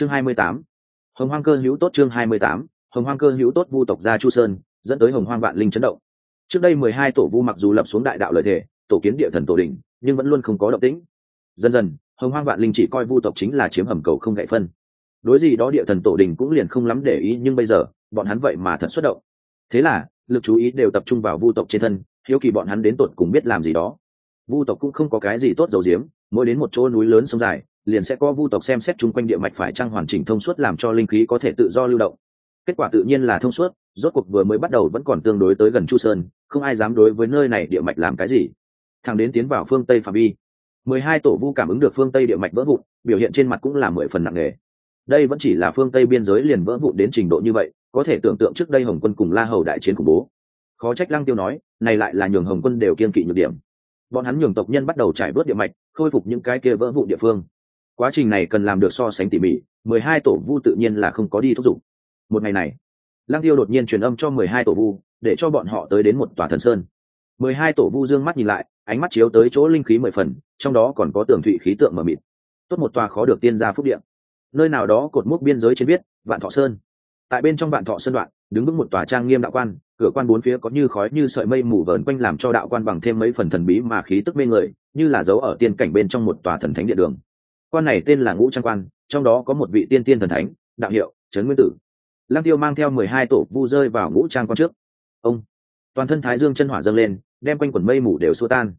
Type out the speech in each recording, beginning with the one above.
chương hai mươi tám. Hồng hoang cơ hữu tốt chương hai mươi tám. Hồng hoang cơ hữu tốt vu tộc gia chu sơn, dẫn tới hồng hoang vạn linh chấn động. Trước đây mười hai tổ vu mặc dù lập xuống đại đạo lợi thể tổ kiến địa thần tổ đình nhưng vẫn luôn không có động tĩnh. Dần dần, hồng hoang vạn linh chỉ coi vu tộc chính là chiếm hầm cầu không gậy phân. Đối gì đó địa thần tổ đình cũng liền không lắm để ý, nhưng bây giờ, bọn hắn vậy mà thật xuất động. Thế là, lực chú ý đều tập trung vào vu tộc trên thân, hiếu kỳ bọn hắn đến tột cùng biết làm gì đó. Vu tộc cũng không có cái gì tốt dầu diếm, mỗi đến một chỗ núi lớn sông dài liền sẽ có vu tộc xem xét chung quanh địa mạch phải trăng hoàn chỉnh thông suốt làm cho linh khí có thể tự do lưu động. Kết quả tự nhiên là thông suốt, rốt cuộc vừa mới bắt đầu vẫn còn tương đối tới gần chu sơn, không ai dám đối với nơi này địa mạch làm cái gì. Thằng đến tiến vào phương tây phạm vi, mười hai tổ vu cảm ứng được phương tây địa mạch vỡ vụn, biểu hiện trên mặt cũng là mười phần nặng nề. Đây vẫn chỉ là phương tây biên giới liền vỡ vụn đến trình độ như vậy, có thể tưởng tượng trước đây hồng quân cùng la hầu đại chiến khủng bố. Khó trách lăng tiêu nói, này lại là nhường hồng quân đều kiên kỵ nhược điểm. Bọn hắn nhường tộc nhân bắt đầu trải bớt địa mạch, khôi phục những cái kia vỡ vụn địa phương quá trình này cần làm được so sánh tỉ mỉ, mười hai tổ vu tự nhiên là không có đi thúc giục. Một ngày này, lăng tiêu đột nhiên truyền âm cho mười hai tổ vu, để cho bọn họ tới đến một tòa thần sơn. Mười hai tổ vu dương mắt nhìn lại, ánh mắt chiếu tới chỗ linh khí mười phần, trong đó còn có tường thụy khí tượng mờ mịt. Tốt một tòa khó được tiên gia phúc điện nơi nào đó cột mốc biên giới trên biết, vạn thọ sơn. Tại bên trong vạn thọ sơn đoạn, đứng vững một tòa trang nghiêm đạo quan, cửa quan bốn phía có như khói như sợi mây mù vờn quanh làm cho đạo quan bằng thêm mấy phần thần bí mà khí tức mê người, như là dấu ở tiên cảnh bên trong một tòa thần thánh địa đường quan này tên là ngũ trang quan, trong đó có một vị tiên tiên thần thánh, đạo hiệu trấn nguyên tử. Lăng tiêu mang theo mười hai tổ vu rơi vào ngũ trang quan trước. Ông, toàn thân thái dương chân hỏa dâng lên, đem quanh quần mây mù đều xua tan.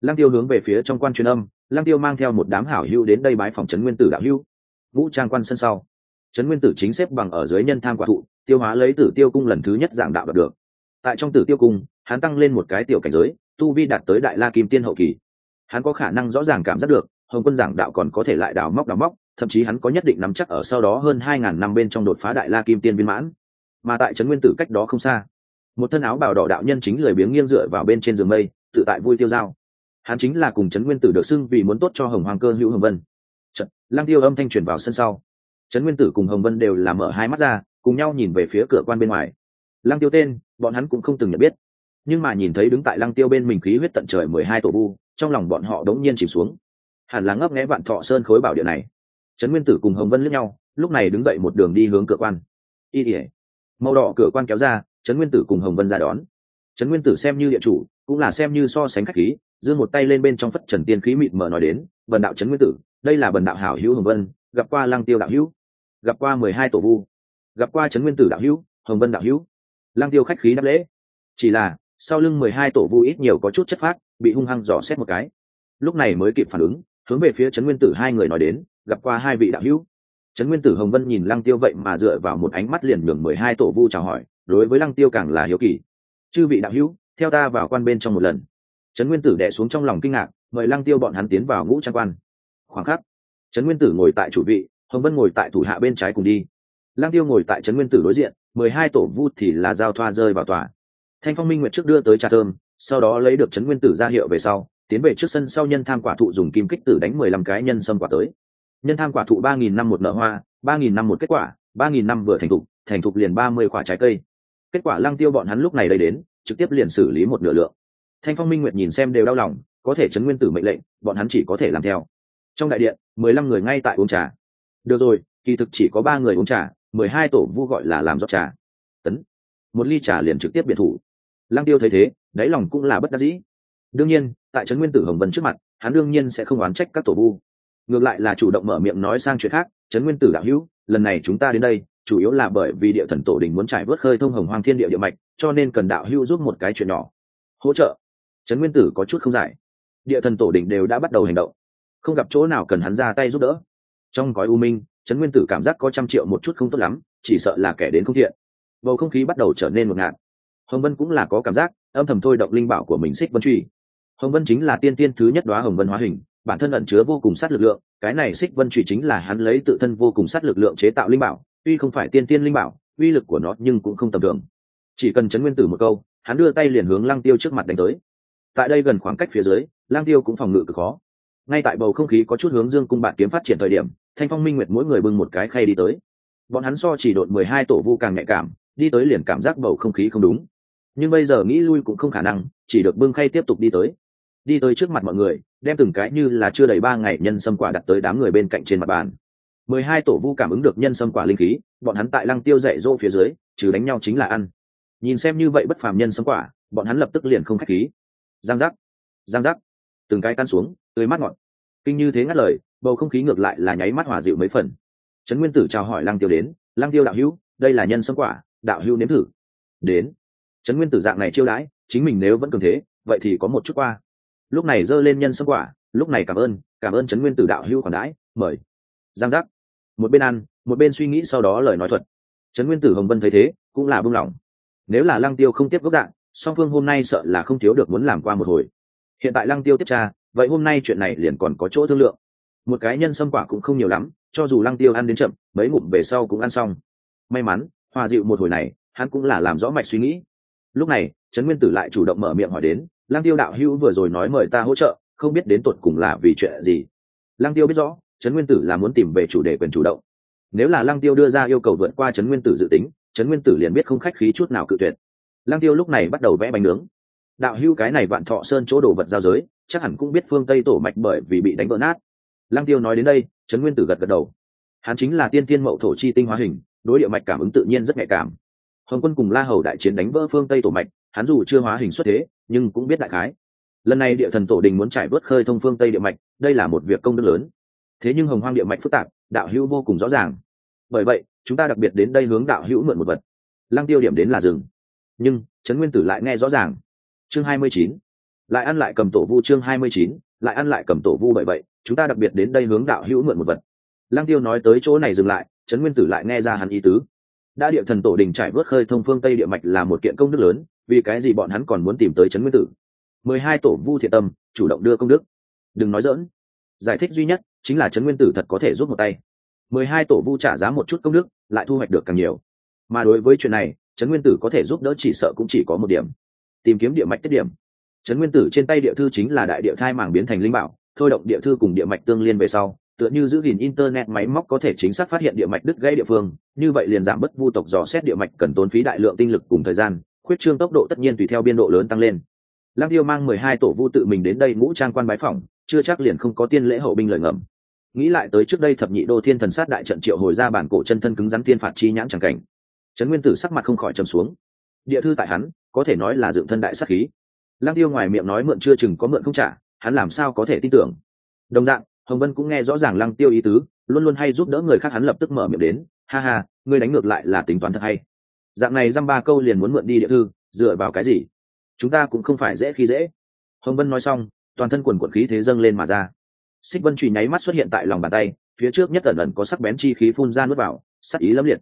Lăng tiêu hướng về phía trong quan truyền âm, lăng tiêu mang theo một đám hảo hưu đến đây bái phòng trấn nguyên tử đạo hưu ngũ trang quan sân sau, trấn nguyên tử chính xếp bằng ở dưới nhân tham quả thụ, tiêu hóa lấy tử tiêu cung lần thứ nhất giảng đạo đạt được. Tại trong tử tiêu cung, hắn tăng lên một cái tiểu cảnh giới, tu vi đạt tới đại la kim tiên hậu kỳ. Hắn có khả năng rõ ràng cảm giác được hồng quân giảng đạo còn có thể lại đào móc đào móc thậm chí hắn có nhất định nắm chắc ở sau đó hơn hai ngàn năm bên trong đột phá đại la kim tiên viên mãn. Mà tại trấn nguyên tử cách đó không xa một thân áo bào đỏ đạo nhân chính lười biếng nghiêng dựa vào bên trên giường mây tự tại vui tiêu dao. Hắn chính là cùng trấn nguyên tử được xưng vì muốn tốt cho hồng hoàng cơ hữu hồng vân. Trận, lang tiêu âm thanh truyền vào sân sau. Trấn nguyên tử cùng hồng vân đều làm mở hai mắt ra cùng nhau nhìn về phía cửa quan bên ngoài. Lăng tiêu tên bọn hắn cũng không từng nhận biết. Nhưng mà nhìn thấy đứng tại lăng tiêu bên mình khí huyết tận trời mười hai tổ vu trong lòng bọn họ đống nhiên chìm xuống hẳn là ngấp nghẽ vạn thọ sơn khối bảo địa này. Trấn nguyên tử cùng hồng vân lướt nhau, lúc này đứng dậy một đường đi hướng cửa quan. Y ỉa màu đỏ cửa quan kéo ra, trấn nguyên tử cùng hồng vân ra đón. Trấn nguyên tử xem như địa chủ, cũng là xem như so sánh khách khí giương một tay lên bên trong phất trần tiên khí mịt mờ nói đến, bần đạo trấn nguyên tử, đây là bần đạo hảo hữu hồng vân, gặp qua lăng tiêu đạo hữu, gặp qua mười hai tổ vu, gặp qua trấn nguyên tử đạo hữu, hồng vân đạo hữu. Lăng tiêu khách khí đáp lễ. Chỉ là, sau lưng mười hai tổ vu ít nhiều có chút chất phát bị hung hăng dò xét một cái. Lúc này mới kịp phản ứng hướng về phía trấn nguyên tử hai người nói đến, gặp qua hai vị đạo hữu. Trấn nguyên tử hồng vân nhìn lăng tiêu vậy mà dựa vào một ánh mắt liền nhường mười hai tổ vu chào hỏi, đối với lăng tiêu càng là hiếu kỳ. Chư vị đạo hữu, theo ta vào quan bên trong một lần. Trấn nguyên tử đẻ xuống trong lòng kinh ngạc, mời lăng tiêu bọn hắn tiến vào ngũ trang quan. Khoảng khắc, trấn nguyên tử ngồi tại chủ vị, hồng vân ngồi tại thủ hạ bên trái cùng đi. Lăng tiêu ngồi tại trấn nguyên tử đối diện, mười hai tổ vu thì là giao thoa rơi vào tòa. Thanh phong minh nguyệt trước đưa tới trà thơm, sau đó lấy được trấn nguyên tử ra hiệu về sau tiến về trước sân sau nhân tham quả thụ dùng kim kích tử đánh mười lăm cái nhân sâm quả tới. Nhân tham quả thụ ba nghìn năm một nợ hoa, ba nghìn năm một kết quả, ba nghìn năm vừa thành thục thành thục liền ba mươi quả trái cây. Kết quả lăng tiêu bọn hắn lúc này đây đến, trực tiếp liền xử lý một nửa lượng. Thanh phong minh nguyệt nhìn xem đều đau lòng, có thể chấn nguyên tử mệnh lệnh, bọn hắn chỉ có thể làm theo. Trong đại điện, mười lăm người ngay tại uống trà. Được rồi, kỳ thực chỉ có ba người uống trà, mười hai tổ vu gọi là làm rót trà. Tấn. Một ly trà liền trực tiếp biệt thủ. Lăng tiêu thấy thế, đáy lòng cũng là bất đắc dĩ. Đương nhiên tại trấn nguyên tử hồng vân trước mặt, hắn đương nhiên sẽ không oán trách các tổ vu. Ngược lại là chủ động mở miệng nói sang chuyện khác, trấn nguyên tử đạo hữu, lần này chúng ta đến đây, chủ yếu là bởi vì địa thần tổ đình muốn trải vớt khơi thông hồng hoang thiên địa địa mạch, cho nên cần đạo hữu giúp một cái chuyện nhỏ. Hỗ trợ? Trấn nguyên tử có chút không giải. Địa thần tổ đình đều đã bắt đầu hành động. Không gặp chỗ nào cần hắn ra tay giúp đỡ. Trong gói u minh, trấn nguyên tử cảm giác có trăm triệu một chút không tốt lắm, chỉ sợ là kẻ đến không thiện. Bầu không khí bắt đầu trở nên ngột ngạt. Hồng vân cũng là có cảm giác, âm thầm thôi động linh bảo của mình xích vân truy hồng vân chính là tiên tiên thứ nhất đoá hồng vân hóa hình, bản thân ẩn chứa vô cùng sát lực lượng, cái này xích vân trụy chính là hắn lấy tự thân vô cùng sát lực lượng chế tạo linh bảo, tuy không phải tiên tiên linh bảo, uy lực của nó nhưng cũng không tầm thường. Chỉ cần chấn nguyên tử một câu, hắn đưa tay liền hướng lăng tiêu trước mặt đánh tới. Tại đây gần khoảng cách phía dưới lang tiêu cũng phòng ngự cực khó. Ngay tại bầu không khí có chút hướng dương cung bạn kiếm phát triển thời điểm, thanh phong minh nguyệt mỗi người bưng một cái khay đi tới. Bọn hắn so chỉ đột mười hai tổ vu càng nhạy cảm, đi tới liền cảm giác bầu không khí không đúng. Nhưng bây giờ nghĩ lui cũng không khả năng, chỉ được bưng khay tiếp tục đi tới đi tới trước mặt mọi người, đem từng cái như là chưa đầy ba ngày nhân sâm quả đặt tới đám người bên cạnh trên mặt bàn. Mười hai tổ vu cảm ứng được nhân sâm quả linh khí, bọn hắn tại lăng tiêu dạy dỗ phía dưới, trừ đánh nhau chính là ăn. Nhìn xem như vậy bất phàm nhân sâm quả, bọn hắn lập tức liền không khách khí. Giang giác giang giác. Từng cái căn xuống, tươi mát ngọt. Kinh như thế ngắt lời, bầu không khí ngược lại là nháy mắt hòa dịu mấy phần. Trấn nguyên tử chào hỏi lăng tiêu đến, lăng tiêu đạo hữu, đây là nhân sâm quả, đạo hữu nếm thử. Đến. Trấn nguyên tử dạng này chiêu đãi, chính mình nếu vẫn cường thế, vậy thì có một chút qua lúc này giơ lên nhân sâm quả, lúc này cảm ơn cảm ơn trấn nguyên tử đạo hữu khoản đãi, mời. Giang giác. Một bên ăn, một bên suy nghĩ sau đó lời nói thuật. Trấn nguyên tử hồng vân thấy thế, cũng là buông lỏng. Nếu là lăng tiêu không tiếp gốc dạng song phương hôm nay sợ là không thiếu được muốn làm qua một hồi. Hiện tại lăng tiêu tiếp tra, vậy hôm nay chuyện này liền còn có chỗ thương lượng. Một cái nhân sâm quả cũng không nhiều lắm, cho dù lăng tiêu ăn đến chậm, mấy ngụm về sau cũng ăn xong. May mắn, hòa dịu một hồi này, hắn cũng là làm rõ mạch suy nghĩ. Lúc này, trấn nguyên tử lại chủ động mở miệng hỏi đến lăng tiêu đạo hữu vừa rồi nói mời ta hỗ trợ, không biết đến tột cùng là vì chuyện gì. Lăng tiêu biết rõ, trấn nguyên tử là muốn tìm về chủ đề quyền chủ động. Nếu là lăng tiêu đưa ra yêu cầu vượt qua trấn nguyên tử dự tính, trấn nguyên tử liền biết không khách khí chút nào cự tuyệt. Lăng tiêu lúc này bắt đầu vẽ bánh nướng. Đạo hưu cái này vạn thọ sơn chỗ đồ vật giao giới, chắc hẳn cũng biết phương tây tổ mạch bởi vì bị đánh vỡ nát. Lăng tiêu nói đến đây, trấn nguyên tử gật gật đầu. Hắn chính là tiên tiên mậu thổ chi tinh hóa hình, đối địa mạch cảm ứng tự nhiên rất nhạy cảm. Hồng quân cùng la hầu đại chiến đánh vỡ phương tây tổ mạch hắn dù chưa hóa hình xuất thế, nhưng cũng biết đại khái. Lần này địa thần tổ đình muốn trải vớt khơi thông phương tây địa mạch, đây là một việc công đức lớn. Thế nhưng hồng hoang địa mạch phức tạp, đạo hữu vô cùng rõ ràng. Bởi vậy, chúng ta đặc biệt đến đây hướng đạo hữu mượn một vật. Lăng tiêu điểm đến là rừng. Nhưng, trấn nguyên tử lại nghe rõ ràng. Chương hai mươi chín. Lại ăn lại cầm tổ vu chương hai mươi chín, lại ăn lại cầm tổ vu bởi vậy, chúng ta đặc biệt đến đây hướng đạo hữu mượn một vật. Lăng tiêu nói tới chỗ này dừng lại, trấn nguyên tử lại nghe ra hắn ý tứ đã địa thần tổ đình trải vớt khơi thông phương tây địa mạch là một kiện công đức lớn, vì cái gì bọn hắn còn muốn tìm tới trấn nguyên tử? Mười hai tổ vu thiện tâm, chủ động đưa công đức. Đừng nói dỡn giải thích duy nhất chính là trấn nguyên tử thật có thể giúp một tay. Mười hai tổ vu trả giá một chút công đức, lại thu hoạch được càng nhiều. Mà đối với chuyện này trấn nguyên tử có thể giúp đỡ chỉ sợ cũng chỉ có một điểm. Tìm kiếm địa mạch tiết điểm. Trấn nguyên tử trên tay địa thư chính là đại địa thai màng biến thành linh bảo, thôi động địa thư cùng địa mạch tương liên về sau tựa như giữ gìn internet máy móc có thể chính xác phát hiện địa mạch đứt gãy địa phương như vậy liền giảm bớt vu tộc dò xét địa mạch cần tốn phí đại lượng tinh lực cùng thời gian khuyết trương tốc độ tất nhiên tùy theo biên độ lớn tăng lên Lăng Tiêu mang mười hai tổ vu tự mình đến đây ngũ trang quan bái phỏng, chưa chắc liền không có tiên lễ hậu binh lời ngầm. Nghĩ lại tới trước đây thập nhị đô thiên thần sát đại trận triệu hồi ra bản cổ chân thân cứng rắn tiên phạt chi nhãn chẳng cảnh. Trấn Nguyên Tử sắc mặt không khỏi trầm xuống. Địa thư tại hắn, có thể nói là dựng thân đại sát khí. Lăng Tiêu ngoài miệng nói mượn chưa chừng có mượn không trả, hắn làm sao có thể tin tưởng. Đồng dạng, Hồng Vân cũng nghe rõ ràng Lăng Tiêu ý tứ, luôn luôn hay giúp đỡ người khác hắn lập tức mở miệng đến, ha ha, ngươi đánh ngược lại là tính toán thật hay. Dạng này dăm ba câu liền muốn mượn đi địa thư, dựa vào cái gì? chúng ta cũng không phải dễ khi dễ. Hồng vân nói xong toàn thân quần quần khí thế dâng lên mà ra. Xích vân trùy nháy mắt xuất hiện tại lòng bàn tay phía trước nhất ẩn ẩn có sắc bén chi khí phun ra nuốt vào sắc ý lẫm liệt.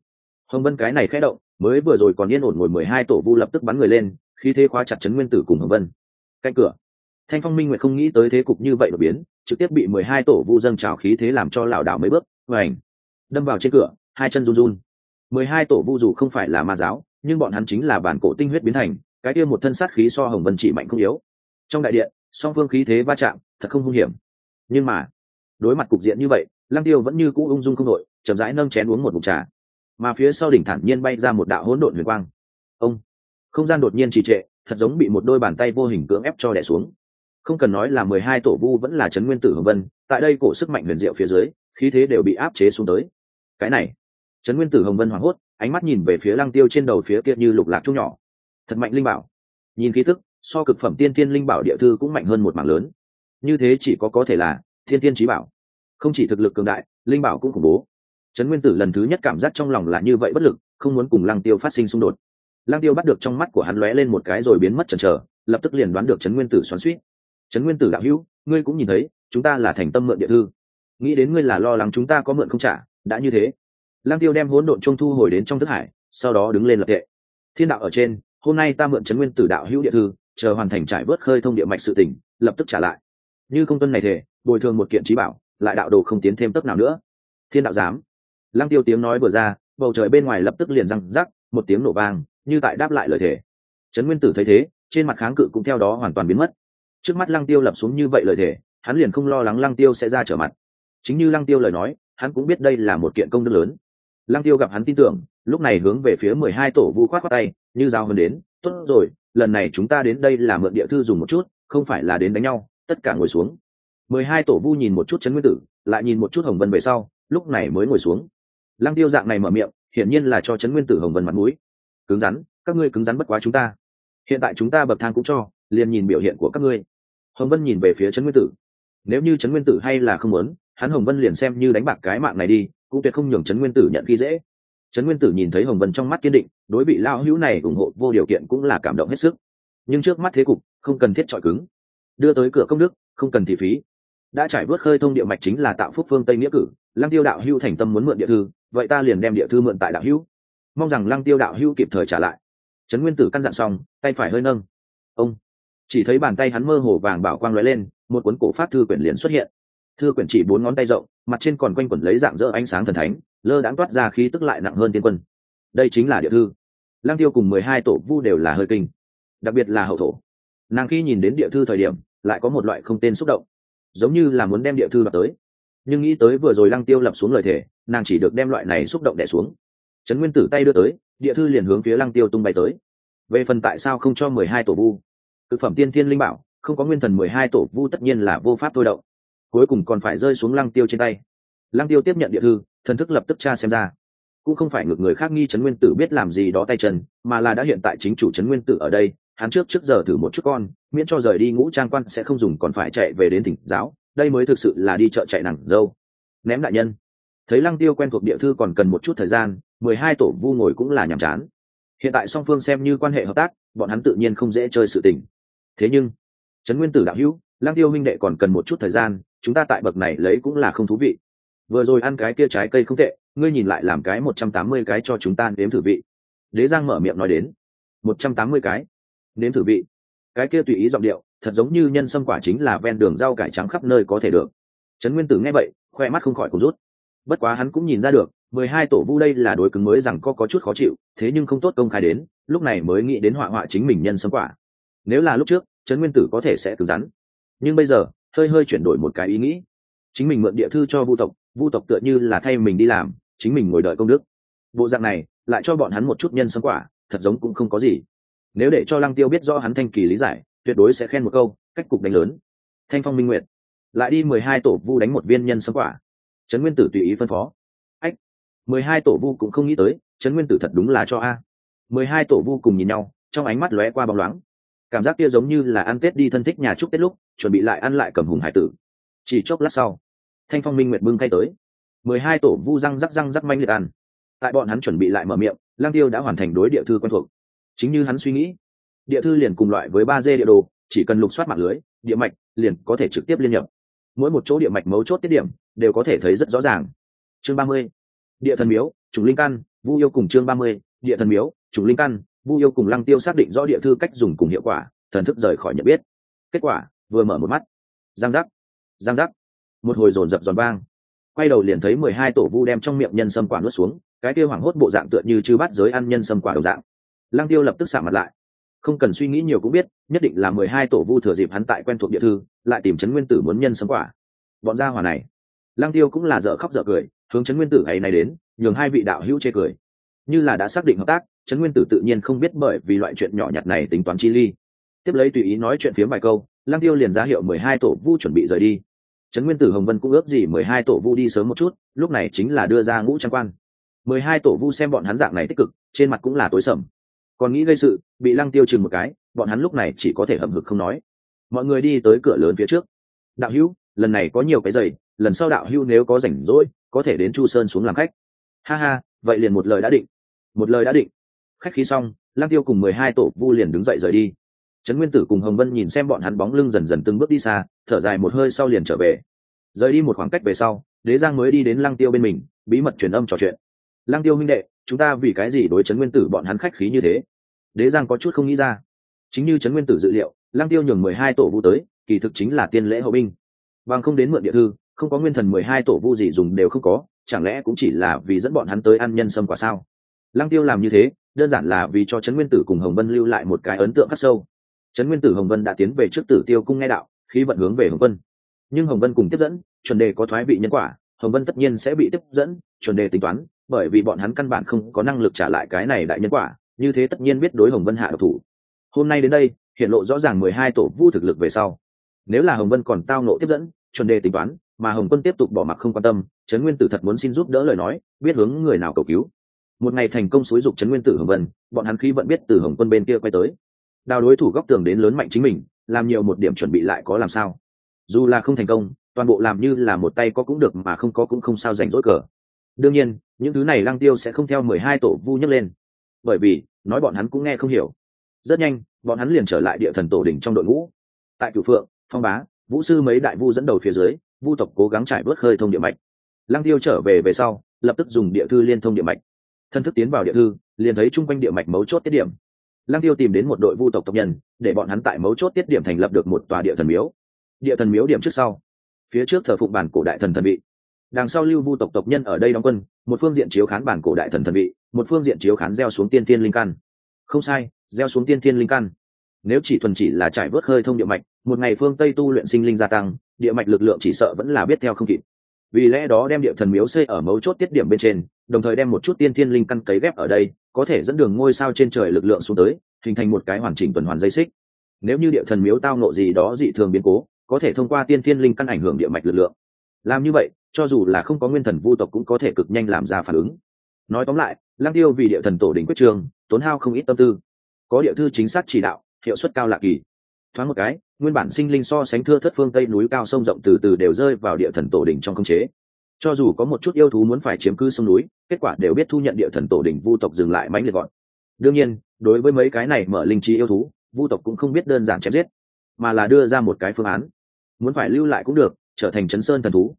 Hồng vân cái này khẽ động mới vừa rồi còn yên ổn ngồi mười hai tổ vu lập tức bắn người lên khí thế khóa chặt chấn nguyên tử cùng hồng vân. Cạnh cửa. Thanh phong minh nguyện không nghĩ tới thế cục như vậy đột biến trực tiếp bị mười hai tổ vu dâng trào khí thế làm cho lảo đảo mấy bước và đâm vào trên cửa, hai chân run run. Mười hai tổ vu dù không phải là ma giáo, nhưng bọn hắn chính là bản cổ tinh huyết biến thành, cái kia một thân sát khí so hồng vân chỉ mạnh không yếu. Trong đại điện, song phương khí thế va chạm, thật không hung hiểm. Nhưng mà, đối mặt cục diện như vậy, lăng tiêu vẫn như cũ ung dung không đội chậm rãi nâng chén uống một mục trà. Mà phía sau đỉnh thản nhiên bay ra một đạo hỗn độn huyền quang. Ông, không gian đột nhiên trì trệ, thật giống bị một đôi bàn tay vô hình cưỡng ép cho đẻ xuống không cần nói là mười hai tổ vu vẫn là trấn nguyên tử hồng vân, tại đây cổ sức mạnh huyền diệu phía dưới, khí thế đều bị áp chế xuống tới. Cái này, trấn nguyên tử hồng vân hoảng hốt, ánh mắt nhìn về phía lăng tiêu trên đầu phía kia như lục lạc chung nhỏ. Thật mạnh linh bảo. Nhìn khí thức so cực phẩm tiên tiên linh bảo địa thư cũng mạnh hơn một mảng lớn. Như thế chỉ có có thể là thiên tiên trí bảo. Không chỉ thực lực cường đại, linh bảo cũng khủng bố. Trấn nguyên tử lần thứ nhất cảm giác trong lòng là như vậy bất lực, không muốn cùng lăng tiêu phát sinh xung đột. Lăng tiêu bắt được trong mắt của hắn lóe lên một cái rồi biến mất chần chờ, lập tức liền đoán được trấn nguyên tử xoắn suýt trấn nguyên tử đạo hữu, ngươi cũng nhìn thấy, chúng ta là thành tâm mượn địa thư. Nghĩ đến ngươi là lo lắng chúng ta có mượn không trả, đã như thế. Lang tiêu đem hỗn độn trung thu hồi đến trong thức hải, sau đó đứng lên lập tệ thiên đạo ở trên, hôm nay ta mượn trấn nguyên tử đạo hữu địa thư, chờ hoàn thành trải bớt khơi thông địa mạch sự tỉnh lập tức trả lại. Như công tuân này thể bồi thường một kiện trí bảo, lại đạo đồ không tiến thêm tấp nào nữa. Thiên đạo giám. Lăng tiêu tiếng nói vừa ra, bầu trời bên ngoài lập tức liền răng rắc, một tiếng nổ vang, như tại đáp lại lời thể trấn nguyên tử thấy thế, trên mặt kháng cự cũng theo đó hoàn toàn biến mất trước mắt lăng tiêu lập xuống như vậy lời thề, hắn liền không lo lắng lăng tiêu sẽ ra trở mặt. Chính như lăng tiêu lời nói, hắn cũng biết đây là một kiện công đức lớn. Lăng tiêu gặp hắn tin tưởng, lúc này hướng về phía mười hai tổ vu khoát khoát tay, như giao hơn đến, tốt rồi, lần này chúng ta đến đây là mượn địa thư dùng một chút, không phải là đến đánh nhau, tất cả ngồi xuống. mười hai tổ vu nhìn một chút trấn nguyên tử, lại nhìn một chút hồng vân về sau, lúc này mới ngồi xuống. Lăng tiêu dạng này mở miệng, hiển nhiên là cho trấn nguyên tử hồng vân mặt mũi. Cứng rắn, các ngươi cứng rắn bất quá chúng ta. Hiện tại chúng ta bậc thang cũng cho liền nhìn biểu hiện của các ngươi. Hồng vân nhìn về phía trấn nguyên tử. Nếu như trấn nguyên tử hay là không muốn, hắn hồng vân liền xem như đánh bạc cái mạng này đi, cũng tuyệt không nhường trấn nguyên tử nhận khi dễ. Trấn nguyên tử nhìn thấy hồng vân trong mắt kiên định, đối vị lao hữu này ủng hộ vô điều kiện cũng là cảm động hết sức. Nhưng trước mắt thế cục, không cần thiết chọi cứng. Đưa tới cửa công đức, không cần thị phí. Đã trải bước khơi thông địa mạch chính là tạo phúc phương tây nghĩa cử, lăng tiêu đạo hữu thành tâm muốn mượn địa thư, vậy ta liền đem địa thư mượn tại đạo hữu. Mong rằng lăng tiêu đạo hữu kịp thời trả lại. Trấn nguyên tử căn dặn xong, tay phải hơi nâng. Ông chỉ thấy bàn tay hắn mơ hồ vàng bảo quang lóe lên, một cuốn cổ pháp thư quyển liền xuất hiện. Thư quyển chỉ bốn ngón tay rộng, mặt trên còn quanh quẩn lấy dạng dỡ ánh sáng thần thánh, lơ đãng toát ra khí tức lại nặng hơn tiên quân. Đây chính là địa thư. Lang tiêu cùng mười hai tổ vu đều là hơi kinh. Đặc biệt là hậu thổ. Nàng khi nhìn đến địa thư thời điểm, lại có một loại không tên xúc động. Giống như là muốn đem địa thư đọc tới. Nhưng nghĩ tới vừa rồi lăng tiêu lập xuống lời thề, nàng chỉ được đem loại này xúc động đẻ xuống. Trấn nguyên tử tay đưa tới, địa thư liền hướng phía lăng tiêu tung bay tới. Về phần tại sao không cho mười hai tổ vu? Thực phẩm tiên thiên linh bảo, không có nguyên thần mười hai tổ vu tất nhiên là vô pháp thôi động. Cuối cùng còn phải rơi xuống lăng tiêu trên tay. Lăng tiêu tiếp nhận địa thư, thần thức lập tức tra xem ra. Cũng không phải ngược người khác nghi trấn nguyên tử biết làm gì đó tay chân, mà là đã hiện tại chính chủ trấn nguyên tử ở đây, hắn trước trước giờ thử một chút con, miễn cho rời đi ngũ trang quan sẽ không dùng còn phải chạy về đến tỉnh giáo, đây mới thực sự là đi chợ chạy nặng dâu. Ném đại nhân. Thấy lăng tiêu quen thuộc địa thư còn cần một chút thời gian, mười hai tổ vu ngồi cũng là nhàm chán. Hiện tại song phương xem như quan hệ hợp tác, bọn hắn tự nhiên không dễ chơi sự tình thế nhưng, trấn nguyên tử đạo hữu lang tiêu minh đệ còn cần một chút thời gian, chúng ta tại bậc này lấy cũng là không thú vị. Vừa rồi ăn cái kia trái cây không tệ, ngươi nhìn lại làm cái một trăm tám mươi cái cho chúng ta nếm thử vị. Đế giang mở miệng nói đến, một trăm tám mươi cái, nếm thử vị. Cái kia tùy ý giọng điệu, thật giống như nhân sâm quả chính là ven đường rau cải trắng khắp nơi có thể được. Trấn nguyên tử nghe vậy, khoe mắt không khỏi cũng rút. Bất quá hắn cũng nhìn ra được, mười hai tổ vu đây là đối cứng mới rằng có có chút khó chịu, thế nhưng không tốt công khai đến, lúc này mới nghĩ đến họa họa chính mình nhân sâm quả nếu là lúc trước, trấn nguyên tử có thể sẽ cứng rắn. Nhưng bây giờ, hơi hơi chuyển đổi một cái ý nghĩ. Chính mình mượn địa thư cho vu tộc vu tộc tựa như là thay mình đi làm, chính mình ngồi đợi công đức. Bộ dạng này, lại cho bọn hắn một chút nhân sâm quả, thật giống cũng không có gì. Nếu để cho lăng tiêu biết rõ hắn thanh kỳ lý giải, tuyệt đối sẽ khen một câu, cách cục đánh lớn. Thanh phong minh nguyện lại đi mười hai tổ vu đánh một viên nhân sâm quả. Trấn nguyên tử tùy ý phân phó. Ách, mười hai tổ vu cũng không nghĩ tới, trấn nguyên tử thật đúng là cho a. Mười hai tổ vu cùng nhìn nhau, trong ánh mắt lóe qua bóng loáng cảm giác kia giống như là ăn tết đi thân thích nhà chúc tết lúc, chuẩn bị lại ăn lại cầm hùng hải tử. Chỉ chốc lát sau, thanh phong minh nguyệt bưng khay tới. Mười hai tổ vu răng rắc răng rắc manh liệt ăn. Tại bọn hắn chuẩn bị lại mở miệng, lang tiêu đã hoàn thành đối địa thư quen thuộc. Chính như hắn suy nghĩ, địa thư liền cùng loại với ba d địa đồ, chỉ cần lục soát mạng lưới, địa mạch liền có thể trực tiếp liên nhập. Mỗi một chỗ địa mạch mấu chốt tiết điểm đều có thể thấy rất rõ ràng. Chương ba mươi, địa thần miếu chủng linh căn, vu yêu cùng chương ba mươi, địa thần miếu chủng linh căn vu yêu cùng lăng tiêu xác định rõ địa thư cách dùng cùng hiệu quả, thần thức rời khỏi nhận biết. Kết quả, vừa mở một mắt. Giang giác giang giác. Một hồi dồn dập giòn vang. Quay đầu liền thấy mười hai tổ vu đem trong miệng nhân sâm quả nuốt xuống, cái kia hoảng hốt bộ dạng tựa như chư bắt giới ăn nhân sâm quả đầu dạng. Lăng tiêu lập tức xả mặt lại. Không cần suy nghĩ nhiều cũng biết, nhất định là mười hai tổ vu thừa dịp hắn tại quen thuộc địa thư, lại tìm trấn nguyên tử muốn nhân sâm quả. Bọn gia hỏa này. Lăng tiêu cũng là dở khóc dở cười, hướng trấn nguyên tử ấy này đến, nhường hai vị đạo hữu chê cười như là đã xác định hợp tác, trấn nguyên tử tự nhiên không biết bởi vì loại chuyện nhỏ nhặt này tính toán chi ly. Tiếp lấy tùy ý nói chuyện phía vài câu, lăng tiêu liền ra hiệu mười hai tổ vu chuẩn bị rời đi. Trấn nguyên tử hồng vân cũng ước gì mười hai tổ vu đi sớm một chút, lúc này chính là đưa ra ngũ trang quan. Mười hai tổ vu xem bọn hắn dạng này tích cực, trên mặt cũng là tối sầm. Còn nghĩ gây sự, bị lăng tiêu chừng một cái, bọn hắn lúc này chỉ có thể hậm hực không nói. Mọi người đi tới cửa lớn phía trước. Đạo hữu, lần này có nhiều cái giày, lần sau đạo hữu nếu có rảnh rỗi, có thể đến chu sơn xuống làm khách. Ha ha, vậy liền một lời đã định một lời đã định. Khách khí xong, Lang tiêu cùng mười hai tổ vu liền đứng dậy rời đi. Trấn nguyên tử cùng hồng vân nhìn xem bọn hắn bóng lưng dần dần từng bước đi xa, thở dài một hơi sau liền trở về. Rời đi một khoảng cách về sau, đế giang mới đi đến Lang tiêu bên mình, bí mật truyền âm trò chuyện. Lang tiêu huynh đệ, chúng ta vì cái gì đối trấn nguyên tử bọn hắn khách khí như thế? Đế giang có chút không nghĩ ra. Chính như trấn nguyên tử dự liệu, Lang tiêu nhường mười hai tổ vu tới, kỳ thực chính là tiên lễ hậu binh. Bằng không đến mượn địa thư, không có nguyên thần mười hai tổ vu gì dùng đều không có, chẳng lẽ cũng chỉ là vì dẫn bọn hắn tới ăn nhân sâm quả sao? Lăng tiêu làm như thế, đơn giản là vì cho trấn nguyên tử cùng hồng vân lưu lại một cái ấn tượng khắc sâu. Trấn nguyên tử hồng vân đã tiến về trước tử tiêu cung nghe đạo khi vận hướng về hồng vân. Nhưng hồng vân cùng tiếp dẫn, chuẩn đề có thoái vị nhân quả, hồng vân tất nhiên sẽ bị tiếp dẫn, chuẩn đề tính toán, bởi vì bọn hắn căn bản không có năng lực trả lại cái này đại nhân quả, như thế tất nhiên biết đối hồng vân hạ độc thủ. Hôm nay đến đây, hiện lộ rõ ràng mười hai tổ vu thực lực về sau. Nếu là hồng vân còn tao nộ tiếp dẫn, chuẩn đề tính toán, mà hồng quân tiếp tục bỏ mặc không quan tâm, trấn nguyên tử thật muốn xin giúp đỡ lời nói, biết hướng người nào cầu cứu một ngày thành công xúi dục trấn nguyên tử hồng vân, bọn hắn khí vẫn biết từ hồng quân bên kia quay tới. Đào đối thủ góc tường đến lớn mạnh chính mình, làm nhiều một điểm chuẩn bị lại có làm sao. Dù là không thành công, toàn bộ làm như là một tay có cũng được mà không có cũng không sao rảnh rỗi cờ. Đương nhiên, những thứ này lăng tiêu sẽ không theo mười hai tổ vu nhấc lên. Bởi vì, nói bọn hắn cũng nghe không hiểu. Rất nhanh, bọn hắn liền trở lại địa thần tổ đỉnh trong đội ngũ. Tại cửu phượng, phong bá, vũ sư mấy đại vu dẫn đầu phía dưới, vu tộc cố gắng trải bớt khơi thông địa mạch. Lăng tiêu trở về về sau, lập tức dùng địa thư liên thông địa mạch thân thức tiến vào địa thư, liền thấy chung quanh địa mạch mấu chốt tiết điểm. Lăng tiêu tìm đến một đội vu tộc tộc nhân, để bọn hắn tại mấu chốt tiết điểm thành lập được một tòa địa thần miếu. Địa thần miếu điểm trước sau, phía trước thờ phụng bản cổ đại thần thần vị. Đằng sau lưu vu tộc tộc nhân ở đây đóng quân, một phương diện chiếu khán bản cổ đại thần thần vị, một phương diện chiếu khán gieo xuống tiên tiên linh căn. Không sai, gieo xuống tiên tiên linh căn. Nếu chỉ thuần chỉ là trải vớt hơi thông địa mạch, một ngày phương tây tu luyện sinh linh gia tăng, địa mạch lực lượng chỉ sợ vẫn là biết theo không kịp vì lẽ đó đem địa thần miếu xây ở mấu chốt tiết điểm bên trên, đồng thời đem một chút tiên thiên linh căn cấy ghép ở đây, có thể dẫn đường ngôi sao trên trời lực lượng xuống tới, hình thành một cái hoàn chỉnh tuần hoàn dây xích. Nếu như địa thần miếu tao nộ gì đó dị thường biến cố, có thể thông qua tiên thiên linh căn ảnh hưởng địa mạch lực lượng. Làm như vậy, cho dù là không có nguyên thần vu tộc cũng có thể cực nhanh làm ra phản ứng. Nói tóm lại, lăng tiêu vì địa thần tổ đỉnh quyết trường, tốn hao không ít tâm tư. Có địa thư chính xác chỉ đạo, hiệu suất cao lạ kỳ. Thoáng một cái nguyên bản sinh linh so sánh thưa thất phương tây núi cao sông rộng từ từ đều rơi vào địa thần tổ đỉnh trong không chế. Cho dù có một chút yêu thú muốn phải chiếm cứ sông núi, kết quả đều biết thu nhận địa thần tổ đỉnh vu tộc dừng lại mãnh liệt gọn. Đương nhiên, đối với mấy cái này mở linh trí yêu thú, vu tộc cũng không biết đơn giản chém giết, mà là đưa ra một cái phương án. Muốn phải lưu lại cũng được, trở thành chấn sơn thần thú.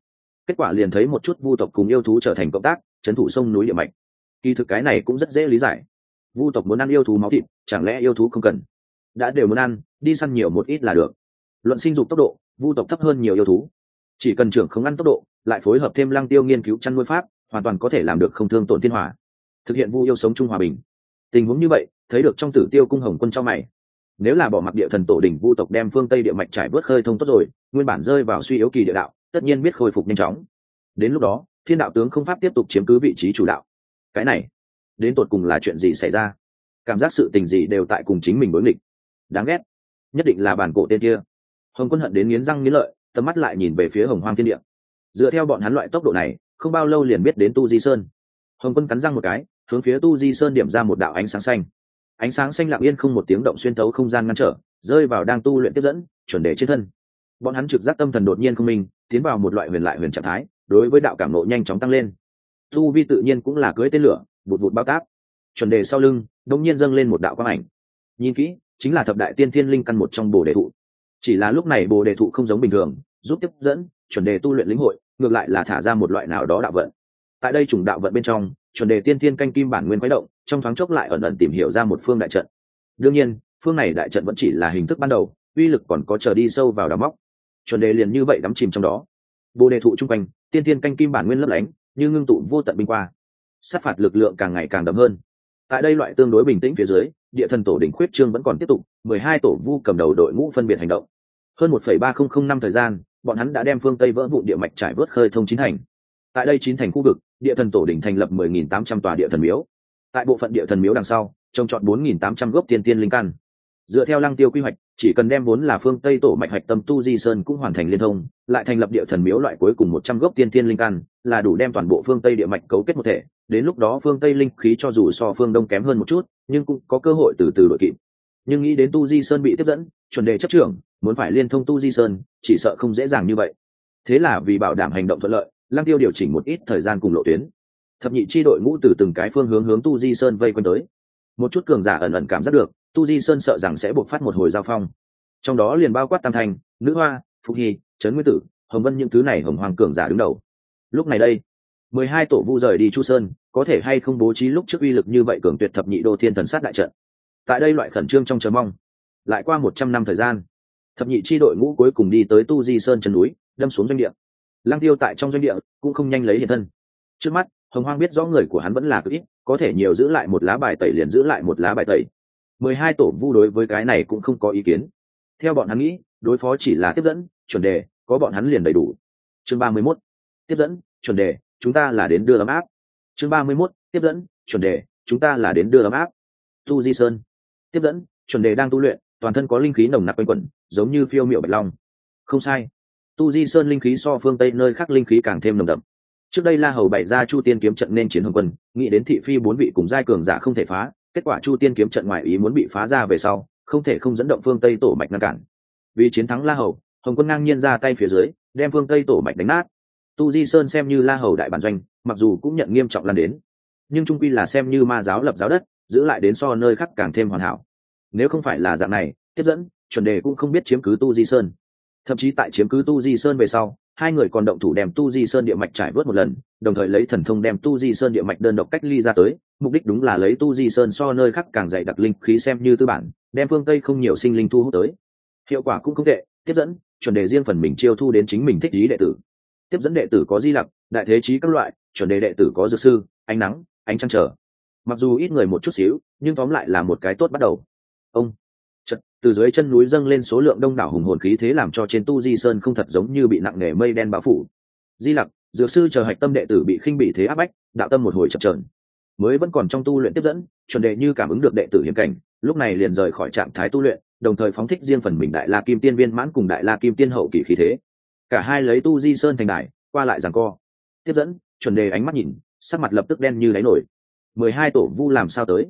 Kết quả liền thấy một chút vu tộc cùng yêu thú trở thành cộng tác, chấn thủ sông núi địa mạch. Kỳ thực cái này cũng rất dễ lý giải. Vu tộc muốn ăn yêu thú máu thịt, chẳng lẽ yêu thú không cần? Đã đều muốn ăn đi săn nhiều một ít là được. Luận sinh dục tốc độ, vu tộc thấp hơn nhiều yêu thú. Chỉ cần trưởng không ăn tốc độ, lại phối hợp thêm lăng tiêu nghiên cứu chăn nuôi pháp, hoàn toàn có thể làm được không thương tổn thiên hòa. Thực hiện vu yêu sống chung hòa bình. Tình huống như vậy, thấy được trong tử tiêu cung hồng quân cho mày. Nếu là bỏ mặc địa thần tổ đỉnh vu tộc đem phương tây địa mạch trải bớt khơi thông tốt rồi, nguyên bản rơi vào suy yếu kỳ địa đạo, tất nhiên biết khôi phục nhanh chóng. Đến lúc đó, thiên đạo tướng không pháp tiếp tục chiếm cứ vị trí chủ đạo. Cái này, đến tột cùng là chuyện gì xảy ra? Cảm giác sự tình gì đều tại cùng chính mình đối nghịch. Đáng ghét nhất định là bản cổ tên kia. Hồng quân hận đến nghiến răng nghiến lợi, tầm mắt lại nhìn về phía hồng hoang thiên địa. Dựa theo bọn hắn loại tốc độ này, không bao lâu liền biết đến tu di sơn. Hồng quân cắn răng một cái, hướng phía tu di sơn điểm ra một đạo ánh sáng xanh. Ánh sáng xanh lặng yên không một tiếng động xuyên tấu không gian ngăn trở, rơi vào đang tu luyện tiếp dẫn, chuẩn đề trên thân. Bọn hắn trực giác tâm thần đột nhiên không minh, tiến vào một loại huyền lại huyền trạng thái, đối với đạo cảm nộ nhanh chóng tăng lên. Tu vi tự nhiên cũng là cưới tên lửa vụt vụt bao táp chuẩn đề sau lưng đông nhiên dâng lên một đạo quang ảnh. Nhìn kỹ chính là thập đại tiên thiên linh căn một trong bồ đề thụ. Chỉ là lúc này bồ đề thụ không giống bình thường, giúp tiếp dẫn, chuẩn đề tu luyện lĩnh hội, ngược lại là thả ra một loại nào đó đạo vận. Tại đây chủng đạo vận bên trong, chuẩn đề tiên thiên canh kim bản nguyên quái động, trong thoáng chốc lại ẩn ẩn tìm hiểu ra một phương đại trận. Đương nhiên, phương này đại trận vẫn chỉ là hình thức ban đầu, uy lực còn có chờ đi sâu vào đám móc. Chuẩn đề liền như vậy đắm chìm trong đó. Bồ đề thụ chung quanh, tiên thiên canh kim bản nguyên lấp lánh, như ngưng tụ vô tận binh qua. Sát phạt lực lượng càng ngày càng đậm hơn tại đây loại tương đối bình tĩnh phía dưới, địa thần tổ đỉnh khuyết trương vẫn còn tiếp tục, mười hai tổ vu cầm đầu đội ngũ phân biệt hành động. Hơn một phẩy ba không không năm thời gian, bọn hắn đã đem phương tây vỡ vụ địa mạch trải vớt khơi thông chín thành. Tại đây chín thành khu vực, địa thần tổ đỉnh thành lập mười nghìn tám trăm tòa địa thần miếu. Tại bộ phận địa thần miếu đằng sau, trồng trọt bốn nghìn tám trăm gốc tiên tiên linh căn. Dựa theo lăng tiêu quy hoạch, chỉ cần đem vốn là phương tây tổ mạch hạch tâm tu di sơn cũng hoàn thành liên thông, lại thành lập địa thần miếu loại cuối cùng một trăm gốc tiên tiên linh căn, là đủ đem toàn bộ phương tây địa mạch cấu kết một thể đến lúc đó phương tây linh khí cho dù so phương đông kém hơn một chút, nhưng cũng có cơ hội từ từ đội kịp. Nhưng nghĩ đến tu di sơn bị tiếp dẫn, chuẩn đề chấp trưởng, muốn phải liên thông tu di sơn, chỉ sợ không dễ dàng như vậy. Thế là vì bảo đảm hành động thuận lợi, lăng tiêu điều chỉnh một ít thời gian cùng lộ tuyến. Thập nhị chi đội ngũ từ từng cái phương hướng hướng tu di sơn vây quanh tới. Một chút cường giả ẩn ẩn cảm giác được, tu di sơn sợ rằng sẽ buộc phát một hồi giao phong. Trong đó liền bao quát tam thành, nữ hoa, phục hy, trấn nguyên tử, hồng vân những thứ này hồng hoàng cường giả đứng đầu. Lúc này đây mười hai tổ vu rời đi chu sơn, có thể hay không bố trí lúc trước uy lực như vậy cường tuyệt thập nhị đô thiên thần sát đại trận? Tại đây loại khẩn trương trong chờ mong, lại qua một trăm năm thời gian, thập nhị chi đội ngũ cuối cùng đi tới tu di sơn chân núi, đâm xuống doanh địa. Lang tiêu tại trong doanh địa cũng không nhanh lấy hiện thân. Trước mắt, hồng hoang biết rõ người của hắn vẫn là cực ít, có thể nhiều giữ lại một lá bài tẩy liền giữ lại một lá bài tẩy. mười hai tổ vu đối với cái này cũng không có ý kiến. Theo bọn hắn nghĩ, đối phó chỉ là tiếp dẫn, chuẩn đề, có bọn hắn liền đầy đủ. Chương ba mươi mốt, tiếp dẫn, chuẩn đề chúng ta là đến đưa ấm áp. Chương ba mươi mốt, tiếp dẫn, chuẩn đề, chúng ta là đến đưa ấm áp. Tu di sơn. Tiếp dẫn, chuẩn đề đang tu luyện, toàn thân có linh khí nồng nặc quanh quẩn, giống như phiêu miệu bạch long. Không sai. Tu di sơn linh khí so phương tây nơi khác linh khí càng thêm nồng đậm. Trước đây la hầu bày ra chu tiên kiếm trận nên chiến hồng quân, nghĩ đến thị phi bốn vị cùng giai cường giả không thể phá, kết quả chu tiên kiếm trận ngoại ý muốn bị phá ra về sau, không thể không dẫn động phương tây tổ mạch ngăn cản. Vì chiến thắng la hầu, hồng quân ngang nhiên ra tay phía dưới, đem phương tây tổ mạch đánh nát tu di sơn xem như la hầu đại bản doanh, mặc dù cũng nhận nghiêm trọng lan đến. Nhưng trung quy là xem như ma giáo lập giáo đất, giữ lại đến so nơi khác càng thêm hoàn hảo. Nếu không phải là dạng này, tiếp dẫn, chuẩn đề cũng không biết chiếm cứ tu di sơn. Thậm chí tại chiếm cứ tu di sơn về sau, hai người còn động thủ đem tu di sơn địa mạch trải vớt một lần, đồng thời lấy thần thông đem tu di sơn địa mạch đơn độc cách ly ra tới, mục đích đúng là lấy tu di sơn so nơi khác càng dày đặc linh khí xem như tư bản, đem phương tây không nhiều sinh linh thu hút tới. Hiệu quả cũng không tệ, tiếp dẫn, chuẩn đề riêng phần mình chiêu thu đến chính mình thích ý đệ tử tiếp dẫn đệ tử có di lặc, đại thế trí các loại, chuẩn đề đệ tử có dược sư, ánh nắng, ánh trăng trở. Mặc dù ít người một chút xíu, nhưng tóm lại là một cái tốt bắt đầu. Ông, chật, từ dưới chân núi dâng lên số lượng đông đảo hùng hồn khí thế làm cho trên tu di sơn không thật giống như bị nặng nề mây đen bao phủ. Di lặc, dược sư chờ hạch tâm đệ tử bị khinh bị thế áp bách, đạo tâm một hồi chập trờn mới vẫn còn trong tu luyện tiếp dẫn, chuẩn đề như cảm ứng được đệ tử hiểm cảnh, lúc này liền rời khỏi trạng thái tu luyện, đồng thời phóng thích riêng phần mình đại la kim tiên viên mãn cùng đại la kim tiên hậu kỳ khí thế cả hai lấy tu di sơn thành đài, qua lại rằng co. Tiếp dẫn, chuẩn đề ánh mắt nhìn, sắc mặt lập tức đen như đáy nổi. Mười hai tổ vu làm sao tới?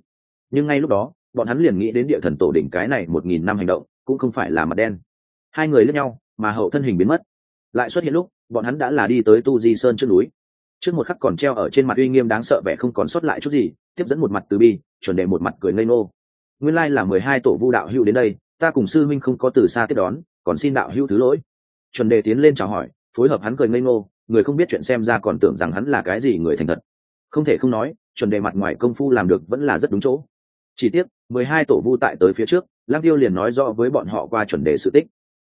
Nhưng ngay lúc đó, bọn hắn liền nghĩ đến địa thần tổ đỉnh cái này một nghìn năm hành động, cũng không phải là mặt đen. Hai người lẫn nhau, mà hậu thân hình biến mất. Lại xuất hiện lúc, bọn hắn đã là đi tới tu di sơn trước núi. Trước một khắc còn treo ở trên mặt uy nghiêm đáng sợ vẻ không còn sót lại chút gì, tiếp dẫn một mặt từ bi, chuẩn đề một mặt cười ngây ngô. Nguyên lai là mười hai tổ vu đạo hữu đến đây, ta cùng sư minh không có từ xa tiếp đón, còn xin đạo hữu thứ lỗi chuẩn đề tiến lên chào hỏi, phối hợp hắn cười ngây ngô, người không biết chuyện xem ra còn tưởng rằng hắn là cái gì người thành thật. Không thể không nói, chuẩn đề mặt ngoài công phu làm được vẫn là rất đúng chỗ. Chỉ tiếc, mười hai tổ vu tại tới phía trước lang tiêu liền nói rõ với bọn họ qua chuẩn đề sự tích.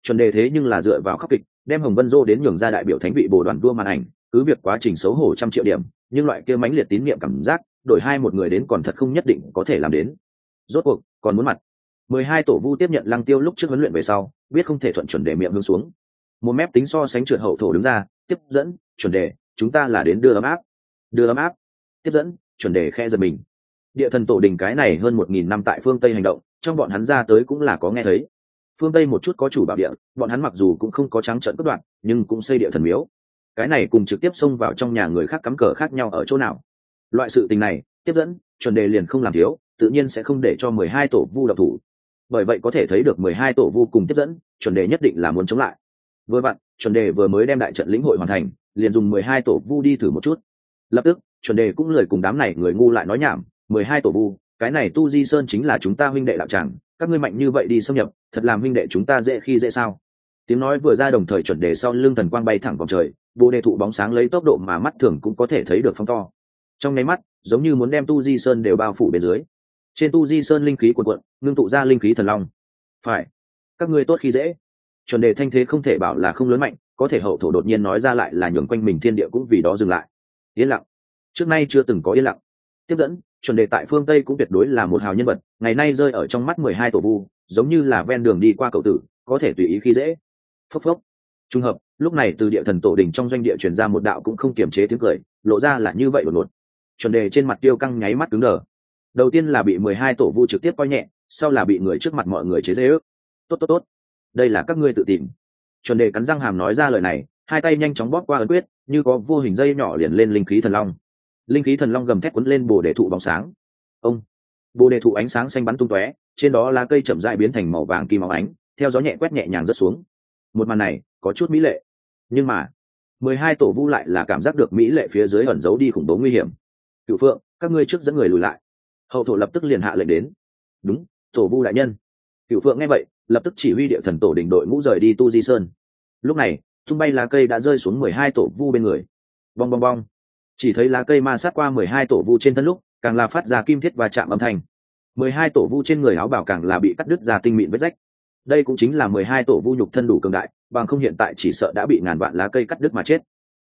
Chuẩn đề thế nhưng là dựa vào khắc kịch, đem hồng vân dô đến nhường ra đại biểu thánh vị bồ đoàn đua màn ảnh, cứ việc quá trình xấu hổ trăm triệu điểm, nhưng loại kia mãnh liệt tín nhiệm cảm giác, đổi hai một người đến còn thật không nhất định có thể làm đến. Rốt cuộc, còn muốn mặt. Mười hai tổ vu tiếp nhận lăng tiêu lúc trước huấn luyện về sau, biết không thể thuận chuẩn đề miệng hướng xuống một mép tính so sánh trượt hậu thổ đứng ra, tiếp dẫn, chuẩn đề, chúng ta là đến đưa ấm áp. Đưa ấm áp. Tiếp dẫn, chuẩn đề khe giật mình. Địa thần tổ đình cái này hơn một nghìn năm tại phương tây hành động, trong bọn hắn ra tới cũng là có nghe thấy. Phương tây một chút có chủ bảo địa, bọn hắn mặc dù cũng không có trắng trận cất đoạn, nhưng cũng xây địa thần miếu. Cái này cùng trực tiếp xông vào trong nhà người khác cắm cờ khác nhau ở chỗ nào. Loại sự tình này, tiếp dẫn, chuẩn đề liền không làm thiếu, tự nhiên sẽ không để cho mười hai tổ vu độc thủ. Bởi vậy có thể thấy được mười hai tổ vu cùng tiếp dẫn, chuẩn đề nhất định là muốn chống lại vừa vặn, chuẩn đề vừa mới đem đại trận lĩnh hội hoàn thành, liền dùng mười hai tổ vu đi thử một chút. Lập tức, chuẩn đề cũng lời cùng đám này người ngu lại nói nhảm, mười hai tổ vu, cái này tu di sơn chính là chúng ta huynh đệ đạo tràng, các ngươi mạnh như vậy đi xâm nhập, thật làm huynh đệ chúng ta dễ khi dễ sao? Tiếng nói vừa ra đồng thời chuẩn đề sau lưng thần quang bay thẳng vòng trời, bồ đề thụ bóng sáng lấy tốc độ mà mắt thường cũng có thể thấy được phong to. Trong nháy mắt, giống như muốn đem tu di sơn đều bao phủ bên dưới. Trên tu di sơn linh khí quần quận ngưng tụ ra linh khí thần long. Phải, các ngươi tốt khi dễ chuẩn đề thanh thế không thể bảo là không lớn mạnh, có thể hậu thổ đột nhiên nói ra lại là nhường quanh mình thiên địa cũng vì đó dừng lại. Yên lặng. Trước nay chưa từng có yên lặng. Tiếp dẫn, chuẩn đề tại phương tây cũng tuyệt đối là một hào nhân vật, ngày nay rơi ở trong mắt mười hai tổ vu, giống như là ven đường đi qua cậu tử, có thể tùy ý khi dễ. Phốc phốc. Trùng hợp, lúc này từ địa thần tổ đình trong doanh địa truyền ra một đạo cũng không kiềm chế tiếng cười, lộ ra là như vậy đột ngột. Chuẩn đề trên mặt tiêu căng nháy mắt cứng đờ. Đầu tiên là bị mười hai tổ vu trực tiếp coi nhẹ, sau là bị người trước mặt mọi người chế dễ ước tốt tốt tốt đây là các ngươi tự tìm. Chuẩn đề cắn răng hàm nói ra lời này, hai tay nhanh chóng bóp qua ấn quyết, như có vô hình dây nhỏ liền lên linh khí thần long. Linh khí thần long gầm thét quấn lên bồ đề thụ bóng sáng. Ông! Bồ đề thụ ánh sáng xanh bắn tung tóe, trên đó lá cây chậm dại biến thành màu vàng kim màu ánh, theo gió nhẹ quét nhẹ nhàng rớt xuống. Một màn này, có chút mỹ lệ. Nhưng mà, mười hai tổ vu lại là cảm giác được mỹ lệ phía dưới ẩn giấu đi khủng bố nguy hiểm. Cựu phượng, các ngươi trước dẫn người lùi lại. Hậu thổ lập tức liền hạ lệnh đến. Đúng, tổ vu đại nhân. Cựu phượng nghe vậy lập tức chỉ huy địa thần tổ đỉnh đội ngũ rời đi tu di sơn. Lúc này, tung bay lá cây đã rơi xuống mười hai tổ vu bên người. Bong bong bong. Chỉ thấy lá cây ma sát qua mười hai tổ vu trên thân lúc, càng là phát ra kim thiết và chạm âm thanh. mười hai tổ vu trên người áo bảo càng là bị cắt đứt ra tinh mịn vết rách. Đây cũng chính là mười hai tổ vu nhục thân đủ cường đại, bằng không hiện tại chỉ sợ đã bị ngàn vạn lá cây cắt đứt mà chết.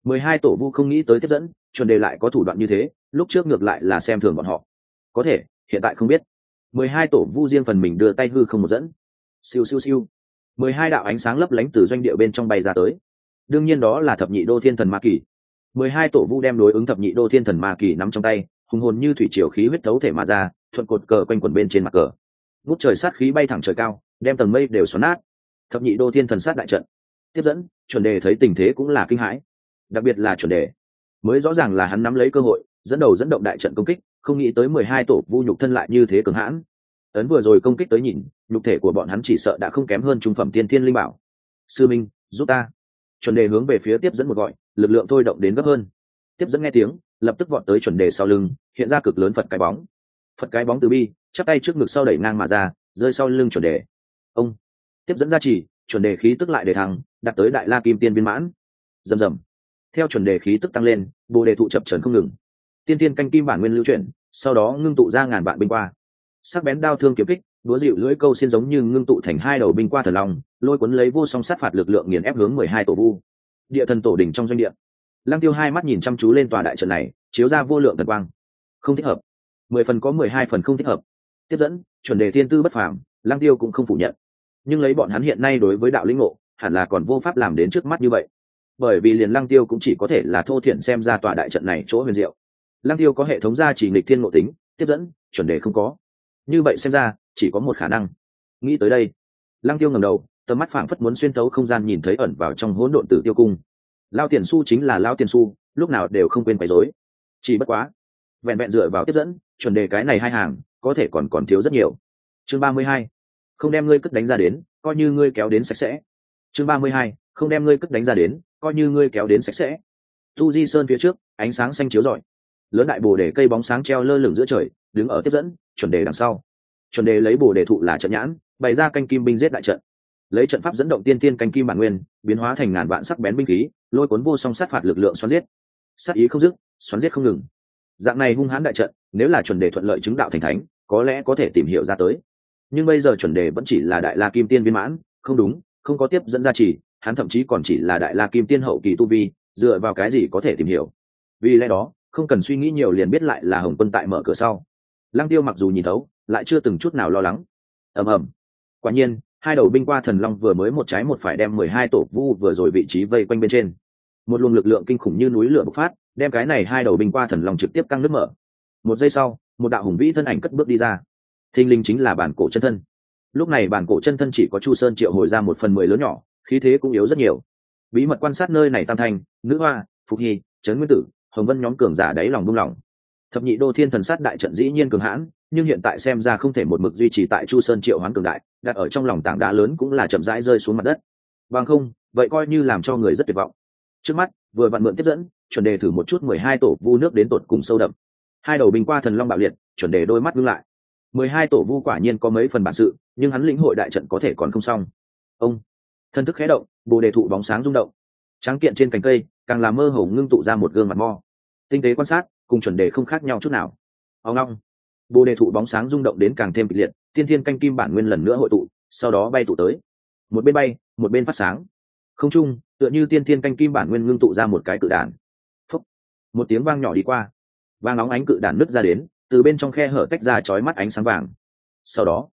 mười hai tổ vu không nghĩ tới tiếp dẫn, chuẩn đề lại có thủ đoạn như thế, lúc trước ngược lại là xem thường bọn họ. Có thể, hiện tại không biết. mười hai tổ vu riêng phần mình đưa tay hư không một dẫn siêu siêu siêu. Mười hai đạo ánh sáng lấp lánh từ doanh địa bên trong bay ra tới. Đương nhiên đó là thập nhị đô thiên thần ma kỳ. Mười hai tổ vu đem đối ứng thập nhị đô thiên thần ma kỳ nắm trong tay, hùng hồn như thủy triều khí huyết thấu thể mà ra, thuận cột cờ quanh quần bên trên mặt cờ. Ngút trời sát khí bay thẳng trời cao, đem tầng mây đều xoắn nát. Thập nhị đô thiên thần sát đại trận. Tiếp dẫn, chuẩn đề thấy tình thế cũng là kinh hãi. Đặc biệt là chuẩn đề. Mới rõ ràng là hắn nắm lấy cơ hội, dẫn đầu dẫn động đại trận công kích, không nghĩ tới mười hai tổ vu nhục thân lại như thế cường hãn ấn vừa rồi công kích tới nhìn nhục thể của bọn hắn chỉ sợ đã không kém hơn trung phẩm tiên thiên linh bảo. Sư minh giúp ta. Chuẩn đề hướng về phía tiếp dẫn một gọi lực lượng thôi động đến gấp hơn. Tiếp dẫn nghe tiếng lập tức vọt tới chuẩn đề sau lưng hiện ra cực lớn phật cái bóng. Phật cái bóng từ bi chắp tay trước ngực sau đẩy ngang mà ra rơi sau lưng chuẩn đề. Ông. Tiếp dẫn ra chỉ chuẩn đề khí tức lại để thẳng, đặt tới đại la kim tiên viên mãn. Rầm rầm. Theo chuẩn đề khí tức tăng lên bồ đề thụ chập trần không ngừng. Tiên tiên canh kim bản nguyên lưu chuyển sau đó ngưng tụ ra ngàn vạn binh qua sắc bén đao thương kiếm kích đúa dịu lưỡi câu xin giống như ngưng tụ thành hai đầu binh qua thần long, lôi cuốn lấy vô song sát phạt lực lượng nghiền ép hướng mười hai tổ vu. Địa thần tổ đỉnh trong doanh địa. Lăng tiêu hai mắt nhìn chăm chú lên tòa đại trận này, chiếu ra vô lượng thần quang. Không thích hợp. Mười phần có mười hai phần không thích hợp. Tiếp dẫn, chuẩn đề thiên tư bất phàm, lăng tiêu cũng không phủ nhận. Nhưng lấy bọn hắn hiện nay đối với đạo lĩnh ngộ, hẳn là còn vô pháp làm đến trước mắt như vậy. Bởi vì liền lăng tiêu cũng chỉ có thể là thô thiện xem ra tòa đại trận này chỗ huyền diệu. Lăng tiêu có hệ thống gia chỉ nghịch thiên ngộ tính, tiếp dẫn, chuẩn đề không có như vậy xem ra, chỉ có một khả năng. Nghĩ tới đây, lăng tiêu ngầm đầu, tầm mắt phảng phất muốn xuyên tấu không gian nhìn thấy ẩn vào trong hỗn độn tử tiêu cung. Lao tiền su chính là lao tiền su lúc nào đều không quên quấy rối. Chỉ bất quá, vẹn vẹn dựa vào tiếp dẫn, chuẩn đề cái này hai hàng, có thể còn còn thiếu rất nhiều. Chương ba mươi hai, không đem ngươi cất đánh ra đến, coi như ngươi kéo đến sạch sẽ. Chương ba mươi hai, không đem ngươi cất đánh ra đến, coi như ngươi kéo đến sạch sẽ. Tu di sơn phía trước, ánh sáng xanh chiếu rọi. Lớn đại bồ để cây bóng sáng treo lơ lửng giữa trời, đứng ở tiếp dẫn chuẩn đề đằng sau. Chuẩn đề lấy bồ đề thụ là trận nhãn, bày ra canh kim binh giết đại trận. Lấy trận pháp dẫn động tiên tiên canh kim bản nguyên, biến hóa thành ngàn vạn sắc bén binh khí, lôi cuốn vô song sát phạt lực lượng xoắn giết. Sát ý không dứt, xoắn giết không ngừng. Dạng này hung hãn đại trận, nếu là chuẩn đề thuận lợi chứng đạo thành thánh, có lẽ có thể tìm hiểu ra tới. Nhưng bây giờ chuẩn đề vẫn chỉ là đại la kim tiên viên mãn, không đúng, không có tiếp dẫn ra chỉ hắn thậm chí còn chỉ là đại la kim tiên hậu kỳ tu vi, dựa vào cái gì có thể tìm hiểu? Vì lẽ đó, không cần suy nghĩ nhiều liền biết lại là hồng quân tại mở cửa sau lăng tiêu mặc dù nhìn thấu, lại chưa từng chút nào lo lắng. Ầm ầm. Quả nhiên, hai đầu binh qua thần long vừa mới một trái một phải đem mười hai tổ vu vừa rồi vị trí vây quanh bên trên. Một luồng lực lượng kinh khủng như núi lửa bộc phát, đem cái này hai đầu binh qua thần long trực tiếp căng nước mở. Một giây sau, một đạo hùng vĩ thân ảnh cất bước đi ra. Thinh linh chính là bản cổ chân thân. Lúc này bản cổ chân thân chỉ có chu sơn triệu hồi ra một phần mười lớn nhỏ, khí thế cũng yếu rất nhiều. Bí mật quan sát nơi này tam thanh, nữ hoa, phục hy, trấn nguyên tử, hồng vân nhóm cường giả đáy lòng buông lòng thập nhị đô thiên thần sát đại trận dĩ nhiên cường hãn, nhưng hiện tại xem ra không thể một mực duy trì tại chu sơn triệu hoán cường đại, đặt ở trong lòng tảng đá lớn cũng là chậm rãi rơi xuống mặt đất. Bằng không, vậy coi như làm cho người rất tuyệt vọng. Trước mắt, vừa vặn mượn tiếp dẫn, chuẩn đề thử một chút mười hai tổ vu nước đến tột cùng sâu đậm. Hai đầu bình qua thần long bạo liệt, chuẩn đề đôi mắt ngưng lại. Mười hai tổ vu quả nhiên có mấy phần bản sự, nhưng hắn lĩnh hội đại trận có thể còn không xong. Ông, thân thức khé động, bồ đề thụ bóng sáng rung động. Tráng kiện trên cành cây, càng làm mơ hồ ngưng tụ ra một gương mặt mo. Tinh tế quan sát cùng chuẩn đề không khác nhau chút nào. Ông long, bồ đề thụ bóng sáng rung động đến càng thêm kịch liệt tiên thiên canh kim bản nguyên lần nữa hội tụ, sau đó bay tụ tới. Một bên bay, một bên phát sáng. Không chung tựa như tiên thiên canh kim bản nguyên ngưng tụ ra một cái cự đàn. Phúc. một tiếng vang nhỏ đi qua. Vang nóng ánh cự đàn nứt ra đến, từ bên trong khe hở tách ra chói mắt ánh sáng vàng. Sau đó,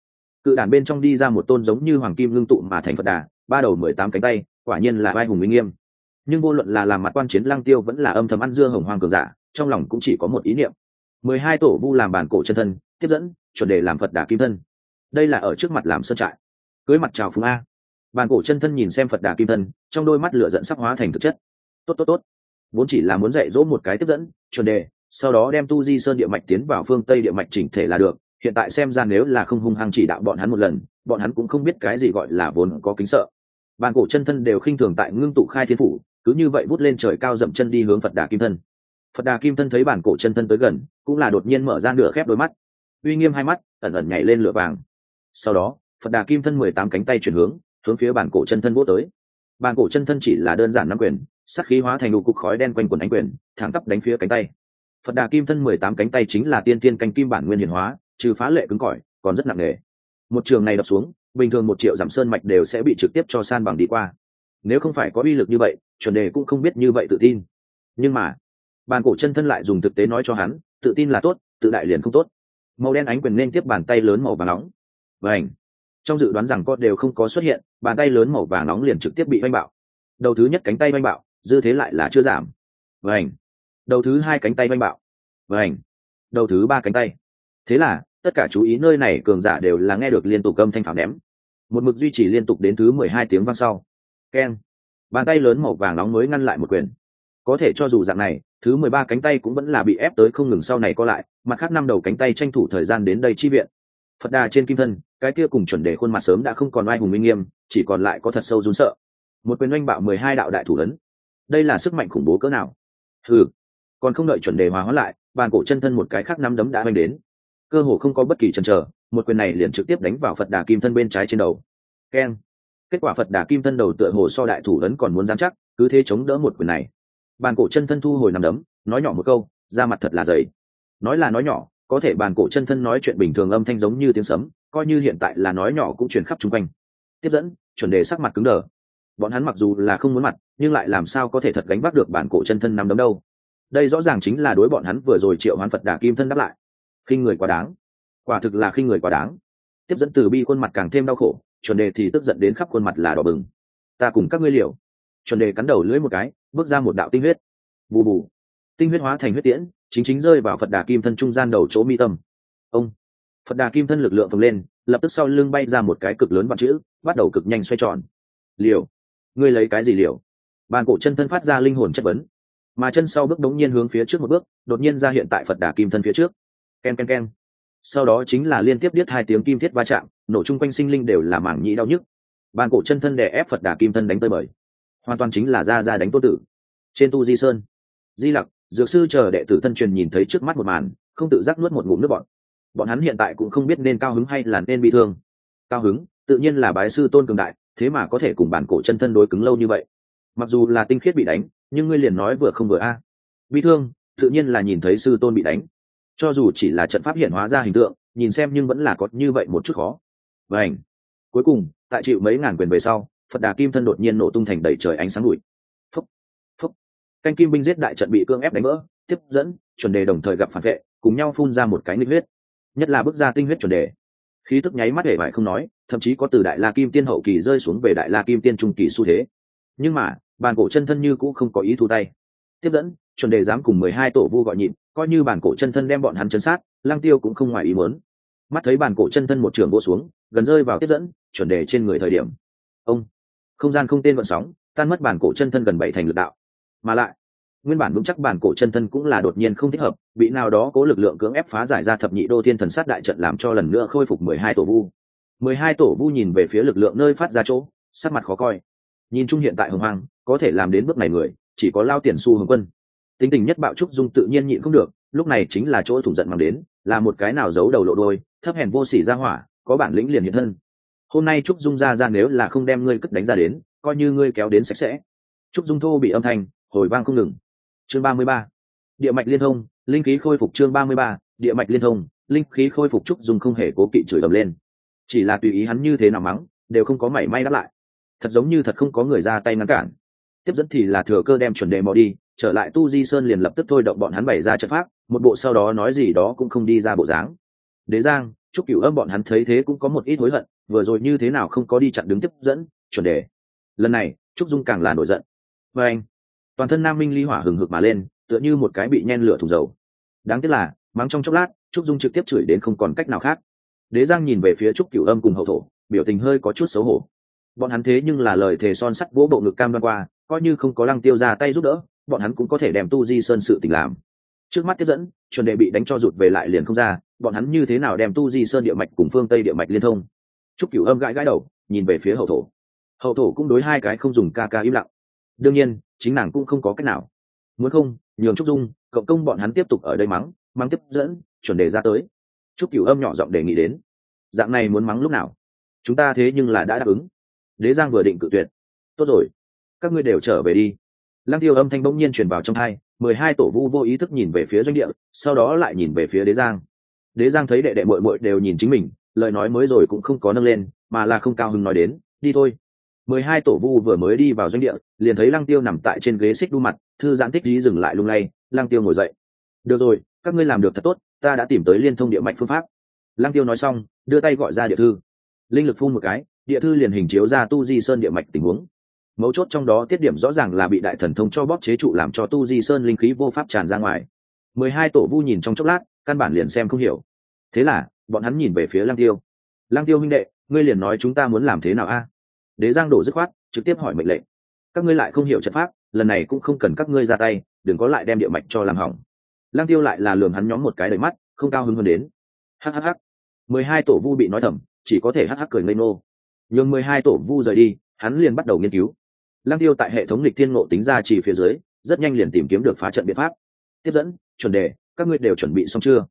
cự đàn bên trong đi ra một tôn giống như hoàng kim ngưng tụ mà thành phật đà, ba đầu mười tám cánh tay, quả nhiên là vai hùng uy nghiêm. Nhưng vô luận là làm mặt quan chiến lang tiêu vẫn là âm thầm ăn dưa hồng hoàng cường giả trong lòng cũng chỉ có một ý niệm. Mười hai tổ vu làm bản cổ chân thân, tiếp dẫn, chuẩn đề làm phật đà kim thân. Đây là ở trước mặt làm sơn trại. Cưới mặt chào phùng a. Bản cổ chân thân nhìn xem phật đà kim thân, trong đôi mắt lửa dẫn sắc hóa thành thực chất. Tốt tốt tốt. Vốn chỉ là muốn dạy dỗ một cái tiếp dẫn, chuẩn đề, sau đó đem tu di sơn địa mạch tiến vào phương tây địa mạch chỉnh thể là được. Hiện tại xem ra nếu là không hung hăng chỉ đạo bọn hắn một lần, bọn hắn cũng không biết cái gì gọi là vốn có kính sợ. Bàn cổ chân thân đều khinh thường tại ngưng tụ khai thiên phủ, cứ như vậy vút lên trời cao dậm chân đi hướng phật đà kim thân phật đà kim thân thấy bản cổ chân thân tới gần, cũng là đột nhiên mở ra nửa khép đôi mắt. Uy nghiêm hai mắt, ẩn ẩn nhảy lên lửa vàng. Sau đó, phật đà kim thân mười tám cánh tay chuyển hướng hướng phía bản cổ chân thân vô tới. Bản cổ chân thân chỉ là đơn giản nắm quyền sắc khí hóa thành đủ cục khói đen quanh quần ánh quyền, thẳng tắp đánh phía cánh tay. Phật đà kim thân mười tám cánh tay chính là tiên tiên canh kim bản nguyên hiển hóa, trừ phá lệ cứng cỏi, còn rất nặng nề. Một trường này đập xuống, bình thường một triệu giảm sơn mạch đều sẽ bị trực tiếp cho san bằng đi qua. Nếu không phải có uy lực như vậy, chuẩn đề cũng không biết như vậy tự tin. Nhưng mà bàn cổ chân thân lại dùng thực tế nói cho hắn, tự tin là tốt, tự đại liền không tốt. Màu đen ánh quyền nên tiếp bàn tay lớn màu vàng nóng. Và ảnh trong dự đoán rằng con đều không có xuất hiện, bàn tay lớn màu vàng nóng liền trực tiếp bị oanh bạo. Đầu thứ nhất cánh tay oanh bạo, dư thế lại là chưa giảm. Và ảnh đầu thứ hai cánh tay oanh bạo. Và ảnh đầu thứ ba cánh tay. Thế là, tất cả chú ý nơi này cường giả đều là nghe được liên tục âm thanh phản ném. Một mực duy trì liên tục đến thứ mười hai tiếng vang sau. Keng. Bàn tay lớn màu vàng nóng mới ngăn lại một quyền có thể cho dù dạng này, thứ mười ba cánh tay cũng vẫn là bị ép tới không ngừng sau này co lại, mặt khác năm đầu cánh tay tranh thủ thời gian đến đây chi viện. Phật đà trên kim thân, cái kia cùng chuẩn đề khuôn mặt sớm đã không còn oai hùng minh nghiêm, chỉ còn lại có thật sâu run sợ. Một quyền oanh bạo mười hai đạo đại thủ lớn. Đây là sức mạnh khủng bố cỡ nào? Ừ còn không đợi chuẩn đề hòa hóa lại, bàn cổ chân thân một cái khác năm đấm đã oanh đến. Cơ hồ không có bất kỳ chần chờ, một quyền này liền trực tiếp đánh vào phật đà kim thân bên trái trên đầu. Keng. Kết quả phật đà kim thân đầu tựa hồ so đại thủ ấn còn muốn dám chắc, cứ thế chống đỡ một quyền này bàn cổ chân thân thu hồi nằm đấm, nói nhỏ một câu, da mặt thật là dày. Nói là nói nhỏ, có thể bàn cổ chân thân nói chuyện bình thường âm thanh giống như tiếng sấm, coi như hiện tại là nói nhỏ cũng truyền khắp chung quanh. Tiếp dẫn, chuẩn đề sắc mặt cứng đờ. Bọn hắn mặc dù là không muốn mặt, nhưng lại làm sao có thể thật gánh vác được bản cổ chân thân nằm đấm đâu. Đây rõ ràng chính là đối bọn hắn vừa rồi triệu hoán phật đà kim thân đáp lại. Khi người quá đáng. Quả thực là khi người quá đáng. Tiếp dẫn từ bi khuôn mặt càng thêm đau khổ, chuẩn đề thì tức giận đến khắp khuôn mặt là đỏ bừng. Ta cùng các ngươi liều chuẩn đề cắn đầu lưỡi một cái, bước ra một đạo tinh huyết. Bù bù. Tinh huyết hóa thành huyết tiễn, chính chính rơi vào phật đà kim thân trung gian đầu chỗ mi tâm. Ông. Phật đà kim thân lực lượng phồng lên, lập tức sau lưng bay ra một cái cực lớn vạn chữ, bắt đầu cực nhanh xoay tròn. Liều. Ngươi lấy cái gì liều? Bàn cổ chân thân phát ra linh hồn chất vấn. Mà chân sau bước đống nhiên hướng phía trước một bước, đột nhiên ra hiện tại phật đà kim thân phía trước. K e n k e n k e n sau đó chính là liên tiếp biết hai tiếng kim thiết va chạm, nổ chung quanh sinh linh đều là mảng nhĩ đau nhức. Bàn cổ chân thân đè ép phật đà kim thân đánh tơi bời hoàn toàn chính là ra ra đánh tôn tử. Trên tu di sơn, di lặc, dược sư chờ đệ tử thân truyền nhìn thấy trước mắt một màn, không tự giác nuốt một ngụm nước bọn bọn hắn hiện tại cũng không biết nên cao hứng hay là nên bị thương. Cao hứng, tự nhiên là bái sư tôn cường đại, thế mà có thể cùng bản cổ chân thân đối cứng lâu như vậy. Mặc dù là tinh khiết bị đánh, nhưng ngươi liền nói vừa không vừa a. À. bị thương, tự nhiên là nhìn thấy sư tôn bị đánh. Cho dù chỉ là trận pháp hiện hóa ra hình tượng, nhìn xem nhưng vẫn là có như vậy một chút khó. Và ảnh cuối cùng, tại chịu mấy ngàn quyền về sau phật đà kim thân đột nhiên nổ tung thành đầy trời ánh sáng bụi. Phúc phúc canh kim binh giết đại trận bị cương ép đánh vỡ, tiếp dẫn, chuẩn đề đồng thời gặp phản vệ, cùng nhau phun ra một cái nghịch huyết. Nhất là bước ra tinh huyết chuẩn đề. Khí tức nháy mắt để vải không nói, thậm chí có từ đại la kim tiên hậu kỳ rơi xuống về đại la kim tiên trung kỳ xu thế. Nhưng mà bàn cổ chân thân như cũng không có ý thu tay. Tiếp dẫn, chuẩn đề dám cùng mười hai tổ vu gọi nhịn, coi như bàn cổ chân thân đem bọn hắn chân sát lang tiêu cũng không ngoài ý muốn. Mắt thấy bàn cổ chân thân một trường vô xuống, gần rơi vào tiếp dẫn, chuẩn đề trên người thời điểm. Ông không gian không tên vận sóng, tan mất bản cổ chân thân gần bảy thành lực đạo. Mà lại, nguyên bản vững chắc bản cổ chân thân cũng là đột nhiên không thích hợp, bị nào đó cố lực lượng cưỡng ép phá giải ra thập nhị đô thiên thần sát đại trận làm cho lần nữa khôi phục mười hai tổ vu. Mười hai tổ vu nhìn về phía lực lượng nơi phát ra chỗ, sắc mặt khó coi. Nhìn chung hiện tại hồng hoang, có thể làm đến bước này người, chỉ có lao tiền su hồng quân. Tính tình nhất bạo trúc dung tự nhiên nhịn không được, lúc này chính là chỗ thủ giận mang đến, là một cái nào giấu đầu lộ đôi, thấp hèn vô sỉ ra hỏa, có bản lĩnh liền hiện thân hôm nay trúc dung ra ra nếu là không đem ngươi cất đánh ra đến, coi như ngươi kéo đến sạch sẽ. Trúc dung thô bị âm thanh, hồi vang không ngừng. Chương ba mươi ba. Địa mạch liên thông, linh khí khôi phục chương ba mươi ba, địa mạch liên thông, linh khí khôi phục trúc dung không hề cố kỵ chửi ầm lên. Chỉ là tùy ý hắn như thế nào mắng, đều không có mảy may đáp lại. Thật giống như thật không có người ra tay ngăn cản. Tiếp dẫn thì là thừa cơ đem chuẩn đề mò đi, trở lại tu di sơn liền lập tức thôi động bọn hắn bày ra trận pháp, một bộ sau đó nói gì đó cũng không đi ra bộ dáng. Đế giang chúc cửu âm bọn hắn thấy thế cũng có một ít hối hận vừa rồi như thế nào không có đi chặn đứng tiếp dẫn, chuẩn đề. Lần này, trúc dung càng là nổi giận. Và anh, toàn thân nam minh ly hỏa hừng hực mà lên, tựa như một cái bị nhen lửa thùng dầu. Đáng tiếc là, mắng trong chốc lát, trúc dung trực tiếp chửi đến không còn cách nào khác. Đế giang nhìn về phía trúc cửu âm cùng hậu thổ, biểu tình hơi có chút xấu hổ. Bọn hắn thế nhưng là lời thề son sắt vỗ bộ ngực cam đoan qua, coi như không có lăng tiêu ra tay giúp đỡ, bọn hắn cũng có thể đem tu di sơn sự tình làm. Trước mắt tiếp dẫn, chuẩn đề bị đánh cho rụt về lại liền không ra, bọn hắn như thế nào đem tu di sơn địa mạch cùng phương tây địa mạch liên thông? Trúc cửu âm gãi gãi đầu, nhìn về phía hậu thổ. Hậu thổ cũng đối hai cái không dùng ca ca im lặng. Đương nhiên, chính nàng cũng không có cách nào. Muốn không, nhường trúc dung, cộng công bọn hắn tiếp tục ở đây mắng mắng tiếp dẫn, chuẩn đề ra tới. Trúc cửu âm nhỏ giọng đề nghị đến. Dạng này muốn mắng lúc nào? Chúng ta thế nhưng là đã đáp ứng. Đế giang vừa định cự tuyệt. Tốt rồi, các ngươi đều trở về đi. Lăng tiêu âm thanh bỗng nhiên truyền vào trong hai, mười hai tổ vu vô ý thức nhìn về phía doanh địa, sau đó lại nhìn về phía đế giang. Đế giang thấy đệ đệ mội mội đều nhìn chính mình lời nói mới rồi cũng không có nâng lên, mà là không cao hứng nói đến, đi thôi. Mười hai tổ vu vừa mới đi vào doanh địa, liền thấy lăng tiêu nằm tại trên ghế xích đu mặt, thư giãn tích dí dừng lại lung lay, lăng tiêu ngồi dậy. Được rồi, các ngươi làm được thật tốt, ta đã tìm tới liên thông địa mạch phương pháp. Lăng tiêu nói xong, đưa tay gọi ra địa thư. Linh lực phun một cái, địa thư liền hình chiếu ra tu di sơn địa mạch tình huống. Mấu chốt trong đó tiết điểm rõ ràng là bị đại thần thông cho bóp chế trụ làm cho tu di sơn linh khí vô pháp tràn ra ngoài. Mười hai tổ vu nhìn trong chốc lát, căn bản liền xem không hiểu. Thế là bọn hắn nhìn về phía lang tiêu. Lang tiêu huynh đệ, ngươi liền nói chúng ta muốn làm thế nào a? Đế giang đổ dứt khoát, trực tiếp hỏi mệnh lệnh. Các ngươi lại không hiểu trận pháp, lần này cũng không cần các ngươi ra tay, đừng có lại đem địa mạch cho làm hỏng. Lang tiêu lại là lường hắn nhóm một cái đầy mắt, không cao hứng hơn đến. Hhh mười hai tổ vu bị nói thầm, chỉ có thể hh cười ngây nô nhường mười hai tổ vu rời đi, hắn liền bắt đầu nghiên cứu. Lang tiêu tại hệ thống lịch thiên ngộ tính ra chỉ phía dưới, rất nhanh liền tìm kiếm được phá trận biện pháp. Tiếp dẫn, chuẩn đề, các ngươi đều chuẩn bị xong chưa?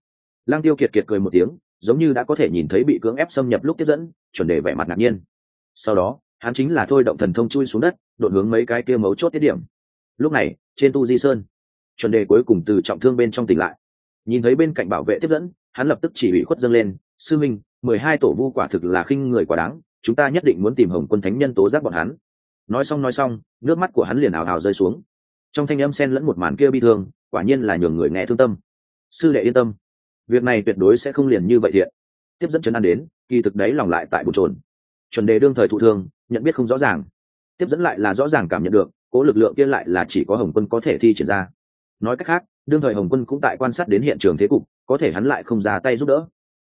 Lang tiêu kiệt kiệt cười một tiếng giống như đã có thể nhìn thấy bị cưỡng ép xâm nhập lúc tiếp dẫn, chuẩn đề vẻ mặt ngạc nhiên. Sau đó, hắn chính là thôi động thần thông chui xuống đất, đột hướng mấy cái kia mấu chốt tiết điểm. Lúc này, trên tu di sơn, chuẩn đề cuối cùng từ trọng thương bên trong tỉnh lại. Nhìn thấy bên cạnh bảo vệ tiếp dẫn, hắn lập tức chỉ bị khuất dâng lên. Sư minh, mười hai tổ vu quả thực là khinh người quả đáng, chúng ta nhất định muốn tìm hồng quân thánh nhân tố giác bọn hắn. Nói xong nói xong, nước mắt của hắn liền ảo ảo rơi xuống. Trong thanh âm sen lẫn một màn kia bi thương, quả nhiên là nhường người nghe thương tâm. Sư đệ yên tâm việc này tuyệt đối sẽ không liền như vậy thiện. Tiếp dẫn chấn an đến, kỳ thực đấy lòng lại tại bồn trồn chuẩn đề đương thời thụ thương, nhận biết không rõ ràng. Tiếp dẫn lại là rõ ràng cảm nhận được, cố lực lượng kia lại là chỉ có hồng quân có thể thi triển ra. Nói cách khác, đương thời hồng quân cũng tại quan sát đến hiện trường thế cục, có thể hắn lại không ra tay giúp đỡ.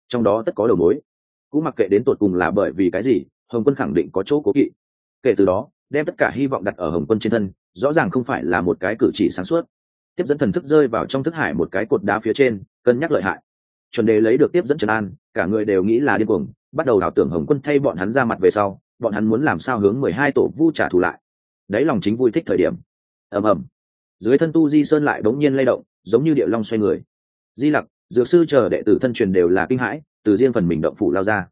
Trong đó tất có đầu mối. Cũng mặc kệ đến tột cùng là bởi vì cái gì, hồng quân khẳng định có chỗ cố kỵ. Kể từ đó, đem tất cả hy vọng đặt ở hồng quân trên thân, rõ ràng không phải là một cái cử chỉ sáng suốt. Tiếp dẫn thần thức rơi vào trong thức hải một cái cột đá phía trên, cân nhắc lợi hại chuẩn đề lấy được tiếp dẫn trần an, cả người đều nghĩ là điên cuồng, bắt đầu đảo tưởng hồng quân thay bọn hắn ra mặt về sau, bọn hắn muốn làm sao hướng mười hai tổ vu trả thù lại. Đấy lòng chính vui thích thời điểm. Ầm ầm. Dưới thân tu di sơn lại bỗng nhiên lay động, giống như điệu long xoay người. Di lặc, dược sư chờ đệ tử thân truyền đều là kinh hãi, từ riêng phần mình động phủ lao ra.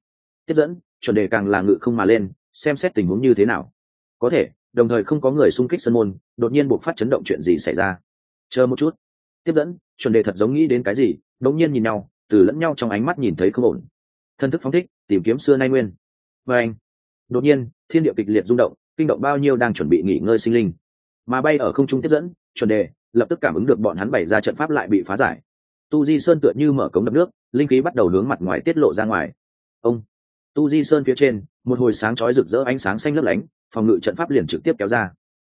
Tiếp dẫn, chuẩn đề càng là ngự không mà lên, xem xét tình huống như thế nào. Có thể, đồng thời không có người xung kích sân môn, đột nhiên buộc phát chấn động chuyện gì xảy ra. Chờ một chút. Tiếp dẫn, chuẩn đề thật giống nghĩ đến cái gì, đống nhiên nhìn nhau từ lẫn nhau trong ánh mắt nhìn thấy không ổn. Thân thức phóng thích, tìm kiếm xưa nay nguyên. Và anh, đột nhiên, thiên địa kịch liệt rung động, kinh động bao nhiêu đang chuẩn bị nghỉ ngơi sinh linh. Mà bay ở không trung tiếp dẫn, chuẩn đề, lập tức cảm ứng được bọn hắn bày ra trận pháp lại bị phá giải. Tu di sơn tựa như mở cống đập nước, linh khí bắt đầu hướng mặt ngoài tiết lộ ra ngoài. Ông, tu di sơn phía trên, một hồi sáng chói rực rỡ ánh sáng xanh lấp lánh, phòng ngự trận pháp liền trực tiếp kéo ra.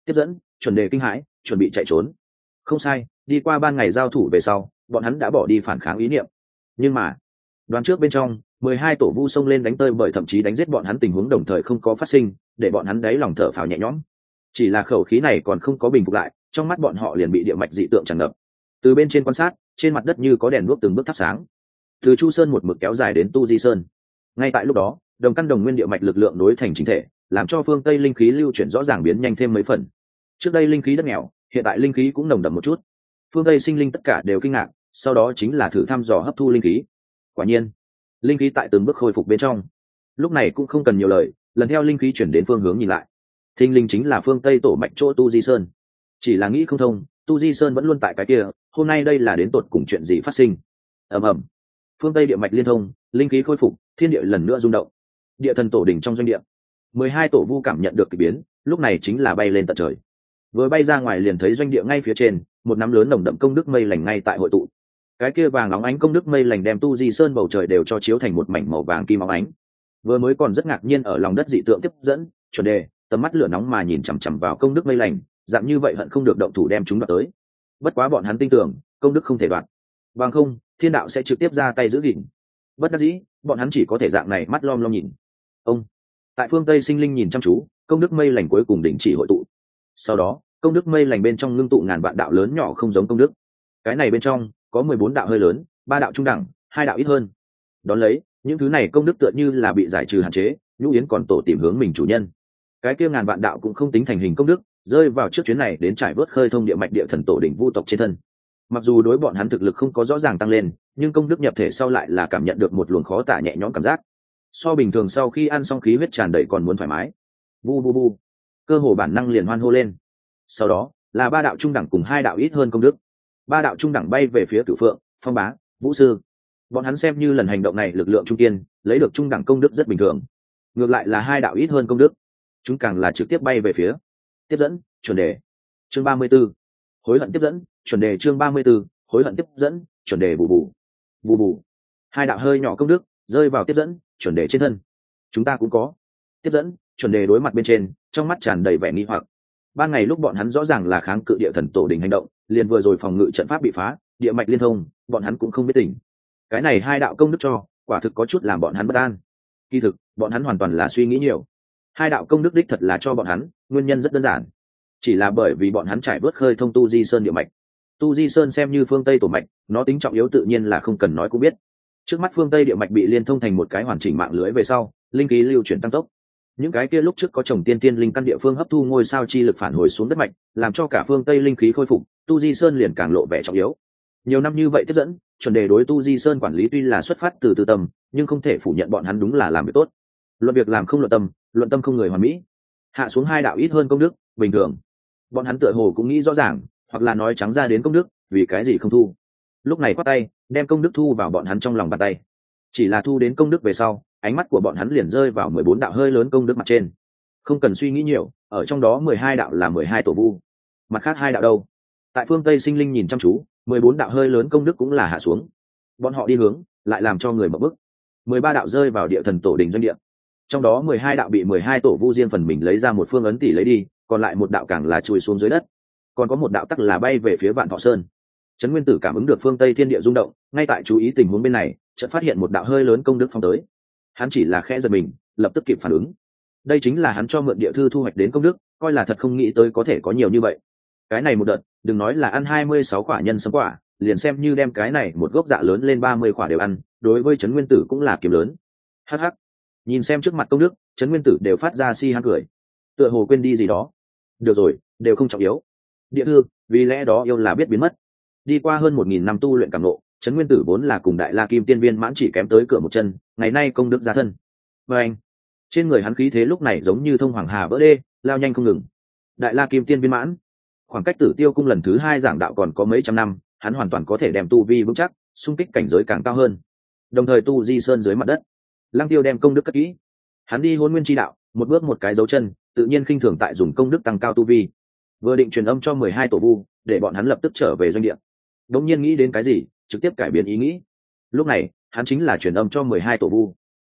Tiếp dẫn, chuẩn đề kinh hãi, chuẩn bị chạy trốn. Không sai, đi qua ban ngày giao thủ về sau, bọn hắn đã bỏ đi phản kháng ý niệm nhưng mà, đoán trước bên trong, mười hai tổ vu xông lên đánh tơi bởi thậm chí đánh giết bọn hắn tình huống đồng thời không có phát sinh, để bọn hắn đáy lòng thở phào nhẹ nhõm. Chỉ là khẩu khí này còn không có bình phục lại, trong mắt bọn họ liền bị địa mạch dị tượng tràn ngập. Từ bên trên quan sát, trên mặt đất như có đèn đuốc từng bước thắp sáng. Từ chu sơn một mực kéo dài đến tu di sơn. Ngay tại lúc đó, đồng căn đồng nguyên địa mạch lực lượng nối thành chính thể, làm cho phương tây linh khí lưu chuyển rõ ràng biến nhanh thêm mấy phần. Trước đây linh khí đất nghèo, hiện tại linh khí cũng nồng đậm một chút. Phương tây sinh linh tất cả đều kinh ngạc sau đó chính là thử thăm dò hấp thu linh khí. Quả nhiên, linh khí tại từng bước khôi phục bên trong. Lúc này cũng không cần nhiều lời, lần theo linh khí chuyển đến phương hướng nhìn lại. Thinh linh chính là phương tây tổ mạch chỗ tu di sơn. Chỉ là nghĩ không thông, tu di sơn vẫn luôn tại cái kia, hôm nay đây là đến tột cùng chuyện gì phát sinh? Ầm ầm. Phương tây địa mạch liên thông, linh khí khôi phục, thiên địa lần nữa rung động. Địa thần tổ đỉnh trong doanh địa. Mười hai tổ vu cảm nhận được k ỳ biến, lúc này chính là bay lên tận trời. Vừa bay ra ngoài liền thấy doanh địa ngay phía trên, một nắm lớn nồng đậm công đức mây lành ngay tại hội tụ cái kia vàng óng ánh công đức mây lành đem tu di sơn bầu trời đều cho chiếu thành một mảnh màu vàng kim óng ánh. Vừa mới còn rất ngạc nhiên ở lòng đất dị tượng tiếp dẫn, chuẩn đề, tầm mắt lửa nóng mà nhìn chằm chằm vào công đức mây lành, dạng như vậy hận không được động thủ đem chúng đoạt tới. Bất quá bọn hắn tin tưởng, công đức không thể đoạt. Bằng không, thiên đạo sẽ trực tiếp ra tay giữ gìn. Bất đắc dĩ, bọn hắn chỉ có thể dạng này mắt lom lom nhìn. Ông, tại phương tây sinh linh nhìn chăm chú, công đức mây lành cuối cùng đình chỉ hội tụ. Sau đó, công đức mây lành bên trong ngưng tụ ngàn vạn đạo lớn nhỏ không giống công đức. Cái này bên trong có mười bốn đạo hơi lớn ba đạo trung đẳng hai đạo ít hơn. Đón lấy những thứ này công đức tựa như là bị giải trừ hạn chế nhũ yến còn tổ tìm hướng mình chủ nhân. Cái kia ngàn vạn đạo cũng không tính thành hình công đức rơi vào trước chuyến này đến trải vớt khơi thông địa mạch địa thần tổ đỉnh vu tộc trên thân. Mặc dù đối bọn hắn thực lực không có rõ ràng tăng lên nhưng công đức nhập thể sau lại là cảm nhận được một luồng khó tả nhẹ nhõm cảm giác. So bình thường sau khi ăn xong khí huyết tràn đầy còn muốn thoải mái. Bu bu bu, cơ hồ bản năng liền hoan hô lên. Sau đó là ba đạo trung đẳng cùng hai đạo ít hơn công đức ba đạo trung đẳng bay về phía cửu phượng, phong bá, vũ sư. Bọn hắn xem như lần hành động này lực lượng trung kiên, lấy được trung đẳng công đức rất bình thường. Ngược lại là hai đạo ít hơn công đức. Chúng càng là trực tiếp bay về phía. Tiếp dẫn, chuẩn đề. Chương ba mươi b ố hối hận tiếp dẫn, chuẩn đề chương ba mươi b ố hối hận tiếp dẫn, chuẩn đề bù bù. Bù bù. Hai đạo hơi nhỏ công đức, rơi vào tiếp dẫn, chuẩn đề trên thân. Chúng ta cũng có. Tiếp dẫn, chuẩn đề đối mặt bên trên, trong mắt tràn đầy vẻ nghi hoặc ban ngày lúc bọn hắn rõ ràng là kháng cự địa thần tổ đình hành động, liền vừa rồi phòng ngự trận pháp bị phá, địa mạch liên thông, bọn hắn cũng không biết tỉnh cái này hai đạo công đức cho, quả thực có chút làm bọn hắn bất an. Kỳ thực, bọn hắn hoàn toàn là suy nghĩ nhiều. Hai đạo công đức đích thật là cho bọn hắn, nguyên nhân rất đơn giản. Chỉ là bởi vì bọn hắn trải bớt khơi thông tu di sơn địa mạch. Tu di sơn xem như phương tây tổ mạch, nó tính trọng yếu tự nhiên là không cần nói cũng biết. Trước mắt phương tây địa mạch bị liên thông thành một cái hoàn chỉnh mạng lưới về sau, linh khí lưu chuyển tăng tốc những cái kia lúc trước có trồng tiên tiên linh căn địa phương hấp thu ngôi sao chi lực phản hồi xuống đất mạch, làm cho cả phương tây linh khí khôi phục, tu di sơn liền càng lộ vẻ trọng yếu. Nhiều năm như vậy tiếp dẫn chuẩn đề đối tu di sơn quản lý tuy là xuất phát từ tư tâm, nhưng không thể phủ nhận bọn hắn đúng là làm việc tốt. Luận việc làm không luận tâm luận tâm không người hoàn mỹ. Hạ xuống hai đạo ít hơn công đức, bình thường. Bọn hắn tựa hồ cũng nghĩ rõ ràng, hoặc là nói trắng ra đến công đức, vì cái gì không thu. Lúc này khoát tay, đem công đức thu vào bọn hắn trong lòng bàn tay. Chỉ là thu đến công đức về sau ánh mắt của bọn hắn liền rơi vào mười bốn đạo hơi lớn công đức mặt trên. Không cần suy nghĩ nhiều, ở trong đó mười hai đạo là mười hai tổ vu. Mặt khác hai đạo đâu? Tại phương tây sinh linh nhìn chăm chú, mười bốn đạo hơi lớn công đức cũng là hạ xuống. Bọn họ đi hướng, lại làm cho người mở bức mười ba đạo rơi vào địa thần tổ đình doanh địa. Trong đó mười hai đạo bị mười hai tổ vu riêng phần mình lấy ra một phương ấn tỷ lấy đi, còn lại một đạo càng là chui xuống dưới đất. Còn có một đạo tắc là bay về phía vạn thọ sơn. Trấn nguyên tử cảm ứng được phương tây thiên địa rung động, ngay tại chú ý tình huống bên này, chợt phát hiện một đạo hơi lớn công đức phong tới hắn chỉ là khẽ giật mình, lập tức kịp phản ứng. Đây chính là hắn cho mượn địa thư thu hoạch đến công đức, coi là thật không nghĩ tới có thể có nhiều như vậy. Cái này một đợt, đừng nói là ăn hai mươi sáu quả nhân sấm quả, liền xem như đem cái này một gốc dạ lớn lên ba mươi quả đều ăn, đối với trấn nguyên tử cũng là kiếm lớn. Hh nhìn xem trước mặt công đức, trấn nguyên tử đều phát ra si hăng cười. Tựa hồ quên đi gì đó. Được rồi, đều không trọng yếu. Địa thư, vì lẽ đó yêu là biết biến mất. Đi qua hơn một nghìn năm tu luyện cảm lộ trấn nguyên tử vốn là cùng đại la kim tiên viên mãn chỉ kém tới cửa một chân, ngày nay công đức ra thân. Và anh, trên người hắn khí thế lúc này giống như thông hoàng hà vỡ đê, lao nhanh không ngừng. Đại la kim tiên viên mãn, khoảng cách tử tiêu cung lần thứ hai giảng đạo còn có mấy trăm năm, hắn hoàn toàn có thể đem tu vi vững chắc, xung kích cảnh giới càng cao hơn. Đồng thời tu di sơn dưới mặt đất, lăng tiêu đem công đức cất kỹ. Hắn đi hôn nguyên tri đạo, một bước một cái dấu chân, tự nhiên khinh thường tại dùng công đức tăng cao tu vi. Vừa định truyền âm cho mười hai tổ vu, để bọn hắn lập tức trở về doanh địa. Đống nhiên nghĩ đến cái gì trực tiếp cải biến ý nghĩ. Lúc này, hắn chính là truyền âm cho mười hai tổ vu.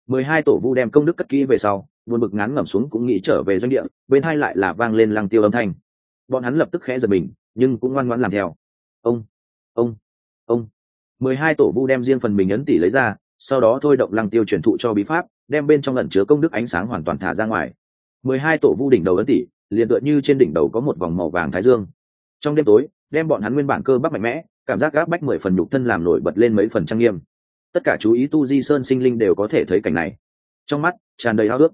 mười hai tổ vu đem công đức cất kỹ về sau, buồn bực ngán ngẩm xuống cũng nghĩ trở về doanh địa, bên hai lại là vang lên lăng tiêu âm thanh. Bọn hắn lập tức khẽ giật mình, nhưng cũng ngoan ngoãn làm theo. Ông ông ông. mười hai tổ vu đem riêng phần mình ấn tỷ lấy ra, sau đó thôi động lăng tiêu truyền thụ cho bí pháp, đem bên trong ẩn chứa công đức ánh sáng hoàn toàn thả ra ngoài. mười hai tổ vu đỉnh đầu ấn tỷ liền tựa như trên đỉnh đầu có một vòng màu vàng thái dương. Trong đêm tối, đem bọn hắn nguyên bản cơ bắp mạnh mẽ cảm giác gáp bách mười phần nhục thân làm nổi bật lên mấy phần trang nghiêm. Tất cả chú ý tu di sơn sinh linh đều có thể thấy cảnh này. Trong mắt, tràn đầy hao ước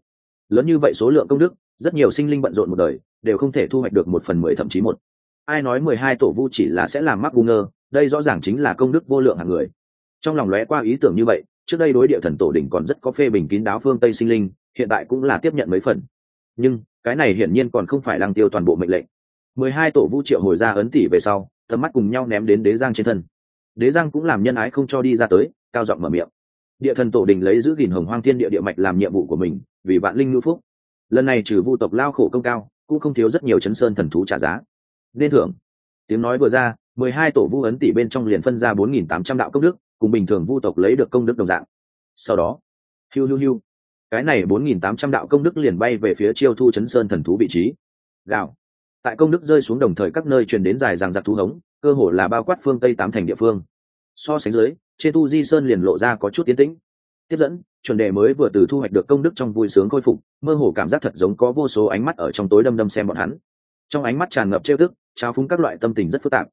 lớn như vậy số lượng công đức, rất nhiều sinh linh bận rộn một đời, đều không thể thu hoạch được một phần mười thậm chí một. Ai nói mười hai tổ vu chỉ là sẽ làm mắc vu ngơ, đây rõ ràng chính là công đức vô lượng hàng người. Trong lòng lóe qua ý tưởng như vậy, trước đây đối địa thần tổ đỉnh còn rất có phê bình kín đáo phương tây sinh linh, hiện tại cũng là tiếp nhận mấy phần. Nhưng, cái này hiển nhiên còn không phải lăng tiêu toàn bộ mệnh lệnh. Mười hai tổ vu triệu hồi ra ấn tỷ về sau tầm mắt cùng nhau ném đến đế giang trên thân. Đế giang cũng làm nhân ái không cho đi ra tới, cao giọng mở miệng. Địa thần tổ đình lấy giữ gìn hồng hoang thiên địa địa mạch làm nhiệm vụ của mình, vì vạn linh ngữ phúc. Lần này trừ vu tộc lao khổ công cao, cũng không thiếu rất nhiều chấn sơn thần thú trả giá. Nên thưởng. Tiếng nói vừa ra, mười hai tổ vu ấn tỷ bên trong liền phân ra bốn nghìn tám trăm đạo công đức, cùng bình thường vu tộc lấy được công đức đồng dạng. Sau đó, hiu hiu hiu. Cái này bốn nghìn tám trăm đạo công đức liền bay về phía chiêu thu chấn sơn thần thú vị trí. Gạo tại công đức rơi xuống đồng thời các nơi truyền đến dài rằng giặc thú hống, cơ hồ là bao quát phương tây tám thành địa phương. So sánh dưới trên tu di sơn liền lộ ra có chút tiến tĩnh. Tiếp dẫn, chuẩn đề mới vừa từ thu hoạch được công đức trong vui sướng khôi phục, mơ hồ cảm giác thật giống có vô số ánh mắt ở trong tối đâm đâm xem bọn hắn. Trong ánh mắt tràn ngập trêu tức, trao phúng các loại tâm tình rất phức tạp.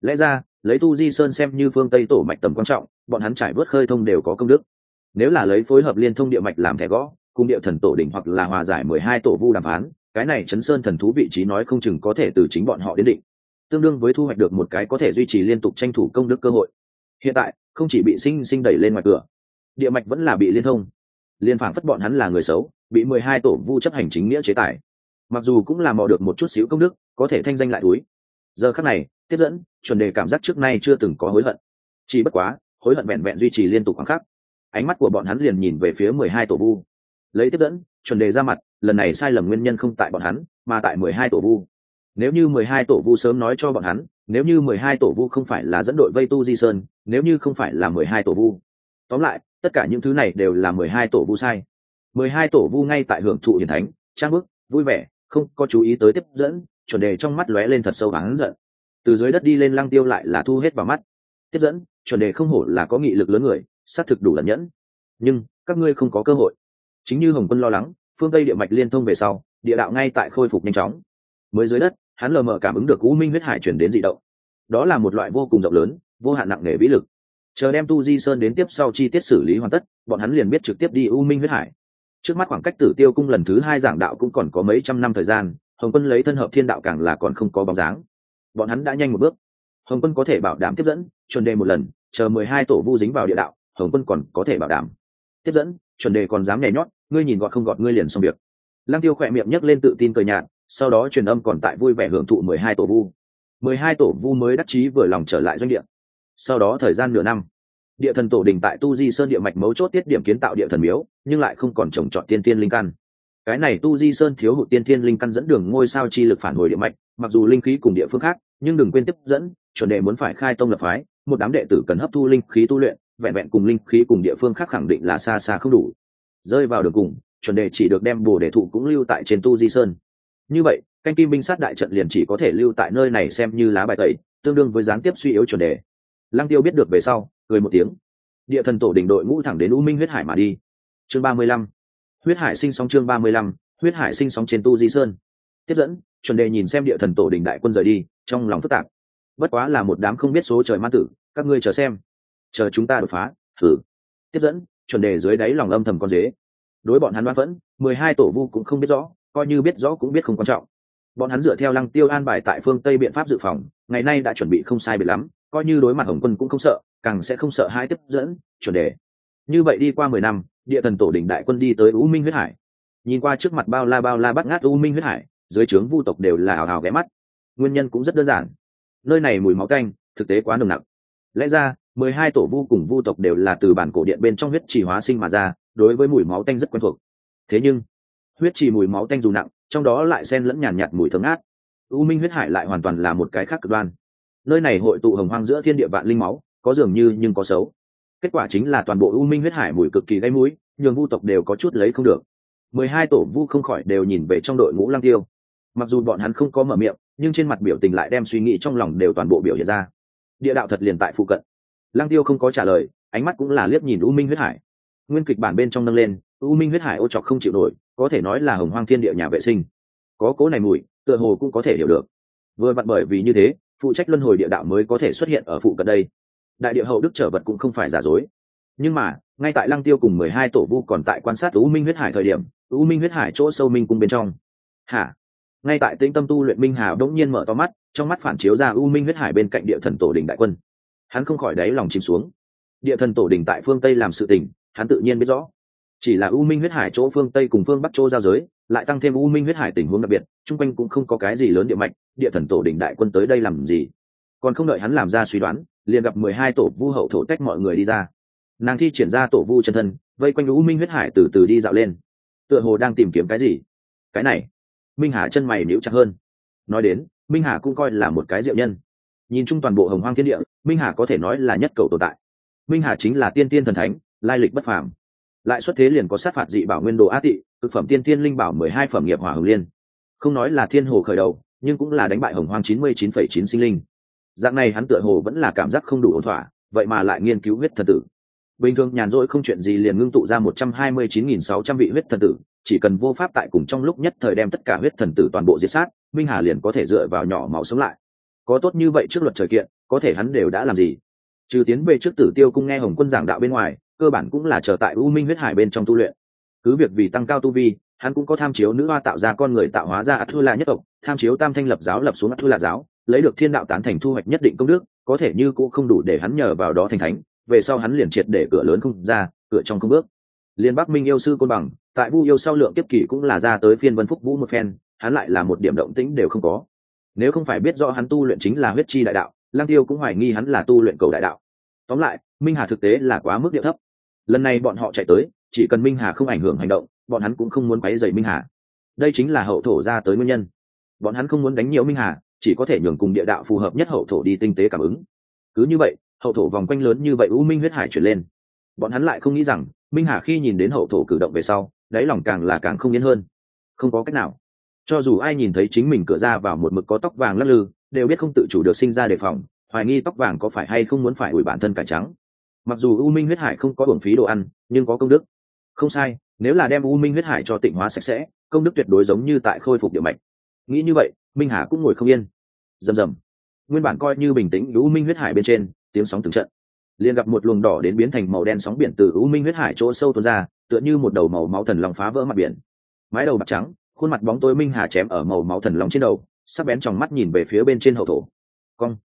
Lẽ ra, lấy tu di sơn xem như phương tây tổ mạch tầm quan trọng, bọn hắn trải vớt khơi thông đều có công đức. Nếu là lấy phối hợp liên thông địa mạch làm thẻ gõ, cùng địa thần tổ đỉnh hoặc là hòa giải mười hai tổ vu đàm phán cái này chấn sơn thần thú vị trí nói không chừng có thể từ chính bọn họ đến định. Tương đương với thu hoạch được một cái có thể duy trì liên tục tranh thủ công đức cơ hội. Hiện tại, không chỉ bị sinh sinh đẩy lên ngoài cửa, địa mạch vẫn là bị liên thông. Liên phản phất bọn hắn là người xấu, bị mười hai tổ vu chấp hành chính nghĩa chế tài. Mặc dù cũng làm mò được một chút xíu công đức, có thể thanh danh lại túi. Giờ khắc này, tiếp dẫn, chuẩn đề cảm giác trước nay chưa từng có hối hận. Chỉ bất quá, hối hận vẹn vẹn duy trì liên tục khoảng khắc. Ánh mắt của bọn hắn liền nhìn về phía mười hai tổ vu. Lấy tiếp dẫn, chuẩn đề ra mặt lần này sai lầm nguyên nhân không tại bọn hắn, mà tại mười hai tổ vu. Nếu như mười hai tổ vu sớm nói cho bọn hắn, nếu như mười hai tổ vu không phải là dẫn đội vây tu di sơn, nếu như không phải là mười hai tổ vu. Tóm lại, tất cả những thứ này đều là mười hai tổ vu sai. Mười hai tổ vu ngay tại hưởng thụ hiền thánh, trang bức, vui vẻ, không có chú ý tới tiếp dẫn, chuẩn đề trong mắt lóe lên thật sâu hắn giận. Từ dưới đất đi lên lăng tiêu lại là thu hết vào mắt. Tiếp dẫn, chuẩn đề không hổ là có nghị lực lớn người, xác thực đủ lẩn nhẫn. Nhưng, các ngươi không có cơ hội. Chính như hồng quân lo lắng phương tây địa mạch liên thông về sau, địa đạo ngay tại khôi phục nhanh chóng. Mới dưới đất, hắn lờ mờ cảm ứng được u minh huyết hải chuyển đến dị động. Đó là một loại vô cùng rộng lớn, vô hạn nặng nề vĩ lực. Chờ đem tu di sơn đến tiếp sau chi tiết xử lý hoàn tất, bọn hắn liền biết trực tiếp đi u minh huyết hải. Trước mắt khoảng cách tử tiêu cung lần thứ hai giảng đạo cũng còn có mấy trăm năm thời gian, hồng quân lấy thân hợp thiên đạo càng là còn không có bóng dáng. Bọn hắn đã nhanh một bước. Hồng quân có thể bảo đảm tiếp dẫn, chuẩn đề một lần, chờ mười hai tổ vu dính vào địa đạo, hồng quân còn có thể bảo đảm. Tiếp dẫn, chuẩn đề còn dám nhảy nhót ngươi nhìn gọt không gọt ngươi liền xong việc. Lăng tiêu khỏe miệng nhấc lên tự tin cười nhạt, sau đó truyền âm còn tại vui vẻ hưởng thụ mười hai tổ vu. Mười hai tổ vu mới đắc chí vừa lòng trở lại doanh địa. Sau đó thời gian nửa năm, địa thần tổ đình tại tu di sơn địa mạch mấu chốt tiết điểm kiến tạo địa thần miếu, nhưng lại không còn trồng trọt tiên tiên linh căn. Cái này tu di sơn thiếu hụt tiên tiên linh căn dẫn đường ngôi sao chi lực phản hồi địa mạch, mặc dù linh khí cùng địa phương khác, nhưng đừng quên tiếp dẫn, chuẩn đệ muốn phải khai tông lập phái, một đám đệ tử cần hấp thu linh khí tu luyện, vẹn vẹn cùng linh khí cùng địa phương khác khẳng định là xa xa không đủ rơi vào đường cùng, chuẩn đề chỉ được đem bồ đề thụ cũng lưu tại trên tu di sơn. Như vậy, canh kim binh sát đại trận liền chỉ có thể lưu tại nơi này xem như lá bài tẩy, tương đương với gián tiếp suy yếu chuẩn đề. Lăng tiêu biết được về sau, cười một tiếng. Địa thần tổ đỉnh đội ngũ thẳng đến u minh huyết hải mà đi. Chương ba mươi lăm. Huyết hải sinh sóng chương ba mươi lăm. Huyết hải sinh sóng trên tu di sơn. Tiếp dẫn, chuẩn đề nhìn xem địa thần tổ đình đại quân rời đi, trong lòng phức tạp. Bất quá là một đám không biết số trời ma tử, các ngươi chờ xem. Chờ chúng ta đột phá. Thử tiếp dẫn chuẩn đề dưới đáy lòng âm thầm con dế. Đối bọn hắn đoán vẫn mười hai tổ vu cũng không biết rõ, coi như biết rõ cũng biết không quan trọng. Bọn hắn dựa theo lăng tiêu an bài tại phương tây biện pháp dự phòng, ngày nay đã chuẩn bị không sai biệt lắm, coi như đối mặt hồng quân cũng không sợ, càng sẽ không sợ hai tiếp dẫn, chuẩn đề. Như vậy đi qua mười năm, địa thần tổ đỉnh đại quân đi tới u minh huyết hải. Nhìn qua trước mặt bao la bao la bắt ngát u minh huyết hải, dưới trướng vu tộc đều là hào hào ghé mắt. Nguyên nhân cũng rất đơn giản. Nơi này mùi máu canh, thực tế quá nồng nặc. Lẽ ra mười hai tổ vu cùng vu tộc đều là từ bản cổ điện bên trong huyết trì hóa sinh mà ra đối với mùi máu tanh rất quen thuộc. Thế nhưng huyết trì mùi máu tanh dù nặng trong đó lại xen lẫn nhàn nhạt, mùi thơm ngát. U minh huyết hải lại hoàn toàn là một cái khác cực đoan. Nơi này hội tụ hồng hoang giữa thiên địa vạn linh máu có dường như nhưng có xấu. Kết quả chính là toàn bộ u minh huyết hải mùi cực kỳ gây mũi nhường vu tộc đều có chút lấy không được. mười hai tổ vu không khỏi đều nhìn về trong đội ngũ lang tiêu. Mặc dù bọn hắn không có mở miệng nhưng trên mặt biểu tình lại đem suy nghĩ trong lòng đều toàn bộ biểu hiện ra. Địa đạo thật liền tại phụ cận lang tiêu không có trả lời, ánh mắt cũng là liếc nhìn u minh huyết hải. Nguyên kịch bản bên trong nâng lên, u minh huyết hải ô chọc không chịu nổi, có thể nói là hồng hoang thiên địa nhà vệ sinh. Có cố này mùi, tựa hồ cũng có thể hiểu được. Vừa vặn bởi vì như thế, phụ trách luân hồi địa đạo mới có thể xuất hiện ở phụ cận đây. Đại địa hậu đức trở vật cũng không phải giả dối. Nhưng mà, ngay tại lăng tiêu cùng mười hai tổ vu còn tại quan sát u minh huyết hải thời điểm, u minh huyết hải chỗ sâu minh cung bên trong. Hả? Ngay tại tĩnh tâm tu luyện minh hà đống nhiên mở to mắt, trong mắt phản chiếu ra u minh huyết hải bên cạnh địa thần tổ đình đại quân hắn không khỏi đáy lòng chìm xuống. Địa thần tổ đình tại phương tây làm sự tình, hắn tự nhiên biết rõ. Chỉ là u minh huyết hải chỗ phương tây cùng phương bắc chỗ giao giới, lại tăng thêm u minh huyết hải tình huống đặc biệt, chung quanh cũng không có cái gì lớn địa mạch, địa thần tổ đình đại quân tới đây làm gì? Còn không đợi hắn làm ra suy đoán, liền gặp mười hai tổ vu hậu thổ tách mọi người đi ra. Nàng thi triển ra tổ vu chân thân, vây quanh u minh huyết hải từ từ đi dạo lên. Tựa hồ đang tìm kiếm cái gì? Cái này, minh hà chân mày níu chặt hơn. Nói đến, minh hà cũng coi là một cái diệu nhân nhìn chung toàn bộ hồng hoang thiên địa, minh hà có thể nói là nhất cầu tồn tại. Minh hà chính là tiên tiên thần thánh, lai lịch bất phàm. Lại xuất thế liền có sát phạt dị bảo nguyên đồ á tị thực phẩm tiên tiên linh bảo mười hai phẩm nghiệp hỏa hồng liên. Không nói là thiên hồ khởi đầu, nhưng cũng là đánh bại hồng hoang chín mươi chín phẩy chín sinh linh. Dạng này hắn tựa hồ vẫn là cảm giác không đủ ổn thỏa, vậy mà lại nghiên cứu huyết thần tử. Bình thường nhàn rỗi không chuyện gì liền ngưng tụ ra một trăm hai mươi chín nghìn sáu trăm vị huyết thần tử, chỉ cần vô pháp tại cùng trong lúc nhất thời đem tất cả huyết thần tử toàn bộ diệt sát, minh hà liền có thể dựa vào nhỏ máu sống lại có tốt như vậy trước luật trời kiện, có thể hắn đều đã làm gì? Trừ tiến về trước tử tiêu cung nghe hồng quân giảng đạo bên ngoài, cơ bản cũng là chờ tại u minh huyết hải bên trong tu luyện. Cứ việc vì tăng cao tu vi, hắn cũng có tham chiếu nữ hoa tạo ra con người tạo hóa ra ắt thư la nhất tộc, tham chiếu tam thanh lập giáo lập xuống ắt thư la giáo, lấy được thiên đạo tán thành thu hoạch nhất định công đức, có thể như cũng không đủ để hắn nhờ vào đó thành thánh, về sau hắn liền triệt để cửa lớn không ra, cửa trong không bước. Liên bắc minh yêu sư côn bằng, tại vu yêu sau lượng tiếp kỷ cũng là ra tới phiên vân phúc vũ một phen, hắn lại là một điểm động tĩnh đều không có nếu không phải biết rõ hắn tu luyện chính là huyết chi đại đạo lang tiêu cũng hoài nghi hắn là tu luyện cầu đại đạo. Tóm lại, minh hà thực tế là quá mức địa thấp. Lần này bọn họ chạy tới, chỉ cần minh hà không ảnh hưởng hành động, bọn hắn cũng không muốn quấy dày minh hà. Đây chính là hậu thổ ra tới nguyên nhân. Bọn hắn không muốn đánh nhiều minh hà, chỉ có thể nhường cùng địa đạo phù hợp nhất hậu thổ đi tinh tế cảm ứng. Cứ như vậy, hậu thổ vòng quanh lớn như vậy u minh huyết hải chuyển lên. Bọn hắn lại không nghĩ rằng, minh hà khi nhìn đến hậu thổ cử động về sau, đáy lòng càng là càng không yên hơn. Không có cách nào cho dù ai nhìn thấy chính mình cửa ra vào một mực có tóc vàng lắc lư, đều biết không tự chủ được sinh ra đề phòng, hoài nghi tóc vàng có phải hay không muốn phải ủi bản thân cải trắng. Mặc dù u minh huyết hải không có hưởng phí đồ ăn, nhưng có công đức. Không sai, nếu là đem u minh huyết hải cho tịnh hóa sạch sẽ, công đức tuyệt đối giống như tại khôi phục địa mạch. Nghĩ như vậy, minh hà cũng ngồi không yên. Rầm rầm. Nguyên bản coi như bình tĩnh u minh huyết hải bên trên, tiếng sóng từng trận. Liền gặp một luồng đỏ đến biến thành màu đen sóng biển từ u minh huyết hải chỗ sâu tuôn ra, tựa như một đầu màu máu thần lòng phá vỡ mặt biển. Mái đầu bạc trắng khuôn mặt bóng tối minh hà chém ở màu máu thần lòng trên đầu, sắc bén trong mắt nhìn về phía bên trên hậu thổ. Cong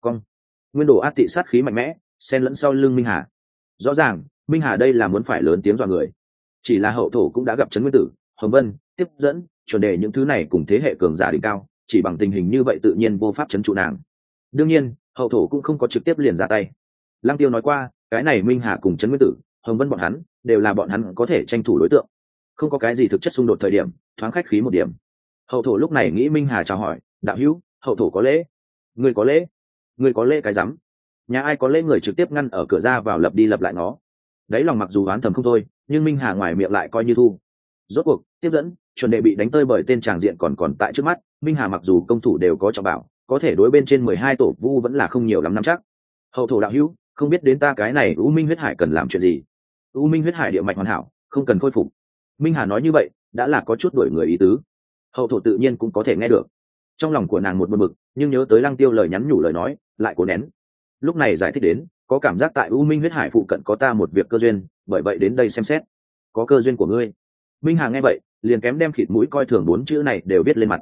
cong. Nguyên đồ át tị sát khí mạnh mẽ, xen lẫn sau lưng minh hà. Rõ ràng, minh hà đây là muốn phải lớn tiếng dọa người. Chỉ là hậu thổ cũng đã gặp trấn nguyên tử, hồng vân, tiếp dẫn, chuẩn đề những thứ này cùng thế hệ cường giả đỉnh cao, chỉ bằng tình hình như vậy tự nhiên vô pháp chấn trụ nàng. Đương nhiên, hậu thổ cũng không có trực tiếp liền ra tay. Lăng tiêu nói qua, cái này minh hà cùng trấn nguyên tử, hồng vân bọn hắn, đều là bọn hắn có thể tranh thủ đối tượng không có cái gì thực chất xung đột thời điểm, thoáng khách khí một điểm. Hậu thổ lúc này nghĩ minh hà chào hỏi, đạo hữu, hậu thổ có lễ? Người có lễ? Người có lễ cái rắm? Nhà ai có lễ người trực tiếp ngăn ở cửa ra vào lập đi lập lại nó đấy lòng mặc dù oán thầm không thôi, nhưng minh hà ngoài miệng lại coi như thu. Rốt cuộc, tiếp dẫn, chuẩn đệ bị đánh tơi bởi tên tràng diện còn còn tại trước mắt, minh hà mặc dù công thủ đều có trọng bảo, có thể đối bên trên mười hai tổ vu vẫn là không nhiều lắm năm chắc. Hậu thổ đạo hữu, không biết đến ta cái này u minh huyết hải cần làm chuyện gì? U minh huyết hải địa mạch hoàn hảo, không cần khôi phục minh hà nói như vậy đã là có chút đổi người ý tứ. Hậu thổ tự nhiên cũng có thể nghe được. Trong lòng của nàng một bực mực, nhưng nhớ tới lăng tiêu lời nhắn nhủ lời nói lại cố nén. Lúc này giải thích đến có cảm giác tại u minh huyết hải phụ cận có ta một việc cơ duyên bởi vậy đến đây xem xét. Có cơ duyên của ngươi. Minh hà nghe vậy liền kém đem khịt mũi coi thường bốn chữ này đều viết lên mặt.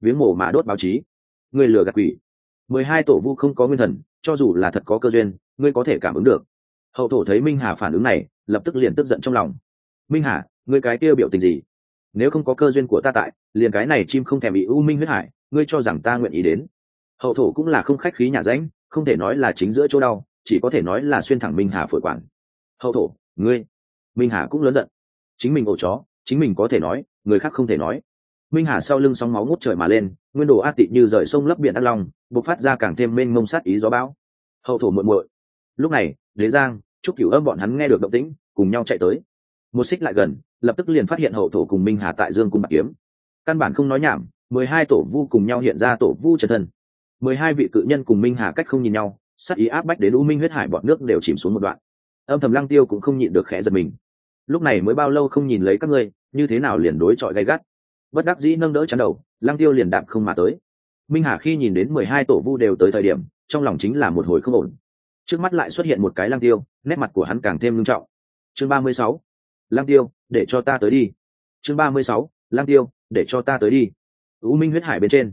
Viếng mổ mà đốt báo chí. Ngươi lừa gạt quỷ. Mười hai tổ vu không có nguyên thần cho dù là thật có cơ duyên ngươi có thể cảm ứng được. Hậu thổ thấy minh hà phản ứng này lập tức liền tức giận trong lòng. Minh hà ngươi cái kia biểu tình gì? Nếu không có cơ duyên của ta tại, liền cái này chim không thèm bị u minh huyết hải, ngươi cho rằng ta nguyện ý đến? Hậu thổ cũng là không khách khí nhà ránh không thể nói là chính giữa chỗ đau, chỉ có thể nói là xuyên thẳng minh hà phổi quản. Hậu thổ, ngươi, minh hà cũng lớn giận. Chính mình ổ chó, chính mình có thể nói, người khác không thể nói. Minh hà sau lưng sóng máu ngút trời mà lên, nguyên đồ át tị như rời sông lấp biển đắc long, bộc phát ra càng thêm mênh mông sát ý gió bão. Hậu thổ muộn muội. Lúc này, đế giang chúc cửu âm bọn hắn nghe được động tĩnh, cùng nhau chạy tới. Một xích lại gần lập tức liền phát hiện hậu thổ cùng minh hà tại dương cung bạc kiếm. Căn bản không nói nhảm, mười hai tổ vu cùng nhau hiện ra tổ vu chân thân. Mười hai vị cự nhân cùng minh hà cách không nhìn nhau, sát ý áp bách đến u minh huyết hải bọn nước đều chìm xuống một đoạn. Âm thầm lăng tiêu cũng không nhịn được khẽ giật mình. Lúc này mới bao lâu không nhìn lấy các ngươi, như thế nào liền đối chọi gay gắt? Bất đắc dĩ nâng đỡ chắn đầu, lăng tiêu liền đạm không mà tới. Minh hà khi nhìn đến mười hai tổ vu đều tới thời điểm, trong lòng chính là một hồi không ổn. Trước mắt lại xuất hiện một cái lăng tiêu, nét mặt của hắn càng thêm nghiêm trọng. Chương ba mươi sáu Lang tiêu, để cho ta tới đi. Chương ba mươi sáu Lang tiêu, để cho ta tới đi. U minh huyết hải bên trên.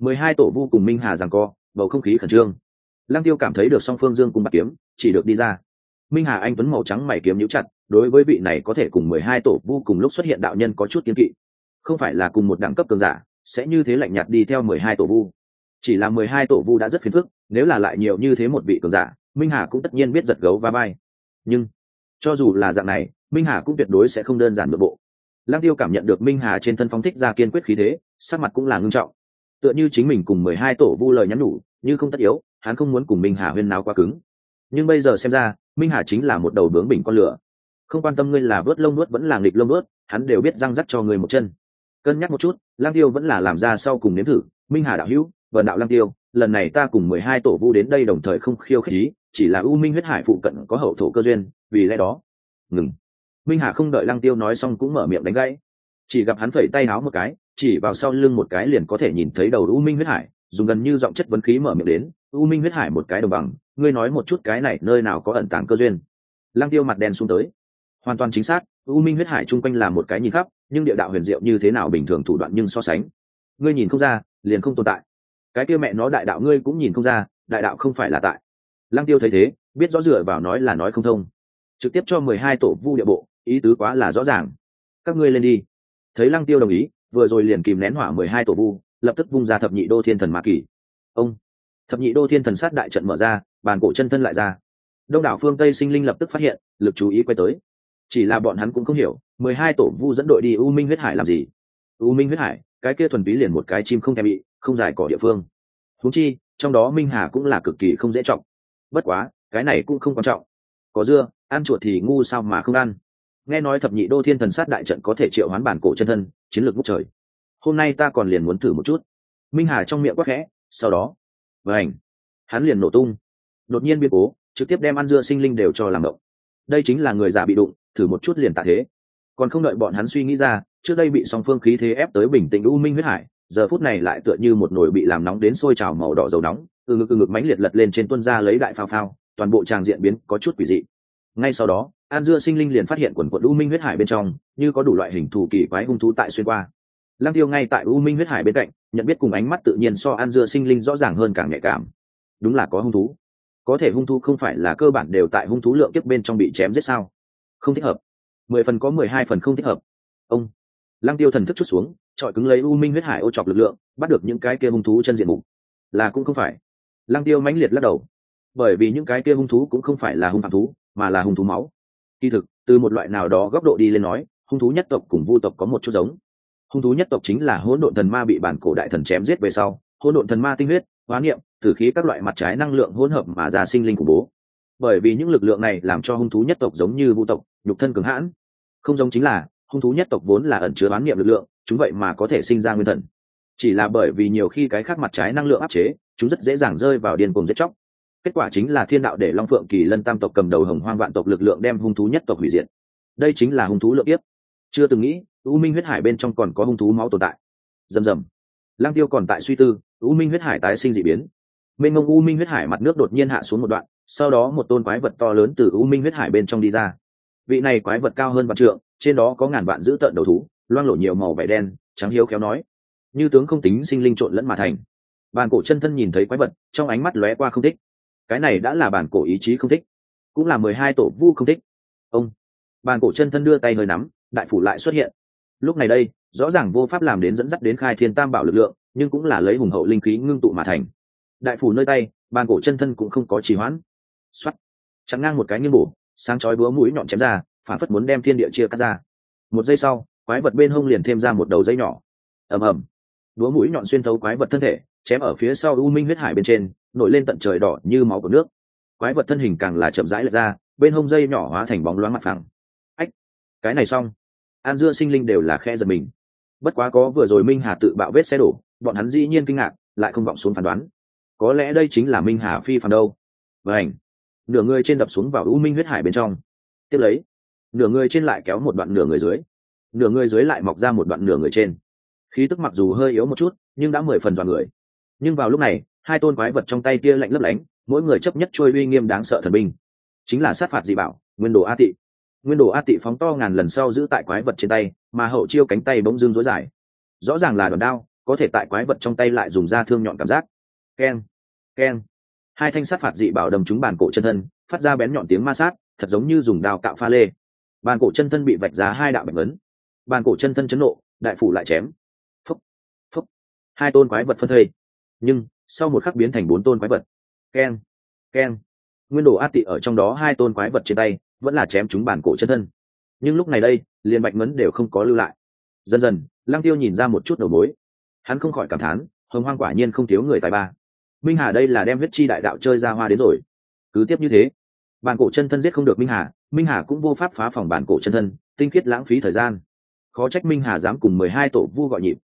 Mười hai tổ vu cùng minh hà giằng co, bầu không khí khẩn trương. Lang tiêu cảm thấy được song phương dương cùng bạc kiếm, chỉ được đi ra. Minh hà anh tuấn màu trắng mày kiếm nhũ chặt, đối với vị này có thể cùng mười hai tổ vu cùng lúc xuất hiện đạo nhân có chút kiên kỵ. Không phải là cùng một đẳng cấp cường giả, sẽ như thế lạnh nhạt đi theo mười hai tổ vu. Chỉ là mười hai tổ vu đã rất phiền phức, nếu là lại nhiều như thế một vị cường giả, minh hà cũng tất nhiên biết giật gấu và bay nhưng, cho dù là dạng này minh hà cũng tuyệt đối sẽ không đơn giản nội bộ. Lăng tiêu cảm nhận được minh hà trên thân phóng thích ra kiên quyết khí thế, sắc mặt cũng là ngưng trọng. Tựa như chính mình cùng mười hai tổ vu lời nhắn nhủ, như không tất yếu, hắn không muốn cùng minh hà huyên nào quá cứng. Nhưng bây giờ xem ra, minh hà chính là một đầu bướng bình con lửa. Không quan tâm ngươi là vớt lông nuốt vẫn là nghịch lông nuốt, hắn đều biết răng rắc cho người một chân. Cân nhắc một chút lang tiêu vẫn là làm ra sau cùng nếm thử, minh hà đạo hữu, vần đạo lang tiêu, lần này ta cùng mười hai tổ vu đến đây đồng thời không khiêu khích ý, chỉ là u minh huyết hải phụ cận có hậu thổ cơ duyên, vì lẽ đó, ngừng minh hà không đợi lăng tiêu nói xong cũng mở miệng đánh gãy. Chỉ gặp hắn phẩy tay áo một cái, chỉ vào sau lưng một cái liền có thể nhìn thấy đầu u minh huyết hải, dùng gần như giọng chất vấn khí mở miệng đến, u minh huyết hải một cái đồng bằng, ngươi nói một chút cái này nơi nào có ẩn tàng cơ duyên? Lăng tiêu mặt đen xuống tới. Hoàn toàn chính xác, u minh huyết hải chung quanh là một cái nhìn khắp, nhưng địa đạo huyền diệu như thế nào bình thường thủ đoạn nhưng so sánh. Ngươi nhìn không ra, liền không tồn tại. Cái kia mẹ nó đại đạo ngươi cũng nhìn không ra, đại đạo không phải là tại. Lăng tiêu thấy thế, biết rõ dựa vào nói là nói không thông. Trực tiếp cho mười hai tổ vu địa bộ ý tứ quá là rõ ràng. Các ngươi lên đi. Thấy lăng tiêu đồng ý, vừa rồi liền kìm nén hỏa mười hai tổ vu, lập tức vung ra thập nhị đô thiên thần ma kỳ. Ông! Thập nhị đô thiên thần sát đại trận mở ra, bàn cổ chân thân lại ra. Đông đảo phương tây sinh linh lập tức phát hiện, lực chú ý quay tới. Chỉ là bọn hắn cũng không hiểu, mười hai tổ vu dẫn đội đi u minh huyết hải làm gì? U minh huyết hải, cái kia thuần bí liền một cái chim không thèm bị, không dài cỏ địa phương. Húng chi, trong đó minh hà cũng là cực kỳ không dễ trọng. Bất quá, cái này cũng không quan trọng. Có dưa, ăn chuột thì ngu sao mà không ăn nghe nói thập nhị đô thiên thần sát đại trận có thể triệu hoán bản cổ chân thân, chiến lược ngút trời. Hôm nay ta còn liền muốn thử một chút. Minh hà trong miệng quắc khẽ, sau đó vảnh hắn liền nổ tung. Đột nhiên biến cố, trực tiếp đem ăn dưa sinh linh đều cho làm động. Đây chính là người già bị đụng, thử một chút liền tạ thế. Còn không đợi bọn hắn suy nghĩ ra, trước đây bị song phương khí thế ép tới bình tĩnh u minh huyết hải, giờ phút này lại tựa như một nồi bị làm nóng đến sôi trào màu đỏ dầu nóng, từ ngực từ ngực mánh liệt lật lên trên tuân ra lấy đại phao phao, toàn bộ tràng diện biến có chút quỷ dị. Ngay sau đó an dưa sinh linh liền phát hiện quần quận u minh huyết hải bên trong, như có đủ loại hình thù kỳ quái hung thú tại xuyên qua. Lăng tiêu ngay tại u minh huyết hải bên cạnh, nhận biết cùng ánh mắt tự nhiên so an dưa sinh linh rõ ràng hơn càng nhạy cảm. Đúng là có hung thú. Có thể hung thú không phải là cơ bản đều tại hung thú lượng kiếp bên trong bị chém giết sao? Không thích hợp. Mười phần có mười hai phần không thích hợp. Ông. Lăng tiêu thần thức chút xuống trọi cứng lấy u minh huyết hải ô chọc lực lượng, bắt được những cái kia hung thú chân diện mục. Là cũng không phải. Lăng tiêu mãnh liệt lắc đầu. Bởi vì những cái kia hung thú cũng không phải là hung phạm thú, mà là hung thú máu kỳ thực, từ một loại nào đó góc độ đi lên nói, hung thú nhất tộc cùng vu tộc có một chút giống. Hung thú nhất tộc chính là hỗn độn thần ma bị bản cổ đại thần chém giết về sau, hỗn độn thần ma tinh huyết, hóa niệm, tử khí các loại mặt trái năng lượng hỗn hợp mà ra sinh linh của bố. Bởi vì những lực lượng này làm cho hung thú nhất tộc giống như vu tộc, nhục thân cứng hãn. Không giống chính là, hung thú nhất tộc vốn là ẩn chứa bán niệm lực lượng, chúng vậy mà có thể sinh ra nguyên thần. Chỉ là bởi vì nhiều khi cái khác mặt trái năng lượng áp chế, chúng rất dễ dàng rơi vào điên cuồng giết chóc kết quả chính là thiên đạo để long phượng kỳ lân tam tộc cầm đầu hồng hoang vạn tộc lực lượng đem hung thú nhất tộc hủy diệt. Đây chính là hung thú lượng tiếp chưa từng nghĩ, u minh huyết hải bên trong còn có hung thú máu tồn tại. Rầm rầm. Lang tiêu còn tại suy tư, u minh huyết hải tái sinh d ị biến. Mênh mông u minh huyết hải mặt nước đột nhiên hạ xuống một đoạn, sau đó một tôn quái vật to lớn từ u minh huyết hải bên trong đi ra. Vị này quái vật cao hơn vạn trượng, trên đó có ngàn vạn dữ tợn đầu thú, loang lổ nhiều màu vẻ đen, trắng hiếu khéo nói. Như tướng không tính sinh linh trộn lẫn mà thành. Bàn cổ chân thân nhìn thấy quái vật, trong ánh mắt lóe qua không thích cái này đã là bản cổ ý chí không thích, cũng là mười hai tổ vu không thích. Ông, bản cổ chân thân đưa tay nơi nắm, đại phủ lại xuất hiện. Lúc này đây, rõ ràng vô pháp làm đến dẫn dắt đến khai thiên tam bảo lực lượng, nhưng cũng là lấy hùng hậu linh khí ngưng tụ mà thành. Đại phủ nơi tay bàn cổ chân thân cũng không có trì hoãn. Xoắt chặn ngang một cái nghiêng bổ, sáng chói búa mũi nhọn chém ra, phản phất muốn đem thiên địa chia cắt ra. Một giây sau, quái vật bên hông liền thêm ra một đầu dây nhỏ. Ầm ầm. Búa mũi nhọn xuyên thấu quái vật thân thể chém ở phía sau u minh huyết hải bên trên, nổi lên tận trời đỏ như máu của nước. Quái vật thân hình càng là chậm rãi lật ra, bên hông dây nhỏ hóa thành bóng loáng mặt phẳng. Ách, cái này xong. An dưa sinh linh đều là khe giật mình. Bất quá có vừa rồi minh hà tự bạo vết xe đổ, bọn hắn dĩ nhiên kinh ngạc, lại không vọng xuống phán đoán. Có lẽ đây chính là minh hà phi phàm đâu. Và ảnh nửa người trên đập xuống vào u minh huyết hải bên trong. Tiếp lấy, nửa người trên lại kéo một đoạn nửa người dưới. Nửa người dưới lại mọc ra một đoạn nửa người trên. Khí tức mặc dù hơi yếu một chút, nhưng đã mười phần vào người nhưng vào lúc này, hai tôn quái vật trong tay kia lạnh lấp lánh, mỗi người chấp nhất trôi uy nghiêm đáng sợ thần binh. Chính là sát phạt dị bảo, nguyên đồ a tị. Nguyên đồ a tị phóng to ngàn lần sau giữ tại quái vật trên tay, mà hậu chiêu cánh tay bỗng dưng dối dài. Rõ ràng là đòn đao, có thể tại quái vật trong tay lại dùng da thương nhọn cảm giác. Keng keng. Hai thanh sát phạt dị bảo đầm trúng bàn cổ chân thân, phát ra bén nhọn tiếng ma sát, thật giống như dùng đao cạo pha lê. Bàn cổ chân thân bị vạch ra hai đạo bạch ấn bàn cổ chân thân chấn nộ, đại phủ lại chém. Phúc phúc. Hai tôn quái vật phân thây nhưng sau một khắc biến thành bốn tôn quái vật. Keng keng nguyên đồ át tị ở trong đó hai tôn quái vật trên tay, vẫn là chém chúng bản cổ chân thân. Nhưng lúc này đây, liền bạch ngấn đều không có lưu lại. Dần dần, lăng tiêu nhìn ra một chút đầu mối. Hắn không khỏi cảm thán, hồng hoang quả nhiên không thiếu người tài ba. Minh hà đây là đem huyết chi đại đạo chơi ra hoa đến rồi. Cứ tiếp như thế, bản cổ chân thân giết không được minh hà minh hà cũng vô pháp phá phòng bản cổ chân thân, tinh khiết lãng phí thời gian. Khó trách minh hà dám cùng mười hai tổ vu gọi nhịp.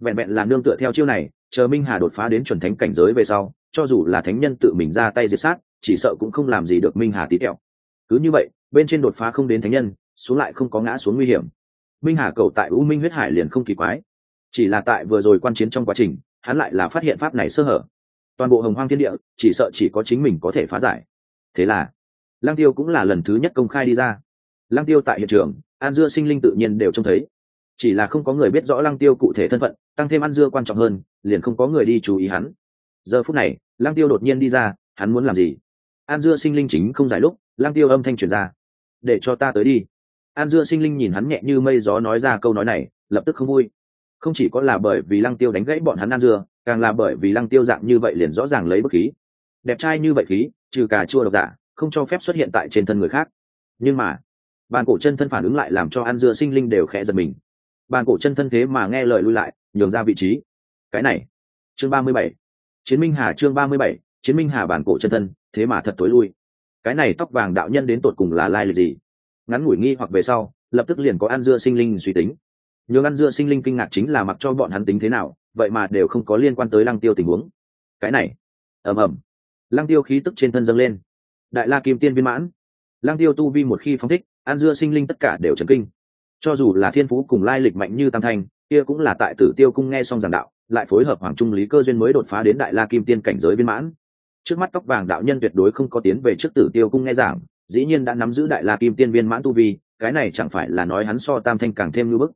Vẹn vẹn là nương tựa theo chiêu này chờ minh hà đột phá đến chuẩn thánh cảnh giới về sau, cho dù là thánh nhân tự mình ra tay diệt sát, chỉ sợ cũng không làm gì được minh hà tí tẹo. Cứ như vậy, bên trên đột phá không đến thánh nhân, xuống lại không có ngã xuống nguy hiểm. Minh hà cầu tại u minh huyết hải liền không kỳ quái. Chỉ là tại vừa rồi quan chiến trong quá trình, hắn lại là phát hiện pháp này sơ hở. Toàn bộ hồng hoang thiên địa, chỉ sợ chỉ có chính mình có thể phá giải. Thế là lang tiêu cũng là lần thứ nhất công khai đi ra. Lang tiêu tại hiện trường, an dưa sinh linh tự nhiên đều trông thấy chỉ là không có người biết rõ lăng tiêu cụ thể thân phận, tăng thêm ăn dưa quan trọng hơn, liền không có người đi chú ý hắn. Giờ phút này, lăng tiêu đột nhiên đi ra, hắn muốn làm gì? An dưa sinh linh chính không giải lúc, lăng tiêu âm thanh truyền ra. Để cho ta tới đi. An dưa sinh linh nhìn hắn nhẹ như mây gió nói ra câu nói này, lập tức không vui. Không chỉ có là bởi vì lăng tiêu đánh gãy bọn hắn an dưa, càng là bởi vì lăng tiêu dạng như vậy liền rõ ràng lấy bất khí. Đẹp trai như vậy khí, trừ cà chua độc giả, không cho phép xuất hiện tại trên thân người khác. Nhưng mà bàn cổ chân thân phản ứng lại làm cho an dưa sinh linh đều khẽ giật mình bàn cổ chân thân thế mà nghe lời lui lại, nhường ra vị trí. Cái này, chương ba mươi bảy. Chiến minh hà chương ba mươi bảy. Chiến minh hà bản cổ chân thân, thế mà thật tối lui. Cái này tóc vàng đạo nhân đến tột cùng là lai lịch gì? Ngắn ngủi nghi hoặc về sau, lập tức liền có ăn dưa sinh linh suy tính. Nhường ăn dưa sinh linh kinh ngạc chính là mặc cho bọn hắn tính thế nào, vậy mà đều không có liên quan tới lăng tiêu tình huống. Cái này, ầm ầm. Lăng tiêu khí tức trên thân dâng lên. Đại la kim tiên viên mãn. Lăng tiêu tu vi một khi phóng thích an dưa sinh linh tất cả đều trấn kinh cho dù là thiên phú cùng lai lịch mạnh như tam thanh, kia cũng là tại tử tiêu cung nghe xong giảng đạo, lại phối hợp hoàng trung lý cơ duyên mới đột phá đến đại la kim tiên cảnh giới viên mãn. Trước mắt tóc vàng đạo nhân tuyệt đối không có tiến về trước tử tiêu cung nghe giảng, dĩ nhiên đã nắm giữ đại la kim tiên viên mãn tu vi, cái này chẳng phải là nói hắn so tam thanh càng thêm ngưỡng bức.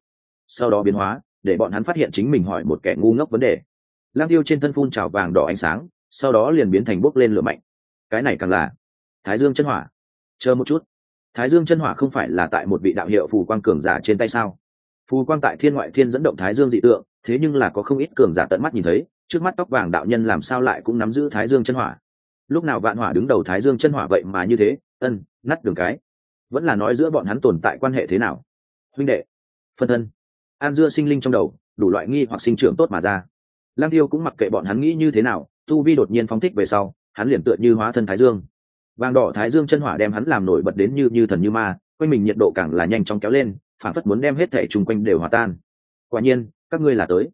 Sau đó biến hóa, để bọn hắn phát hiện chính mình hỏi một kẻ ngu ngốc vấn đề. Lang tiêu trên thân phun trào vàng đỏ ánh sáng, sau đó liền biến thành bốc lên lửa mạnh. Cái này càng là thái dương chân hỏa. Chờ một chút thái dương chân hỏa không phải là tại một vị đạo hiệu phù quang cường giả trên tay sao? Phù quang tại thiên ngoại thiên dẫn động thái dương dị tượng, thế nhưng là có không ít cường giả tận mắt nhìn thấy, trước mắt tóc vàng đạo nhân làm sao lại cũng nắm giữ thái dương chân hỏa? Lúc nào vạn hỏa đứng đầu thái dương chân hỏa vậy mà như thế? Ân nắt đường cái. Vẫn là nói giữa bọn hắn tồn tại quan hệ thế nào? Huynh đệ, phân thân. An dưa sinh linh trong đầu, đủ loại nghi hoặc sinh trưởng tốt mà ra. Lang tiêu cũng mặc kệ bọn hắn nghĩ như thế nào, tu vi đột nhiên phóng thích về sau, hắn liền tựa như hóa thân thái dương vàng đỏ thái dương chân hỏa đem hắn làm nổi bật đến như như thần như ma, quanh mình nhiệt độ càng là nhanh chóng kéo lên, phản phất muốn đem hết thể chung quanh đều hòa tan. Quả nhiên, các ngươi là tới.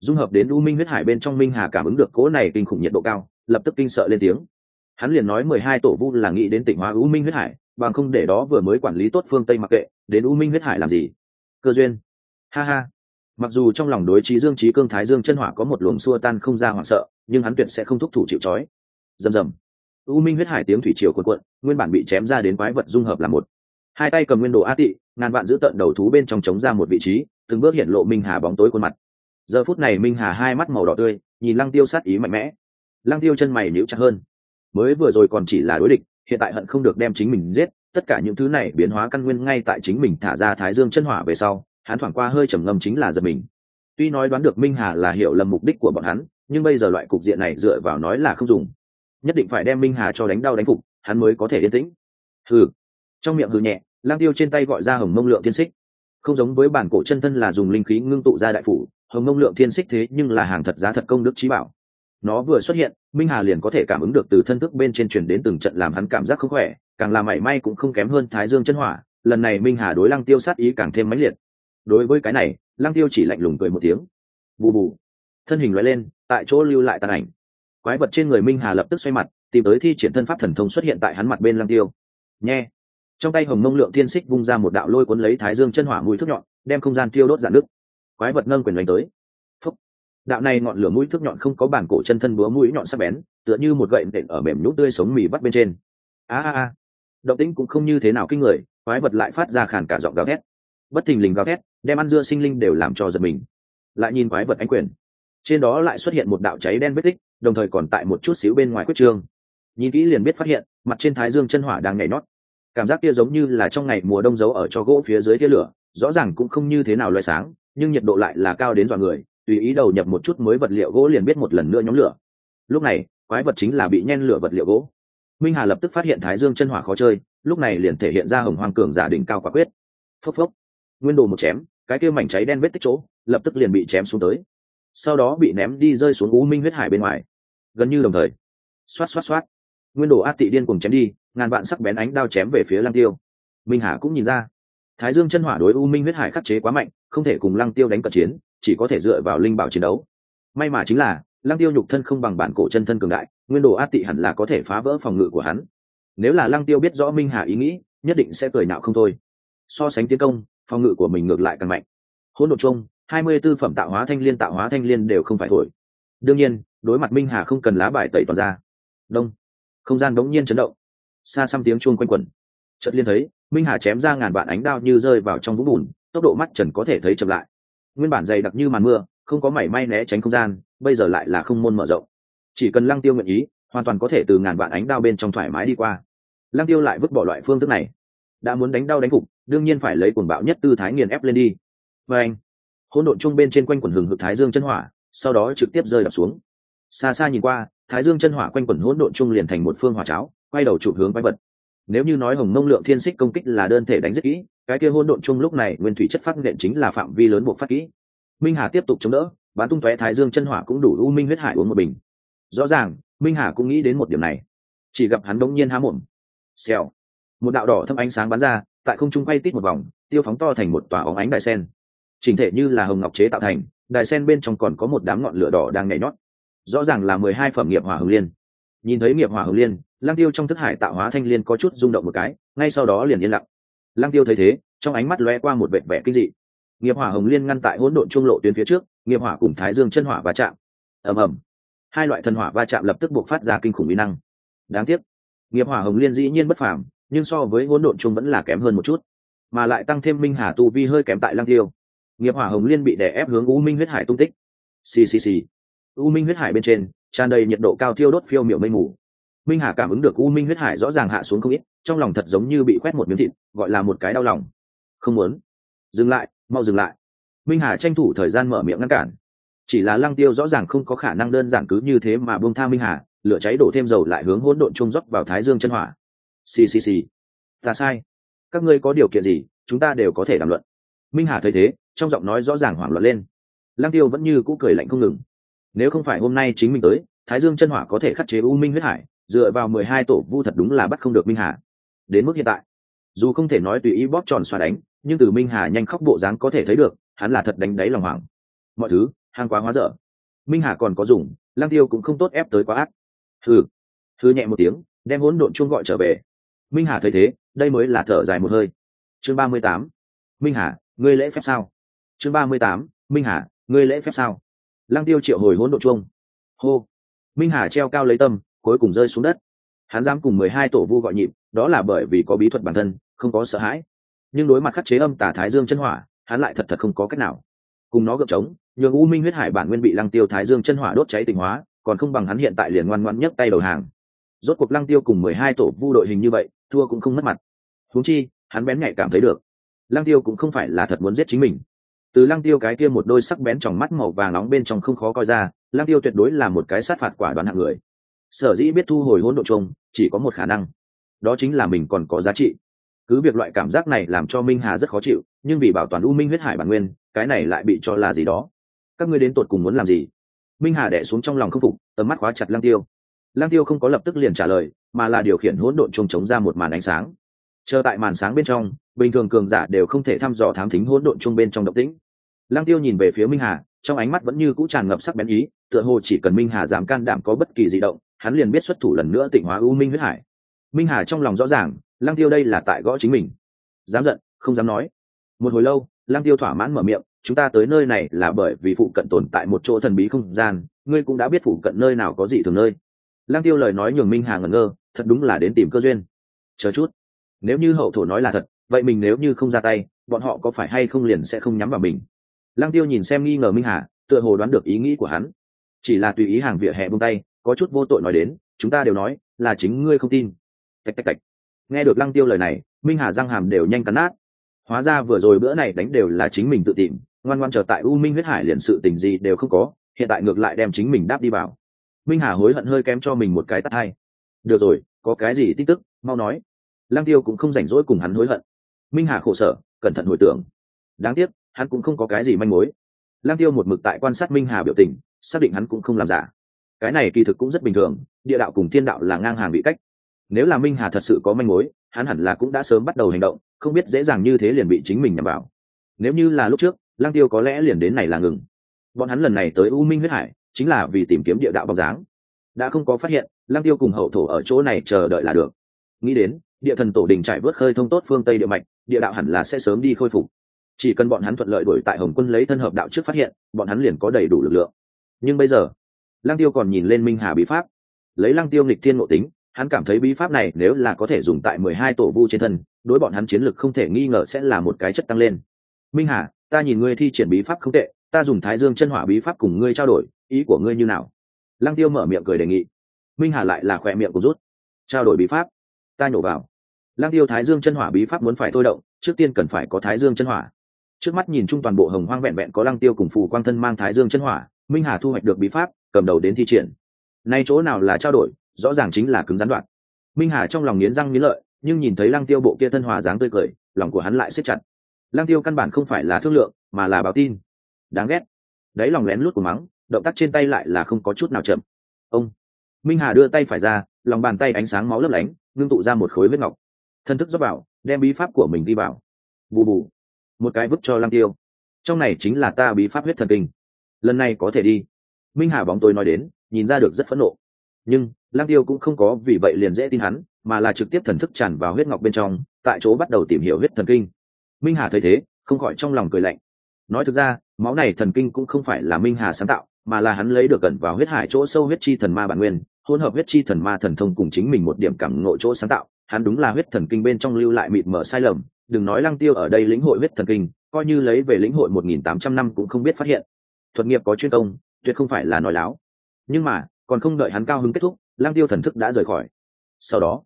Dung hợp đến u minh huyết hải bên trong minh hà cảm ứng được cố này kinh khủng nhiệt độ cao, lập tức kinh sợ lên tiếng. Hắn liền nói mười hai tổ vu là nghĩ đến tỉnh hóa u minh huyết hải, bằng không để đó vừa mới quản lý tốt phương tây mặc kệ, đến u minh huyết hải làm gì? Cơ duyên. Ha ha. Mặc dù trong lòng đối trí dương trí cương thái dương chân hỏa có một luồng xua tan không ra hoảng sợ, nhưng hắn tuyệt sẽ không thúc thủ chịu trói. Rầm rầm u minh huyết hải tiếng thủy triều cuộn cuộn, nguyên bản bị chém ra đến quái vật dung hợp là một. Hai tay cầm nguyên đồ a tị, ngàn vạn giữ tận đầu thú bên trong chống ra một vị trí, từng bước hiện lộ minh hà bóng tối khuôn mặt. Giờ phút này minh hà hai mắt màu đỏ tươi, nhìn lăng tiêu sát ý mạnh mẽ. Lăng tiêu chân mày níu chặt hơn. Mới vừa rồi còn chỉ là đối địch, hiện tại hận không được đem chính mình giết, tất cả những thứ này biến hóa căn nguyên ngay tại chính mình thả ra thái dương chân hỏa về sau, hắn thoảng qua hơi trầm ngâm chính là giật mình. Tuy nói đoán được minh hà là hiểu lầm mục đích của bọn hắn, nhưng bây giờ loại cục diện này dựa vào nói là không dùng nhất định phải đem minh hà cho đánh đau đánh phục, hắn mới có thể yên tĩnh. Hừ. Trong miệng hừ nhẹ, lang tiêu trên tay gọi ra hồng mông lượng thiên xích. Không giống với bản cổ chân thân là dùng linh khí ngưng tụ ra đại phủ, hồng mông lượng thiên xích thế nhưng là hàng thật giá thật công đức trí bảo. Nó vừa xuất hiện, minh hà liền có thể cảm ứng được từ thân thức bên trên truyền đến từng trận làm hắn cảm giác không khỏe, càng làm mảy may cũng không kém hơn thái dương chân hỏa, lần này minh hà đối lăng tiêu sát ý càng thêm mãnh liệt. Đối với cái này lăng tiêu chỉ lạnh lùng cười một tiếng. Bù bù. Thân hình loại lên, tại chỗ lưu lại tàn ảnh quái vật trên người minh hà lập tức xoay mặt, tìm tới thi triển thân pháp thần thông xuất hiện tại hắn mặt bên lăng tiêu. Nhe. trong tay hồng mông lượng thiên xích vung ra một đạo lôi cuốn lấy thái dương chân hỏa mũi thước nhọn, đem không gian tiêu đốt dạn nước quái vật nâng quyền đánh tới. Phúc. đạo này ngọn lửa mũi thước nhọn không có bản cổ chân thân búa mũi nhọn sắc bén, tựa như một gậy nện ở mềm nhũ tươi sống mì bắt bên trên. A a a. Động tĩnh cũng không như thế nào kinh người, quái vật lại phát ra khàn cả giọng gào thét. Bất thình lình gào thét, đem ăn dưa sinh linh đều làm cho giật mình. Lại nhìn quái vật ánh quyền. Trên đó lại xuất hiện một đạo cháy đen vết tích đồng thời còn tại một chút xíu bên ngoài quyết trương. Nhìn kỹ liền biết phát hiện, mặt trên thái dương chân hỏa đang nhảy nhót. Cảm giác kia giống như là trong ngày mùa đông giấu ở cho gỗ phía dưới tia lửa, rõ ràng cũng không như thế nào loại sáng, nhưng nhiệt độ lại là cao đến dọa người, tùy ý đầu nhập một chút mới vật liệu gỗ liền biết một lần nữa nhóm lửa. Lúc này, quái vật chính là bị nhen lửa vật liệu gỗ. Minh hà lập tức phát hiện thái dương chân hỏa khó chơi, lúc này liền thể hiện ra hồng hoàng cường giả đỉnh cao quả quyết. Phốc phốc. Nguyên đồ một chém, cái kia mảnh cháy đen vết tích chỗ, lập tức liền bị chém xuống tới sau đó bị ném đi rơi xuống u minh huyết hải bên ngoài. Gần như đồng thời. Xoát xoát xoát. Nguyên đồ át tị điên cùng chém đi, ngàn vạn sắc bén ánh đao chém về phía lăng tiêu. Minh hà cũng nhìn ra. Thái dương chân hỏa đối u minh huyết hải khắc chế quá mạnh, không thể cùng lăng tiêu đánh cận chiến, chỉ có thể dựa vào linh bảo chiến đấu. May mà chính là, lăng tiêu nhục thân không bằng bản cổ chân thân cường đại, nguyên đồ át tị hẳn là có thể phá vỡ phòng ngự của hắn. Nếu là lăng tiêu biết rõ minh hà ý nghĩ, nhất định sẽ cười nạo không thôi. So sánh tiến công, phòng ngự của mình ngược lại càng mạnh. Hỗn độn chung hai mươi tư phẩm tạo hóa thanh liên tạo hóa thanh liên đều không phải thổi. Đương nhiên, đối mặt minh hà không cần lá bài tẩy toàn ra. Đông. Không gian đống nhiên chấn động. Xa xăm tiếng chuông quanh quẩn. Chợt liên thấy, minh hà chém ra ngàn vạn ánh đao như rơi vào trong vũng bùn, tốc độ mắt trần có thể thấy chậm lại. Nguyên bản dày đặc như màn mưa, không có mảy may né tránh không gian, bây giờ lại là không môn mở rộng. Chỉ cần lăng tiêu nguyện ý, hoàn toàn có thể từ ngàn vạn ánh đao bên trong thoải mái đi qua. Lăng tiêu lại vứt bỏ loại phương thức này. Đã muốn đánh đau đánh cục, đương nhiên phải lấy cuồng bạo nhất tư thái nghiền ép lên đi. Và anh hỗn độn chung bên trên quanh quần hừng hực thái dương chân hỏa, sau đó trực tiếp rơi đập xuống. Xa xa nhìn qua, thái dương chân hỏa quanh quần hỗn độn chung liền thành một phương hỏa cháo, quay đầu chụp hướng quái vật. Nếu như nói hồng mông lượng thiên xích công kích là đơn thể đánh rất kỹ, cái kia hỗn độn chung lúc này nguyên thủy chất phát nện chính là phạm vi lớn buộc phát kỹ. Minh hà tiếp tục chống đỡ bán tung tóe thái dương chân hỏa cũng đủ u minh huyết hải uống một bình. Rõ ràng, minh hà cũng nghĩ đến một điểm này. Chỉ gặp hắn đống nhiên há mồm. Xèo. Một đạo đỏ thâm ánh sáng bắn ra, tại không trung quay tít một vòng, tiêu phóng to thành một tòa óng ánh đại sen chỉnh thể như là hồng ngọc chế tạo thành, đài sen bên trong còn có một đám ngọn lửa đỏ đang nhảy nhót. Rõ ràng là mười hai phẩm nghiệp hỏa hồng liên. Nhìn thấy nghiệp hỏa hồng liên lang tiêu trong thức hải tạo hóa thanh liên có chút rung động một cái, ngay sau đó liền yên lặng. Lang tiêu thấy thế, trong ánh mắt lóe qua một vẻ vẻ kinh dị. Nghiệp hỏa hồng liên ngăn tại hỗn độn trung lộ tuyến phía trước, nghiệp hỏa cùng thái dương chân hỏa va chạm. Ầm ầm. Hai loại thần hỏa va chạm lập tức buộc phát ra kinh khủng mỹ năng. Đáng tiếc, nghiệp hỏa hồng liên dĩ nhiên bất phàm, nhưng so với hỗn độn chung vẫn là kém hơn một chút, mà lại tăng thêm minh hà tu vi hơi kém tại lang tiêu nghiệp hỏa hồng liên bị đè ép hướng u minh huyết hải tung tích. Ccc u minh huyết hải bên trên, tràn đầy nhiệt độ cao thiêu đốt phiêu miểu mây mù. Minh hà cảm ứng được u minh huyết hải rõ ràng hạ xuống không ít, trong lòng thật giống như bị quét một miếng thịt, gọi là một cái đau lòng. Không muốn. Dừng lại, mau dừng lại. Minh hà tranh thủ thời gian mở miệng ngăn cản. Chỉ là lăng tiêu rõ ràng không có khả năng đơn giản cứ như thế mà buông tha minh hà, lửa cháy đổ thêm dầu lại hướng hỗn độn trung dốc vào thái dương chân hỏa. Ccc ta sai. Các ngươi có điều kiện gì, chúng ta đều có thể đàm luận minh hà thấy thế, trong giọng nói rõ ràng hoảng loạn lên. Lăng tiêu vẫn như cũ cười lạnh không ngừng. Nếu không phải hôm nay chính mình tới, thái dương chân hỏa có thể khắc chế u minh huyết hải, dựa vào mười hai tổ vu thật đúng là bắt không được minh hà. Đến mức hiện tại, dù không thể nói tùy ý bóp tròn xoa đánh, nhưng từ minh hà nhanh khóc bộ dáng có thể thấy được, hắn là thật đánh đáy lòng hoảng. Mọi thứ hàng quá hóa dở. Minh hà còn có dùng lang tiêu cũng không tốt ép tới quá ác. Hừ. Thư nhẹ một tiếng, đem hỗn độn chuông gọi trở về. Minh hà thấy thế, đây mới là thở dài một hơi. Chương ba mươi tám. Minh hà ngươi lễ phép sao? Chương ba mươi tám, minh hà, ngươi lễ phép sao? Lăng tiêu triệu hồi hỗn độn chuông. Hô. Minh hà treo cao lấy tâm, cuối cùng rơi xuống đất. Hắn dám cùng mười hai tổ vu gọi nhịp, đó là bởi vì có bí thuật bản thân, không có sợ hãi. Nhưng đối mặt khắc chế âm tả thái dương chân hỏa, hắn lại thật thật không có cách nào. Cùng nó gợp trống, nhường u minh huyết hải bản nguyên bị lăng tiêu thái dương chân hỏa đốt cháy tỉnh hóa, còn không bằng hắn hiện tại liền ngoan ngoãn nhấc tay đầu hàng. Rốt cuộc lăng tiêu cùng mười hai tổ vu đội hình như vậy, thua cũng không mất mặt. Huống chi, hắn bén nhạy cảm thấy được lăng tiêu cũng không phải là thật muốn giết chính mình. Từ lăng tiêu cái kia một đôi sắc bén trong mắt màu vàng nóng bên trong không khó coi ra, lăng tiêu tuyệt đối là một cái sát phạt quả đoán hạng người. Sở dĩ biết thu hồi hỗn độ chung, chỉ có một khả năng. Đó chính là mình còn có giá trị. Cứ việc loại cảm giác này làm cho minh hà rất khó chịu, nhưng vì bảo toàn u minh huyết hải bản nguyên, cái này lại bị cho là gì đó. Các ngươi đến tột cùng muốn làm gì? Minh hà đẻ xuống trong lòng khâm phục, tầm mắt khóa chặt lang tiêu. Lang tiêu không có lập tức liền trả lời, mà là điều khiển hỗn độn trông chống ra một màn ánh sáng chờ tại màn sáng bên trong, bình thường cường giả đều không thể thăm dò thám thính hỗn độn chung bên trong động tĩnh. Lang tiêu nhìn về phía minh hà, trong ánh mắt vẫn như cũ tràn ngập sắc bén ý, tựa hồ chỉ cần minh hà dám can đảm có bất kỳ di động, hắn liền biết xuất thủ lần nữa tịnh hóa u minh huyết hải. Minh hà trong lòng rõ ràng lang tiêu đây là tại gõ chính mình. Dám giận, không dám nói. Một hồi lâu lang tiêu thỏa mãn mở miệng, chúng ta tới nơi này là bởi vì phụ cận tồn tại một chỗ thần bí không gian, ngươi cũng đã biết phụ cận nơi nào có gì thường nơi. Lang tiêu lời nói nhường minh hà ngẩn ngơ, thật đúng là đến tìm cơ duyên. Chờ chút nếu như hậu thổ nói là thật, vậy mình nếu như không ra tay, bọn họ có phải hay không liền sẽ không nhắm vào mình? Lang tiêu nhìn xem nghi ngờ minh hà, tựa hồ đoán được ý nghĩ của hắn. Chỉ là tùy ý hàng vỉa hè buông tay, có chút vô tội nói đến, chúng ta đều nói là chính ngươi không tin. Tạch tạch tạch. Nghe được lăng tiêu lời này, minh hà răng hàm đều nhanh cắn nát. Hóa ra vừa rồi bữa này đánh đều là chính mình tự tìm, ngoan ngoan trở tại u minh huyết hải liền sự tình gì đều không có, hiện tại ngược lại đem chính mình đáp đi vào. Minh hà hối hận hơi kém cho mình một cái tắt hai. Được rồi, có cái gì tin tức, mau nói. Lang tiêu cũng không rảnh rỗi cùng hắn hối hận. Minh hà khổ sở, cẩn thận hồi tưởng. Đáng tiếc, hắn cũng không có cái gì manh mối. Lang tiêu một mực tại quan sát minh hà biểu tình, xác định hắn cũng không làm giả. Cái này kỳ thực cũng rất bình thường, địa đạo cùng thiên đạo là ngang hàng bị cách. Nếu là minh hà thật sự có manh mối, hắn hẳn là cũng đã sớm bắt đầu hành động, không biết dễ dàng như thế liền bị chính mình nhằm vào. Nếu như là lúc trước lang tiêu có lẽ liền đến này là ngừng. Bọn hắn lần này tới u minh huyết hải, chính là vì tìm kiếm địa đạo bóng dáng. Đã không có phát hiện lang tiêu cùng hậu thổ ở chỗ này chờ đợi là được. Nghĩ đến địa thần tổ đình trải vớt khơi thông tốt phương tây địa mạch, địa đạo hẳn là sẽ sớm đi khôi phục. Chỉ cần bọn hắn thuận lợi đuổi tại hồng quân lấy thân hợp đạo trước phát hiện, bọn hắn liền có đầy đủ lực lượng. Nhưng bây giờ, lăng tiêu còn nhìn lên minh hà bí pháp. Lấy lăng tiêu nghịch thiên ngộ tính, hắn cảm thấy bí pháp này nếu là có thể dùng tại mười hai tổ vu trên thân, đối bọn hắn chiến lực không thể nghi ngờ sẽ là một cái chất tăng lên. Minh hà, ta nhìn ngươi thi triển bí pháp không tệ, ta dùng thái dương chân hỏa bí pháp cùng ngươi trao đổi, ý của ngươi như nào? Lăng tiêu mở miệng cười đề nghị. Minh hà lại là khỏe miệng của rút. Trao đổi bí pháp ta nhổ vào. Lăng tiêu thái dương chân hỏa bí pháp muốn phải thôi động, trước tiên cần phải có thái dương chân hỏa. Trước mắt nhìn chung toàn bộ hồng hoang vẹn vẹn có lăng tiêu cùng phù quang thân mang thái dương chân hỏa, minh hà thu hoạch được bí pháp, cầm đầu đến thi triển. Nay chỗ nào là trao đổi, rõ ràng chính là cứng gián đoạn. Minh hà trong lòng nghiến răng nghiến lợi, nhưng nhìn thấy lăng tiêu bộ kia thân hòa dáng tươi cười, lòng của hắn lại siết chặt. Lăng tiêu căn bản không phải là thương lượng, mà là báo tin. Đáng ghét. Đấy lòng lén lút của mắng, động tác trên tay lại là không có chút nào chậm. Ông. Minh hà đưa tay phải ra, lòng bàn tay ánh sáng máu lấp lánh ngưng tụ ra một khối huyết ngọc. Thân thức dốc vào, đem bí pháp của mình đi vào. Bù bù. Một cái vứt cho lăng tiêu. Trong này chính là ta bí pháp huyết thần kinh. Lần này có thể đi. Minh hà bóng tôi nói đến, nhìn ra được rất phẫn nộ. Nhưng lang tiêu cũng không có vì vậy liền dễ tin hắn, mà là trực tiếp thần thức tràn vào huyết ngọc bên trong, tại chỗ bắt đầu tìm hiểu huyết thần kinh. Minh hà thấy thế, không khỏi trong lòng cười lạnh. Nói thực ra, máu này thần kinh cũng không phải là minh hà sáng tạo, mà là hắn lấy được gần vào huyết hải chỗ sâu huyết chi thần ma bản nguyên hỗn hợp huyết chi thần ma thần thông cùng chính mình một điểm cảm ngộ chỗ sáng tạo, hắn đúng là huyết thần kinh bên trong lưu lại mịt mở sai lầm, đừng nói lăng tiêu ở đây lĩnh hội huyết thần kinh, coi như lấy về lĩnh hội một nghìn tám trăm năm cũng không biết phát hiện. Thuật nghiệp có chuyên công, tuyệt không phải là nói láo. Nhưng mà, còn không đợi hắn cao hứng kết thúc, lăng tiêu thần thức đã rời khỏi. Sau đó,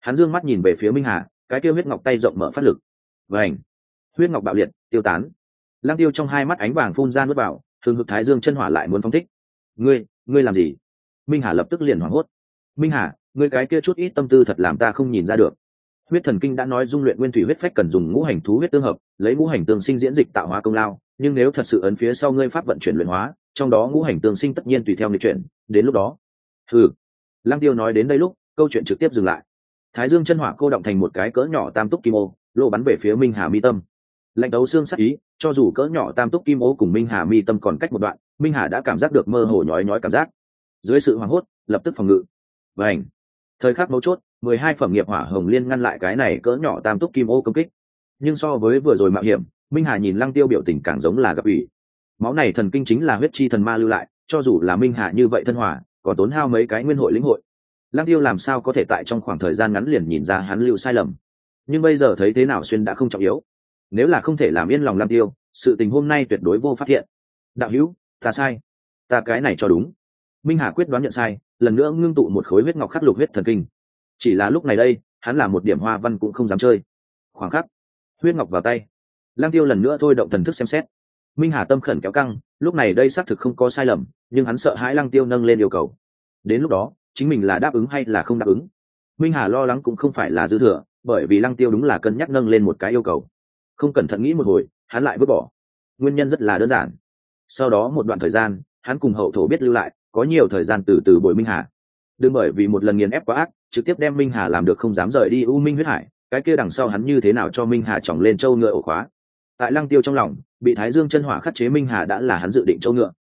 hắn dương mắt nhìn về phía minh hà, cái tiêu huyết ngọc tay rộng mở phát lực. Và ảnh huyết ngọc bạo liệt, tiêu tán. Lăng tiêu trong hai mắt ánh vàng phun ra nuốt vào thường hực thái dương chân hỏa lại muốn phong thích. Ngươi ngươi làm gì? Minh hà lập tức liền hoảng hốt. Minh hà người cái kia chút ít tâm tư thật làm ta không nhìn ra được. Huyết thần kinh đã nói dung luyện nguyên thủy huyết phách cần dùng ngũ hành thú huyết tương hợp, lấy ngũ hành tương sinh diễn dịch tạo hóa công lao, nhưng nếu thật sự ấn phía sau ngươi pháp vận chuyển luyện hóa, trong đó ngũ hành tương sinh tất nhiên tùy theo nghịch chuyển, đến lúc đó. Ừ lăng tiêu nói đến đây lúc, câu chuyện trực tiếp dừng lại. Thái dương chân hỏa cô động thành một cái cỡ nhỏ tam túc kim ô lô bắn về phía minh hà mi tâm. Lạnh đấu xương sắc ý, cho dù cỡ nhỏ tam túc kim ô cùng minh hà mi tâm còn cách một đoạn, minh hà đã cảm giác được mơ hồ nhói nhói cảm giác dưới sự hoảng hốt, lập tức phòng ngự. Và ảnh thời khắc mấu chốt, mười hai phẩm nghiệp hỏa hồng liên ngăn lại cái này cỡ nhỏ tam túc kim ô công kích. Nhưng so với vừa rồi mạo hiểm, minh hà nhìn lăng tiêu biểu tình càng giống là gặp ủy. Máu này thần kinh chính là huyết chi thần ma lưu lại, cho dù là minh hà như vậy thân hỏa còn tốn hao mấy cái nguyên hội lĩnh hội. Lăng tiêu làm sao có thể tại trong khoảng thời gian ngắn liền nhìn ra hắn lưu sai lầm? Nhưng bây giờ thấy thế nào xuyên đã không trọng yếu. Nếu là không thể làm yên lòng lăng tiêu, sự tình hôm nay tuyệt đối vô phát hiện. Đạo hữu, ta sai. Ta cái này cho đúng minh hà quyết đoán nhận sai, lần nữa ngưng tụ một khối huyết ngọc khắc lục huyết thần kinh. Chỉ là lúc này đây, hắn là một điểm hoa văn cũng không dám chơi. Khoảng khắc, huyết ngọc vào tay. Lang tiêu lần nữa thôi động thần thức xem xét. Minh hà tâm khẩn kéo căng, lúc này đây xác thực không có sai lầm, nhưng hắn sợ hãi Lang tiêu nâng lên yêu cầu. Đến lúc đó, chính mình là đáp ứng hay là không đáp ứng? Minh hà lo lắng cũng không phải là dư thừa, bởi vì lăng tiêu đúng là cân nhắc nâng lên một cái yêu cầu. Không cẩn thận nghĩ một hồi, hắn lại vứt bỏ. Nguyên nhân rất là đơn giản. Sau đó một đoạn thời gian, hắn cùng hậu thổ biết lưu lại có nhiều thời gian từ từ bồi minh hà. Đừng bởi vì một lần nghiền ép quá ác, trực tiếp đem minh hà làm được không dám rời đi u minh huyết hải, cái kia đằng sau hắn như thế nào cho minh hà chỏng lên châu ngựa ổ khóa. Tại lăng tiêu trong lòng, bị thái dương chân hỏa khắc chế minh hà đã là hắn dự định châu ngựa.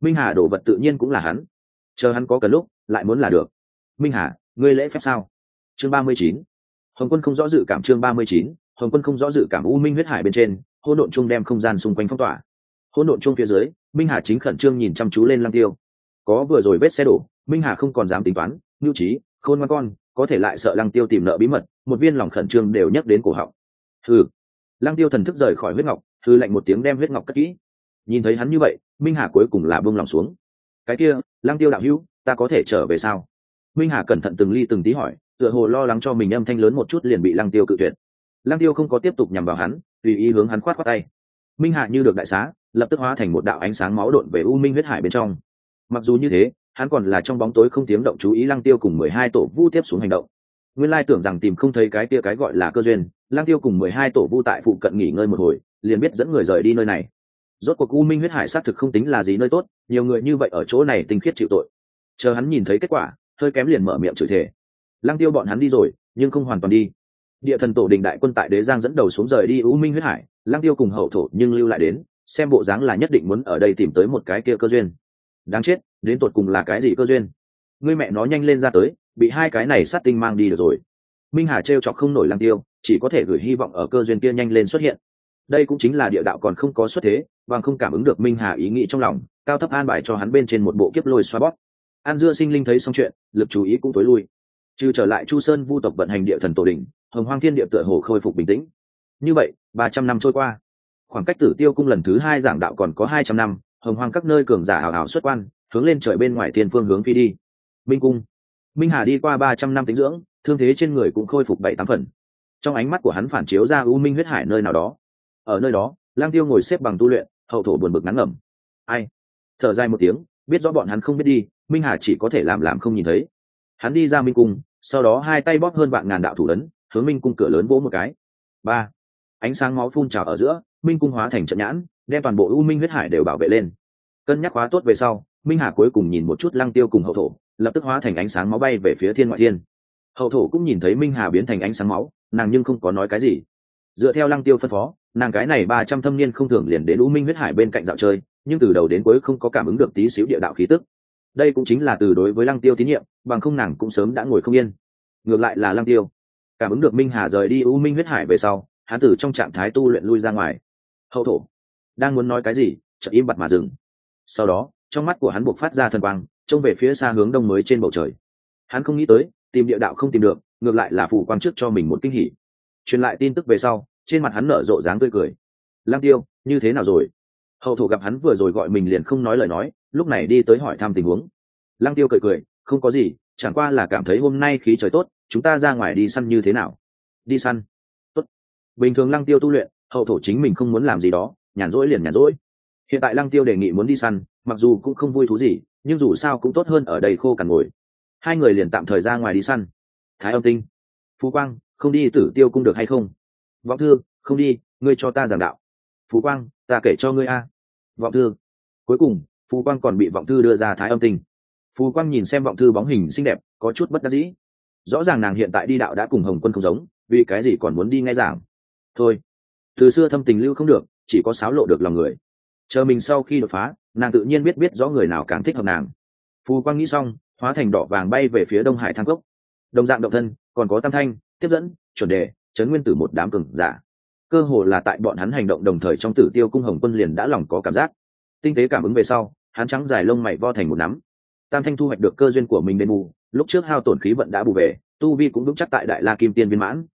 Minh hà đổ vật tự nhiên cũng là hắn. Chờ hắn có cần lúc, lại muốn là được. Minh hà, ngươi lễ phép sao? Chương ba mươi chín. Hồng quân không rõ dự cảm chương ba mươi chín. Hồng quân không rõ dự cảm u minh huyết hải bên trên, hỗn độn chung đem không gian xung quanh phong tỏa. Hỗn độn chung phía dưới, minh hà chính khẩn trương nhìn chăm chú lên lăng tiêu có vừa rồi vết xe đổ, minh hà không còn dám tính toán nhu trí khôn ngoan con, có thể lại sợ lăng tiêu tìm nợ bí mật, một viên lòng khẩn trương đều nhắc đến cổ họng. Hừ. Lăng tiêu thần thức rời khỏi huyết ngọc hư lạnh một tiếng đem huyết ngọc cất kỹ. Nhìn thấy hắn như vậy, minh hà cuối cùng là bông lòng xuống. Cái kia, lăng tiêu đạo hữu, ta có thể trở về sao? Minh hà cẩn thận từng ly từng tí hỏi, tựa hồ lo lắng cho mình âm thanh lớn một chút liền bị lăng tiêu cự tuyệt. Lăng tiêu không có tiếp tục nhằm vào hắn, tùy ý hướng hắn khoát khoát tay. Minh hà như được đại xá, lập tức hóa thành một đạo ánh sáng máu độn về u minh huyết hải bên trong mặc dù như thế, hắn còn là trong bóng tối không tiếng động chú ý lăng tiêu cùng mười hai tổ vu tiếp xuống hành động. Nguyên lai tưởng rằng tìm không thấy cái kia cái gọi là cơ duyên, lăng tiêu cùng mười hai tổ vu tại phụ cận nghỉ ngơi một hồi, liền biết dẫn người rời đi nơi này. Rốt cuộc u minh huyết hải xác thực không tính là gì nơi tốt, nhiều người như vậy ở chỗ này tinh khiết chịu tội. Chờ hắn nhìn thấy kết quả, hơi kém liền mở miệng chửi thể lăng tiêu bọn hắn đi rồi, nhưng không hoàn toàn đi. Địa thần tổ đình đại quân tại đế giang dẫn đầu xuống rời đi u minh huyết hải, lăng tiêu cùng hậu thổ nhưng lưu lại đến, xem bộ dáng là nhất định muốn ở đây tìm tới một cái kia cơ duyên đáng chết, đến tột cùng là cái gì cơ duyên? Ngươi mẹ nó nhanh lên ra tới, bị hai cái này sát tinh mang đi được rồi. Minh hà t chọc không nổi lăng tiêu, chỉ có thể gửi hy vọng ở cơ duyên kia nhanh lên xuất hiện. Đây cũng chính là địa đạo còn không có xuất thế và không cảm ứng được minh hà ý nghĩ trong lòng, cao thấp an bài cho hắn bên trên một bộ kiếp lôi xoa bóp. An dưa sinh linh thấy xong chuyện, lực chú ý cũng tối lui. Trừ trở lại chu sơn vu tộc vận hành địa thần tổ đình hồng hoang thiên địa tựa hồ khôi phục bình tĩnh. Như vậy, ba trăm năm trôi qua. Khoảng cách tử tiêu cung lần thứ hai giảng đạo còn có hai trăm năm hồng hoang các nơi cường giả hào hào xuất quan, hướng lên trời bên ngoài thiên phương hướng phi đi. Minh cung. Minh hà đi qua ba trăm năm tính dưỡng, thương thế trên người cũng khôi phục bảy tám phần. Trong ánh mắt của hắn phản chiếu ra u minh huyết hải nơi nào đó. Ở nơi đó, lang tiêu ngồi xếp bằng tu luyện, hậu thổ buồn bực ngắn ngẩm. Ai? Thở dài một tiếng, biết rõ bọn hắn không biết đi, minh hà chỉ có thể làm làm không nhìn thấy. Hắn đi ra minh cung, sau đó hai tay bóp hơn vạn ngàn đạo thủ lớn hướng minh cung cửa lớn vỗ một cái. Ba. Ánh sáng máu phun trào ở giữa, minh cung hóa thành trận nhãn đem toàn bộ u minh huyết hải đều bảo vệ lên. Cân nhắc hóa tốt về sau, minh hà cuối cùng nhìn một chút lăng tiêu cùng hậu thổ, lập tức hóa thành ánh sáng máu bay về phía thiên ngoại thiên. Hậu thổ cũng nhìn thấy minh hà biến thành ánh sáng máu, nàng nhưng không có nói cái gì. Dựa theo lăng tiêu phân phó, nàng cái này ba trăm thâm niên không thường liền đến u minh huyết hải bên cạnh dạo chơi, nhưng từ đầu đến cuối không có cảm ứng được tí xíu địa đạo khí tức. Đây cũng chính là từ đối với lăng tiêu tín nhiệm, bằng không nàng cũng sớm đã ngồi không yên. Ngược lại là lăng tiêu, cảm ứng được minh hà rời đi u minh huyết hải về sau hán tử trong trạng thái tu luyện lui ra ngoài. Hậu thổ đang muốn nói cái gì, chợt im bặt mà dừng. Sau đó, trong mắt của hắn buộc phát ra thần quang, trông về phía xa hướng đông mới trên bầu trời. Hắn không nghĩ tới, tìm địa đạo không tìm được, ngược lại là phủ quang trước cho mình một kinh hỉ. Truyền lại tin tức về sau, trên mặt hắn nở rộ dáng tươi cười. Lang tiêu, như thế nào rồi? Hậu thủ gặp hắn vừa rồi gọi mình liền không nói lời nói, lúc này đi tới hỏi thăm tình huống. Lang tiêu cười cười, không có gì, chẳng qua là cảm thấy hôm nay khí trời tốt, chúng ta ra ngoài đi săn như thế nào? Đi săn. Tốt. Bình thường Lang tiêu tu luyện, hậu thổ chính mình không muốn làm gì đó nhàn rỗi liền nhàn rỗi. Hiện tại lăng tiêu đề nghị muốn đi săn, mặc dù cũng không vui thú gì, nhưng dù sao cũng tốt hơn ở đây khô cằn ngồi. Hai người liền tạm thời ra ngoài đi săn. Thái âm tinh, phú quang, không đi tử tiêu cung được hay không? Vọng thư, không đi, ngươi cho ta giảng đạo. Phú quang, ta kể cho ngươi a. Vọng thư, cuối cùng, phú quang còn bị vọng thư đưa ra thái âm tinh. Phú quang nhìn xem vọng thư bóng hình xinh đẹp, có chút bất đắc dĩ. Rõ ràng nàng hiện tại đi đạo đã cùng hồng quân không giống, vì cái gì còn muốn đi nghe giảng? Thôi, từ xưa thâm tình lưu không được chỉ có sáo lộ được lòng người. Chờ mình sau khi đột phá, nàng tự nhiên biết biết rõ người nào càng thích hợp nàng. Phù quang nghĩ xong, hóa thành đỏ vàng bay về phía đông hải thang cốc. Đồng dạng động thân, còn có tam thanh, tiếp dẫn, chuẩn đề, chấn nguyên tử một đám cừng giả. Cơ hồ là tại bọn hắn hành động đồng thời trong tử tiêu cung hồng quân liền đã lòng có cảm giác. Tinh tế cảm ứng về sau, hắn trắng dài lông mày vo thành một nắm. Tam thanh thu hoạch được cơ duyên của mình đền bù, lúc trước hao tổn khí vận đã bù về, tu vi cũng vững chắc tại đại la kim tiên viên mãn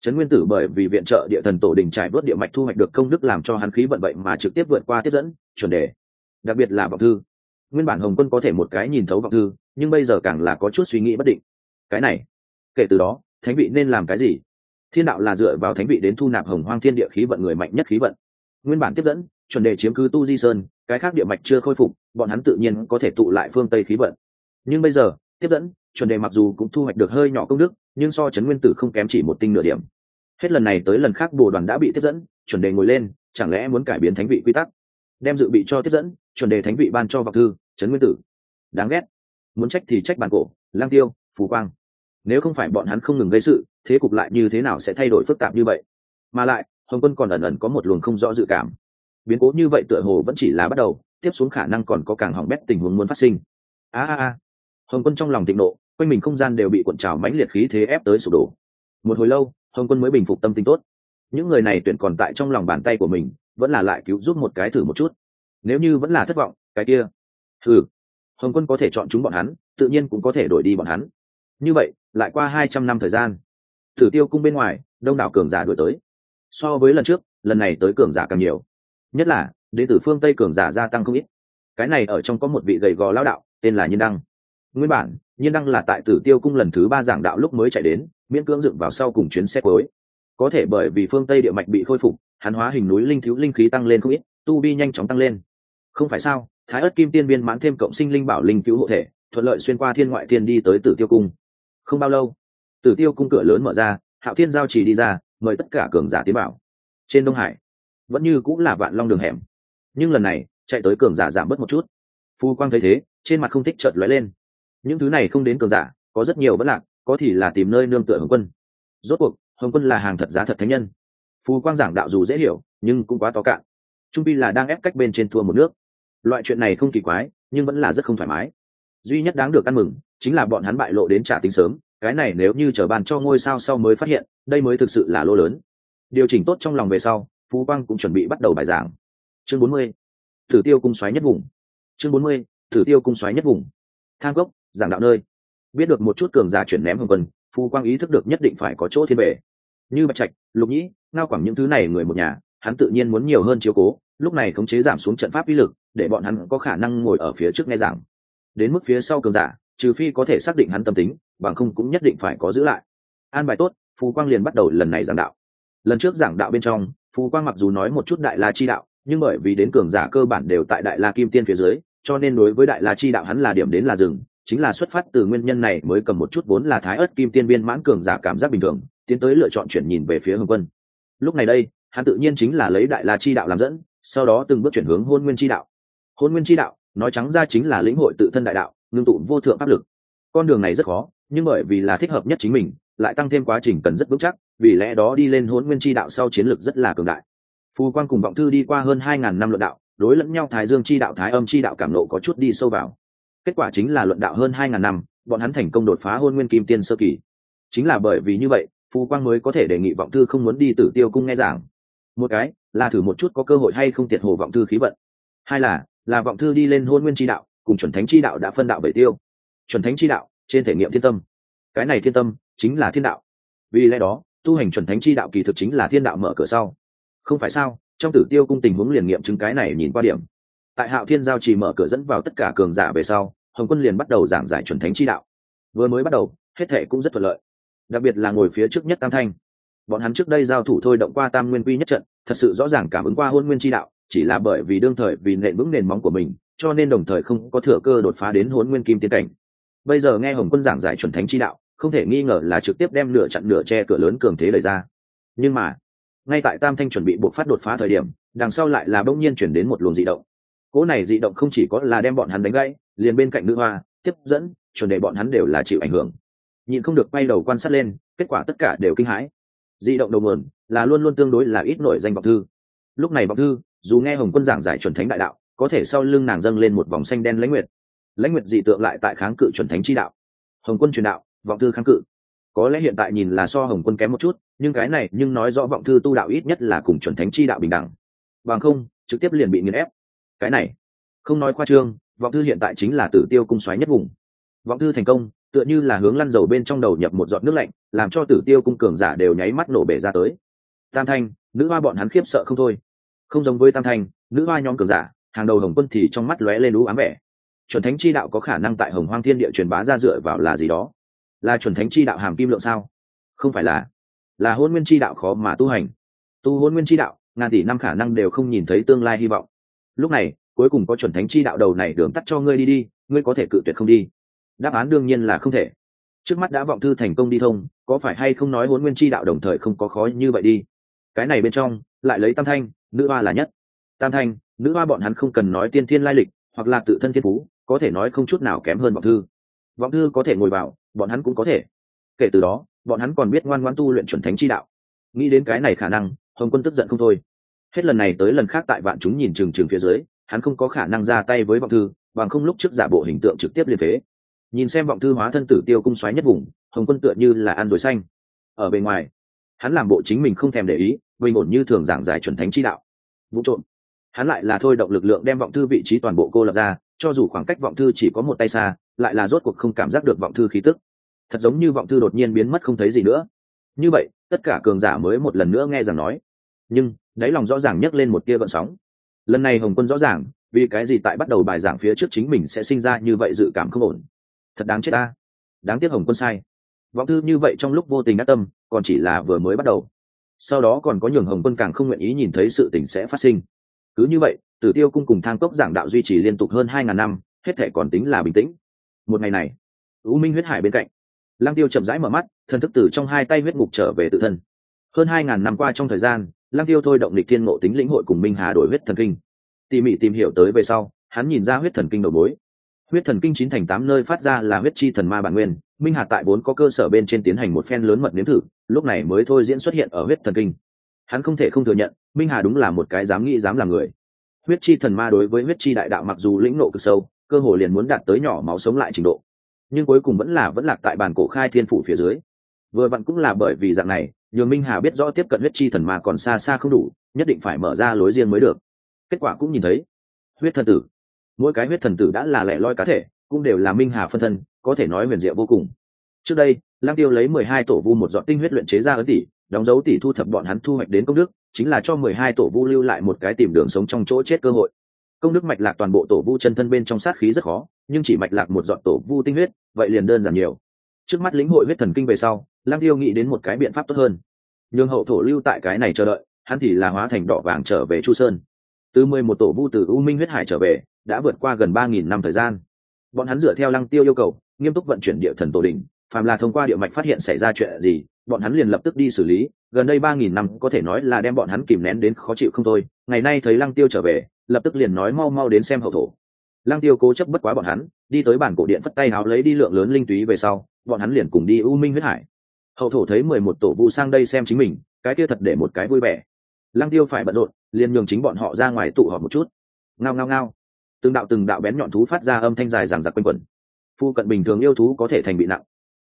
trấn nguyên tử bởi vì viện trợ địa thần tổ đình trải vớt địa mạch thu hoạch được công đức làm cho hắn khí vận vậy mà trực tiếp vượt qua tiếp dẫn, chuẩn đề. Đặc biệt là vọng thư. Nguyên bản hồng quân có thể một cái nhìn thấu vọng thư, nhưng bây giờ càng là có chút suy nghĩ bất định. Cái này, kể từ đó, thánh vị nên làm cái gì? Thiên đạo là dựa vào thánh vị đến thu nạp hồng hoang thiên địa khí vận người mạnh nhất khí vận. Nguyên bản tiếp dẫn, chuẩn đề chiếm cứ tu di sơn, cái khác địa mạch chưa khôi phục, bọn hắn tự nhiên có thể tụ lại phương tây khí vận. Nhưng bây giờ, tiếp dẫn chuẩn đề mặc dù cũng thu hoạch được hơi nhỏ công đức, nhưng so chấn nguyên tử không kém chỉ một tinh nửa điểm. Hết lần này tới lần khác bồ đoàn đã bị tiếp dẫn, chuẩn đề ngồi lên, chẳng lẽ muốn cải biến thánh vị quy tắc? Đem dự bị cho tiếp dẫn, chuẩn đề thánh vị ban cho vọng thư, chấn nguyên tử. Đáng ghét. Muốn trách thì trách bản cổ, lang tiêu phú quang. Nếu không phải bọn hắn không ngừng gây sự, thế cục lại như thế nào sẽ thay đổi phức tạp như vậy? Mà lại, hồng quân còn ẩn ẩn có một luồng không rõ dự cảm. Biến cố như vậy tựa hồ vẫn chỉ là bắt đầu, tiếp xuống khả năng còn có càng hỏng bét tình huống muốn phát sinh. A a a. Hồng quân trong lòng thịnh nộ quanh mình không gian đều bị cuộn trào mãnh liệt khí thế ép tới sụp đổ. Một hồi lâu, hồng quân mới bình phục tâm tính tốt. Những người này tuyển còn tại trong lòng bàn tay của mình, vẫn là lại cứu giúp một cái thử một chút. Nếu như vẫn là thất vọng, cái kia. Thử. Hồng quân có thể chọn chúng bọn hắn, tự nhiên cũng có thể đổi đi bọn hắn. Như vậy, lại qua hai trăm năm thời gian, thử tiêu cung bên ngoài, đông đảo cường giả đổi tới. So với lần trước, lần này tới cường giả càng nhiều. Nhất là, đến từ phương tây cường giả gia tăng không ít. Cái này ở trong có một vị gầy gò lao đạo, tên là nhân đăng nguyên bản, nhiên đăng là tại tử tiêu cung lần thứ ba giảng đạo lúc mới chạy đến, miễn cưỡng dựng vào sau cùng chuyến xe cuối. Có thể bởi vì phương tây địa mạch bị khôi phục, hắn hóa hình núi linh thiếu linh khí tăng lên không ít, tu vi nhanh chóng tăng lên. Không phải sao, thái ớt kim tiên viên mãn thêm cộng sinh linh bảo linh cứu hộ thể, thuận lợi xuyên qua thiên ngoại thiên đi tới tử tiêu cung. Không bao lâu, tử tiêu cung cửa lớn mở ra, hạo thiên giao chỉ đi ra, mời tất cả cường giả tiến bảo trên đông hải, vẫn như cũng là vạn long đường hẻm. Nhưng lần này, chạy tới cường giả giảm bớt một chút. Phu quang thấy thế, trên mặt không thích chợt lóe lên những thứ này không đến cường giả, có rất nhiều vẫn lạc, có thì là tìm nơi nương tựa hồng quân. Rốt cuộc, hồng quân là hàng thật giá thật thánh nhân. Phù quang giảng đạo dù dễ hiểu, nhưng cũng quá to cạn. Trung pi là đang ép cách bên trên thua một nước. Loại chuyện này không kỳ quái, nhưng vẫn là rất không thoải mái. Duy nhất đáng được ăn mừng, chính là bọn hắn bại lộ đến trả tính sớm, cái này nếu như trở bàn cho ngôi sao sau mới phát hiện, đây mới thực sự là lô lớn. Điều chỉnh tốt trong lòng về sau phú quang cũng chuẩn bị bắt đầu bài giảng. Chương bốn mươi thử tiêu cung xoáy nhất vùng. Chương bốn mươi thử tiêu cung xoáy nhất vùng. Thang gốc giảng đạo nơi. Biết được một chút cường giả chuyển ném hồng quân phù quang ý thức được nhất định phải có chỗ thiên bể như bạch trạch, lục nhĩ, ngao quẳng những thứ này người một nhà, hắn tự nhiên muốn nhiều hơn chiếu cố, lúc này khống chế giảm xuống trận pháp uy lực, để bọn hắn có khả năng ngồi ở phía trước nghe giảng. Đến mức phía sau cường giả, trừ phi có thể xác định hắn tâm tính, bằng không cũng nhất định phải có giữ lại. An bài tốt phù quang liền bắt đầu lần này giảng đạo. Lần trước giảng đạo bên trong phù quang mặc dù nói một chút đại la chi đạo, nhưng bởi vì đến cường giả cơ bản đều tại đại la kim tiên phía dưới, cho nên đối với đại la chi đạo hắn là điểm đến là rừng chính là xuất phát từ nguyên nhân này mới cầm một chút vốn là thái ớt kim tiên viên mãn cường giả cảm giác bình thường, tiến tới lựa chọn chuyển nhìn về phía hồng quân. Lúc này đây, hắn tự nhiên chính là lấy đại la chi đạo làm dẫn, sau đó từng bước chuyển hướng hôn nguyên chi đạo. Hôn nguyên chi đạo, nói trắng ra chính là lĩnh hội tự thân đại đạo, ngưng tụ vô thượng áp lực. Con đường này rất khó, nhưng bởi vì là thích hợp nhất chính mình, lại tăng thêm quá trình cần rất vững chắc, vì lẽ đó đi lên hôn nguyên chi đạo sau chiến lược rất là cường đại. Phù quang cùng vọng thư đi qua hơn hai ngàn năm luận đạo, đối lẫn nhau thái dương chi đạo, thái âm chi đạo cảm nộ có chút đi sâu vào kết quả chính là luận đạo hơn hai ngàn năm, bọn hắn thành công đột phá hôn nguyên kim tiên sơ kỳ. Chính là bởi vì như vậy phú quang mới có thể đề nghị vọng thư không muốn đi tử tiêu cung nghe giảng. Một cái, là thử một chút có cơ hội hay không tiệt hồ vọng thư khí vận. Hai là là vọng thư đi lên hôn nguyên chi đạo, cùng chuẩn thánh chi đạo đã phân đạo bảy tiêu. Chuẩn thánh chi đạo, trên thể nghiệm thiên tâm. Cái này thiên tâm, chính là thiên đạo. Vì lẽ đó, tu hành chuẩn thánh chi đạo kỳ thực chính là thiên đạo mở cửa sau. Không phải sao, trong tử tiêu cung tình huống liền nghiệm chứng cái này nhìn qua điểm. Tại hạo thiên giao trì mở cửa dẫn vào tất cả cường giả về sau hồng quân liền bắt đầu giảng giải chuẩn thánh chi đạo. Vừa mới bắt đầu, hết thệ cũng rất thuận lợi. Đặc biệt là ngồi phía trước nhất tam thanh. Bọn hắn trước đây giao thủ thôi động qua tam nguyên quy nhất trận, thật sự rõ ràng cảm ứng qua hôn nguyên chi đạo, chỉ là bởi vì đương thời vì nện vững nền móng của mình, cho nên đồng thời không có thừa cơ đột phá đến hôn nguyên kim tiến cảnh. Bây giờ nghe hồng quân giảng giải chuẩn thánh chi đạo, không thể nghi ngờ là trực tiếp đem nửa chặn nửa che cửa lớn cường thế lời ra. Nhưng mà, ngay tại tam thanh chuẩn bị buộc phát đột phá thời điểm, đằng sau lại là bỗng nhiên chuyển đến một luồng dị động. Cỗ này dị động không chỉ có là đem bọn hắn đánh gãy liền bên cạnh nữ hoa, tiếp dẫn, chuẩn đề bọn hắn đều là chịu ảnh hưởng. Nhìn không được quay đầu quan sát lên, kết quả tất cả đều kinh hãi. Di động đầu nguồn là luôn luôn tương đối là ít nổi danh vọng thư. Lúc này vọng thư, dù nghe hồng quân giảng giải chuẩn thánh đại đạo, có thể sau lưng nàng dâng lên một vòng xanh đen lãnh nguyệt. Lãnh nguyệt dị tượng lại tại kháng cự chuẩn thánh chi đạo. Hồng quân truyền đạo, vọng thư kháng cự. Có lẽ hiện tại nhìn là so hồng quân kém một chút, nhưng cái này, nhưng nói rõ vọng thư tu đạo ít nhất là cùng chuẩn thánh chi đạo bình đẳng. Bằng không, trực tiếp liền bị nghiền ép. Cái này, không nói khoa trương vọng thư hiện tại chính là tử tiêu cung xoáy nhất vùng. Vọng thư thành công, tựa như là hướng lăn dầu bên trong đầu nhập một giọt nước lạnh, làm cho tử tiêu cung cường giả đều nháy mắt nổ bể ra tới. Tam thanh, nữ hoa bọn hắn khiếp sợ không thôi. Không giống với tam thanh, nữ hoa nhóm cường giả, hàng đầu hồng quân thì trong mắt lóe lên lũ ám vẻ. Chuẩn thánh chi đạo có khả năng tại hồng hoang thiên địa truyền bá ra dựa vào là gì đó? Là chuẩn thánh chi đạo hàm kim lượng sao? Không phải là. Là hôn nguyên chi đạo khó mà tu hành. Tu hôn nguyên chi đạo, ngàn tỷ năm khả năng đều không nhìn thấy tương lai hy vọng. Lúc này cuối cùng có chuẩn thánh chi đạo đầu này đường tắt cho ngươi đi đi, ngươi có thể cự tuyệt không đi. Đáp án đương nhiên là không thể. Trước mắt đã vọng thư thành công đi thông, có phải hay không nói huấn nguyên chi đạo đồng thời không có khó như vậy đi? Cái này bên trong, lại lấy tam thanh, nữ hoa là nhất. Tam thanh, nữ hoa bọn hắn không cần nói tiên thiên lai lịch, hoặc là tự thân thiên phú, có thể nói không chút nào kém hơn vọng thư. Vọng thư có thể ngồi vào, bọn hắn cũng có thể. Kể từ đó, bọn hắn còn biết ngoan ngoan tu luyện chuẩn thánh chi đạo. Nghĩ đến cái này khả năng, hồng quân tức giận không thôi. Hết lần này tới lần khác tại vạn chúng nhìn trừng trừng phía dưới hắn không có khả năng ra tay với vọng thư, bằng không lúc trước giả bộ hình tượng trực tiếp liên phế. Nhìn xem vọng thư hóa thân tử tiêu cung xoáy nhất vùng, hồng quân tựa như là ăn rồi xanh. Ở bên ngoài, hắn làm bộ chính mình không thèm để ý, bình ổn như thường giảng giải chuẩn thánh chi đạo. Vũ trộm hắn lại là thôi động lực lượng đem vọng thư vị trí toàn bộ cô lập ra, cho dù khoảng cách vọng thư chỉ có một tay xa, lại là rốt cuộc không cảm giác được vọng thư khí tức. Thật giống như vọng thư đột nhiên biến mất không thấy gì nữa. Như vậy, tất cả cường giả mới một lần nữa nghe rằng nói. Nhưng, đáy lòng rõ ràng nhấc lên một tia vận sóng lần này hồng quân rõ ràng, vì cái gì tại bắt đầu bài giảng phía trước chính mình sẽ sinh ra như vậy dự cảm không ổn. Thật đáng chết ta. Đáng tiếc hồng quân sai. Vọng thư như vậy trong lúc vô tình đắc tâm, còn chỉ là vừa mới bắt đầu. Sau đó còn có nhường hồng quân càng không nguyện ý nhìn thấy sự tình sẽ phát sinh. Cứ như vậy, tử tiêu cung cùng thang cốc giảng đạo duy trì liên tục hơn hai ngàn năm, hết thể còn tính là bình tĩnh. Một ngày này, u minh huyết hải bên cạnh, lăng tiêu chậm rãi mở mắt thần thức từ trong hai tay huyết ngục trở về tự thân. Hơn hai ngàn năm qua trong thời gian lăng tiêu thôi động lịch thiên ngộ tính lĩnh hội cùng minh hà đổi huyết thần kinh. Tỉ mỉ tìm hiểu tới về sau, hắn nhìn ra huyết thần kinh đầu mối. Huyết thần kinh chín thành tám nơi phát ra là huyết chi thần ma bản nguyên, minh hà tại vốn có cơ sở bên trên tiến hành một phen lớn mật nếm thử, lúc này mới thôi diễn xuất hiện ở huyết thần kinh. Hắn không thể không thừa nhận, minh hà đúng là một cái dám nghĩ dám làm người. Huyết chi thần ma đối với huyết chi đại đạo mặc dù lĩnh nộ cực sâu, cơ hồ liền muốn đạt tới nhỏ máu sống lại trình độ. Nhưng cuối cùng vẫn là vẫn lạc tại bàn cổ khai thiên phủ phía dưới. Vừa vặn cũng là bởi vì dạng này nhường minh hà biết rõ tiếp cận huyết chi thần ma còn xa xa không đủ, nhất định phải mở ra lối riêng mới được. Kết quả cũng nhìn thấy, huyết thần tử. Mỗi cái huyết thần tử đã là lẻ loi cá thể, cũng đều là minh hà phân thân, có thể nói huyền diệu vô cùng. Trước đây lang tiêu lấy mười hai tổ vu một dọn tinh huyết luyện chế ra ấn tỷ, đóng dấu tỷ thu thập bọn hắn thu hoạch đến công đức, chính là cho mười hai tổ vu lưu lại một cái tìm đường sống trong chỗ chết cơ hội. Công đức mạch lạc toàn bộ tổ vu chân thân bên trong sát khí rất khó, nhưng chỉ mạch lạc một dọn tổ vu tinh huyết, vậy liền đơn giản nhiều. Trước mắt lĩnh hội huyết thần kinh về sau lang tiêu nghĩ đến một cái biện pháp tốt hơn. Nhường hậu thổ lưu tại cái này chờ đợi, hắn thì là hóa thành đỏ vàng trở về chu sơn. Từ mười một tổ vu từ u minh huyết hải trở về, đã vượt qua gần ba nghìn năm thời gian. Bọn hắn dựa theo lăng tiêu yêu cầu, nghiêm túc vận chuyển địa thần tổ đình phàm là thông qua địa mạch phát hiện xảy ra chuyện gì, bọn hắn liền lập tức đi xử lý, gần đây ba nghìn năm có thể nói là đem bọn hắn kìm nén đến khó chịu không thôi, ngày nay thấy lăng tiêu trở về, lập tức liền nói mau mau đến xem hậu thổ. Lăng tiêu cố chấp bất quá bọn hắn, đi tới bản cổ điện phất tay áo lấy đi lượng lớn linh túy về sau, bọn hắn liền cùng đi u minh huyết hải hậu thổ thấy mười một tổ vu sang đây xem chính mình, cái kia thật để một cái vui vẻ. Lăng tiêu phải bận rộn, liền nhường chính bọn họ ra ngoài tụ họp một chút. Ngao ngao ngao. Từng đạo từng đạo bén nhọn thú phát ra âm thanh dài rằng giặc quanh quẩn. Phu cận bình thường yêu thú có thể thành bị nặng.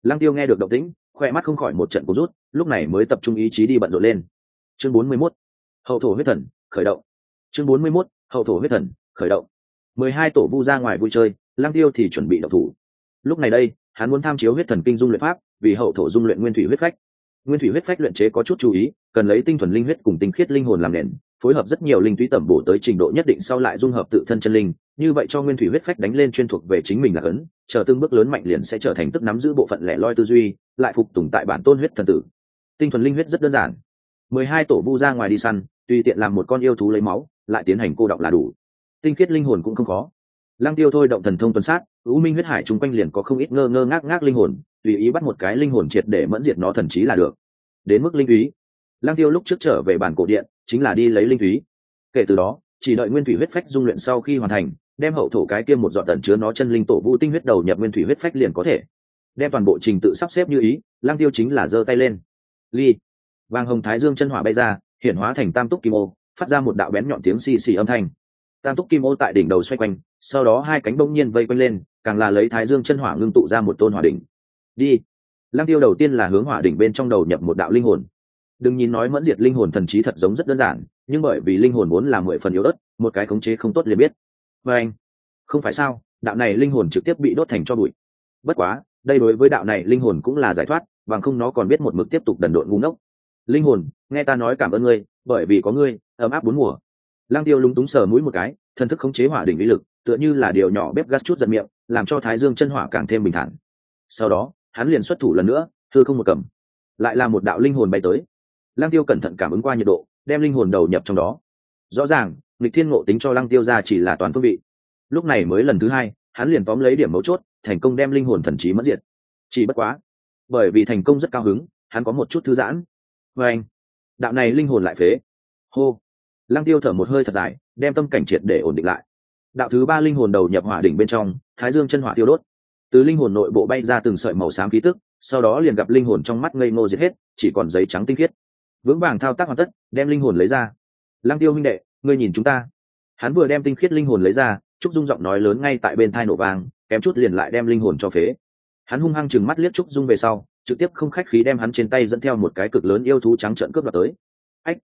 Lăng tiêu nghe được động tĩnh, khoe mắt không khỏi một trận cố rút, lúc này mới tập trung ý chí đi bận rộn lên. Chương bốn mươi 41. hậu thổ huyết thần, khởi động. Chương bốn mươi 41. hậu thổ huyết thần, khởi động. Mười hai tổ vu ra ngoài vui chơi lang tiêu thì chuẩn bị đậu thủ. Lúc này đây, hắn muốn tham chiếu huyết thần kinh dung luyện pháp vì hậu thổ dung luyện nguyên thủy huyết phách. Nguyên thủy huyết phách luyện chế có chút chú ý, cần lấy tinh thuần linh huyết cùng tinh khiết linh hồn làm nền, phối hợp rất nhiều linh túy tẩm bổ tới trình độ nhất định sau lại dung hợp tự thân chân linh. Như vậy cho nguyên thủy huyết phách đánh lên chuyên thuộc về chính mình là ấn, chờ tương bước lớn mạnh liền sẽ trở thành tức nắm giữ bộ phận lẻ loi tư duy, lại phục tùng tại bản tôn huyết thần tử. Tinh thuần linh huyết rất đơn giản. Mười hai tổ vu ra ngoài đi săn, tùy tiện làm một con yêu thú lấy máu, lại tiến hành cô động là đủ. Tinh khiết linh hồn cũng không khó lăng tiêu thôi động thần thông tuần sát, u minh huyết hải chung quanh liền có không ít ngơ ngơ ngác ngác linh hồn, tùy ý bắt một cái linh hồn triệt để mẫn diệt nó thần trí là được. Đến mức linh thúy. Lăng tiêu lúc trước trở về bản cổ điện, chính là đi lấy linh thúy. Kể từ đó, chỉ đợi nguyên thủy huyết phách dung luyện sau khi hoàn thành, đem hậu thổ cái kia một dọn tận chứa nó chân linh tổ vũ tinh huyết đầu nhập nguyên thủy huyết phách liền có thể. Đem toàn bộ trình tự sắp xếp như ý, lăng tiêu chính là giơ tay lên. Ly. Vàng hồng thái dương chân hỏa bay ra hiện hóa thành tam túc kim ô, phát ra một đạo bén nhọn tiếng xì xì âm thanh tam túc kim ô tại đỉnh đầu xoay quanh, sau đó hai cánh bỗng nhiên vây quanh lên, càng là lấy thái dương chân hỏa ngưng tụ ra một tôn hỏa đỉnh. Đi. Lăng tiêu đầu tiên là hướng hỏa đỉnh bên trong đầu nhập một đạo linh hồn. Đừng nhìn nói mẫn diệt linh hồn thần trí thật giống rất đơn giản, nhưng bởi vì linh hồn vốn là mười phần yếu ớt, một cái khống chế không tốt liền biết. Và anh, không phải sao, đạo này linh hồn trực tiếp bị đốt thành cho bụi. Bất quá, đây đối với đạo này linh hồn cũng là giải thoát, bằng không nó còn biết một mực tiếp tục đần độn ngu ngốc. Linh hồn, nghe ta nói cảm ơn ngươi, bởi vì có ngươi, ấm áp bốn mùa lang tiêu lúng túng sờ mũi một cái, thần thức khống chế hỏa đỉnh lý lực, tựa như là điều nhỏ bếp gas chút giận miệng, làm cho thái dương chân hỏa càng thêm bình thản. Sau đó, hắn liền xuất thủ lần nữa, hư không một cầm. Lại là một đạo linh hồn bay tới. Lang tiêu cẩn thận cảm ứng qua nhiệt độ, đem linh hồn đầu nhập trong đó. Rõ ràng lịch thiên ngộ tính cho lăng tiêu ra chỉ là toàn phương vị. Lúc này mới lần thứ hai, hắn liền tóm lấy điểm mấu chốt, thành công đem linh hồn thần trí mất diệt. Chỉ bất quá, bởi vì thành công rất cao hứng, hắn có một chút thư giãn. Và anh, đạo này linh hồn lại phế. Hô lăng tiêu thở một hơi thật dài, đem tâm cảnh triệt để ổn định lại. Đạo thứ ba linh hồn đầu nhập hỏa đỉnh bên trong, thái dương chân hỏa tiêu đốt. Từ linh hồn nội bộ bay ra từng sợi màu xám khí tức, sau đó liền gặp linh hồn trong mắt ngây ngô giết hết, chỉ còn giấy trắng tinh khiết. Vững vàng thao tác hoàn tất, đem linh hồn lấy ra. Lăng tiêu huynh đệ, ngươi nhìn chúng ta. Hắn vừa đem tinh khiết linh hồn lấy ra, trúc dung giọng nói lớn ngay tại bên thai nổ vàng kém chút liền lại đem linh hồn cho phế. Hắn hung hăng chừng mắt liếc trúc dung về sau, trực tiếp không khách khí đem hắn trên tay dẫn theo một cái cực lớn yêu thú trắng trợn cướp đoạt tới. Ách!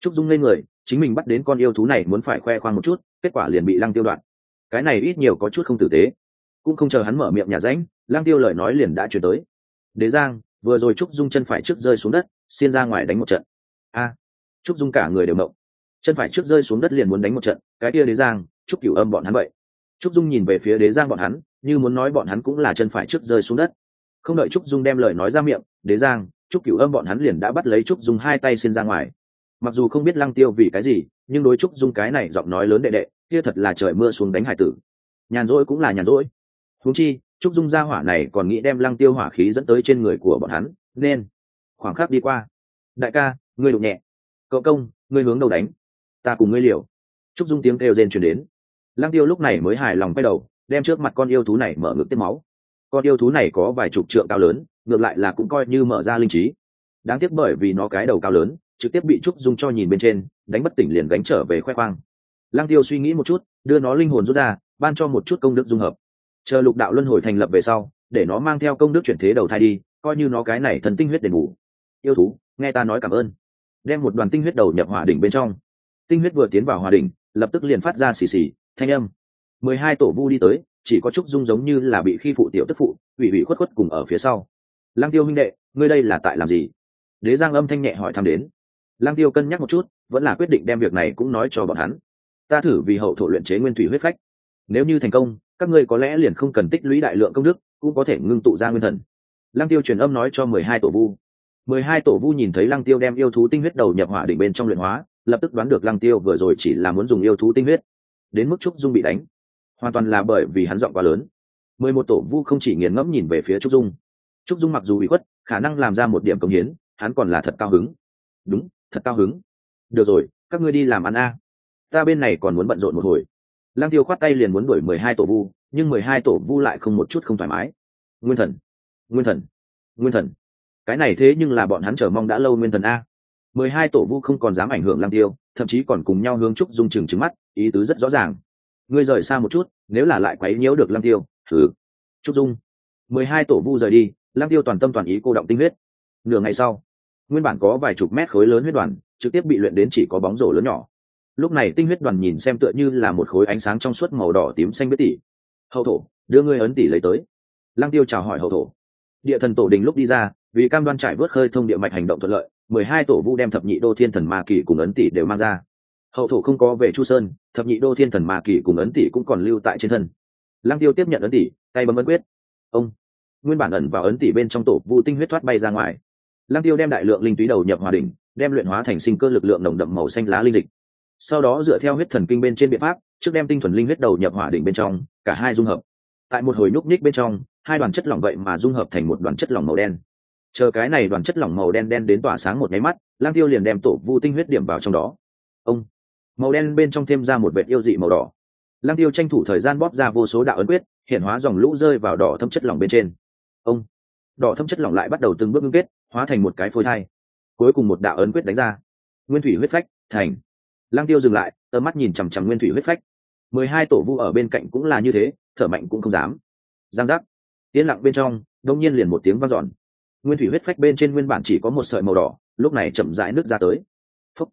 Trúc dung lên người chính mình bắt đến con yêu thú này muốn phải khoe khoang một chút, kết quả liền bị lăng tiêu đoạn. Cái này ít nhiều có chút không tử tế. Cũng không chờ hắn mở miệng nhà ránh, lăng tiêu lời nói liền đã chuyển tới. Đế giang, vừa rồi trúc dung chân phải trước rơi xuống đất, xiên ra ngoài đánh một trận. A, trúc dung cả người đều mộng. Chân phải trước rơi xuống đất liền muốn đánh một trận, cái kia đế giang, trúc cửu âm bọn hắn vậy. Trúc dung nhìn về phía đế giang bọn hắn, như muốn nói bọn hắn cũng là chân phải trước rơi xuống đất. Không đợi trúc dung đem lời nói ra miệng, đế giang, trúc cửu âm bọn hắn liền đã bắt lấy trúc dung hai tay xin ra ngoài mặc dù không biết lăng tiêu vì cái gì, nhưng đối trúc dung cái này giọng nói lớn đệ đệ, kia thật là trời mưa xuống đánh hải tử. Nhàn rỗi cũng là nhàn rỗi. Huống chi, trúc dung gia hỏa này còn nghĩ đem lăng tiêu hỏa khí dẫn tới trên người của bọn hắn, nên khoảng khắc đi qua. Đại ca, ngươi đụng nhẹ. Cậu công, ngươi hướng đầu đánh? Ta cùng ngươi liều. Trúc dung tiếng kêu rên chuyển đến. Lăng tiêu lúc này mới hài lòng quay đầu, đem trước mặt con yêu thú này mở ngực tiếp máu. Con yêu thú này có vài chục trượng cao lớn, ngược lại là cũng coi như mở ra linh trí. Đáng tiếc bởi vì nó cái đầu cao lớn trực tiếp bị trúc dung cho nhìn bên trên, đánh bất tỉnh liền gánh trở về khoe khoang. Lăng tiêu suy nghĩ một chút, đưa nó linh hồn rút ra, ban cho một chút công đức dung hợp. Chờ lục đạo luân hồi thành lập về sau, để nó mang theo công đức chuyển thế đầu thai đi, coi như nó cái này thần tinh huyết đền bù. Yêu thú, nghe ta nói cảm ơn. Đem một đoàn tinh huyết đầu nhập hỏa đỉnh bên trong. Tinh huyết vừa tiến vào hỏa đỉnh, lập tức liền phát ra xì xì, thanh âm. Mười hai tổ vu đi tới, chỉ có trúc dung giống như là bị khi phụ tiểu tức phụ, ủy ủy khuất khuất cùng ở phía sau. Lăng tiêu huynh đệ, ngươi đây là tại làm gì? Đế giang âm thanh nhẹ hỏi thăm đến lăng tiêu cân nhắc một chút, vẫn là quyết định đem việc này cũng nói cho bọn hắn. Ta thử vì hậu thổ luyện chế nguyên thủy huyết phách. Nếu như thành công, các ngươi có lẽ liền không cần tích lũy đại lượng công đức, cũng có thể ngưng tụ ra nguyên thần. Lăng tiêu truyền âm nói cho mười hai tổ vu. mười hai tổ vu nhìn thấy lăng tiêu đem yêu thú tinh huyết đầu nhập hỏa đỉnh bên trong luyện hóa, lập tức đoán được lăng tiêu vừa rồi chỉ là muốn dùng yêu thú tinh huyết. Đến mức trúc dung bị đánh. Hoàn toàn là bởi vì hắn giọng quá lớn. mười một tổ vu không chỉ nghiền ngẫm nhìn về phía trúc dung. Trúc dung mặc dù bị khuất, khả năng làm ra một điểm công hiến, hắn còn là thật cao hứng. Đúng thật cao hứng. Được rồi, các ngươi đi làm ăn a. Ta bên này còn muốn bận rộn một hồi. Lăng tiêu khoát tay liền muốn đuổi mười hai tổ vu, nhưng mười hai tổ vu lại không một chút không thoải mái. Nguyên thần nguyên thần nguyên thần. Cái này thế nhưng là bọn hắn chờ mong đã lâu nguyên thần a. Mười hai tổ vu không còn dám ảnh hưởng lăng tiêu, thậm chí còn cùng nhau hướng trúc dung chừng trứng mắt, ý tứ rất rõ ràng. Ngươi rời xa một chút, nếu là lại quấy nhiễu được lăng tiêu, thử. Trúc dung. Mười hai tổ vu rời đi, lăng tiêu toàn tâm toàn ý cô động tinh huyết. Nửa ngày sau nguyên bản có vài chục mét khối lớn huyết đoàn, trực tiếp bị luyện đến chỉ có bóng rổ lớn nhỏ. Lúc này tinh huyết đoàn nhìn xem tựa như là một khối ánh sáng trong suốt màu đỏ tím xanh biết tỷ hậu thổ, đưa ngươi ấn tỷ lấy tới. Lăng tiêu chào hỏi hậu thổ. Địa thần tổ đình lúc đi ra, vì cam đoan trải vớt khơi thông địa mạch hành động thuận lợi, mười hai tổ vu đem thập nhị đô thiên thần ma kỳ cùng ấn tỷ đều mang ra. Hậu thổ không có về chu sơn, thập nhị đô thiên thần ma kỳ cùng ấn tỷ cũng còn lưu tại trên thân. Lăng tiêu tiếp nhận ấn tỷ tay bấm ấn quyết. Ông, nguyên bản ẩn vào ấn tỷ bên trong tổ vu tinh huyết thoát bay ra ngoài lăng tiêu đem đại lượng linh túy đầu nhập hòa đỉnh, đem luyện hóa thành sinh cơ lực lượng nồng đậm màu xanh lá linh dịch. Sau đó dựa theo huyết thần kinh bên trên biện pháp, trước đem tinh thuần linh huyết đầu nhập hỏa đỉnh bên trong, cả hai dung hợp. Tại một hồi núc ních bên trong, hai đoàn chất lỏng vậy mà dung hợp thành một đoàn chất lỏng màu đen. Chờ cái này đoàn chất lỏng màu đen đen đến tỏa sáng một nháy mắt lang tiêu liền đem tổ vu tinh huyết điểm vào trong đó. Ông! Màu đen bên trong thêm ra một vệt yêu dị màu đỏ. Lang tiêu tranh thủ thời gian bóp ra vô số đạo ấn quyết, hiện hóa dòng lũ rơi vào đỏ thâm chất lỏng bên trên. Ông! Đỏ thâm chất lỏng lại bắt đầu từng bước ngưng kết hóa thành một cái phôi thai. Cuối cùng một đạo ấn quyết đánh ra. Nguyên thủy huyết phách, thành. Lang tiêu dừng lại tơ mắt nhìn chằm chằm nguyên thủy huyết phách. Mười hai tổ vu ở bên cạnh cũng là như thế, thở mạnh cũng không dám. Giang giác. Yên lặng bên trong, đông nhiên liền một tiếng vang dọn. Nguyên thủy huyết phách bên trên nguyên bản chỉ có một sợi màu đỏ, lúc này chậm rãi nước ra tới. Phúc.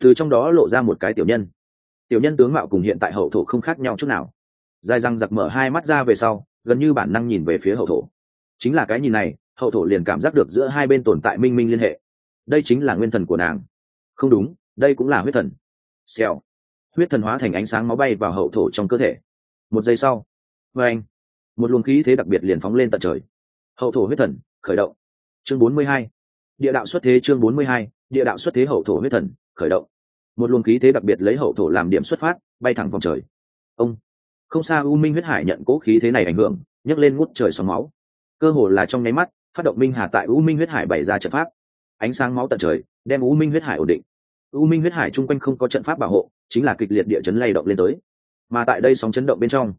từ trong đó lộ ra một cái tiểu nhân. Tiểu nhân tướng mạo cùng hiện tại hậu thổ không khác nhau chút nào. Dài răng giặc mở hai mắt ra về sau, gần như bản năng nhìn về phía hậu thổ. Chính là cái nhìn này hậu thổ liền cảm giác được giữa hai bên tồn tại minh minh liên hệ. Đây chính là nguyên thần của nàng. Không đúng, đây cũng là huyết thần. Xèo. Huyết thần hóa thành ánh sáng máu bay vào hậu thổ trong cơ thể. Một giây sau vê anh, một luồng khí thế đặc biệt liền phóng lên tận trời. Hậu thổ huyết thần, khởi động. Chương bốn mươi hai. Địa đạo xuất thế chương bốn mươi hai. Địa đạo xuất thế hậu thổ huyết thần, khởi động. Một luồng khí thế đặc biệt lấy hậu thổ làm điểm xuất phát, bay thẳng vòng trời. Ông. Không xa u minh huyết hải nhận cố khí thế này ảnh hưởng, nhấc lên ngút trời sóng máu. Cơ hồ là trong nháy mắt phát động minh hà tại u minh huyết hải bày ra trận pháp. Ánh sáng máu tận trời, đem u minh huyết hải ổn định. U minh huyết hải chung quanh không có trận pháp bảo hộ, chính là kịch liệt địa chấn lay động lên tới. Mà tại đây sóng chấn động bên trong,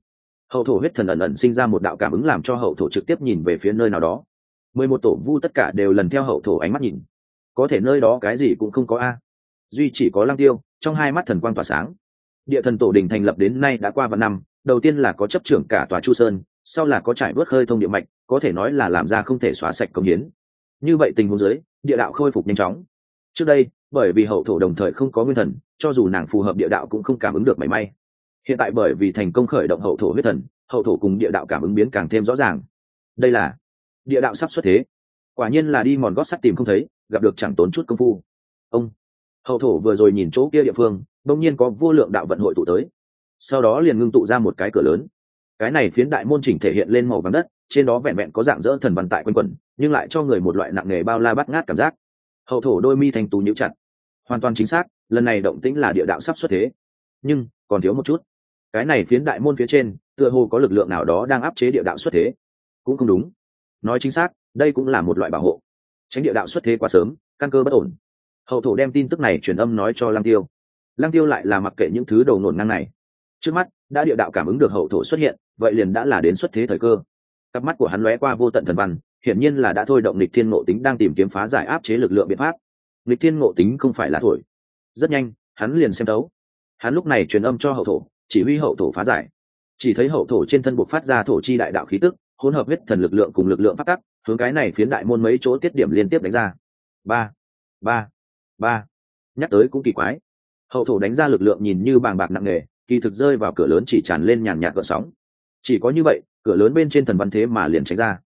hậu thổ huyết thần ẩn ẩn sinh ra một đạo cảm ứng làm cho hậu thổ trực tiếp nhìn về phía nơi nào đó. Mười một tổ vu tất cả đều lần theo hậu thổ ánh mắt nhìn. Có thể nơi đó cái gì cũng không có a. Duy chỉ có lăng tiêu, trong hai mắt thần quang tỏa sáng. Địa thần tổ đình thành lập đến nay đã qua vạn năm, đầu tiên là có chấp trưởng cả tòa chu sơn sau là có trải bớt khơi thông địa mạch, có thể nói là làm ra không thể xóa sạch công hiến. Như vậy tình huống dưới, địa đạo khôi phục nhanh chóng. Trước đây, bởi vì hậu thổ đồng thời không có nguyên thần, cho dù nàng phù hợp địa đạo cũng không cảm ứng được mảy may. Hiện tại bởi vì thành công khởi động hậu thổ huyết thần, hậu thổ cùng địa đạo cảm ứng biến càng thêm rõ ràng. Đây là địa đạo sắp xuất thế. Quả nhiên là đi mòn gót sắt tìm không thấy, gặp được chẳng tốn chút công phu. Ông, hậu thổ vừa rồi nhìn chỗ kia địa phương đông nhiên có vô lượng đạo vận hội tụ tới. Sau đó liền ngưng tụ ra một cái cửa lớn cái này phiến đại môn chỉnh thể hiện lên màu vàng đất, trên đó vẹn vẹn có dạng dỡ thần văn tại quanh quẩn, nhưng lại cho người một loại nặng nề bao la bắt ngát cảm giác. Hậu thổ đôi mi thành tú nhíu chặt. Hoàn toàn chính xác, lần này động tĩnh là địa đạo sắp xuất thế. Nhưng, còn thiếu một chút. Cái này phiến đại môn phía trên, tựa hồ có lực lượng nào đó đang áp chế địa đạo xuất thế. Cũng không đúng. Nói chính xác, đây cũng là một loại bảo hộ. Tránh địa đạo xuất thế quá sớm, căn cơ bất ổn. Hậu thổ đem tin tức này truyền âm nói cho lăng tiêu. Lăng tiêu lại là mặc kệ những thứ đầu nổn ngang này. Trước mắt, đã địa đạo cảm ứng được hậu thổ xuất hiện vậy liền đã là đến xuất thế thời cơ. Cặp mắt của hắn lóe qua vô tận thần văn, hiển nhiên là đã thôi động lịch thiên ngộ tính đang tìm kiếm phá giải áp chế lực lượng biện pháp. Lịch thiên ngộ tính không phải là thổi. Rất nhanh, hắn liền xem đấu. hắn lúc này truyền âm cho hậu thổ, chỉ huy hậu thổ phá giải. Chỉ thấy hậu thổ trên thân buộc phát ra thổ chi đại đạo khí tức, hỗn hợp huyết thần lực lượng cùng lực lượng phát tắc, hướng cái này phiến đại môn mấy chỗ tiết điểm liên tiếp đánh ra. Ba ba ba. Nhắc tới cũng kỳ quái. Hậu thổ đánh ra lực lượng nhìn như bàng bạc nặng nề, kỳ thực rơi vào cửa lớn chỉ tràn lên nhàn nhạt gợn sóng chỉ có như vậy, cửa lớn bên trên thần văn thế mà liền tránh ra.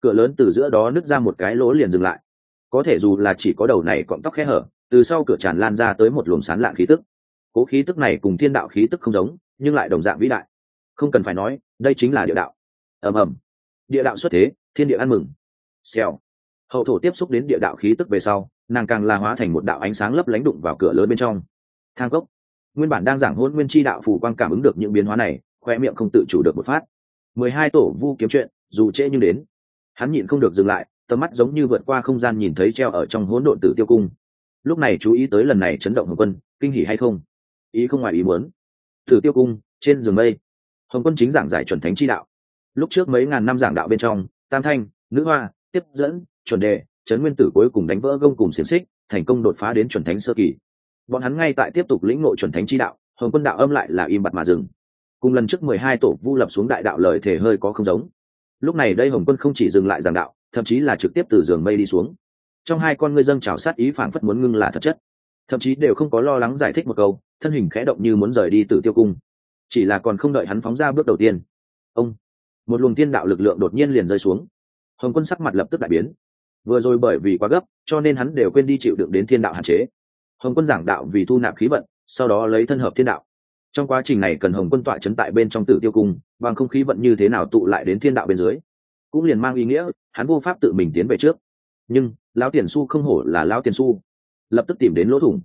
Cửa lớn từ giữa đó nứt ra một cái lỗ liền dừng lại. Có thể dù là chỉ có đầu này cọng tóc khe hở, từ sau cửa tràn lan ra tới một luồng sán lạng khí tức. Cố khí tức này cùng thiên đạo khí tức không giống, nhưng lại đồng dạng vĩ đại. Không cần phải nói, đây chính là địa đạo. Ầm ầm. Địa đạo xuất thế, thiên địa ăn mừng. Xèo. Hậu thổ tiếp xúc đến địa đạo khí tức về sau, nàng càng la hóa thành một đạo ánh sáng lấp lánh đụng vào cửa lớn bên trong. Thang cốc. Nguyên bản đang giảng hôn nguyên chi đạo phủ quang cảm ứng được những biến hóa này khoe miệng không tự chủ được một phát. Mười hai tổ vu kiếm chuyện, dù trễ nhưng đến. Hắn nhịn không được dừng lại, tầm mắt giống như vượt qua không gian nhìn thấy treo ở trong hỗn độn tử tiêu cung. Lúc này chú ý tới lần này chấn động hồng quân, kinh hỉ hay không? Ý không ngoài ý muốn. Tử tiêu cung, trên giường mây. Hồng quân chính giảng giải chuẩn thánh chi đạo. Lúc trước mấy ngàn năm giảng đạo bên trong, tam thanh, nữ hoa, tiếp dẫn, chuẩn đề trấn nguyên tử cuối cùng đánh vỡ gông cùng xiềng xích, thành công đột phá đến chuẩn thánh sơ kỳ. Bọn hắn ngay tại tiếp tục lĩnh ngộ chuẩn thánh chi đạo, hồng quân đạo âm lại là im bặt mà dừng cùng lần trước mười hai tổ vu lập xuống đại đạo lời thể hơi có không giống. Lúc này đây hồng quân không chỉ dừng lại giảng đạo, thậm chí là trực tiếp từ giường mây đi xuống. Trong hai con ngươi dâng trào sát ý phảng phất muốn ngưng là thật chất. Thậm chí đều không có lo lắng giải thích một câu, thân hình khẽ động như muốn rời đi từ tiêu cung. Chỉ là còn không đợi hắn phóng ra bước đầu tiên. Ông! Một luồng tiên đạo lực lượng đột nhiên liền rơi xuống. Hồng quân sắc mặt lập tức đại biến. Vừa rồi bởi vì quá gấp, cho nên hắn đều quên đi chịu đựng đến thiên đạo hạn chế. Hồng quân giảng đạo vì thu nạp khí vận, sau đó lấy thân hợp thiên đạo trong quá trình này cần hồng quân tọa chấn tại bên trong tử tiêu cung, bằng không khí vận như thế nào tụ lại đến thiên đạo bên dưới, cũng liền mang ý nghĩa, hắn vô pháp tự mình tiến về trước. Nhưng, lão tiền su không hổ là lão tiền su. Lập tức tìm đến lỗ thủng.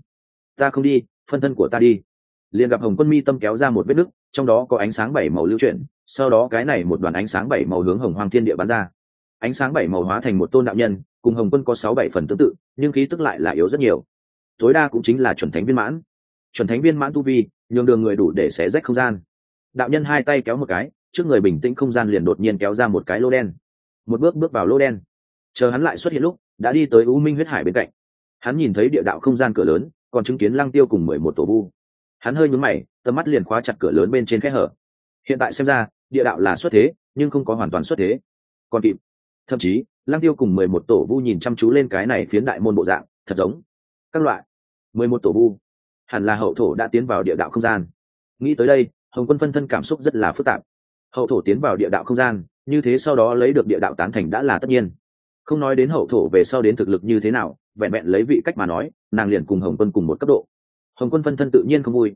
Ta không đi, phân thân của ta đi. Liền gặp hồng quân mi tâm kéo ra một vết nứt, trong đó có ánh sáng bảy màu lưu chuyển, sau đó cái này một đoàn ánh sáng bảy màu hướng hồng hoang thiên địa bắn ra. Ánh sáng bảy màu hóa thành một tôn đạo nhân, cùng hồng quân có sáu bảy phần tương tự, nhưng khí tức lại là yếu rất nhiều. Tối đa cũng chính là chuẩn thánh viên mãn. Chuẩn thánh viên mãn tu vi nhường đường người đủ để xé rách không gian. Đạo nhân hai tay kéo một cái, trước người bình tĩnh không gian liền đột nhiên kéo ra một cái lô đen. Một bước bước vào lô đen. Chờ hắn lại xuất hiện lúc, đã đi tới u minh huyết hải bên cạnh. Hắn nhìn thấy địa đạo không gian cửa lớn, còn chứng kiến lăng tiêu cùng mười một tổ vu. Hắn hơi nhúm mày, tầm mắt liền khóa chặt cửa lớn bên trên kẽ hở. Hiện tại xem ra, địa đạo là xuất thế, nhưng không có hoàn toàn xuất thế. Còn kịp. Thậm chí, lăng tiêu cùng mười một tổ vu nhìn chăm chú lên cái này phiến đại môn bộ dạng, thật giống. Các loại. Mười một tổ vu hẳn là hậu thổ đã tiến vào địa đạo không gian. Nghĩ tới đây, hồng quân phân thân cảm xúc rất là phức tạp. Hậu thổ tiến vào địa đạo không gian, như thế sau đó lấy được địa đạo tán thành đã là tất nhiên. Không nói đến hậu thổ về sau đến thực lực như thế nào, vẹn vẹn lấy vị cách mà nói, nàng liền cùng hồng quân cùng một cấp độ. Hồng quân phân thân tự nhiên không vui.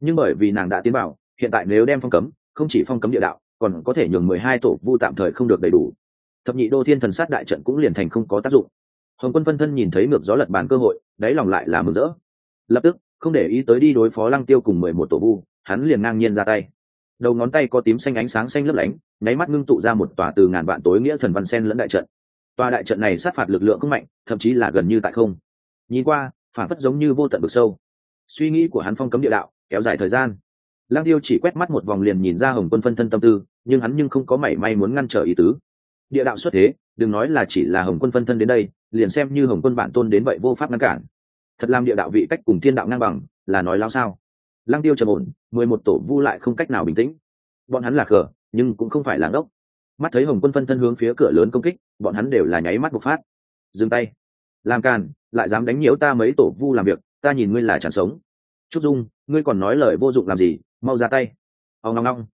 Nhưng bởi vì nàng đã tiến vào, hiện tại nếu đem phong cấm, không chỉ phong cấm địa đạo, còn có thể nhường mười hai tổ vu tạm thời không được đầy đủ. Thập nhị đô thiên thần sát đại trận cũng liền thành không có tác dụng. Hồng quân phân thân nhìn thấy ngược gió lật bàn cơ hội, đáy lòng lại là mừng rỡ. Lập tức không để ý tới đi đối phó lăng tiêu cùng mười một tổ vu, hắn liền ngang nhiên ra tay. Đầu ngón tay có tím xanh ánh sáng xanh lấp lánh, nháy mắt ngưng tụ ra một tòa từ ngàn vạn tối nghĩa thần văn sen lẫn đại trận. Tòa đại trận này sát phạt lực lượng không mạnh, thậm chí là gần như tại không. Nhìn qua, phản phất giống như vô tận bực sâu. Suy nghĩ của hắn phong cấm địa đạo, kéo dài thời gian. Lang tiêu chỉ quét mắt một vòng liền nhìn ra hồng quân phân thân tâm tư, nhưng hắn nhưng không có mảy may muốn ngăn trở ý tứ. Địa đạo xuất thế, đừng nói là chỉ là hồng quân phân thân đến đây, liền xem như hồng quân bản tôn đến vậy vô pháp ngăn cản thật làm địa đạo vị cách cùng thiên đạo ngang bằng, là nói lao sao? Lăng tiêu trầm ổn, mười một tổ vu lại không cách nào bình tĩnh. Bọn hắn là khờ, nhưng cũng không phải là ngốc. Mắt thấy hồng quân phân thân hướng phía cửa lớn công kích, bọn hắn đều là nháy mắt bộc phát. Dừng tay. Làm càn, lại dám đánh nhiễu ta mấy tổ vu làm việc, ta nhìn ngươi là chẳng sống. Trúc dung, ngươi còn nói lời vô dụng làm gì, mau ra tay. Ông ngong ngong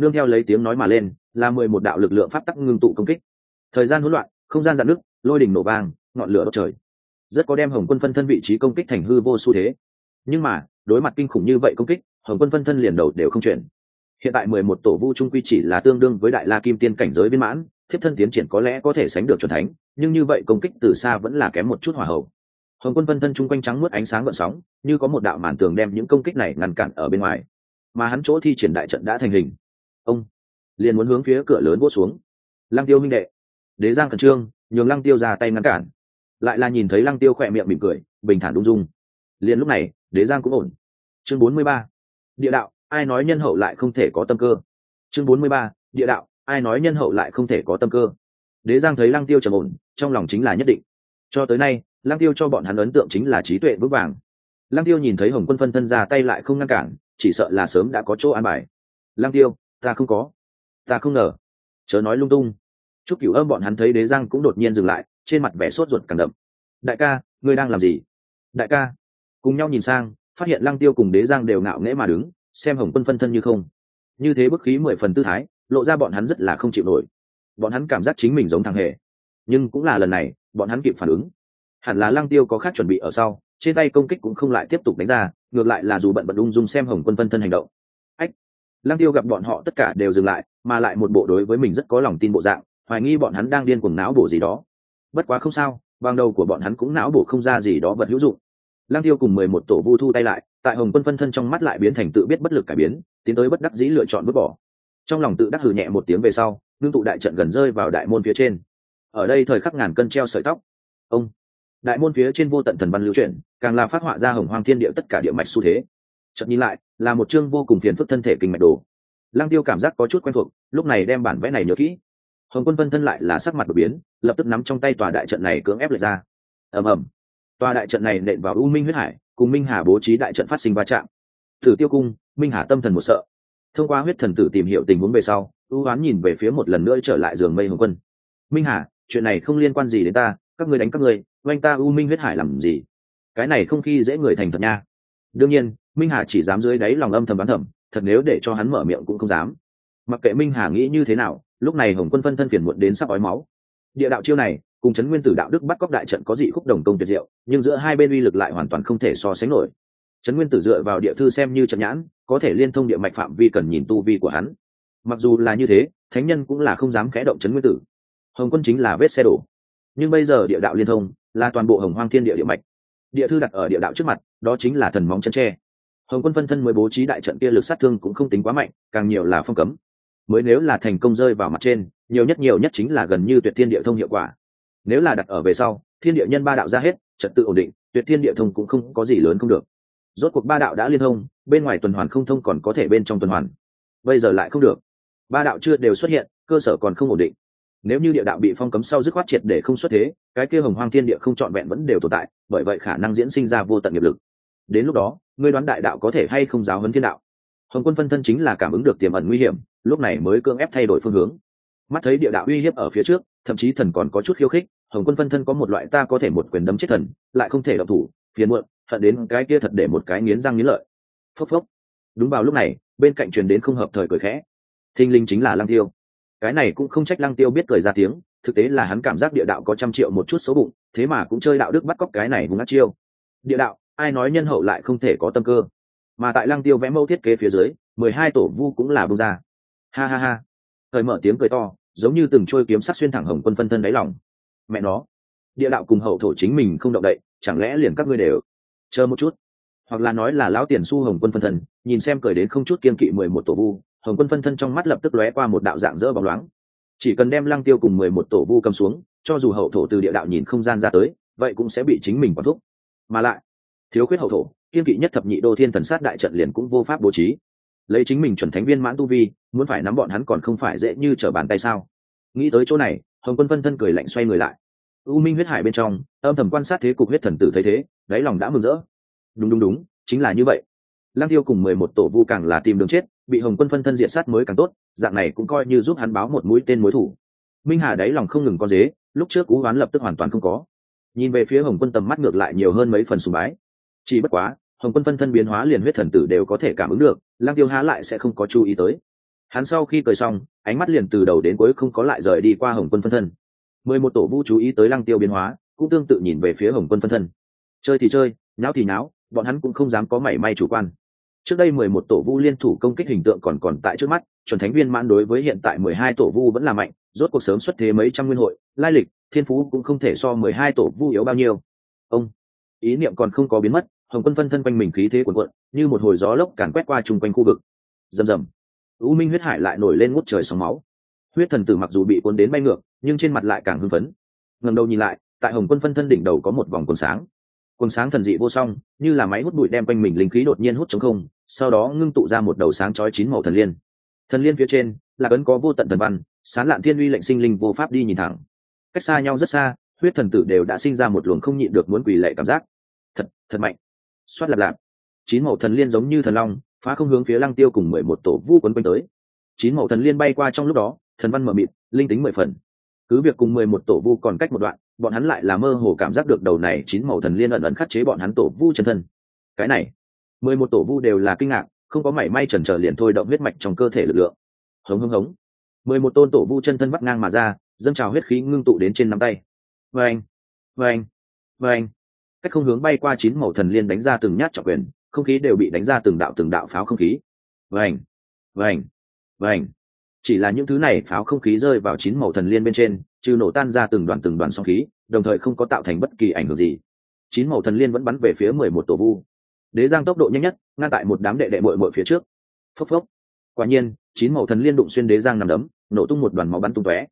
nương theo lấy tiếng nói mà lên, là mười một đạo lực lượng phát tắc ngưng tụ công kích. Thời gian hỗn loạn, không gian dạn nước lôi đỉnh nổ vàng ngọn lửa đốt trời rất có đem hồng quân phân thân vị trí công kích thành hư vô xu thế. Nhưng mà, đối mặt kinh khủng như vậy công kích, hồng quân phân thân liền đầu đều không chuyển. Hiện tại mười một tổ vu trung quy chỉ là tương đương với đại la kim tiên cảnh giới viên mãn, thiếp thân tiến triển có lẽ có thể sánh được c thánh, nhưng như vậy công kích từ xa vẫn là kém một chút hỏa hậu. Hồng quân phân thân chung quanh trắng mướt ánh sáng gợn sóng, như có một đạo màn tường đem những công kích này ngăn cản ở bên ngoài. Mà hắn chỗ thi triển đại trận đã thành hình. Ông liền muốn hướng phía cửa lớn vỗ xuống. Lăng tiêu minh đệ, đế giang khẩn trương, nhường lăng tiêu ra tay ngăn cản lại là nhìn thấy lăng tiêu khỏe miệng mỉm cười, bình thản đúng dung. Liền lúc này, đế giang cũng ổn. Chương bốn mươi ba, địa đạo, ai nói nhân hậu lại không thể có tâm cơ? Chương bốn mươi ba, địa đạo, ai nói nhân hậu lại không thể có tâm cơ? Đế giang thấy lăng tiêu trầm ổn, trong lòng chính là nhất định. Cho tới nay, lăng tiêu cho bọn hắn ấn tượng chính là trí tuệ vững vàng. Lăng tiêu nhìn thấy hồng quân phân thân ra tay lại không ngăn cản, chỉ sợ là sớm đã có chỗ an bài. Lăng tiêu, ta không có. Ta không ngờ. Chớ nói lung tung. Chúc cửu âm bọn hắn thấy đế giang cũng đột nhiên dừng lại trên mặt vẻ sốt ruột càng đậm. Đại ca, ngươi đang làm gì? Đại ca. Cùng nhau nhìn sang, phát hiện lăng tiêu cùng đế giang đều ngạo nghễ mà đứng, xem hồng quân phân thân như không. Như thế bức khí mười phần tư thái, lộ ra bọn hắn rất là không chịu nổi. Bọn hắn cảm giác chính mình giống thằng hề. Nhưng cũng là lần này, bọn hắn kịp phản ứng. Hẳn là lăng tiêu có khác chuẩn bị ở sau, trên tay công kích cũng không lại tiếp tục đánh ra, ngược lại là dù bận bận ung dung xem hồng quân phân thân hành động. Ách! Lăng tiêu gặp bọn họ tất cả đều dừng lại, mà lại một bộ đối với mình rất có lòng tin bộ dạng, hoài nghi bọn hắn đang điên cuồng não bổ gì đó bất quá không sao bằng đầu của bọn hắn cũng não bổ không ra gì đó vật hữu dụng. Lang tiêu cùng mười một tổ vu thu tay lại, tại hồng quân phân thân trong mắt lại biến thành tự biết bất lực cải biến, tiến tới bất đắc dĩ lựa chọn vứt bỏ. Trong lòng tự đắc hử nhẹ một tiếng về sau, ngưng tụ đại trận gần rơi vào đại môn phía trên. Ở đây thời khắc ngàn cân treo sợi tóc. Ông. Đại môn phía trên vô tận thần văn lưu chuyển, càng là phát họa ra hồng hoang thiên địa tất cả địa mạch xu thế. Chợt nhìn lại, là một chương vô cùng phiền phức thân thể kinh mạch đồ. Lăng tiêu cảm giác có chút quen thuộc, lúc này đem bản vẽ này nhớ kỹ hồng quân phân thân lại là sắc mặt đột biến, lập tức nắm trong tay tòa đại trận này cưỡng ép lệch ra. Ầm ầm. Tòa đại trận này nện vào u minh huyết hải, cùng minh hà bố trí đại trận phát sinh va chạm. Thử tiêu cung, minh hà tâm thần một sợ. Thông qua huyết thần tử tìm hiểu tình huống về sau U oán nhìn về phía một lần nữa trở lại giường mây hồng quân. Minh hà, chuyện này không liên quan gì đến ta, các người đánh các người oanh ta u minh huyết hải làm gì? Cái này không khi dễ người thành thật nha. Đương nhiên, minh hà chỉ dám dưới đáy lòng âm thầm bán thầm, thật nếu để cho hắn mở miệng cũng không dám mặc kệ minh hà nghĩ như thế nào, lúc này hồng quân phân thân phiền muộn đến sắp ói máu. Địa đạo chiêu này, cùng chấn nguyên tử đạo đức bắt cóc đại trận có dị khúc đồng công tuyệt diệu, nhưng giữa hai bên uy lực lại hoàn toàn không thể so sánh nổi. Trấn nguyên tử dựa vào địa thư xem như trận nhãn, có thể liên thông địa mạch phạm vi cần nhìn tu vi của hắn. Mặc dù là như thế, thánh nhân cũng là không dám khẽ động trấn nguyên tử. Hồng quân chính là vết xe đổ. Nhưng bây giờ địa đạo liên thông, là toàn bộ hồng hoang thiên địa địa mạch. Địa thư đặt ở địa đạo trước mặt, đó chính là thần móng chân tre. Hồng quân phân thân mới bố trí đại trận kia lực sát thương cũng không tính quá mạnh, càng nhiều là phong cấm mới nếu là thành công rơi vào mặt trên, nhiều nhất nhiều nhất chính là gần như tuyệt thiên địa thông hiệu quả. Nếu là đặt ở về sau, thiên địa nhân ba đạo ra hết, trật tự ổn định, tuyệt thiên địa thông cũng không có gì lớn không được. Rốt cuộc ba đạo đã liên thông, bên ngoài tuần hoàn không thông còn có thể bên trong tuần hoàn. Bây giờ lại không được. Ba đạo chưa đều xuất hiện, cơ sở còn không ổn định. Nếu như địa đạo bị phong cấm sau dứt khoát triệt để không xuất thế, cái kia hồng hoang thiên địa không trọn vẹn vẫn đều tồn tại, bởi vậy khả năng diễn sinh ra vô tận nghiệp lực. Đến lúc đó, ngươi đoán đại đạo có thể hay không giáo huấn thiên đạo? Hồng quân phân thân chính là cảm ứng được tiềm ẩn nguy hiểm lúc này mới cưỡng ép thay đổi phương hướng. Mắt thấy địa đạo uy hiếp ở phía trước, thậm chí thần còn có chút khiêu khích, hồng quân phân thân có một loại ta có thể một quyền đấm chết thần, lại không thể độc thủ, phiền muộn, hận đến cái kia thật để một cái nghiến răng nghiến lợi. Phốc phốc. Đúng vào lúc này, bên cạnh truyền đến không hợp thời cười khẽ. Thinh linh chính là lăng tiêu. Cái này cũng không trách lăng tiêu biết cười ra tiếng, thực tế là hắn cảm giác địa đạo có trăm triệu một chút xấu bụng, thế mà cũng chơi đạo đức bắt cóc cái này vùng ngắt chiêu. Địa đạo, ai nói nhân hậu lại không thể có tâm cơ? Mà tại lăng tiêu vẽ mẫu thiết kế phía dưới, mười hai tổ vu cũng là bông ra ha ha ha. Thời mở tiếng cười to, giống như từng trôi kiếm sát xuyên thẳng hồng quân phân thân đáy lòng. Mẹ nó. Địa đạo cùng hậu thổ chính mình không động đậy, chẳng lẽ liền các ngươi đều? Chờ một chút. Hoặc là nói là lão tiền su hồng quân phân thân, nhìn xem cười đến không chút kiên kỵ mười một tổ vu, hồng quân phân thân trong mắt lập tức lóe qua một đạo dạng dỡ bóng loáng. Chỉ cần đem lăng tiêu cùng mười một tổ vu cầm xuống, cho dù hậu thổ từ địa đạo nhìn không gian ra tới, vậy cũng sẽ bị chính mình quản thúc. Mà lại, thiếu khuyết hậu thổ kiên kỵ nhất thập nhị đô thiên thần sát đại trận liền cũng vô pháp bố trí lấy chính mình chuẩn thánh viên mãn tu vi, muốn phải nắm bọn hắn còn không phải dễ như trở bàn tay sao? Nghĩ tới chỗ này, hồng quân phân thân cười lạnh xoay người lại. U minh huyết hải bên trong, âm thầm quan sát thế cục huyết thần tử thấy thế, đáy lòng đã mừng rỡ. Đúng đúng đúng, chính là như vậy. Lang tiêu cùng mười một tổ vu càng là tìm đường chết, bị hồng quân phân thân diện sát mới càng tốt, dạng này cũng coi như giúp hắn báo một mũi tên mối thủ. Minh hà đáy lòng không ngừng con dế, lúc trước cú hoán lập tức hoàn toàn không có. Nhìn về phía hồng quân tầm mắt ngược lại nhiều hơn mấy phần sùng bái. Chỉ bất quá hồng quân phân thân biến hóa liền huyết thần tử đều có thể cảm ứng được lang tiêu há lại sẽ không có chú ý tới. Hắn sau khi cười xong, ánh mắt liền từ đầu đến cuối không có lại rời đi qua hồng quân phân thân. Mười một tổ vu chú ý tới lăng tiêu biến hóa, cũng tương tự nhìn về phía hồng quân phân thân. Chơi thì chơi, nháo thì nháo, bọn hắn cũng không dám có mảy may chủ quan. Trước đây mười một tổ vu liên thủ công kích hình tượng còn còn tại trước mắt, chuẩn thánh viên mãn đối với hiện tại mười hai tổ vu vẫn là mạnh, rốt cuộc sớm xuất thế mấy trăm nguyên hội, lai lịch, thiên phú cũng không thể so mười hai tổ vu yếu bao nhiêu. Ông, ý niệm còn không có biến mất hồng quân phân thân quanh mình khí thế quần cuộn, như một hồi gió lốc càn quét qua chung quanh khu vực. Rầm rầm. U minh huyết hải lại nổi lên ngút trời sóng máu. Huyết thần tử mặc dù bị cuốn đến bay ngược, nhưng trên mặt lại càng hưng phấn. Ngầm đầu nhìn lại, tại hồng quân phân thân đỉnh đầu có một vòng quần sáng. Quần sáng thần dị vô song, như là máy hút bụi đem quanh mình linh khí đột nhiên hút chống không, sau đó ngưng tụ ra một đầu sáng chói chín màu thần liên. Thần liên phía trên, là cấn có vô tận thần văn, sán lạn thiên uy lệnh sinh linh vô pháp đi nhìn thẳng. Cách xa nhau rất xa, huyết thần tử đều đã sinh ra một luồng không nhịn được muốn quỳ lệ cảm giác. Thật thật mạnh xoát lạp lạp. Chín màu thần liên giống như thần long, phá không hướng phía lăng tiêu cùng mười một tổ vu quấn quanh tới. Chín màu thần liên bay qua trong lúc đó, thần văn mở mịt, linh tính mười phần. Cứ việc cùng mười một tổ vu còn cách một đoạn, bọn hắn lại là mơ hồ cảm giác được đầu này chín màu thần liên ẩn ẩn khắc chế bọn hắn tổ vu chân thân. Cái này, mười một tổ vu đều là kinh ngạc, không có mảy may chần chờ liền thôi động huyết mạch trong cơ thể lực lượng. Hống hống hống. Mười một tôn tổ vu chân thân vắt ngang mà ra, dâng trào huyết khí ngưng tụ đến trên nắm tay. Vê anh vê anh vê anh cách không hướng bay qua chín màu thần liên đánh ra từng nhát trọng quyền, không khí đều bị đánh ra từng đạo từng đạo pháo không khí. Vành vành vành. Chỉ là những thứ này pháo không khí rơi vào chín màu thần liên bên trên, trừ nổ tan ra từng đoàn từng đoàn song khí, đồng thời không có tạo thành bất kỳ ảnh hưởng gì. Chín màu thần liên vẫn bắn về phía mười một tổ vu. Đế giang tốc độ nhanh nhất, ngăn tại một đám đệ đệ bội bội phía trước. Phốc phốc. Quả nhiên, chín màu thần liên đụng xuyên đế giang nằm đấm, nổ tung một đoàn máu bắn tung tóe.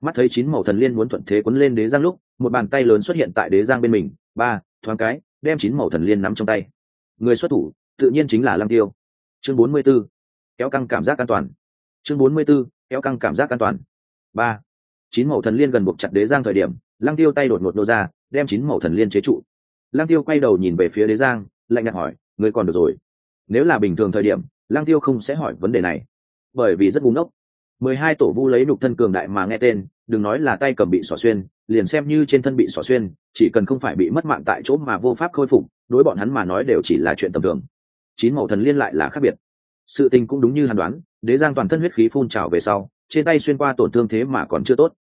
Mắt thấy chín màu thần liên muốn thuận thế quấn lên đế giang lúc, một bàn tay lớn xuất hiện tại đế giang bên mình. Ba thoáng cái đem chín màu thần liên nắm trong tay. Người xuất thủ tự nhiên chính là lăng tiêu. Chương bốn mươi 44. kéo căng cảm giác an toàn. Chương bốn mươi 44, kéo căng cảm giác an toàn. Ba chín màu thần liên gần buộc chặt đế giang thời điểm lăng tiêu tay đột ngột nô ra đem chín màu thần liên chế trụ. Lăng tiêu quay đầu nhìn về phía đế giang lạnh nhạt hỏi người còn được rồi. Nếu là bình thường thời điểm lăng tiêu không sẽ hỏi vấn đề này. Bởi vì rất búng ốc mười hai tổ vu lấy nục thân cường đại mà nghe tên đừng nói là tay cầm bị xỏ xuyên liền xem như trên thân bị xỏ xuyên, chỉ cần không phải bị mất mạng tại chỗ mà vô pháp khôi phục, đối bọn hắn mà nói đều chỉ là chuyện tầm thường. Chín màu thần liên lại là khác biệt. Sự tình cũng đúng như hàn đoán, đế giang toàn thân huyết khí phun trào về sau, trên tay xuyên qua tổn thương thế mà còn chưa tốt.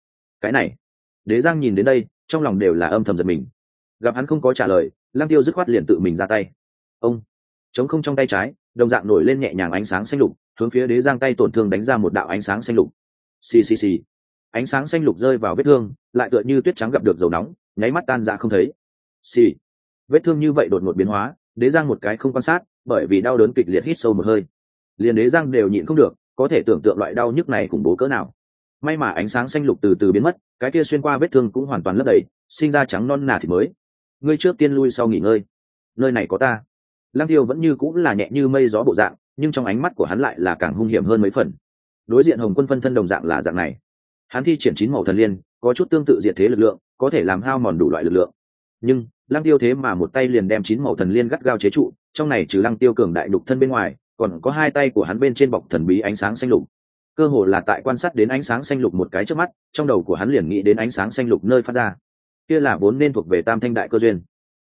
Cái này, đế giang nhìn đến đây, trong lòng đều là âm thầm giật mình. Gặp hắn không có trả lời, lăng tiêu dứt khoát liền tự mình ra tay. Ông, chống không trong tay trái, đồng dạng nổi lên nhẹ nhàng ánh sáng xanh lục, hướng phía đế giang tay tổn thương đánh ra một đạo ánh sáng xanh lục. Xì xì xì ánh sáng xanh lục rơi vào vết thương, lại tựa như tuyết trắng gặp được dầu nóng, nháy mắt tan ra không thấy. Xì、sì. vết thương như vậy đột ngột biến hóa, đế giang một cái không quan sát, bởi vì đau đớn kịch liệt hít sâu một hơi. Liền đế giang đều nhịn không được, có thể tưởng tượng loại đau nhức này khủng bố cỡ nào. May mà ánh sáng xanh lục từ từ biến mất, cái kia xuyên qua vết thương cũng hoàn toàn lấp đầy, sinh ra trắng non nà thì mới. Ngươi trước tiên lui sau nghỉ ngơi. Nơi này có ta. Lăng tiêu vẫn như cũng là nhẹ như mây gió bộ dạng, nhưng trong ánh mắt của hắn lại là càng hung hiểm hơn mấy phần. Đối diện hồng quân phân thân đồng dạng là dạng này hắn thi triển chín màu thần liên, có chút tương tự diệt thế lực lượng, có thể làm hao mòn đủ loại lực lượng. Nhưng, lăng tiêu thế mà một tay liền đem chín màu thần liên gắt gao chế trụ, trong này trừ lăng tiêu cường đại đục thân bên ngoài, còn có hai tay của hắn bên trên bọc thần bí ánh sáng xanh lục. Cơ hồ là tại quan sát đến ánh sáng xanh lục một cái trước mắt, trong đầu của hắn liền nghĩ đến ánh sáng xanh lục nơi phát ra. Kia là vốn nên thuộc về tam thanh đại cơ duyên.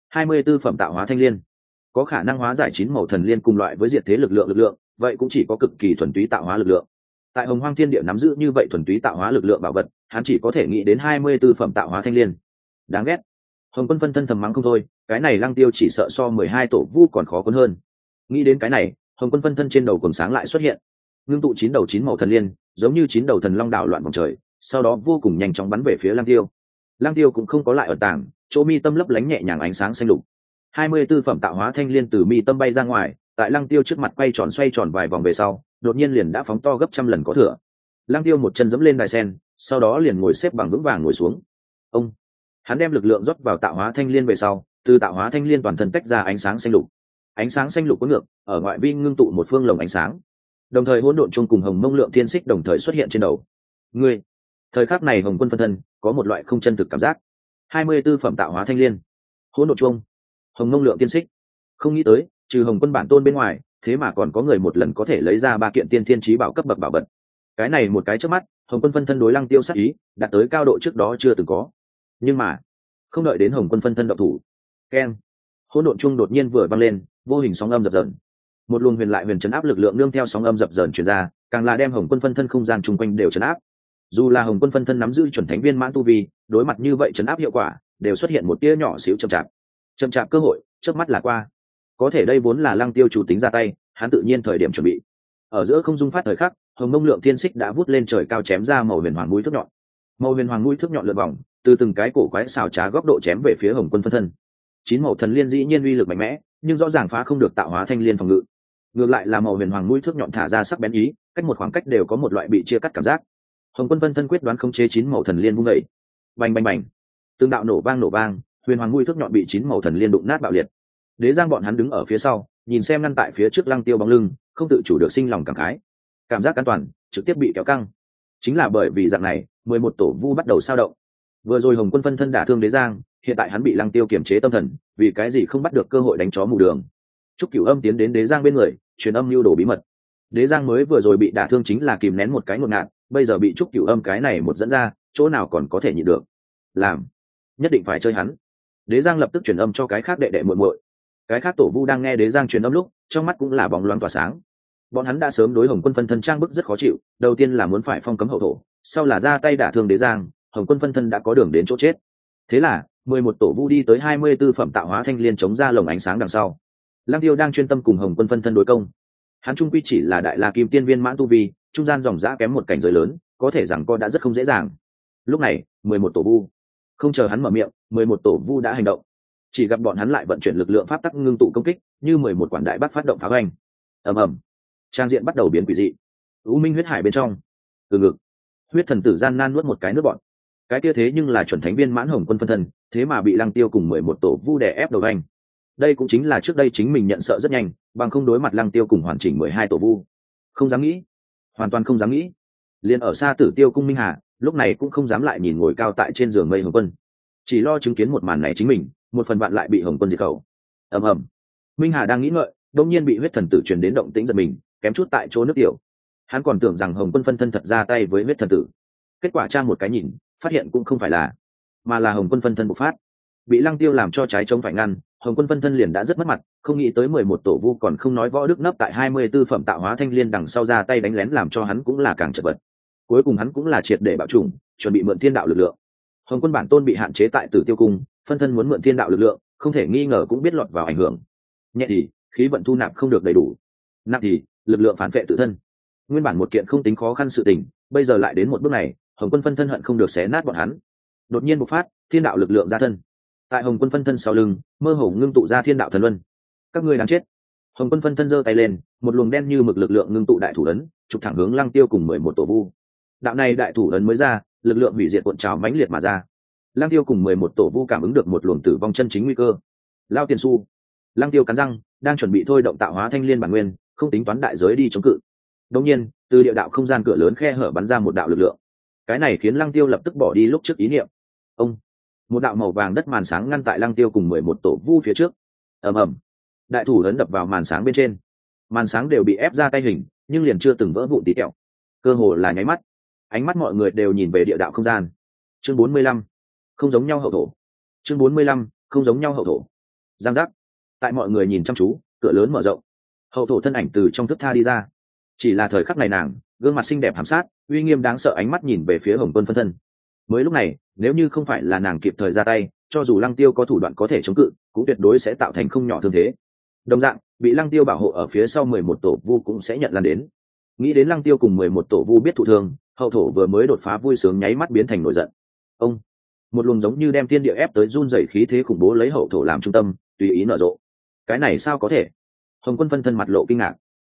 Hai mươi b ố phẩm tạo hóa thanh liên. Có khả năng hóa giải chín màu thần liên cùng loại với diệt thế lực lượng lực lượng, vậy cũng chỉ có cực kỳ thuần túy tạo hóa lực lượng tại hồng hoang thiên địa nắm giữ như vậy thuần túy tạo hóa lực lượng bảo vật, hắn chỉ có thể nghĩ đến hai mươi b ố phẩm tạo hóa thanh liên. Đáng ghét. Hồng quân phân thân thầm mắng không thôi, cái này lăng tiêu chỉ sợ so mười hai tổ vu còn khó quân hơn. Nghĩ đến cái này, hồng quân phân thân trên đầu còn sáng lại xuất hiện. Ngưng tụ chín đầu chín màu thần liên, giống như chín đầu thần long đảo loạn vòng trời, sau đó vô cùng nhanh chóng bắn về phía lăng tiêu. Lăng tiêu cũng không có lại ở tảng chỗ mi tâm lấp lánh nhẹ nhàng ánh sáng xanh lục. Hai mươi tư phẩm tạo hóa thanh liên từ mi tâm bay ra ngoài, tại lăng tiêu trước mặt quay tròn xoay tròn vài vòng về sau đột nhiên liền đã phóng to gấp trăm lần có thừa. Lăng tiêu một chân dẫm lên đài sen, sau đó liền ngồi xếp bằng vững vàng ngồi xuống. Ông! Hắn đem lực lượng rót vào tạo hóa thanh liên về sau, từ tạo hóa thanh liên toàn thân tách ra ánh sáng xanh lục. Ánh sáng xanh lục có ngược, ở ngoại vi ngưng tụ một phương lồng ánh sáng. Đồng thời hỗn độn chung cùng hồng mông lượng thiên xích đồng thời xuất hiện trên đầu. Ngươi! Thời khắc này hồng quân phân thân có một loại không chân thực cảm giác. Hai mươi tư phẩm tạo hóa thanh liên. Hỗn độn chung. Hồng mông lượng tiên xích. Không nghĩ tới, trừ hồng quân bản tôn bên ngoài thế mà còn có người một lần có thể lấy ra ba kiện tiên thiên trí bảo cấp bậc bảo vật. Cái này một cái trước mắt, hồng quân phân thân đối lăng tiêu sắc ý, đạt tới cao độ trước đó chưa từng có. Nhưng mà, không đợi đến hồng quân phân thân độc thủ, keng, hỗn độn chung đột nhiên vừa văng lên, vô hình sóng âm dập dờn. Một luồng huyền lại huyền chấn áp lực lượng nương theo sóng âm dập dờn chuyển ra, càng là đem hồng quân phân thân không gian chung quanh đều chấn áp. Dù là hồng quân phân thân nắm giữ chuẩn thánh viên mãn tu vi, đối mặt như vậy chấn áp hiệu quả, đều xuất hiện một tia nhỏ xíu chậm chạp. Chậm chạp cơ hội trước mắt là qua có thể đây vốn là lăng tiêu chủ tính ra tay, hắn tự nhiên thời điểm chuẩn bị. Ở giữa không dung phát thời khắc, hồng mông lượng thiên xích đã vút lên trời cao chém ra màu huyền hoàng mũi thước nhọn. Màu huyền hoàng mũi thước nhọn lượn vòng, từ từng cái cổ quái xào trá góc độ chém về phía hồng quân phân thân. Chín màu thần liên dĩ nhiên uy lực mạnh mẽ, nhưng rõ ràng phá không được tạo hóa thanh liên phòng ngự. Ngược lại là màu huyền hoàng mũi thước nhọn thả ra sắc bén ý, cách một khoảng cách đều có một loại bị chia cắt cảm giác. Hồng quân phân thân quyết đoán không chế chín màu thần liên vung vẩy bành bành bành. Tương đạo nổ vang nổ vang, huyền hoàng mũi thước nhọn bị chín màu thần liên đụng nát bạo liệt đế giang bọn hắn đứng ở phía sau, nhìn xem ngăn tại phía trước lăng tiêu bóng lưng, không tự chủ được sinh lòng cảm khái. Cảm giác an toàn, trực tiếp bị kéo căng. Chính là bởi vì dạng này, mười một tổ vu bắt đầu sao động. Vừa rồi hồng quân phân thân đả thương đế giang, hiện tại hắn bị lăng tiêu kiềm chế tâm thần, vì cái gì không bắt được cơ hội đánh chó mù đường. Trúc cửu âm tiến đến đế giang bên người, truyền âm lưu đồ bí mật. Đế giang mới vừa rồi bị đả thương chính là kìm nén một cái ngột ngạt, bây giờ bị trúc cửu âm cái này một dẫn ra, chỗ nào còn có thể nhịn được. Làm. Nhất định phải chơi hắn. Đế giang lập tức truyền âm cho cái khác đệ đệ muội muội cái khác tổ vu đang nghe đế giang truyền âm lúc, trong mắt cũng là bóng loáng tỏa sáng. Bọn hắn đã sớm đối hồng quân phân thân trang bức rất khó chịu, đầu tiên là muốn phải phong cấm hậu thổ, sau là ra tay đả thương đế giang, hồng quân phân thân đã có đường đến chỗ chết. Thế là, mười một tổ vu đi tới hai mươi tư phẩm tạo hóa thanh liên chống ra lồng ánh sáng đằng sau. Lăng tiêu đang chuyên tâm cùng hồng quân phân thân đối công. Hắn trung quy chỉ là đại la kim tiên viên mãn tu vi, trung gian dòng giã kém một cảnh giới lớn, có thể rằng co đã rất không dễ dàng. Lúc này, mười một tổ vu. Không chờ hắn mở miệng, mười một tổ vu đã hành động chỉ gặp bọn hắn lại vận chuyển lực lượng pháp tắc ngưng tụ công kích, như mười một quản đại bác phát động pháo anh ầm ầm. Trang diện bắt đầu biến quỷ dị. U minh huyết hải bên trong. Từ ngực. Huyết thần tử gian nan nuốt một cái nước bọn. Cái kia thế nhưng là chuẩn thánh viên mãn hồng quân phân thân, thế mà bị lăng tiêu cùng mười một tổ vu đè ép đầu anh đây cũng chính là trước đây chính mình nhận sợ rất nhanh, bằng không đối mặt lăng tiêu cùng hoàn chỉnh mười hai tổ vu. Không dám nghĩ. Hoàn toàn không dám nghĩ. Liền ở xa tử tiêu cung minh hà, lúc này cũng không dám lại nhìn ngồi cao tại trên giường mây hồng quân. Chỉ lo chứng kiến một màn này chính mình một phần bạn lại bị hồng quân diệt khẩu. Ầm ầm. Minh hà đang nghĩ ngợi đông nhiên bị huyết thần tử truyền đến động tĩnh giật mình kém chút tại chỗ nước tiểu. Hắn còn tưởng rằng hồng quân phân thân thật ra tay với huyết thần tử. Kết quả trang một cái nhìn phát hiện cũng không phải là mà là hồng quân phân thân bộc phát. Bị lăng tiêu làm cho trái trống phải ngăn hồng quân phân thân liền đã rất mất mặt không nghĩ tới mười một tổ vu còn không nói võ đức nấp tại hai mươi tư phẩm tạo hóa thanh liên đằng sau ra tay đánh lén làm cho hắn cũng là càng chật vật. Cuối cùng hắn cũng là triệt để bạo chủng, chuẩn bị mượn thiên đạo lực lượng. Hồng quân bản tôn bị hạn chế tại tử tiêu cung phân thân muốn mượn thiên đạo lực lượng, không thể nghi ngờ cũng biết lọt vào ảnh hưởng. Nhẹ thì, khí vận thu nạp không được đầy đủ. Nặng thì, lực lượng phản vệ tự thân. Nguyên bản một kiện không tính khó khăn sự tình, bây giờ lại đến một bước này, hồng quân phân thân hận không được xé nát bọn hắn. Đột nhiên bộc phát, thiên đạo lực lượng ra thân. Tại hồng quân phân thân sau lưng, mơ hồ ngưng tụ ra thiên đạo thần luân. Các ngươi đáng chết. Hồng quân phân thân giơ tay lên, một luồng đen như mực lực lượng ngưng tụ đại thủ ấn, trục thẳng hướng lăng tiêu cùng mười một tổ vu. Đạo này đại thủ ấn mới ra, lực lượng hủy diệt cuộn trào mãnh liệt mà ra. Lang tiêu cùng mười một tổ vu cảm ứng được một luồng tử vong chân chính nguy cơ. Lao tiền su Lang tiêu cắn răng, đang chuẩn bị thôi động tạo hóa thanh liên bản nguyên, không tính toán đại giới đi chống cự. Đông nhiên, từ địa đạo không gian cửa lớn khe hở bắn ra một đạo lực lượng. Cái này khiến lăng tiêu lập tức bỏ đi lúc trước ý niệm. Ông. Một đạo màu vàng đất màn sáng ngăn tại lăng tiêu cùng mười một tổ vu phía trước. Ầm ầm. Đại thủ lớn đập vào màn sáng bên trên. Màn sáng đều bị ép ra tay hình, nhưng liền chưa từng vỡ vụn tí kẹo cơ hồ là nháy mắt. Ánh mắt mọi người đều nhìn về địa đạo không gian. Chương bốn mươi lăm không giống nhau hậu thổ. Chương bốn mươi lăm, không giống nhau hậu thổ. Giang giác. Tại mọi người nhìn chăm chú, cửa lớn mở rộng. Hậu thổ thân ảnh từ trong thức tha đi ra. Chỉ là thời khắc này nàng, gương mặt xinh đẹp hàm sát, uy nghiêm đáng sợ ánh mắt nhìn về phía hồng quân phân thân. Mới lúc này, nếu như không phải là nàng kịp thời ra tay, cho dù lăng tiêu có thủ đoạn có thể chống cự, cũng tuyệt đối sẽ tạo thành không nhỏ thương thế. Đồng dạng, bị lăng tiêu bảo hộ ở phía sau mười một tổ vu cũng sẽ nhận lan đến. Nghĩ đến lăng tiêu cùng mười một tổ vu biết thụ thương, hậu thổ vừa mới đột phá vui sướng nháy mắt biến thành nổi giận. Ông một luồng giống như đem thiên địa ép tới run dày khí thế khủng bố lấy hậu thổ làm trung tâm, tùy ý nở rộ. Cái này sao có thể? Hồng quân phân thân mặt lộ kinh ngạc.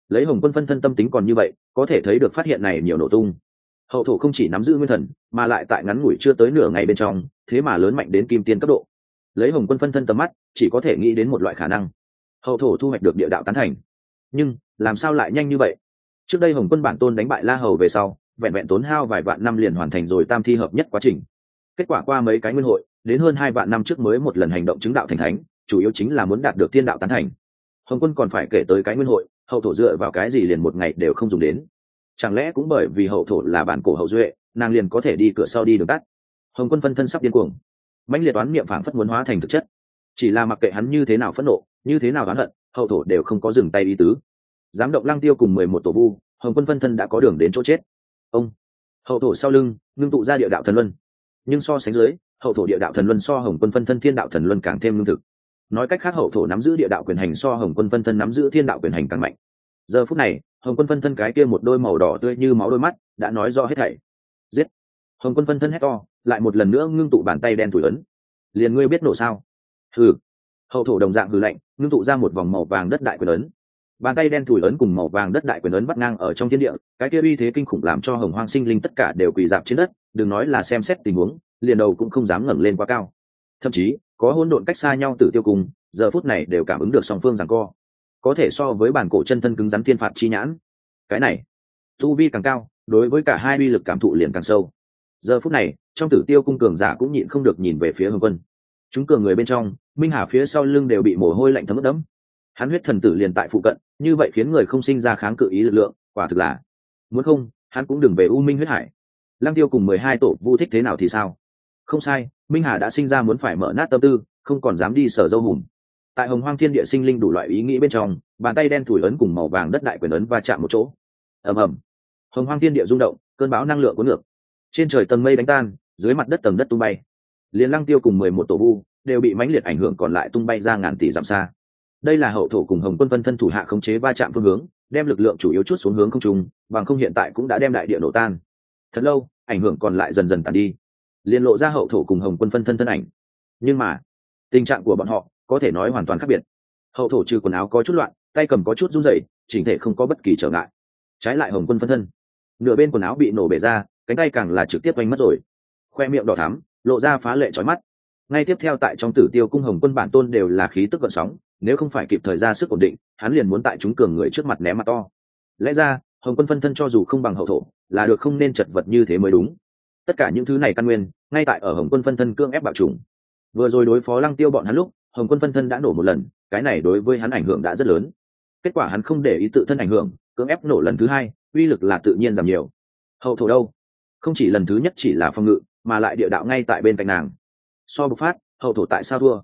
Lấy hồng quân phân thân tâm tính còn như vậy, có thể thấy được phát hiện này nhiều nổ tung. Hậu thổ không chỉ nắm giữ nguyên thần, mà lại tại ngắn ngủi chưa tới nửa ngày bên trong, thế mà lớn mạnh đến kim tiên cấp độ. Lấy hồng quân phân thân tầm mắt, chỉ có thể nghĩ đến một loại khả năng. Hậu thổ thu hoạch được địa đạo tán thành. Nhưng, làm sao lại nhanh như vậy? Trước đây hồng quân bản tôn đánh bại la hầu về sau, vẹn vẹn tốn hao vài vạn năm liền hoàn thành rồi tam thi hợp nhất quá trình kết quả qua mấy cái nguyên hội, đến hơn hai vạn năm trước mới một lần hành động chứng đạo thành thánh, chủ yếu chính là muốn đạt được thiên đạo tán thành. Hồng quân còn phải kể tới cái nguyên hội, hậu thổ dựa vào cái gì liền một ngày đều không dùng đến. Chẳng lẽ cũng bởi vì hậu thổ là bản cổ hậu duệ, nàng liền có thể đi cửa sau đi đường tắt? Hồng quân phân thân sắp điên cuồng. Mãnh liệt oán niệm phản phất muốn hóa thành thực chất. Chỉ là mặc kệ hắn như thế nào phẫn nộ, như thế nào oán hận, hậu thổ đều không có dừng tay ý tứ. Giám động lăng tiêu cùng mười một tổ vu, hồng quân phân thân đã có đường đến chỗ chết. Ông, hậu thổ sau lưng, ngưng tụ ra địa đạo thần luân nhưng so sánh dưới, hậu thổ địa đạo thần luân so hồng quân phân thân thiên đạo thần luân càng thêm lương thực. Nói cách khác, hậu thổ nắm giữ địa đạo quyền hành so hồng quân phân thân nắm giữ thiên đạo quyền hành càng mạnh. Giờ phút này, hồng quân phân thân cái kia một đôi màu đỏ tươi như máu đôi mắt đã nói rõ hết thảy. Giết! Hồng quân phân thân hét to, lại một lần nữa ngưng tụ bàn tay đen thủi ấn. Liền ngươi biết nổ sao? Hừ! Hậu thổ đồng dạng hừ lạnh, ngưng tụ ra một vòng màu vàng đất đại quyền ấn bàn tay đen thủi ấn cùng màu vàng đất đại quyền ấn bắt ngang ở trong thiên địa, cái kia uy thế kinh khủng làm cho hồng hoang sinh linh tất cả đều quỳ dạp trên đất, đừng nói là xem xét tình huống, liền đầu cũng không dám ngẩng lên quá cao. Thậm chí, có hỗn độn cách xa nhau tử tiêu cùng, giờ phút này đều cảm ứng được song phương rằng co. Có thể so với bản cổ chân thân cứng rắn thiên phạt chi nhãn. Cái này, tu vi càng cao, đối với cả hai uy lực cảm thụ liền càng sâu. Giờ phút này, trong tử tiêu cung cường giả cũng nhịn không được nhìn về phía hồng quân. Chúng cường người bên trong, minh hà phía sau lưng đều bị mồ hôi lạnh thấm ướt đẫm. Hắn huyết thần tử liền tại phụ cận như vậy khiến người không sinh ra kháng cự ý lực lượng, quả thực là. Muốn không, hắn cũng đừng về u minh huyết hải. Lăng tiêu cùng mười hai tổ vu thích thế nào thì sao? Không sai, minh hà đã sinh ra muốn phải mở nát tâm tư, không còn dám đi sở dâu hùm tại hồng hoang thiên địa sinh linh đủ loại ý nghĩ bên trong, bàn tay đen thủi ấn cùng màu vàng đất đại quyền ấn va chạm một chỗ. Ầm ầm. Hồng hoang thiên địa rung động, cơn bão năng lượng cuốn ngược. Trên trời tầng mây đánh tan, dưới mặt đất tầng đất tung bay. Liền lăng tiêu cùng mười một tổ vu đều bị mãnh liệt ảnh hưởng còn lại tung bay ra ngàn tỷ dặm xa đây là hậu thổ cùng hồng quân vân thân thủ hạ khống chế va chạm phương hướng, đem lực lượng chủ yếu chút xuống hướng không trung, bằng không hiện tại cũng đã đem đại địa nổ tan. Thật lâu, ảnh hưởng còn lại dần dần tàn đi. Liên lộ ra hậu thổ cùng hồng quân phân thân thân ảnh. Nhưng mà, tình trạng của bọn họ có thể nói hoàn toàn khác biệt. Hậu thổ trừ quần áo có chút loạn, tay cầm có chút run rẩy, chỉnh thể không có bất kỳ trở ngại. Trái lại hồng quân phân thân, nửa bên quần áo bị nổ bể ra, cánh tay càng là trực tiếp oanh mất rồi. Khoe miệng đỏ thắm, lộ ra phá lệ trói mắt. Ngay tiếp theo tại trong tử tiêu cung hồng quân bản tôn đều là khí tức gợn sóng nếu không phải kịp thời ra sức ổn định, hắn liền muốn tại chúng cường người trước mặt ném mặt to. Lẽ ra, hồng quân phân thân cho dù không bằng hậu thổ, là được không nên chật vật như thế mới đúng. Tất cả những thứ này căn nguyên, ngay tại ở hồng quân phân thân cương ép bạo trùng vừa rồi đối phó lăng tiêu bọn hắn lúc, hồng quân phân thân đã nổ một lần, cái này đối với hắn ảnh hưởng đã rất lớn. Kết quả hắn không để ý tự thân ảnh hưởng, cưỡng ép nổ lần thứ hai, uy lực là tự nhiên giảm nhiều. Hậu thổ đâu? Không chỉ lần thứ nhất chỉ là phòng ngự, mà lại địa đạo ngay tại bên cạnh nàng. So bộc phát, hậu thổ tại sao thua?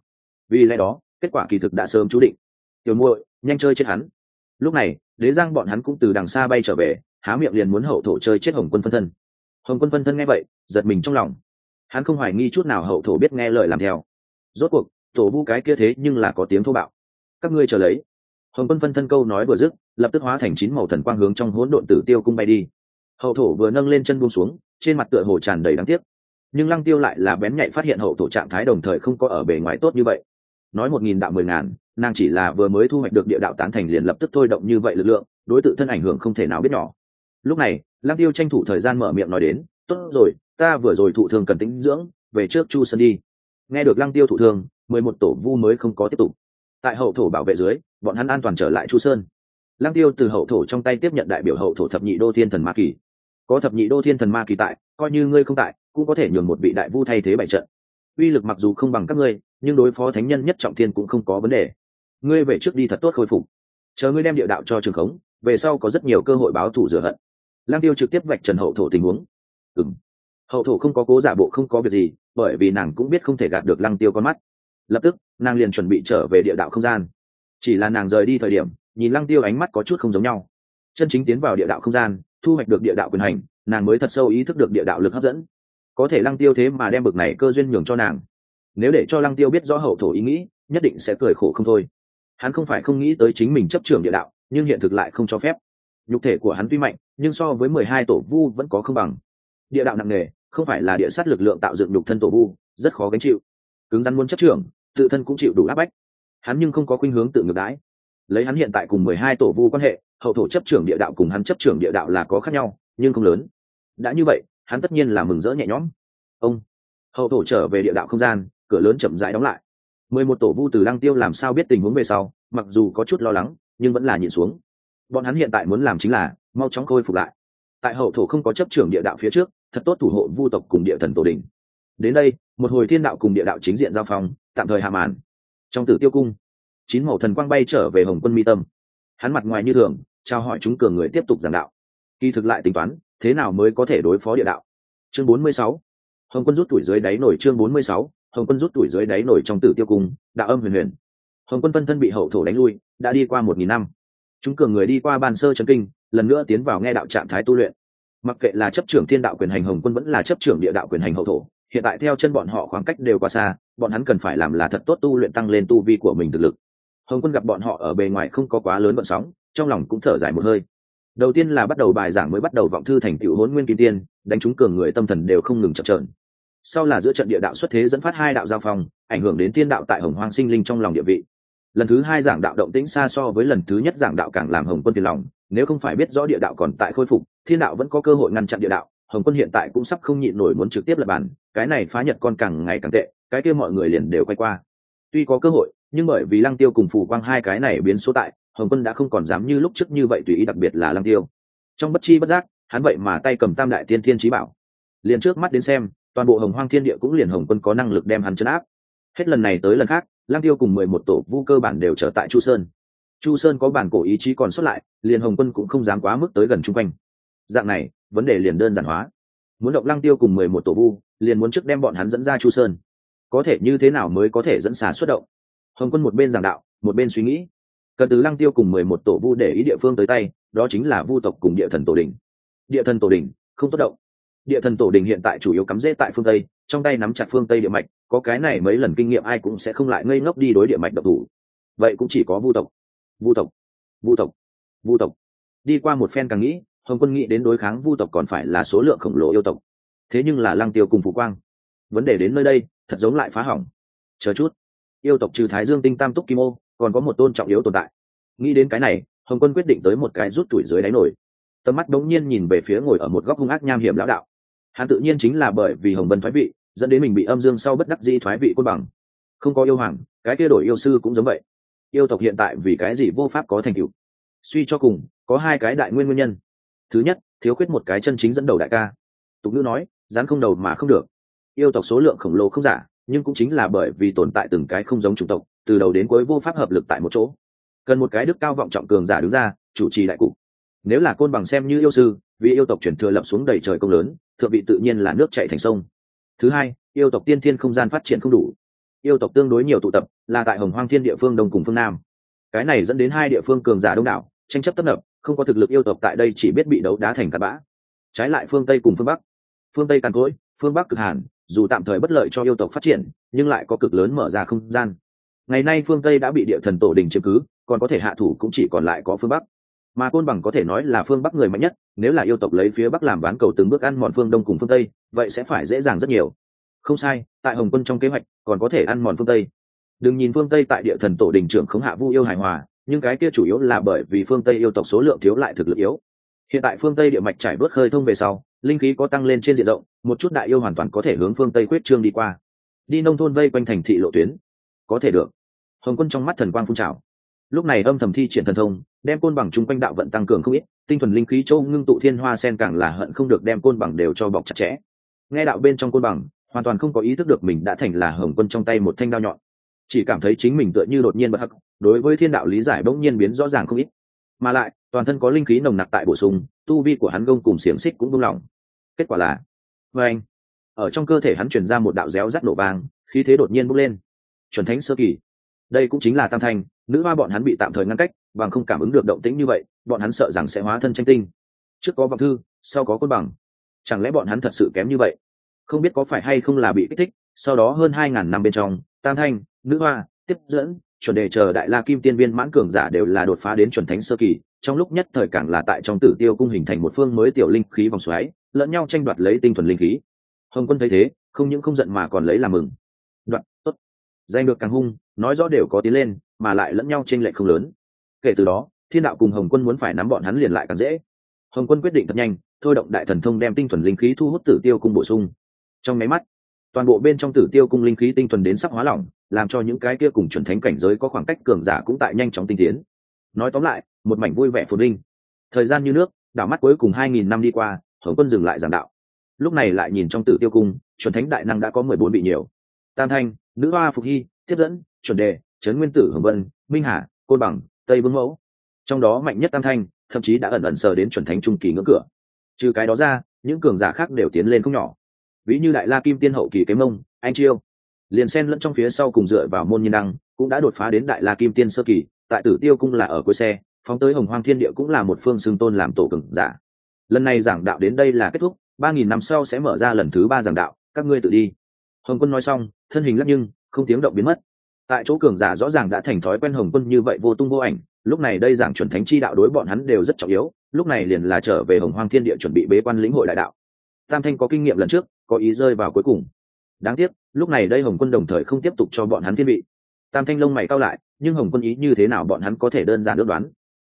Vì lẽ đó kết quả kỳ thực đã sớm chú định. Tiểu muội, nhanh chơi chết hắn. Lúc này, đế giang bọn hắn cũng từ đằng xa bay trở về, há miệng liền muốn hậu thổ chơi chết hồng quân phân thân. Hồng quân phân thân nghe vậy, giật mình trong lòng. Hắn không hoài nghi chút nào hậu thổ biết nghe lời làm theo. Rốt cuộc, tổ vu cái kia thế nhưng là có tiếng thô bạo. Các ngươi chờ lấy. Hồng quân phân thân câu nói vừa dứt, lập tức hóa thành chín màu thần quang hướng trong hỗn độn tử tiêu cung bay đi. Hậu thổ vừa nâng lên chân buông xuống, trên mặt tựa hồ tràn đầy đáng tiếc. Nhưng lăng tiêu lại là bén nhạy phát hiện hậu thổ trạng thái đồng thời không có ở bề ngoài tốt như vậy nói một nghìn đạo mười ngàn, nàng chỉ là vừa mới thu hoạch được địa đạo tán thành liền lập tức thôi động như vậy lực lượng, đối tự thân ảnh hưởng không thể nào biết nhỏ. Lúc này, lăng tiêu tranh thủ thời gian mở miệng nói đến, tốt rồi, ta vừa rồi thụ thương cần tĩnh dưỡng, về trước chu sân đi. Nghe được lăng tiêu thụ thương, mười một tổ vu mới không có tiếp tục. Tại hậu thổ bảo vệ dưới, bọn hắn an toàn trở lại chu sơn. Lăng tiêu từ hậu thổ trong tay tiếp nhận đại biểu hậu thổ thập nhị đô thiên thần ma kỳ. Có thập nhị đô thiên thần ma kỳ tại, coi như ngươi không tại, cũng có thể nhường một vị đại vu thay thế bảy trận. Uy lực mặc dù không bằng các ngươi nhưng đối phó thánh nhân nhất trọng thiên cũng không có vấn đề. Ngươi về trước đi thật tốt khôi phục. Chờ ngươi đem địa đạo cho trường khống, về sau có rất nhiều cơ hội báo thù rửa hận. Lang tiêu trực tiếp vạch trần hậu thổ tình huống. Ừng hậu thổ không có cố giả bộ không có việc gì, bởi vì nàng cũng biết không thể gạt được lăng tiêu con mắt. Lập tức, nàng liền chuẩn bị trở về địa đạo không gian. Chỉ là nàng rời đi thời điểm, nhìn lăng tiêu ánh mắt có chút không giống nhau. Chân chính tiến vào địa đạo không gian, thu hoạch được địa đạo quyền hành, nàng mới thật sâu ý thức được địa đạo lực hấp dẫn. Có thể lăng tiêu thế mà đem bực này cơ duyên nhường cho nàng nếu để cho lăng tiêu biết rõ hậu thổ ý nghĩ nhất định sẽ cười khổ không thôi. Hắn không phải không nghĩ tới chính mình chấp trường địa đạo nhưng hiện thực lại không cho phép. Nhục thể của hắn tuy mạnh nhưng so với mười hai tổ vu vẫn có không bằng. Địa đạo nặng nề không phải là địa sát lực lượng tạo dựng nhục thân tổ vu rất khó gánh chịu. Cứng rắn muốn chấp trường, tự thân cũng chịu đủ áp bách. Hắn nhưng không có khuynh hướng tự ngược đãi. Lấy hắn hiện tại cùng mười hai tổ vu quan hệ hậu thổ chấp trưởng địa đạo cùng hắn chấp trưởng địa đạo là có khác nhau nhưng không lớn. Đã như vậy hắn tất nhiên là mừng rỡ nhẹ nhõm. Ông hậu thổ trở về địa đạo không gian cửa lớn chậm rãi đóng lại. Mười một tổ vu từ lăng tiêu làm sao biết tình huống về sau, mặc dù có chút lo lắng, nhưng vẫn là nhịn xuống. Bọn hắn hiện tại muốn làm chính là, mau chóng khôi phục lại. Tại hậu thổ không có chấp trưởng địa đạo phía trước, thật tốt thủ hộ vu tộc cùng địa thần tổ đình. Đến đây, một hồi thiên đạo cùng địa đạo chính diện giao phong, tạm thời hạ màn. Trong tử tiêu cung, chín màu thần quang bay trở về hồng quân mi tâm. Hắn mặt ngoài như thường, trao hỏi chúng cường người tiếp tục giảng đạo. Kỳ thực lại tính toán, thế nào mới có thể đối phó địa đạo? Chương bốn mươi sáu. Hồng quân rút tuổi dưới đáy nổi chương bốn mươi sáu hồng quân rút tuổi dưới đáy nổi trong tử tiêu cung, đạo âm huyền huyền. Hồng quân phân thân bị hậu thổ đánh lui, đã đi qua một nghìn năm. Chúng cường người đi qua ban sơ trấn kinh, lần nữa tiến vào nghe đạo trạng thái tu luyện. Mặc kệ là chấp trưởng thiên đạo quyền hành, hồng quân vẫn là chấp trưởng địa đạo quyền hành hậu thổ. Hiện tại theo chân bọn họ khoảng cách đều quá xa, bọn hắn cần phải làm là thật tốt tu luyện tăng lên tu vi của mình thực lực. Hồng quân gặp bọn họ ở bề ngoài không có quá lớn vận sóng, trong lòng cũng thở dài một hơi. Đầu tiên là bắt đầu bài giảng mới bắt đầu vọng thư thành tựu hốn nguyên kim tiên, đánh trúng cường người tâm thần đều không ngừng chập trờn sau là giữa trận địa đạo xuất thế dẫn phát hai đạo giao phong, ảnh hưởng đến thiên đạo tại hồng hoang sinh linh trong lòng địa vị. Lần thứ hai giảng đạo động tĩnh xa so với lần thứ nhất giảng đạo càng làm hồng quân phiền lòng, nếu không phải biết rõ địa đạo còn tại khôi phục, thiên đạo vẫn có cơ hội ngăn chặn địa đạo, hồng quân hiện tại cũng sắp không nhịn nổi muốn trực tiếp lập bàn, cái này phá nhật con càng ngày càng tệ, cái kia mọi người liền đều quay qua. Tuy có cơ hội, nhưng bởi vì lăng tiêu cùng phù quang hai cái này biến số tại, hồng quân đã không còn dám như lúc trước như vậy tùy ý đặc biệt là lăng tiêu. Trong bất chi bất giác, hắn vậy mà tay cầm tam đại tiên thiên trí bảo. Liền trước mắt đến xem toàn bộ hồng hoang thiên địa cũng liền hồng quân có năng lực đem hắn chấn áp. Hết lần này tới lần khác lang tiêu cùng mười một tổ vu cơ bản đều trở tại chu sơn. Chu sơn có bản cổ ý chí còn xuất lại, liền hồng quân cũng không dám quá mức tới gần chung quanh. Dạng này, vấn đề liền đơn giản hóa. Muốn động lang tiêu cùng mười một tổ vu, liền muốn trước đem bọn hắn dẫn ra chu sơn. Có thể như thế nào mới có thể dẫn xà xuất động? Hồng quân một bên giảng đạo, một bên suy nghĩ. Cần từ lăng tiêu cùng mười một tổ vu để ý địa phương tới tay, đó chính là vu tộc cùng địa thần tổ đình địa thần tổ đình không tốt động địa thần tổ đình hiện tại chủ yếu cắm rễ tại phương tây, trong tay nắm chặt phương tây địa mạch, có cái này mấy lần kinh nghiệm ai cũng sẽ không lại ngây ngốc đi đối địa mạch độc thủ. Vậy cũng chỉ có vu tộc. Vu tộc. Vu tộc. Vu tộc. Đi qua một phen càng nghĩ, hồng quân nghĩ đến đối kháng vu tộc còn phải là số lượng khổng lồ yêu tộc. Thế nhưng là lăng tiêu cùng phú quang. Vấn đề đến nơi đây, thật giống lại phá hỏng. Chờ chút. Yêu tộc trừ thái dương tinh tam túc kim ô, còn có một tôn trọng yếu tồn tại. Nghĩ đến cái này, hồng quân quyết định tới một cái rút tuổi dưới đáy nổi. Tầm mắt đống nhiên nhìn về phía ngồi ở một góc hung ác nham hiểm lão đạo hắn tự nhiên chính là bởi vì hồng Vân thoái vị, dẫn đến mình bị âm dương sau bất đắc di thoái vị côn bằng. Không có yêu hoàng, cái kia đổi yêu sư cũng giống vậy. Yêu tộc hiện tại vì cái gì vô pháp có thành tựu? Suy cho cùng, có hai cái đại nguyên nguyên nhân. Thứ nhất, thiếu khuyết một cái chân chính dẫn đầu đại ca. Tục ngữ nói, dán không đầu mà không được. Yêu tộc số lượng khổng lồ không giả, nhưng cũng chính là bởi vì tồn tại từng cái không giống chủng tộc, từ đầu đến cuối vô pháp hợp lực tại một chỗ. Cần một cái đức cao vọng trọng cường giả đứng ra, chủ trì đại cục nếu là côn bằng xem như yêu sư, vì yêu tộc chuyển thừa lập xuống đầy trời công lớn, thượng vị tự nhiên là nước chạy thành sông. Thứ hai, yêu tộc tiên thiên không gian phát triển không đủ. Yêu tộc tương đối nhiều tụ tập, là tại hồng hoang thiên địa phương đông cùng phương nam. Cái này dẫn đến hai địa phương cường giả đông đảo, tranh chấp tấp nập, không có thực lực yêu tộc tại đây chỉ biết bị đấu đá thành cát bã. Trái lại phương tây cùng phương bắc. Phương tây càn cỗi, phương bắc cực hàn, dù tạm thời bất lợi cho yêu tộc phát triển, nhưng lại có cực lớn mở ra không gian. Ngày nay phương tây đã bị địa thần tổ đình chiếm cứ, còn có thể hạ thủ cũng chỉ còn lại có phương bắc mà côn bằng có thể nói là phương bắc người mạnh nhất, nếu là yêu tộc lấy phía bắc làm bán cầu từng bước ăn mòn phương đông cùng phương tây, vậy sẽ phải dễ dàng rất nhiều. Không sai, tại hồng quân trong kế hoạch còn có thể ăn mòn phương tây. Đừng nhìn phương tây tại địa thần tổ đình trưởng khống hạ vu yêu hài hòa, nhưng cái kia chủ yếu là bởi vì phương tây yêu tộc số lượng thiếu lại thực lực yếu. Hiện tại phương tây địa mạch trải bớt khơi thông về sau, linh khí có tăng lên trên diện rộng, một chút đại yêu hoàn toàn có thể hướng phương tây quyết trương đi qua. Đi nông thôn vây quanh thành thị lộ tuyến. Có thể được. Hồng quân trong mắt thần quang phun trào lúc này âm thầm thi triển thần thông, đem côn bằng chung quanh đạo vận tăng cường không ít, tinh thuần linh khí châu ngưng tụ thiên hoa sen càng là hận không được đem côn bằng đều cho bọc chặt chẽ. Nghe đạo bên trong côn bằng, hoàn toàn không có ý thức được mình đã thành là hồng quân trong tay một thanh đao nhọn. Chỉ cảm thấy chính mình tựa như đột nhiên bất hắc, đối với thiên đạo lý giải bỗng nhiên biến rõ ràng không ít. Mà lại, toàn thân có linh khí nồng nặc tại bổ sung, tu vi của hắn gông cùng xiềng xích cũng buông lỏng. Kết quả là vê anh. Ở trong cơ thể hắn truyền ra một đạo réo rắt nổ vang, khí thế đột nhiên bốc lên. Chuẩn thánh sơ kỳ đây cũng chính là tam thanh, nữ hoa bọn hắn bị tạm thời ngăn cách, bằng không cảm ứng được động tĩnh như vậy, bọn hắn sợ rằng sẽ hóa thân tranh tinh. Trước có vọng thư, sau có côn bằng. Chẳng lẽ bọn hắn thật sự kém như vậy? Không biết có phải hay không là bị kích thích, sau đó hơn hai ngàn năm bên trong, tam thanh, nữ hoa, tiếp dẫn, chuẩn đề chờ đại la kim tiên viên mãn cường giả đều là đột phá đến chuẩn thánh sơ kỳ, trong lúc nhất thời càng là tại trong tử tiêu cung hình thành một phương mới tiểu linh khí vòng xoáy, lẫn nhau tranh đoạt lấy tinh thuần linh khí. Hồng quân thấy thế, không những không giận mà còn lấy làm mừng giành được càng hung, nói rõ đều có tiến lên, mà lại lẫn nhau t r ê n lệch không lớn. Kể từ đó, thiên đạo cùng hồng quân muốn phải nắm bọn hắn liền lại càng dễ. Hồng quân quyết định thật nhanh, thôi động đại thần thông đem tinh thuần linh khí thu hút tử tiêu cung bổ sung. Trong máy mắt, toàn bộ bên trong tử tiêu cung linh khí tinh thuần đến sắc hóa lỏng, làm cho những cái kia cùng chuẩn thánh cảnh giới có khoảng cách cường giả cũng tại nhanh chóng tinh tiến. Nói tóm lại, một mảnh vui vẻ phồn linh thời gian như nước, đảo mắt cuối cùng hai nghìn năm đi qua, hồng quân dừng lại giảng đạo. Lúc này lại nhìn trong tử tiêu cung, chuẩn thánh đại năng đã có mười bốn bị nhiều. Tam thanh nữ hoa phục hy, tiếp dẫn, chuẩn đề, trấn nguyên tử, hồng vân, minh hà, côn bằng, tây vương mẫu. Trong đó mạnh nhất tam thanh, thậm chí đã ẩn ẩn sờ đến chuẩn thánh trung kỳ ngưỡng cửa. Trừ cái đó ra, những cường giả khác đều tiến lên không nhỏ. Ví như đại la kim tiên hậu kỳ cái mông, anh chiêu. Liền sen lẫn trong phía sau cùng dựa vào môn nhân đăng, cũng đã đột phá đến đại la kim tiên sơ kỳ, tại tử tiêu cung là ở cuối xe, phóng tới hồng hoang thiên địa cũng là một phương xưng tôn làm tổ cường giả. Lần này giảng đạo đến đây là kết thúc, ba nghìn năm sau sẽ mở ra lần thứ ba giảng đạo, các ngươi tự đi. Hồng quân nói xong thân hình lắc nhưng, không tiếng động biến mất. Tại chỗ cường giả rõ ràng đã thành thói quen hồng quân như vậy vô tung vô ảnh, lúc này đây giảng chuẩn thánh chi đạo đối bọn hắn đều rất trọng yếu, lúc này liền là trở về hồng hoang thiên địa chuẩn bị bế quan lĩnh hội đại đạo. Tam thanh có kinh nghiệm lần trước, có ý rơi vào cuối cùng. Đáng tiếc, lúc này đây hồng quân đồng thời không tiếp tục cho bọn hắn thiên vị. Tam thanh lông mày cao lại, nhưng hồng quân ý như thế nào bọn hắn có thể đơn giản ước đoán.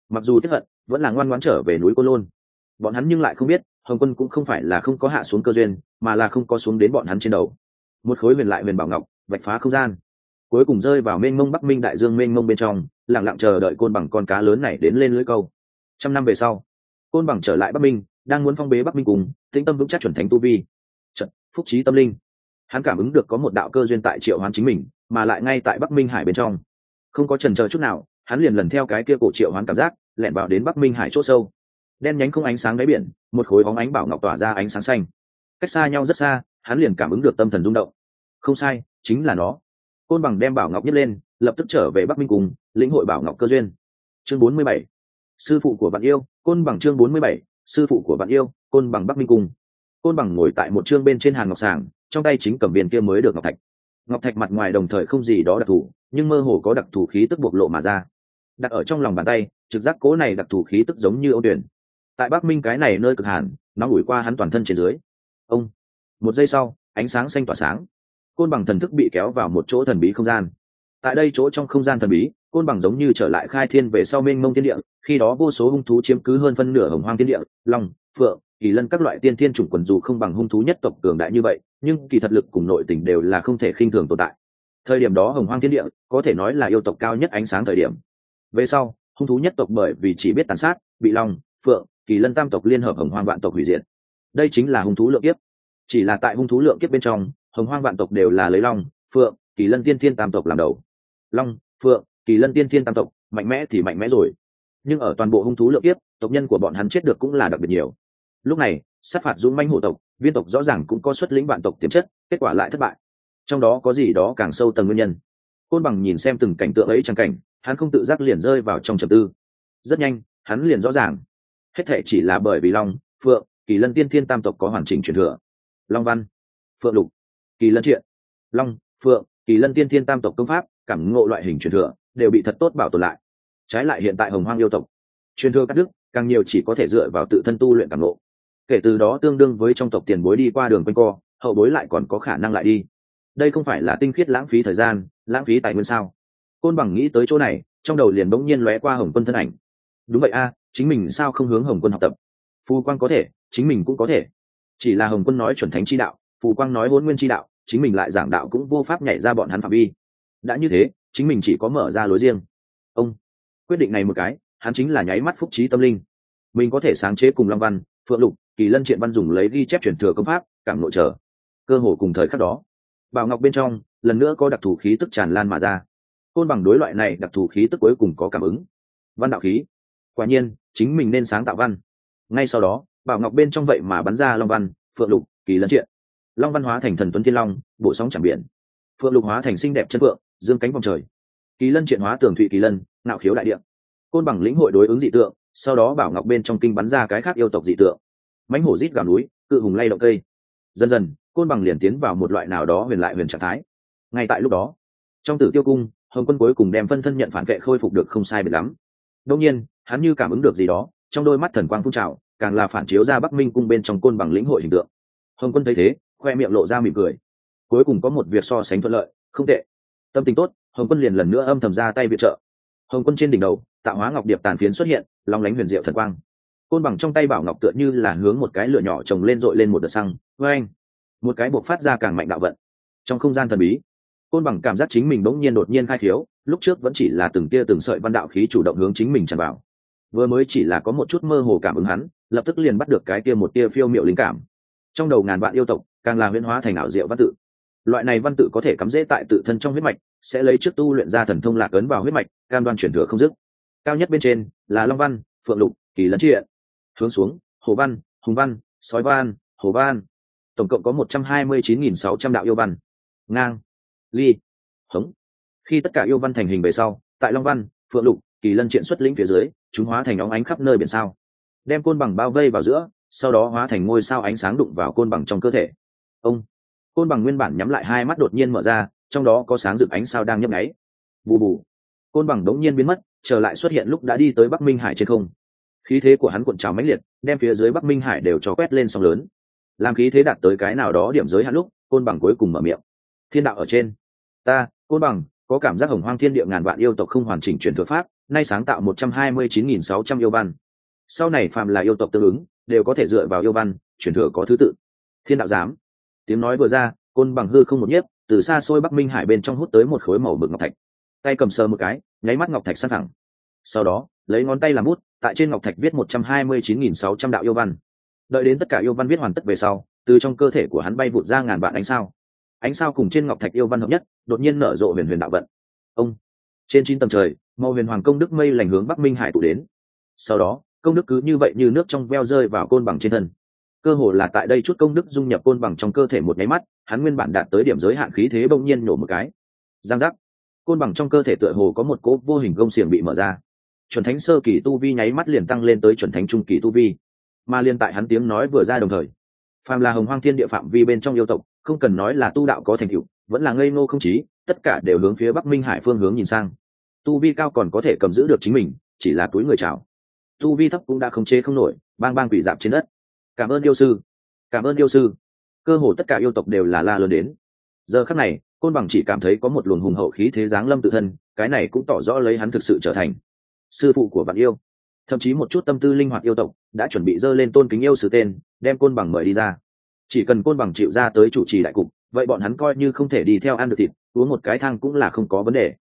Mặc dù tiếp hận, vẫn là ngoan ngoãn trở về núi cô lôn. Bọn hắn nhưng lại không biết, hồng quân cũng không phải là không có hạ xuống cơ duyên, mà là không có xuống đến bọn hắn trên đầu một khối huyền lại huyền bảo ngọc, vạch phá không gian. Cuối cùng rơi vào mênh mông bắc minh đại dương mênh mông bên trong lẳng lặng chờ đợi côn bằng con cá lớn này đến lên lưới câu. Trăm năm về sau, côn bằng trở lại bắc minh, đang muốn phong bế bắc minh cùng, tĩnh tâm vững chắc chuẩn thánh tu vi. Trận, phúc trí tâm linh. Hắn cảm ứng được có một đạo cơ duyên tại triệu hoán chính mình, mà lại ngay tại bắc minh hải bên trong. Không có trần chờ chút nào, hắn liền lần theo cái kia cổ triệu hoán cảm giác lẹn vào đến bắc minh hải c h ỗ sâu. Đen nhánh không ánh sáng đáy biển, một khối bóng ánh bảo ngọc tỏa ra ánh sáng xanh. Cách xa nhau rất xa hắn liền cảm ứng được tâm thần rung động. Không sai, chính là nó. Côn bằng đem bảo ngọc nhấc lên, lập tức trở về bắc minh cùng, lĩnh hội bảo ngọc cơ duyên. Chương bốn mươi bảy. Sư phụ của bạn yêu, côn bằng chương bốn mươi bảy. Sư phụ của bạn yêu, côn bằng bắc minh cung côn bằng ngồi tại một chương bên trên hàng ngọc sàng, trong tay chính cầm viên kia mới được ngọc thạch. Ngọc thạch mặt ngoài đồng thời không gì đó đặc thù, nhưng mơ hồ có đặc thù khí tức bộc lộ mà ra. Đặt ở trong lòng bàn tay, trực giác cố này đặc thù khí tức giống như ô tuyển. Tại bắc minh cái này nơi cực hàn, nó ủi qua hắn toàn thân trên dưới. Ông! Một giây sau, ánh sáng xanh tỏa sáng. Côn bằng thần thức bị kéo vào một chỗ thần bí không gian. Tại đây chỗ trong không gian thần bí, côn bằng giống như trở lại khai thiên về sau mênh mông thiên địa, khi đó vô số hung thú chiếm cứ hơn phân nửa hồng hoang thiên địa, long, phượng, kỳ lân các loại tiên thiên chủng quần dù không bằng hung thú nhất tộc cường đại như vậy, nhưng kỳ thật lực cùng nội tình đều là không thể khinh thường tồn tại. Thời điểm đó hồng hoang thiên địa, có thể nói là yêu tộc cao nhất ánh sáng thời điểm. Về sau, hung thú nhất tộc bởi vì chỉ biết tàn sát, bị long, phượng, kỳ lân tam tộc liên hợp hồng hoang vạn tộc hủy diệt. Đây chính là hung thú lượng kiếp chỉ là tại hung thú lượng kiếp bên trong, hồng hoang vạn tộc đều là lấy long, phượng, kỳ lân tiên thiên tam tộc làm đầu. Long, phượng, kỳ lân tiên thiên tam tộc, mạnh mẽ thì mạnh mẽ rồi. Nhưng ở toàn bộ hung thú lượng kiếp, tộc nhân của bọn hắn chết được cũng là đặc biệt nhiều. Lúc này, sát phạt dũng manh hộ tộc, viên tộc rõ ràng cũng có xuất lĩnh vạn tộc tiềm chất, kết quả lại thất bại. Trong đó có gì đó càng sâu tầng nguyên nhân. Côn bằng nhìn xem từng cảnh tượng ấy trang cảnh, hắn không tự giác liền rơi vào trong trầm tư. Rất nhanh, hắn liền rõ ràng. Hết thể chỉ là bởi vì long, phượng, kỳ lân tiên thiên tam tộc có hoàn chỉnh truyền thừa long văn, phượng lục, kỳ lân triện. Long, phượng, kỳ lân tiên thiên tam tộc công pháp, cảm ngộ loại hình truyền thừa, đều bị thật tốt bảo tồn lại. Trái lại hiện tại hồng hoang yêu tộc, truyền thừa các đức, càng nhiều chỉ có thể dựa vào tự thân tu luyện cảm ngộ. Kể từ đó tương đương với trong tộc tiền bối đi qua đường quanh co, hậu bối lại còn có khả năng lại đi. Đây không phải là tinh khiết lãng phí thời gian, lãng phí tài nguyên sao? Côn bằng nghĩ tới chỗ này, trong đầu liền bỗng nhiên lóe qua hồng quân thân ảnh. Đúng vậy a, chính mình sao không hướng hồng quân học tập? Phu quang có thể, chính mình cũng có thể chỉ là hồng quân nói chuẩn thánh chi đạo, phù quang nói hôn nguyên chi đạo, chính mình lại giảng đạo cũng vô pháp nhảy ra bọn hắn phạm vi. Đã như thế, chính mình chỉ có mở ra lối riêng. Ông quyết định này một cái, hắn chính là nháy mắt phúc trí tâm linh. Mình có thể sáng chế cùng long văn, phượng lục, kỳ lân triện văn dùng lấy ghi chép truyền thừa công pháp, cảm nội trở. Cơ hồ cùng thời khắc đó, bảo ngọc bên trong, lần nữa có đặc thù khí tức tràn lan mà ra. Côn bằng đối loại này đặc thù khí tức cuối cùng có cảm ứng. Văn đạo khí. Quả nhiên, chính mình nên sáng tạo văn. Ngay sau đó bảo ngọc bên trong vậy mà bắn ra long văn, phượng lục, kỳ lân triện. Long văn hóa thành thần tuấn thiên long, bộ sóng chẳng biển. Phượng lục hóa thành xinh đẹp chân phượng, dương cánh vòng trời. Kỳ lân triện hóa tường thụy kỳ lân nạo khiếu đại điện côn bằng lĩnh hội đối ứng dị tượng, sau đó bảo ngọc bên trong kinh bắn ra cái khác yêu tộc dị tượng. Mãnh hổ rít gào núi, cự hùng lay động cây. Dần dần, côn bằng liền tiến vào một loại nào đó huyền lại huyền trạng thái. Ngay tại lúc đó, trong tử tiêu cung, hồng quân cuối cùng đem phân thân nhận phản vệ khôi phục được không sai biệt lắm. Đông nhiên, hắn như cảm ứng được gì đó, trong đôi mắt thần quang phun trào càng là phản chiếu ra bắc minh cung bên trong côn bằng lĩnh hội hình tượng. Hồng quân thấy thế, khoe miệng lộ ra mỉm cười. Cuối cùng có một việc so sánh thuận lợi, không tệ. Tâm tình tốt, hồng quân liền lần nữa âm thầm ra tay viện trợ. Hồng quân trên đỉnh đầu, tạo hóa ngọc điệp tàn phiến xuất hiện, long lánh huyền diệu thần quang. Côn bằng trong tay bảo ngọc tựa như là hướng một cái lửa nhỏ trồng lên dội lên một đợt xăng vê anh một cái buộc phát ra càng mạnh đạo vận. Trong không gian thần bí, côn bằng cảm giác chính mình bỗng nhiên đột nhiên khai khiếu, lúc trước vẫn chỉ là từng tia từng sợi văn đạo khí chủ động hướng chính mình tràn vào. Vừa mới chỉ là có một chút mơ hồ cảm ứng hắn lập tức liền bắt được cái kia một tia phiêu miệu linh cảm. Trong đầu ngàn vạn yêu tộc, càng là huyễn hóa thành ảo diệu văn tự. Loại này văn tự có thể cắm dễ tại tự thân trong huyết mạch, sẽ lấy trước tu luyện ra thần thông lạc ấn vào huyết mạch, cam đoan chuyển thừa không dứt. Cao nhất bên trên là long văn, phượng lục, kỳ lân triện hướng xuống, hồ văn, hùng văn, sói văn, hồ văn. Tổng cộng có một trăm hai mươi chín nghìn sáu trăm đạo yêu văn. Ngang, ly, hống. Khi tất cả yêu văn thành hình về sau, tại long văn, phượng lục, kỳ lân triện xuất lĩnh phía dưới, chúng hóa thành óng ánh khắp nơi biển sao đem côn bằng bao vây vào giữa, sau đó hóa thành ngôi sao ánh sáng đụng vào côn bằng trong cơ thể. Ông, côn bằng nguyên bản nhắm lại hai mắt đột nhiên mở ra, trong đó có sáng rực ánh sao đang nhấp nháy. Bù bù, côn bằng đống nhiên biến mất, trở lại xuất hiện lúc đã đi tới bắc minh hải trên không. Khí thế của hắn cuộn trào mãnh liệt, đem phía dưới bắc minh hải đều cho quét lên sóng lớn. Làm khí thế đạt tới cái nào đó điểm giới hạn lúc, côn bằng cuối cùng mở miệng. Thiên đạo ở trên. Ta, côn bằng, có cảm giác hồng hoang thiên địa ngàn vạn yêu tộc không hoàn chỉnh truyền thừa pháp, nay sáng tạo một trăm hai mươi chín nghìn sáu trăm yêu văn sau này phàm là yêu tộc tương ứng, đều có thể dựa vào yêu văn chuyển thừa có thứ tự. Thiên đạo giám. Tiếng nói vừa ra, côn bằng hư không một nhiếp, từ xa xôi bắc minh hải bên trong hút tới một khối màu mực ngọc thạch. Tay cầm sờ một cái, nháy mắt ngọc thạch sát thẳng. Sau đó, lấy ngón tay làm bút, tại trên ngọc thạch viết một trăm hai mươi chín nghìn sáu trăm đạo yêu văn. Đợi đến tất cả yêu văn viết hoàn tất về sau, từ trong cơ thể của hắn bay vụt ra ngàn vạn ánh sao. Ánh sao cùng trên ngọc thạch yêu văn hợp nhất, đột nhiên nở rộ huyền huyền đạo vận. Ông. Trên chín tầng trời, màu huyền hoàng công đức mây lành hướng bắc minh hải tụ đến. Sau đó công đức cứ như vậy như nước trong veo rơi vào côn bằng trên thân. Cơ hồ là tại đây chút công đức dung nhập côn bằng trong cơ thể một nháy mắt, hắn nguyên bản đạt tới điểm giới hạn khí thế bỗng nhiên nổ một cái. Giang giác. Côn bằng trong cơ thể tựa hồ có một cỗ vô hình gông xiềng bị mở ra. Chuẩn thánh sơ kỳ tu vi nháy mắt liền tăng lên tới chuẩn thánh trung kỳ tu vi. Mà liên tại hắn tiếng nói vừa ra đồng thời, phàm là hồng hoang thiên địa phạm vi bên trong yêu tộc, không cần nói là tu đạo có thành tựu, vẫn là ngây ngô không chí, tất cả đều hướng phía bắc minh hải phương hướng nhìn sang. Tu vi cao còn có thể cầm giữ được chính mình, chỉ là túi người chào tu vi thấp cũng đã không chế không nổi bang bang quỷ dạp trên đất. Cảm ơn yêu sư. Cảm ơn yêu sư. Cơ hồ tất cả yêu tộc đều là la lớn đến. Giờ khắc này côn bằng chỉ cảm thấy có một luồng hùng hậu khí thế giáng lâm tự thân cái này cũng tỏ rõ lấy hắn thực sự trở thành sư phụ của bạn yêu. Thậm chí một chút tâm tư linh hoạt yêu tộc đã chuẩn bị dơ lên tôn kính yêu sư tên đem côn bằng mời đi ra. Chỉ cần côn bằng chịu ra tới chủ trì đại cục vậy bọn hắn coi như không thể đi theo ăn được thịt uống một cái thang cũng là không có vấn đề.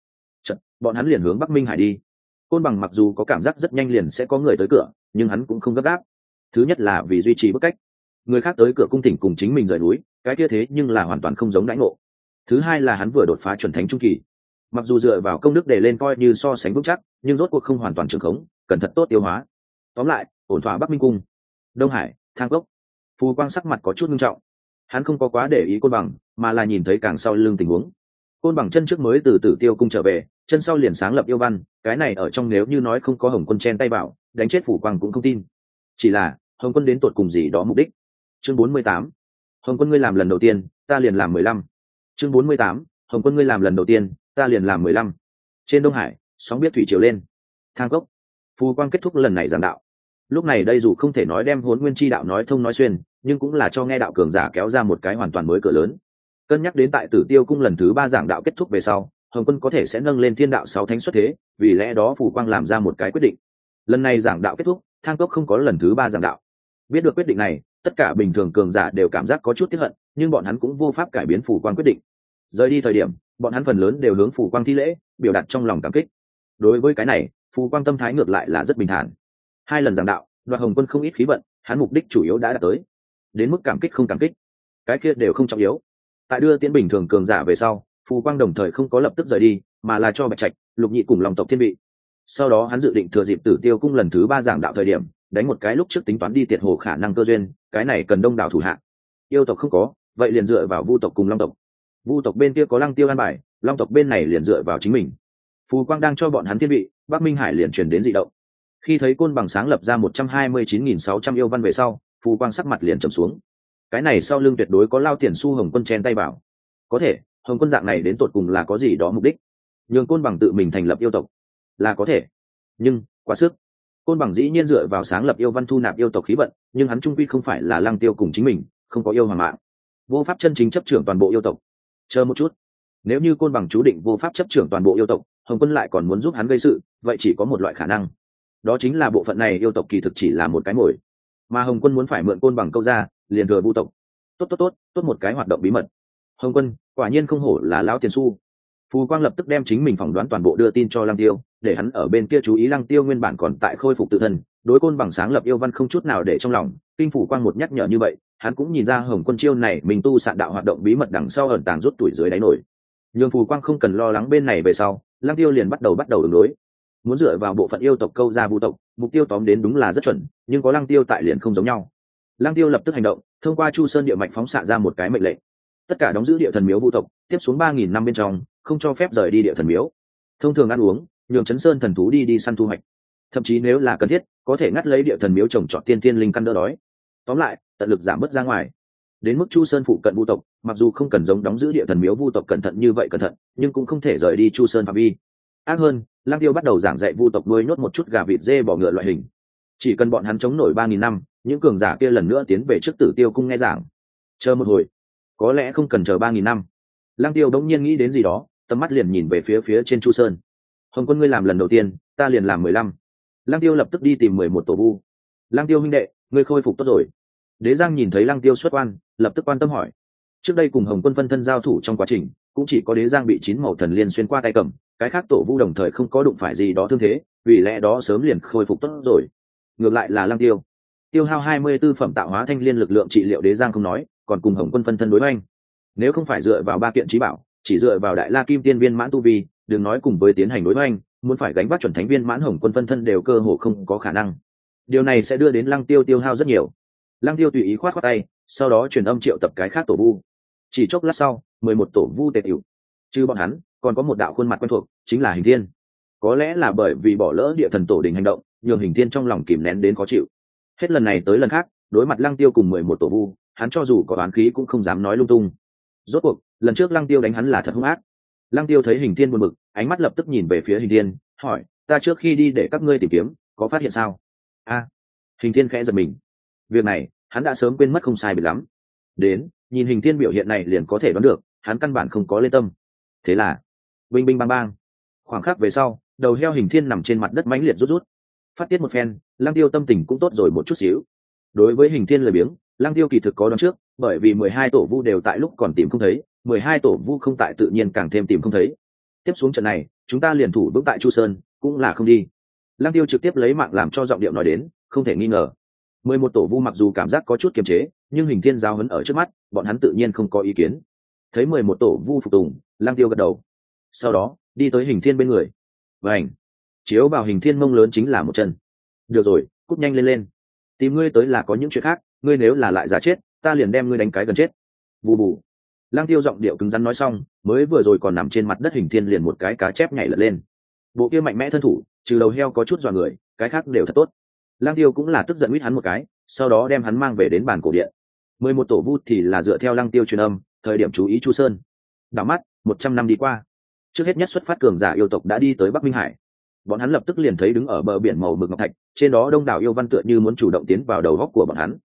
Chật, bọn hắn liền hướng bắc minh hải đi côn bằng mặc dù có cảm giác rất nhanh liền sẽ có người tới cửa, nhưng hắn cũng không gấp gáp. Thứ nhất là vì duy trì bức cách. Người khác tới cửa cung thỉnh cùng chính mình rời núi, cái kia thế nhưng là hoàn toàn không giống đãi ngộ. Thứ hai là hắn vừa đột phá chuẩn thánh trung kỳ. Mặc dù dựa vào công đức để lên coi như so sánh vững chắc, nhưng rốt cuộc không hoàn toàn trường khống, cẩn thận tốt tiêu hóa. Tóm lại, ổn thỏa bắc minh cung. Đông hải, thang cốc. Phù quang sắc mặt có chút nghiêm trọng. Hắn không có quá để ý côn bằng, mà là nhìn thấy càng sau lưng tình huống côn bằng chân trước mới từ tử tiêu cung trở về, chân sau liền sáng lập yêu văn, cái này ở trong nếu như nói không có hồng quân chen tay bảo đánh chết phủ quang cũng không tin. Chỉ là, hồng quân đến tột cùng gì đó mục đích? Chương bốn mươi tám. Hồng quân ngươi làm lần đầu tiên, ta liền làm mười lăm. Chương bốn mươi tám. Hồng quân ngươi làm lần đầu tiên, ta liền làm mười lăm. Trên đông hải, sóng biết thủy triều lên. Thang cốc. Phù quang kết thúc lần này giảng đạo. Lúc này đây dù không thể nói đem huấn nguyên chi đạo nói thông nói xuyên, nhưng cũng là cho nghe đạo cường giả kéo ra một cái hoàn toàn mới cửa lớn cân nhắc đến tại tử tiêu cung lần thứ ba giảng đạo kết thúc về sau, hồng quân có thể sẽ nâng lên thiên đạo sáu thánh xuất thế, vì lẽ đó phù quang làm ra một cái quyết định. Lần này giảng đạo kết thúc, thang cốc không có lần thứ ba giảng đạo. Biết được quyết định này, tất cả bình thường cường giả đều cảm giác có chút tiếp hận, nhưng bọn hắn cũng vô pháp cải biến phù quang quyết định. Rời đi thời điểm, bọn hắn phần lớn đều hướng phù quang thi lễ, biểu đạt trong lòng cảm kích. Đối với cái này, phù quang tâm thái ngược lại là rất bình thản. Hai lần giảng đạo, đoạt hồng quân không ít khí vận, hắn mục đích chủ yếu đã đạt tới. Đến mức cảm kích không cảm kích, cái kia đều không trọng yếu tại đưa tiễn bình thường cường giả về sau, phù quang đồng thời không có lập tức rời đi, mà là cho bạch trạch, lục nhị cùng lòng tộc thiên vị. Sau đó hắn dự định thừa dịp tử tiêu cung lần thứ ba giảng đạo thời điểm, đánh một cái lúc trước tính toán đi tiệt hồ khả năng cơ duyên, cái này cần đông đảo thủ hạ. yêu tộc không có, vậy liền dựa vào vu tộc cùng long tộc. Vu tộc bên kia có lăng tiêu an bài, long tộc bên này liền dựa vào chính mình. Phù quang đang cho bọn hắn thiên vị, bắc minh hải liền chuyển đến dị động. Khi thấy côn bằng sáng lập ra một trăm hai mươi chín nghìn sáu trăm yêu văn về sau, phù quang sắc mặt liền trầm xuống cái này sau lưng tuyệt đối có lao tiền su hồng quân chen tay bảo có thể, hồng quân dạng này đến tột cùng là có gì đó mục đích? Nhường côn bằng tự mình thành lập yêu tộc. Là có thể. Nhưng, quá sức. Côn bằng dĩ nhiên dựa vào sáng lập yêu văn thu nạp yêu tộc khí vận, nhưng hắn trung quy không phải là lăng tiêu cùng chính mình, không có yêu hoàng mạng. Vô pháp chân chính chấp trưởng toàn bộ yêu tộc. Chờ một chút. Nếu như côn bằng chú định vô pháp chấp trưởng toàn bộ yêu tộc, hồng quân lại còn muốn giúp hắn gây sự, vậy chỉ có một loại khả năng. Đó chính là bộ phận này yêu tộc kỳ thực chỉ là một cái mồi. Mà hồng quân muốn phải mượn côn bằng câu ra liền thừa vu tộc. Tốt tốt tốt tốt một cái hoạt động bí mật. Hồng quân, quả nhiên không hổ là lão tiền su. Phù quang lập tức đem chính mình phỏng đoán toàn bộ đưa tin cho lăng tiêu, để hắn ở bên kia chú ý lăng tiêu nguyên bản còn tại khôi phục tự thân, đối côn bằng sáng lập yêu văn không chút nào để trong lòng. Kinh phủ quang một nhắc nhở như vậy, hắn cũng nhìn ra hồng quân chiêu này mình tu sạn đạo hoạt động bí mật đằng sau ẩn tàng rút tuổi dưới đáy nổi. Nhường phù quang không cần lo lắng bên này về sau, lăng tiêu liền bắt đầu bắt đầu ứng đối. Muốn dựa vào bộ phận yêu tộc câu ra vũ tộc, mục tiêu tóm đến đúng là rất chuẩn, nhưng có lăng tiêu tại liền không giống nhau lăng tiêu lập tức hành động, thông qua chu sơn địa mạch phóng xạ ra một cái mệnh lệnh. Tất cả đóng giữ địa thần miếu vũ tộc, tiếp xuống ba nghìn năm bên trong, không cho phép rời đi địa thần miếu. Thông thường ăn uống, nhường chấn sơn thần thú đi đi săn thu hoạch. Thậm chí nếu là cần thiết, có thể ngắt lấy địa thần miếu trồng trọt tiên tiên linh căn đỡ đói. Tóm lại, tận lực giảm bớt ra ngoài. Đến mức chu sơn phụ cận vu tộc, mặc dù không cần giống đóng giữ địa thần miếu vu tộc cẩn thận như vậy cẩn thận, nhưng cũng không thể rời đi chu sơn phạm vi. Ác hơn lang tiêu bắt đầu giảng dạy vu tộc nuôi nhốt một chút gà vịt dê bỏ ngựa loại hình. Chỉ cần bọn hắn chống nổi ba nghìn năm những cường giả kia lần nữa tiến về trước tử tiêu cung nghe giảng. Chờ một hồi. Có lẽ không cần chờ ba nghìn năm. Lang tiêu đống nhiên nghĩ đến gì đó, tầm mắt liền nhìn về phía phía trên chu sơn. Hồng quân ngươi làm lần đầu tiên, ta liền làm mười lăm. Lang tiêu lập tức đi tìm mười một tổ vu. Lang tiêu minh đệ, ngươi khôi phục tốt rồi. Đế giang nhìn thấy lang tiêu xuất oan lập tức quan tâm hỏi. Trước đây cùng hồng quân phân thân giao thủ trong quá trình, cũng chỉ có đế giang bị chín màu thần liên xuyên qua tay cầm, cái khác tổ vu đồng thời không có đụng phải gì đó thương thế, vì lẽ đó sớm liền khôi phục tốt rồi. Ngược lại là lang tiêu tiêu hao hai mươi 24 phẩm tạo hóa thanh liên lực lượng trị liệu đế giang không nói còn cùng hồng quân phân thân đối hoành. nếu không phải dựa vào ba kiện trí bảo chỉ dựa vào đại la kim tiên viên mãn tu vi đừng nói cùng với tiến hành đối hoành, muốn phải gánh vác chuẩn thánh viên mãn hồng quân phân thân đều cơ hồ không có khả năng. Điều này sẽ đưa đến lăng tiêu tiêu hao rất nhiều. Lăng tiêu tùy ý khoát khoát tay sau đó truyền âm triệu tập cái khác tổ vu. Chỉ chốc lát sau mười một tổ vu tề tiểu. Chứ bọn hắn còn có một đạo khuôn mặt quen thuộc chính là hình thiên. Có lẽ là bởi vì bỏ lỡ địa thần tổ đình hành động nhường hình thiên trong lòng kìm nén đến khó chịu hết lần này tới lần khác, đối mặt lăng tiêu cùng mười một tổ vu, hắn cho dù có oán khí cũng không dám nói lung tung. Rốt cuộc, lần trước lăng tiêu đánh hắn là thật hung ác. Lăng tiêu thấy hình thiên buồn bực, ánh mắt lập tức nhìn về phía hình thiên, hỏi, ta trước khi đi để các ngươi tìm kiếm, có phát hiện sao? A. Hình thiên khẽ giật mình. Việc này, hắn đã sớm quên mất không sai bị lắm. Đến, nhìn hình thiên biểu hiện này liền có thể đoán được, hắn căn bản không có lê tâm. Thế là binh binh bang bang. Khoảng khắc về sau, đầu heo hình thiên nằm trên mặt đất mãnh liệt rút rút phát tiết một phen, lăng tiêu tâm tình cũng tốt rồi một chút xíu. Đối với hình thiên lời biếng, lăng tiêu kỳ thực có đoán trước, bởi vì mười hai tổ vu đều tại lúc còn tìm không thấy, mười hai tổ vu không tại tự nhiên càng thêm tìm không thấy. Tiếp xuống trận này, chúng ta liền thủ vững tại chu sơn, cũng là không đi. Lăng tiêu trực tiếp lấy mạng làm cho giọng điệu nói đến, không thể nghi ngờ. Mười một tổ vu mặc dù cảm giác có chút kiềm chế, nhưng hình thiên giao hấn ở trước mắt, bọn hắn tự nhiên không có ý kiến. Thấy mười một tổ vu phục tùng, lăng tiêu gật đầu. Sau đó, đi tới hình thiên bên người. Và ảnh chiếu vào hình thiên mông lớn chính là một chân. Được rồi, cút nhanh lên lên. Tìm ngươi tới là có những chuyện khác, ngươi nếu là lại giả chết, ta liền đem ngươi đánh cái gần chết. Bù bù. Lang tiêu giọng điệu cứng rắn nói xong, mới vừa rồi còn nằm trên mặt đất hình thiên liền một cái cá chép nhảy lật lên. Bộ kia mạnh mẽ thân thủ, trừ đầu heo có chút dọa người, cái khác đều thật tốt. Lang tiêu cũng là tức giận huýt hắn một cái, sau đó đem hắn mang về đến bàn cổ điện. Mười một tổ vu thì là dựa theo lang tiêu truyền âm, thời điểm chú ý chu sơn. Đảo mắt, một trăm năm đi qua. Trước hết nhất xuất phát cường giả yêu tộc đã đi tới bắc minh hải bọn hắn lập tức liền thấy đứng ở bờ biển màu mực ngọc thạch, trên đó đông đảo yêu văn tựa như muốn chủ động tiến vào đầu góc của bọn hắn.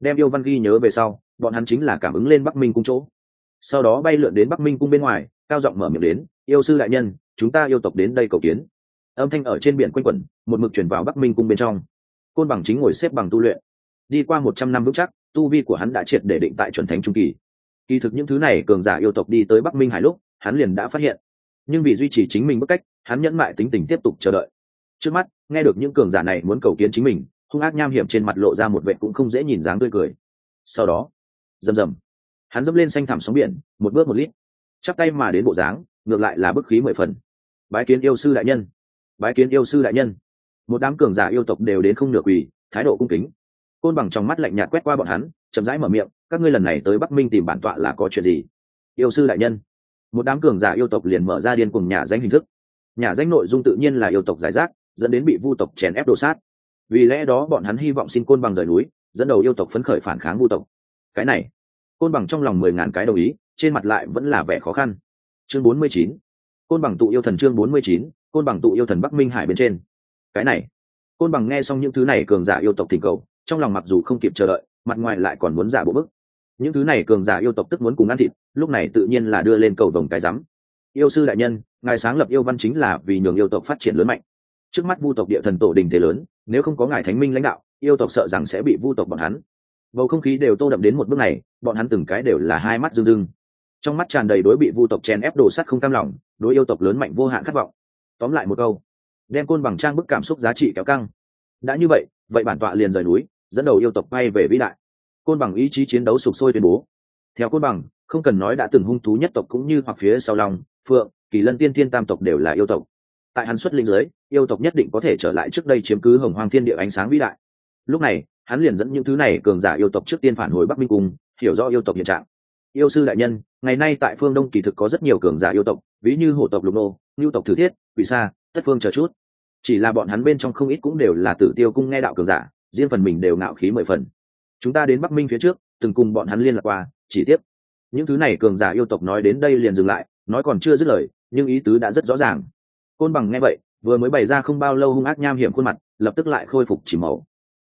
Đem yêu văn ghi nhớ về sau, bọn hắn chính là cảm ứng lên bắc minh cung chỗ. Sau đó bay lượn đến bắc minh cung bên ngoài, cao giọng mở miệng đến, yêu sư đại nhân, chúng ta yêu tộc đến đây cầu kiến. Âm thanh ở trên biển quanh quẩn, một mực chuyển vào bắc minh cung bên trong. Côn bằng chính ngồi xếp bằng tu luyện. Đi qua một trăm năm vững chắc, tu vi của hắn đã triệt để định tại chuẩn thánh trung kỳ. Kỳ thực những thứ này cường giả yêu tộc đi tới bắc minh hải lúc, hắn liền đã phát hiện nhưng vì duy trì chính mình bức cách, hắn nhẫn mại tính tình tiếp tục chờ đợi. Trước mắt, nghe được những cường giả này muốn cầu kiến chính mình, hung ác nham hiểm trên mặt lộ ra một vệ cũng không dễ nhìn dáng tươi cười. Sau đó, rầm rầm, hắn dẫm lên xanh thảm sóng biển, một bước một lít, chắp tay mà đến bộ dáng, ngược lại là bức khí mười phần. Bái kiến yêu sư đại nhân, bái kiến yêu sư đại nhân. Một đám cường giả yêu tộc đều đến không được quỳ, thái độ cung kính. Côn bằng trong mắt lạnh nhạt quét qua bọn hắn, chậm rãi mở miệng, các ngươi lần này tới bắc minh tìm bản tọa là có chuyện gì? Yêu sư đại nhân một đám cường giả yêu tộc liền mở ra điên cùng nhà danh hình thức. Nhà danh nội dung tự nhiên là yêu tộc giải rác, dẫn đến bị vu tộc chèn ép đồ sát. Vì lẽ đó bọn hắn hy vọng xin côn bằng rời núi, dẫn đầu yêu tộc phấn khởi phản kháng vu tộc. Cái này, côn bằng trong lòng mười ngàn cái đồng ý, trên mặt lại vẫn là vẻ khó khăn. Chương bốn mươi chín, côn bằng tụ yêu thần chương bốn mươi chín, côn bằng tụ yêu thần bắc minh hải bên trên. Cái này, côn bằng nghe xong những thứ này cường giả yêu tộc thỉnh cầu, trong lòng mặc dù không kịp chờ đợi, mặt ngoài lại còn muốn giả bộ bức những thứ này cường giả yêu tộc tức muốn cùng ăn thịt, lúc này tự nhiên là đưa lên cầu vồng cái rắm. Yêu sư đại nhân, ngài sáng lập yêu văn chính là vì nhường yêu tộc phát triển lớn mạnh. Trước mắt vu tộc địa thần tổ đình thế lớn, nếu không có ngài thánh minh lãnh đạo, yêu tộc sợ rằng sẽ bị vu tộc bọn hắn. Bầu không khí đều tô đậm đến một bước này, bọn hắn từng cái đều là hai mắt rưng rưng. Trong mắt tràn đầy đối bị vu tộc chèn ép đồ sắt không cam lòng, đối yêu tộc lớn mạnh vô hạn khát vọng. Tóm lại một câu, đem côn bằng trang bức cảm xúc giá trị kéo căng. Đã như vậy vậy bản tọa liền rời núi, dẫn đầu yêu tộc bay về vĩ đại côn bằng ý chí chiến đấu sụp sôi tuyên bố. Theo côn bằng, không cần nói đã từng hung thú nhất tộc cũng như hoặc phía sau lòng phượng, kỳ lân tiên thiên tam tộc đều là yêu tộc. Tại hắn xuất linh giới yêu tộc nhất định có thể trở lại trước đây chiếm cứ hồng hoang thiên địa ánh sáng vĩ đại. Lúc này, hắn liền dẫn những thứ này cường giả yêu tộc trước tiên phản hồi bắc minh cung, hiểu rõ yêu tộc hiện trạng. Yêu sư đại nhân, ngày nay tại phương đông kỳ thực có rất nhiều cường giả yêu tộc, ví như hổ tộc lục nô, ngưu tộc thử thiết, quỷ sa, tất phương chờ chút. Chỉ là bọn hắn bên trong không ít cũng đều là tử tiêu cung nghe đạo cường giả, riêng phần mình đều ngạo khí mười phần chúng ta đến bắc minh phía trước, từng cùng bọn hắn liên lạc qua, chỉ tiếp. Những thứ này cường giả yêu tộc nói đến đây liền dừng lại, nói còn chưa dứt lời, nhưng ý tứ đã rất rõ ràng. Côn bằng nghe vậy, vừa mới bày ra không bao lâu hung ác nham hiểm khuôn mặt, lập tức lại khôi phục chỉ mẫu.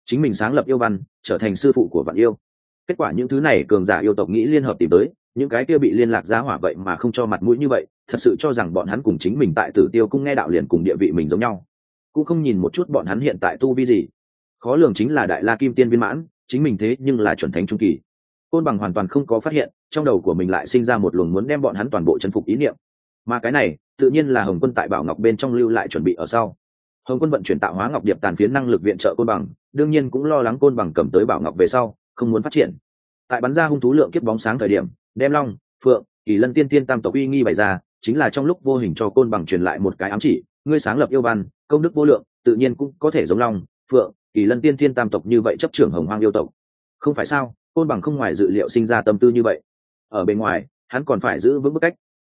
chính mình sáng lập yêu văn, trở thành sư phụ của vạn yêu. Kết quả những thứ này cường giả yêu tộc nghĩ liên hợp tìm tới, những cái kia bị liên lạc giá hỏa vậy mà không cho mặt mũi như vậy, thật sự cho rằng bọn hắn cùng chính mình tại tử tiêu cũng nghe đạo liền cùng địa vị mình giống nhau. Cũng không nhìn một chút bọn hắn hiện tại tu vi gì. Khó lường chính là đại la kim tiên viên mãn chính mình thế nhưng là chuẩn thánh trung kỳ. Côn bằng hoàn toàn không có phát hiện, trong đầu của mình lại sinh ra một luồng muốn đem bọn hắn toàn bộ chân phục ý niệm. Mà cái này, tự nhiên là hồng quân tại bảo ngọc bên trong lưu lại chuẩn bị ở sau. Hồng quân vận chuyển tạo hóa ngọc điệp tàn phiến năng lực viện trợ côn bằng, đương nhiên cũng lo lắng côn bằng cầm tới bảo ngọc về sau, không muốn phát triển. Tại bắn ra hung thú lượng kiếp bóng sáng thời điểm, đem long, phượng, kỳ lân tiên tiên tam tộc uy nghi bày ra, chính là trong lúc vô hình cho côn bằng truyền lại một cái ám chỉ, ngươi sáng lập yêu văn, công đức vô lượng, tự nhiên cũng có thể giống long, phượng kỳ lân tiên thiên tam tộc như vậy chấp trưởng hồng hoang yêu tộc. Không phải sao? Côn bằng không ngoài dự liệu sinh ra tâm tư như vậy. Ở bên ngoài, hắn còn phải giữ vững bức cách.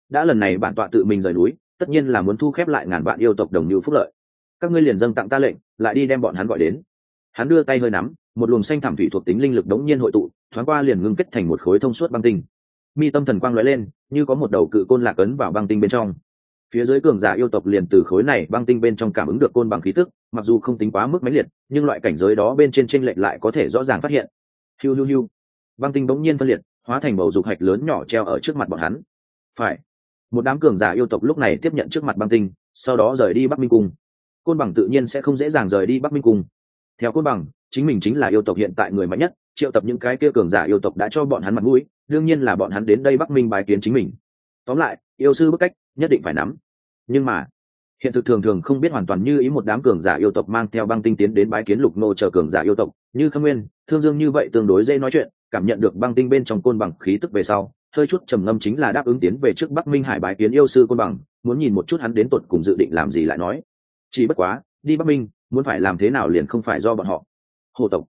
Đã lần này bản tọa tự mình rời núi, tất nhiên là muốn thu khép lại ngàn vạn yêu tộc đồng như phúc lợi. Các ngươi liền dâng tặng ta lệnh, lại đi đem bọn hắn gọi đến. Hắn đưa tay hơi nắm, một luồng xanh thảm thủy thuộc tính linh lực đống nhiên hội tụ, thoáng qua liền ngưng kết thành một khối thông suốt băng tinh. Mi tâm thần quang lóe lên, như có một đầu cự côn lạc ấn vào băng tinh bên trong phía dưới cường giả yêu tộc liền từ khối này băng tinh bên trong cảm ứng được côn bằng khí tức, mặc dù không tính quá mức mãnh liệt, nhưng loại cảnh giới đó bên trên tranh lệch lại có thể rõ ràng phát hiện. Hiu hiu hiu. Băng tinh bỗng nhiên phân liệt, hóa thành bầu dục hạch lớn nhỏ treo ở trước mặt bọn hắn. Phải. Một đám cường giả yêu tộc lúc này tiếp nhận trước mặt băng tinh, sau đó rời đi bắc minh cung. Côn bằng tự nhiên sẽ không dễ dàng rời đi bắc minh cung. Theo côn bằng, chính mình chính là yêu tộc hiện tại người mạnh nhất, triệu tập những cái kia cường giả yêu tộc đã cho bọn hắn mặt mũi, đương nhiên là bọn hắn đến đây bắc minh bài kiến chính mình. Tóm lại yêu sư bức cách, nhất định phải nắm. Nhưng mà, hiện thực thường thường không biết hoàn toàn như ý một đám cường giả yêu tộc mang theo băng tinh tiến đến bái kiến lục nô chờ cường giả yêu tộc. Như khâm nguyên, thương dương như vậy tương đối dễ nói chuyện, cảm nhận được băng tinh bên trong côn bằng khí tức về sau, hơi chút trầm ngâm chính là đáp ứng tiến về trước bắc minh hải bái kiến yêu sư côn bằng, muốn nhìn một chút hắn đến tột cùng dự định làm gì lại nói. Chỉ bất quá, đi bắc minh, muốn phải làm thế nào liền không phải do bọn họ. Hồ tộc.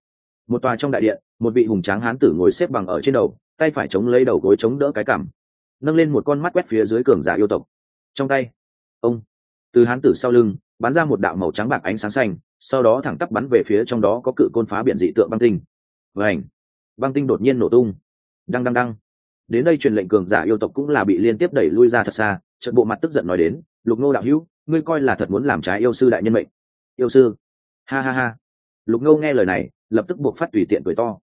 Một tòa trong đại điện, một vị hùng tráng hán tử ngồi xếp bằng ở trên đầu, tay phải chống lấy đầu gối chống đỡ cái cằm nâng lên một con mắt quét phía dưới cường giả yêu tộc. Trong tay, ông, từ hán tử sau lưng, bắn ra một đạo màu trắng bạc ánh sáng xanh, sau đó thẳng tắp bắn về phía trong đó có cự côn phá biển dị tượng băng tinh. Vảnh băng tinh đột nhiên nổ tung. Đăng đăng đăng. Đến đây truyền lệnh cường giả yêu tộc cũng là bị liên tiếp đẩy lui ra thật xa trận bộ mặt tức giận nói đến, lục ngô đạo hữu, ngươi coi là thật muốn làm trái yêu sư đại nhân mệnh. Yêu sư? Ha ha ha. Lục ngô nghe lời này, lập tức buộc phát tùy tiện cười to.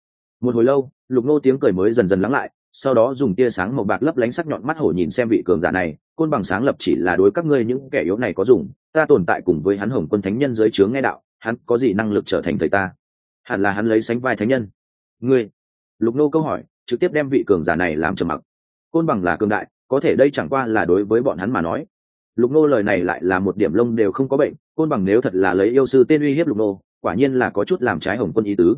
Một hồi lâu, lục ngô tiếng cười mới dần dần lắng lại sau đó dùng tia sáng màu bạc lấp lánh sắc nhọn mắt hổ nhìn xem vị cường giả này, côn bằng sáng lập chỉ là đối các ngươi những kẻ yếu này có dùng, ta tồn tại cùng với hắn hồng quân thánh nhân dưới trướng nghe đạo, hắn có gì năng lực trở thành thầy ta? Hẳn là hắn lấy sánh vai thánh nhân. Ngươi? Lục nô câu hỏi, trực tiếp đem vị cường giả này làm trầm mặc. Côn bằng là cường đại, có thể đây chẳng qua là đối với bọn hắn mà nói. Lục nô lời này lại là một điểm lông đều không có bệnh, côn bằng nếu thật là lấy yêu sư tên uy hiếp lục nô, quả nhiên là có chút làm trái hồng quân ý tứ.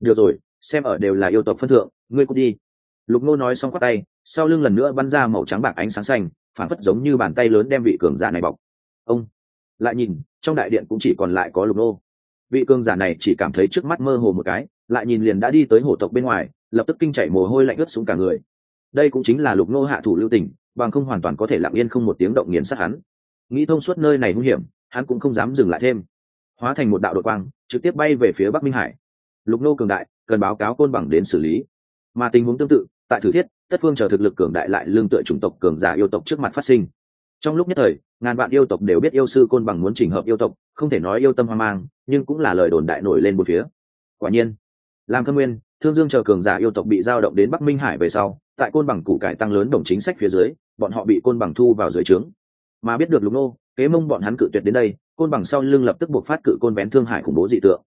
Được rồi, xem ở đều là yêu tộc phân thượng, ngươi cút đi lục nô nói xong quát tay, sau lưng lần nữa bắn ra màu trắng bạc ánh sáng xanh, phản phất giống như bàn tay lớn đem vị cường giả này bọc. Ông lại nhìn, trong đại điện cũng chỉ còn lại có lục nô vị cường giả này chỉ cảm thấy trước mắt mơ hồ một cái, lại nhìn liền đã đi tới hổ tộc bên ngoài, lập tức kinh chảy mồ hôi lạnh ướt xuống cả người. Đây cũng chính là lục nô hạ thủ lưu tình, bằng không hoàn toàn có thể lặng yên không một tiếng động nghiền sát hắn. Nghĩ thông suốt nơi này nguy hiểm, hắn cũng không dám dừng lại thêm. Hóa thành một đạo đội quang, trực tiếp bay về phía bắc minh hải. Lục nô cường đại, cần báo cáo côn bằng đến xử lý. Mà tình huống tương tự tại thử thiết, tất phương chờ thực lực cường đại lại lương tựa chủng tộc cường giả yêu tộc trước mặt phát sinh. Trong lúc nhất thời, ngàn vạn yêu tộc đều biết yêu sư côn bằng muốn chỉnh hợp yêu tộc, không thể nói yêu tâm hoang mang, nhưng cũng là lời đồn đại nổi lên một phía. Quả nhiên làm thâm nguyên, thương dương chờ cường giả yêu tộc bị giao động đến bắc minh hải về sau, tại côn bằng củ cải tăng lớn đồng chính sách phía dưới, bọn họ bị côn bằng thu vào dưới trướng. Mà biết được lục nô, kế mông bọn hắn cự tuyệt đến đây, côn bằng sau lưng lập tức buộc phát cự côn bén thương hải khủng bố dị tượng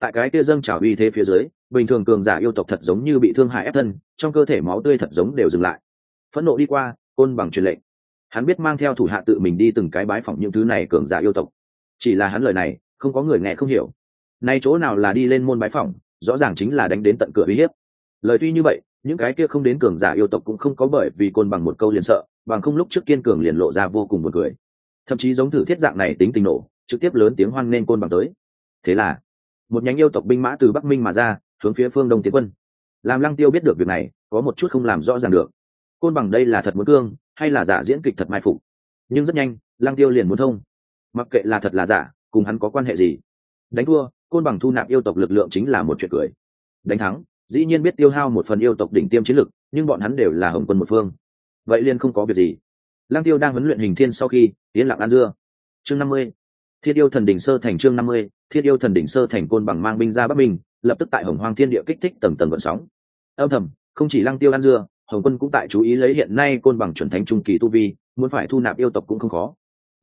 tại cái kia dâng trào uy thế phía dưới, bình thường cường giả yêu tộc thật giống như bị thương hại ép thân, trong cơ thể máu tươi thật giống đều dừng lại. Phẫn nộ đi qua, côn bằng truyền lệnh. Hắn biết mang theo thủ hạ tự mình đi từng cái bái phỏng những thứ này cường giả yêu tộc. Chỉ là hắn lời này, không có người nghe không hiểu. Nay chỗ nào là đi lên môn bái phỏng, rõ ràng chính là đánh đến tận cửa uy hiếp. Lời tuy như vậy, những cái kia không đến cường giả yêu tộc cũng không có bởi vì côn bằng một câu liền sợ, bằng không lúc trước kiên cường liền lộ ra vô cùng một người thậm chí giống thử thiết dạng này tính tình nổ, trực tiếp lớn tiếng hoan nên côn bằng tới. Thế là một nhánh yêu tộc binh mã từ bắc minh mà ra, hướng phía phương đông tiến quân. Làm lăng tiêu biết được việc này, có một chút không làm rõ ràng được. Côn bằng đây là thật muốn cương, hay là giả diễn kịch thật mai phục? Nhưng rất nhanh, lăng tiêu liền muốn thông. Mặc kệ là thật là giả, cùng hắn có quan hệ gì? Đánh thua, côn bằng thu nạp yêu tộc lực lượng chính là một chuyện cười. Đánh thắng, dĩ nhiên biết tiêu hao một phần yêu tộc đỉnh tiêm chiến lực, nhưng bọn hắn đều là hồng quân một phương. Vậy liền không có việc gì. Lăng tiêu đang huấn luyện hình thiên sau khi, yên lặng ăn dưa. Chương năm mươi Thiên yêu thần đỉnh sơ thành chương năm mươi thiết yêu thần đỉnh sơ thành côn bằng mang binh ra bắc minh lập tức tại hồng hoang thiên địa kích thích tầng tầng gợn sóng. Âm thầm, không chỉ lăng tiêu ăn dưa, hồng quân cũng tại chú ý lấy hiện nay côn bằng chuẩn thánh trung kỳ tu vi, muốn phải thu nạp yêu tộc cũng không khó.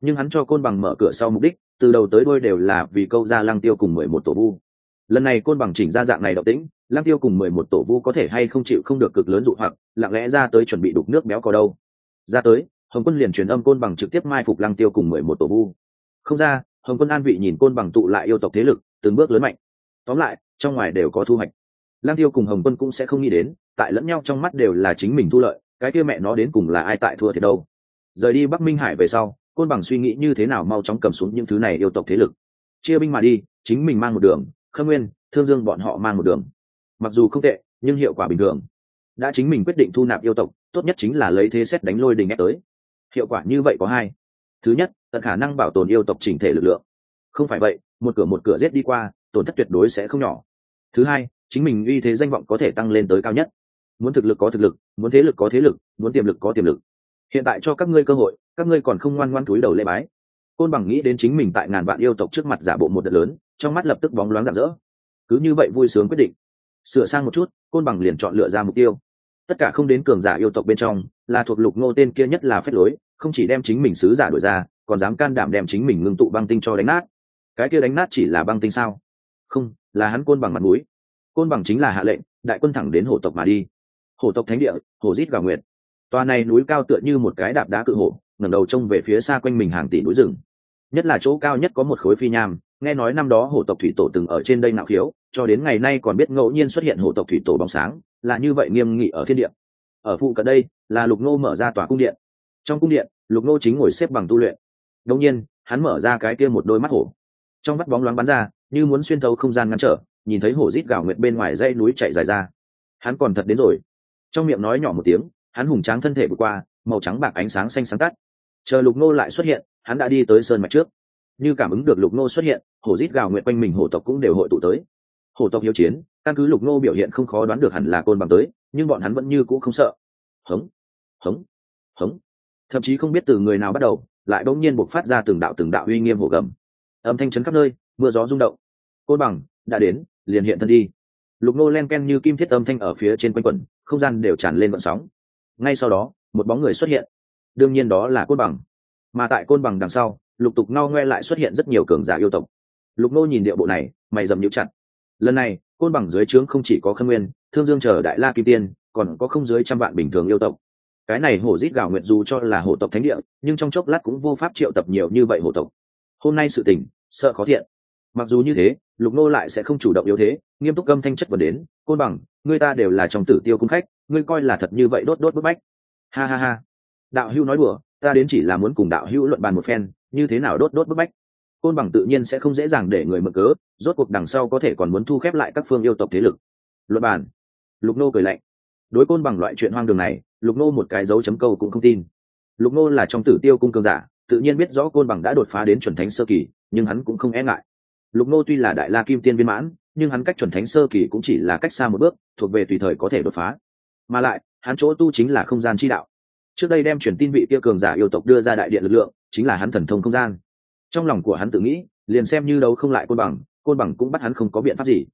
Nhưng hắn cho côn bằng mở cửa sau mục đích, từ đầu tới đuôi đều là vì câu ra lăng tiêu cùng mười một tổ vu. Lần này côn bằng chỉnh ra dạng này động tĩnh lăng tiêu cùng mười một tổ vu có thể hay không chịu không được cực lớn dụ hoặc, lặng lẽ ra tới chuẩn bị đục nước béo có đâu. Ra tới, hồng quân liền truyền âm côn bằng trực tiếp mai phục lăng tiêu cùng mười một tổ vu. Không ra hồng quân an vị nhìn côn bằng tụ lại yêu tộc thế lực, từng bước lớn mạnh. Tóm lại, trong ngoài đều có thu hoạch. Lang tiêu cùng hồng quân cũng sẽ không nghĩ đến, tại lẫn nhau trong mắt đều là chính mình thu lợi, cái kia mẹ nó đến cùng là ai tại thua thì đâu. Rời đi bắc minh hải về sau, côn bằng suy nghĩ như thế nào mau chóng cầm xuống những thứ này yêu tộc thế lực. Chia binh mà đi, chính mình mang một đường, khâm nguyên, thương dương bọn họ mang một đường. Mặc dù không tệ, nhưng hiệu quả bình thường. Đã chính mình quyết định thu nạp yêu tộc, tốt nhất chính là lấy thế xét đánh lôi đình ép tới. Hiệu quả như vậy có hai thứ nhất, tận khả năng bảo tồn yêu tộc chỉnh thể lực lượng. Không phải vậy, một cửa một cửa giết đi qua, tổn thất tuyệt đối sẽ không nhỏ. Thứ hai, chính mình uy thế danh vọng có thể tăng lên tới cao nhất. Muốn thực lực có thực lực, muốn thế lực có thế lực, muốn tiềm lực có tiềm lực. Hiện tại cho các ngươi cơ hội, các ngươi còn không ngoan ngoan túi đầu lễ bái. Côn bằng nghĩ đến chính mình tại ngàn vạn yêu tộc trước mặt giả bộ một đợt lớn, trong mắt lập tức bóng loáng rạng rỡ. Cứ như vậy vui sướng quyết định. Sửa sang một chút, côn bằng liền chọn lựa ra mục tiêu. Tất cả không đến cường giả yêu tộc bên trong, là thuộc lục ngô tên kia nhất là phép lối không chỉ đem chính mình sứ giả đổi ra, còn dám can đảm đem chính mình ngưng tụ băng tinh cho đánh nát. Cái kia đánh nát chỉ là băng tinh sao? Không, là hắn côn bằng mặt mũi. Côn bằng chính là hạ lệnh, đại quân thẳng đến hổ tộc mà đi. Hổ tộc thánh địa, hổ rít gào nguyệt. Tòa này núi cao tựa như một cái đạp đá cự hổ, ngẩng đầu trông về phía xa quanh mình hàng tỷ núi rừng. Nhất là chỗ cao nhất có một khối phi nham, nghe nói năm đó hổ tộc thủy tổ từng ở trên đây nạo khiếu, cho đến ngày nay còn biết ngẫu nhiên xuất hiện hổ tộc thủy tổ bóng sáng, là như vậy nghiêm nghị ở thiên địa. Ở phụ cận đây, là lục nô mở ra tòa cung điện trong cung điện, lục nô chính ngồi xếp bằng tu luyện. Đông nhiên, hắn mở ra cái kia một đôi mắt hổ. Trong mắt bóng loáng bắn ra, như muốn xuyên thấu không gian ngăn trở, nhìn thấy hổ rít gào nguyệt bên ngoài dãy núi chạy dài ra. Hắn còn thật đến rồi. Trong miệng nói nhỏ một tiếng, hắn hùng tráng thân thể vượt qua, màu trắng bạc ánh sáng xanh sáng tắt. Chờ lục nô lại xuất hiện, hắn đã đi tới sơn mạch trước. Như cảm ứng được lục nô xuất hiện, hổ rít gào nguyện quanh mình hổ tộc cũng đều hội tụ tới. Hổ tộc hiếu chiến, căn cứ lục nô biểu hiện không khó đoán được hẳn là côn bằng tới, nhưng bọn hắn vẫn như cũ không sợ. Hống hống hống thậm chí không biết từ người nào bắt đầu, lại bỗng nhiên buộc phát ra từng đạo từng đạo uy nghiêm hổ gầm. Âm thanh chấn khắp nơi, mưa gió rung động. Côn bằng, đã đến, liền hiện thân đi. Lục nô len ken như kim thiết âm thanh ở phía trên quanh quẩn, không gian đều tràn lên vận sóng. Ngay sau đó, một bóng người xuất hiện. Đương nhiên đó là côn bằng. Mà tại côn bằng đằng sau, lục tục no ngoe lại xuất hiện rất nhiều cường giả yêu tộc. Lục nô nhìn điệu bộ này, mày dầm nhũ chặt. Lần này, côn bằng dưới trướng không chỉ có khâm nguyên, thương dương chờ đại la kim tiên, còn có không dưới trăm vạn bình thường yêu tộc cái này hổ rít gào nguyện dù cho là hổ tộc thánh địa, nhưng trong chốc lát cũng vô pháp triệu tập nhiều như vậy hổ tộc. Hôm nay sự tình, sợ khó thiện. Mặc dù như thế, lục nô lại sẽ không chủ động yếu thế, nghiêm túc gâm thanh chất vấn đến, côn bằng, người ta đều là trong tử tiêu cung khách, ngươi coi là thật như vậy đốt đốt bức bách. Ha ha ha. Đạo hữu nói đùa, ta đến chỉ là muốn cùng đạo hữu luận bàn một phen, như thế nào đốt đốt bức bách? Côn bằng tự nhiên sẽ không dễ dàng để người mượn cớ, rốt cuộc đằng sau có thể còn muốn thu khép lại các phương yêu tộc thế lực. Luận bàn. Lục nô cười lạnh. Đối côn bằng loại chuyện hoang đường này lục nô một cái dấu chấm câu cũng không tin. Lục nô là trong tử tiêu cung cường giả, tự nhiên biết rõ côn bằng đã đột phá đến chuẩn thánh sơ kỳ, nhưng hắn cũng không e ngại. Lục nô tuy là đại la kim tiên viên mãn, nhưng hắn cách chuẩn thánh sơ kỳ cũng chỉ là cách xa một bước, thuộc về tùy thời có thể đột phá. Mà lại, hắn chỗ tu chính là không gian chi đạo. Trước đây đem truyền tin vị kia cường giả yêu tộc đưa ra đại điện lực lượng, chính là hắn thần thông không gian. Trong lòng của hắn tự nghĩ, liền xem như đấu không lại côn bằng côn bằng cũng bắt hắn không có biện pháp gì.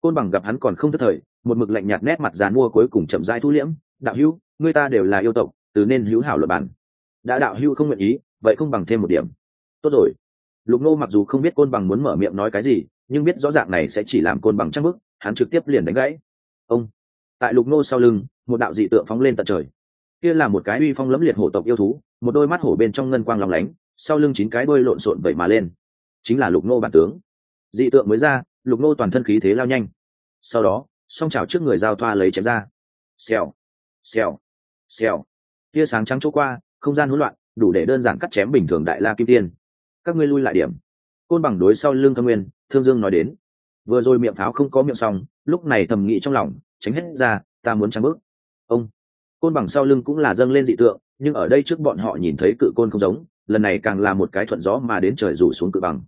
Côn bằng gặp hắn còn không thất thời, một mực lạnh nhạt nét mặt dàn mua cuối cùng chậm rãi thu liễm đạo hữu người ta đều là yêu tộc, từ nên hữu hảo luật bản. Đã đạo hữu không nguyện ý, vậy không bằng thêm một điểm. Tốt rồi. Lục nô mặc dù không biết côn bằng muốn mở miệng nói cái gì, nhưng biết rõ ràng này sẽ chỉ làm côn bằng trăng bức, hắn trực tiếp liền đánh gãy. Ông. Tại lục nô sau lưng, một đạo dị tượng phóng lên tận trời. Kia là một cái uy phong lẫm liệt hổ tộc yêu thú, một đôi mắt hổ bên trong ngân quang lòng lánh, sau lưng chín cái đôi lộn xộn vẩy mà lên. Chính là lục nô bản tướng. Dị tượng mới ra, lục nô toàn thân khí thế lao nhanh. Sau đó, song trào trước người giao thoa lấy chém ra. Xèo xèo. Xèo. Tia sáng trắng chỗ qua, không gian hỗn loạn, đủ để đơn giản cắt chém bình thường đại la kim tiên. Các ngươi lui lại điểm. Côn bằng đối sau lưng thâm nguyên, thương dương nói đến. Vừa rồi miệng pháo không có miệng xong, lúc này thầm nghĩ trong lòng, tránh hết ra, ta muốn trắng bước. Ông. Côn bằng sau lưng cũng là dâng lên dị tượng, nhưng ở đây trước bọn họ nhìn thấy cự côn không giống, lần này càng là một cái thuận gió mà đến trời rủ xuống cự bằng.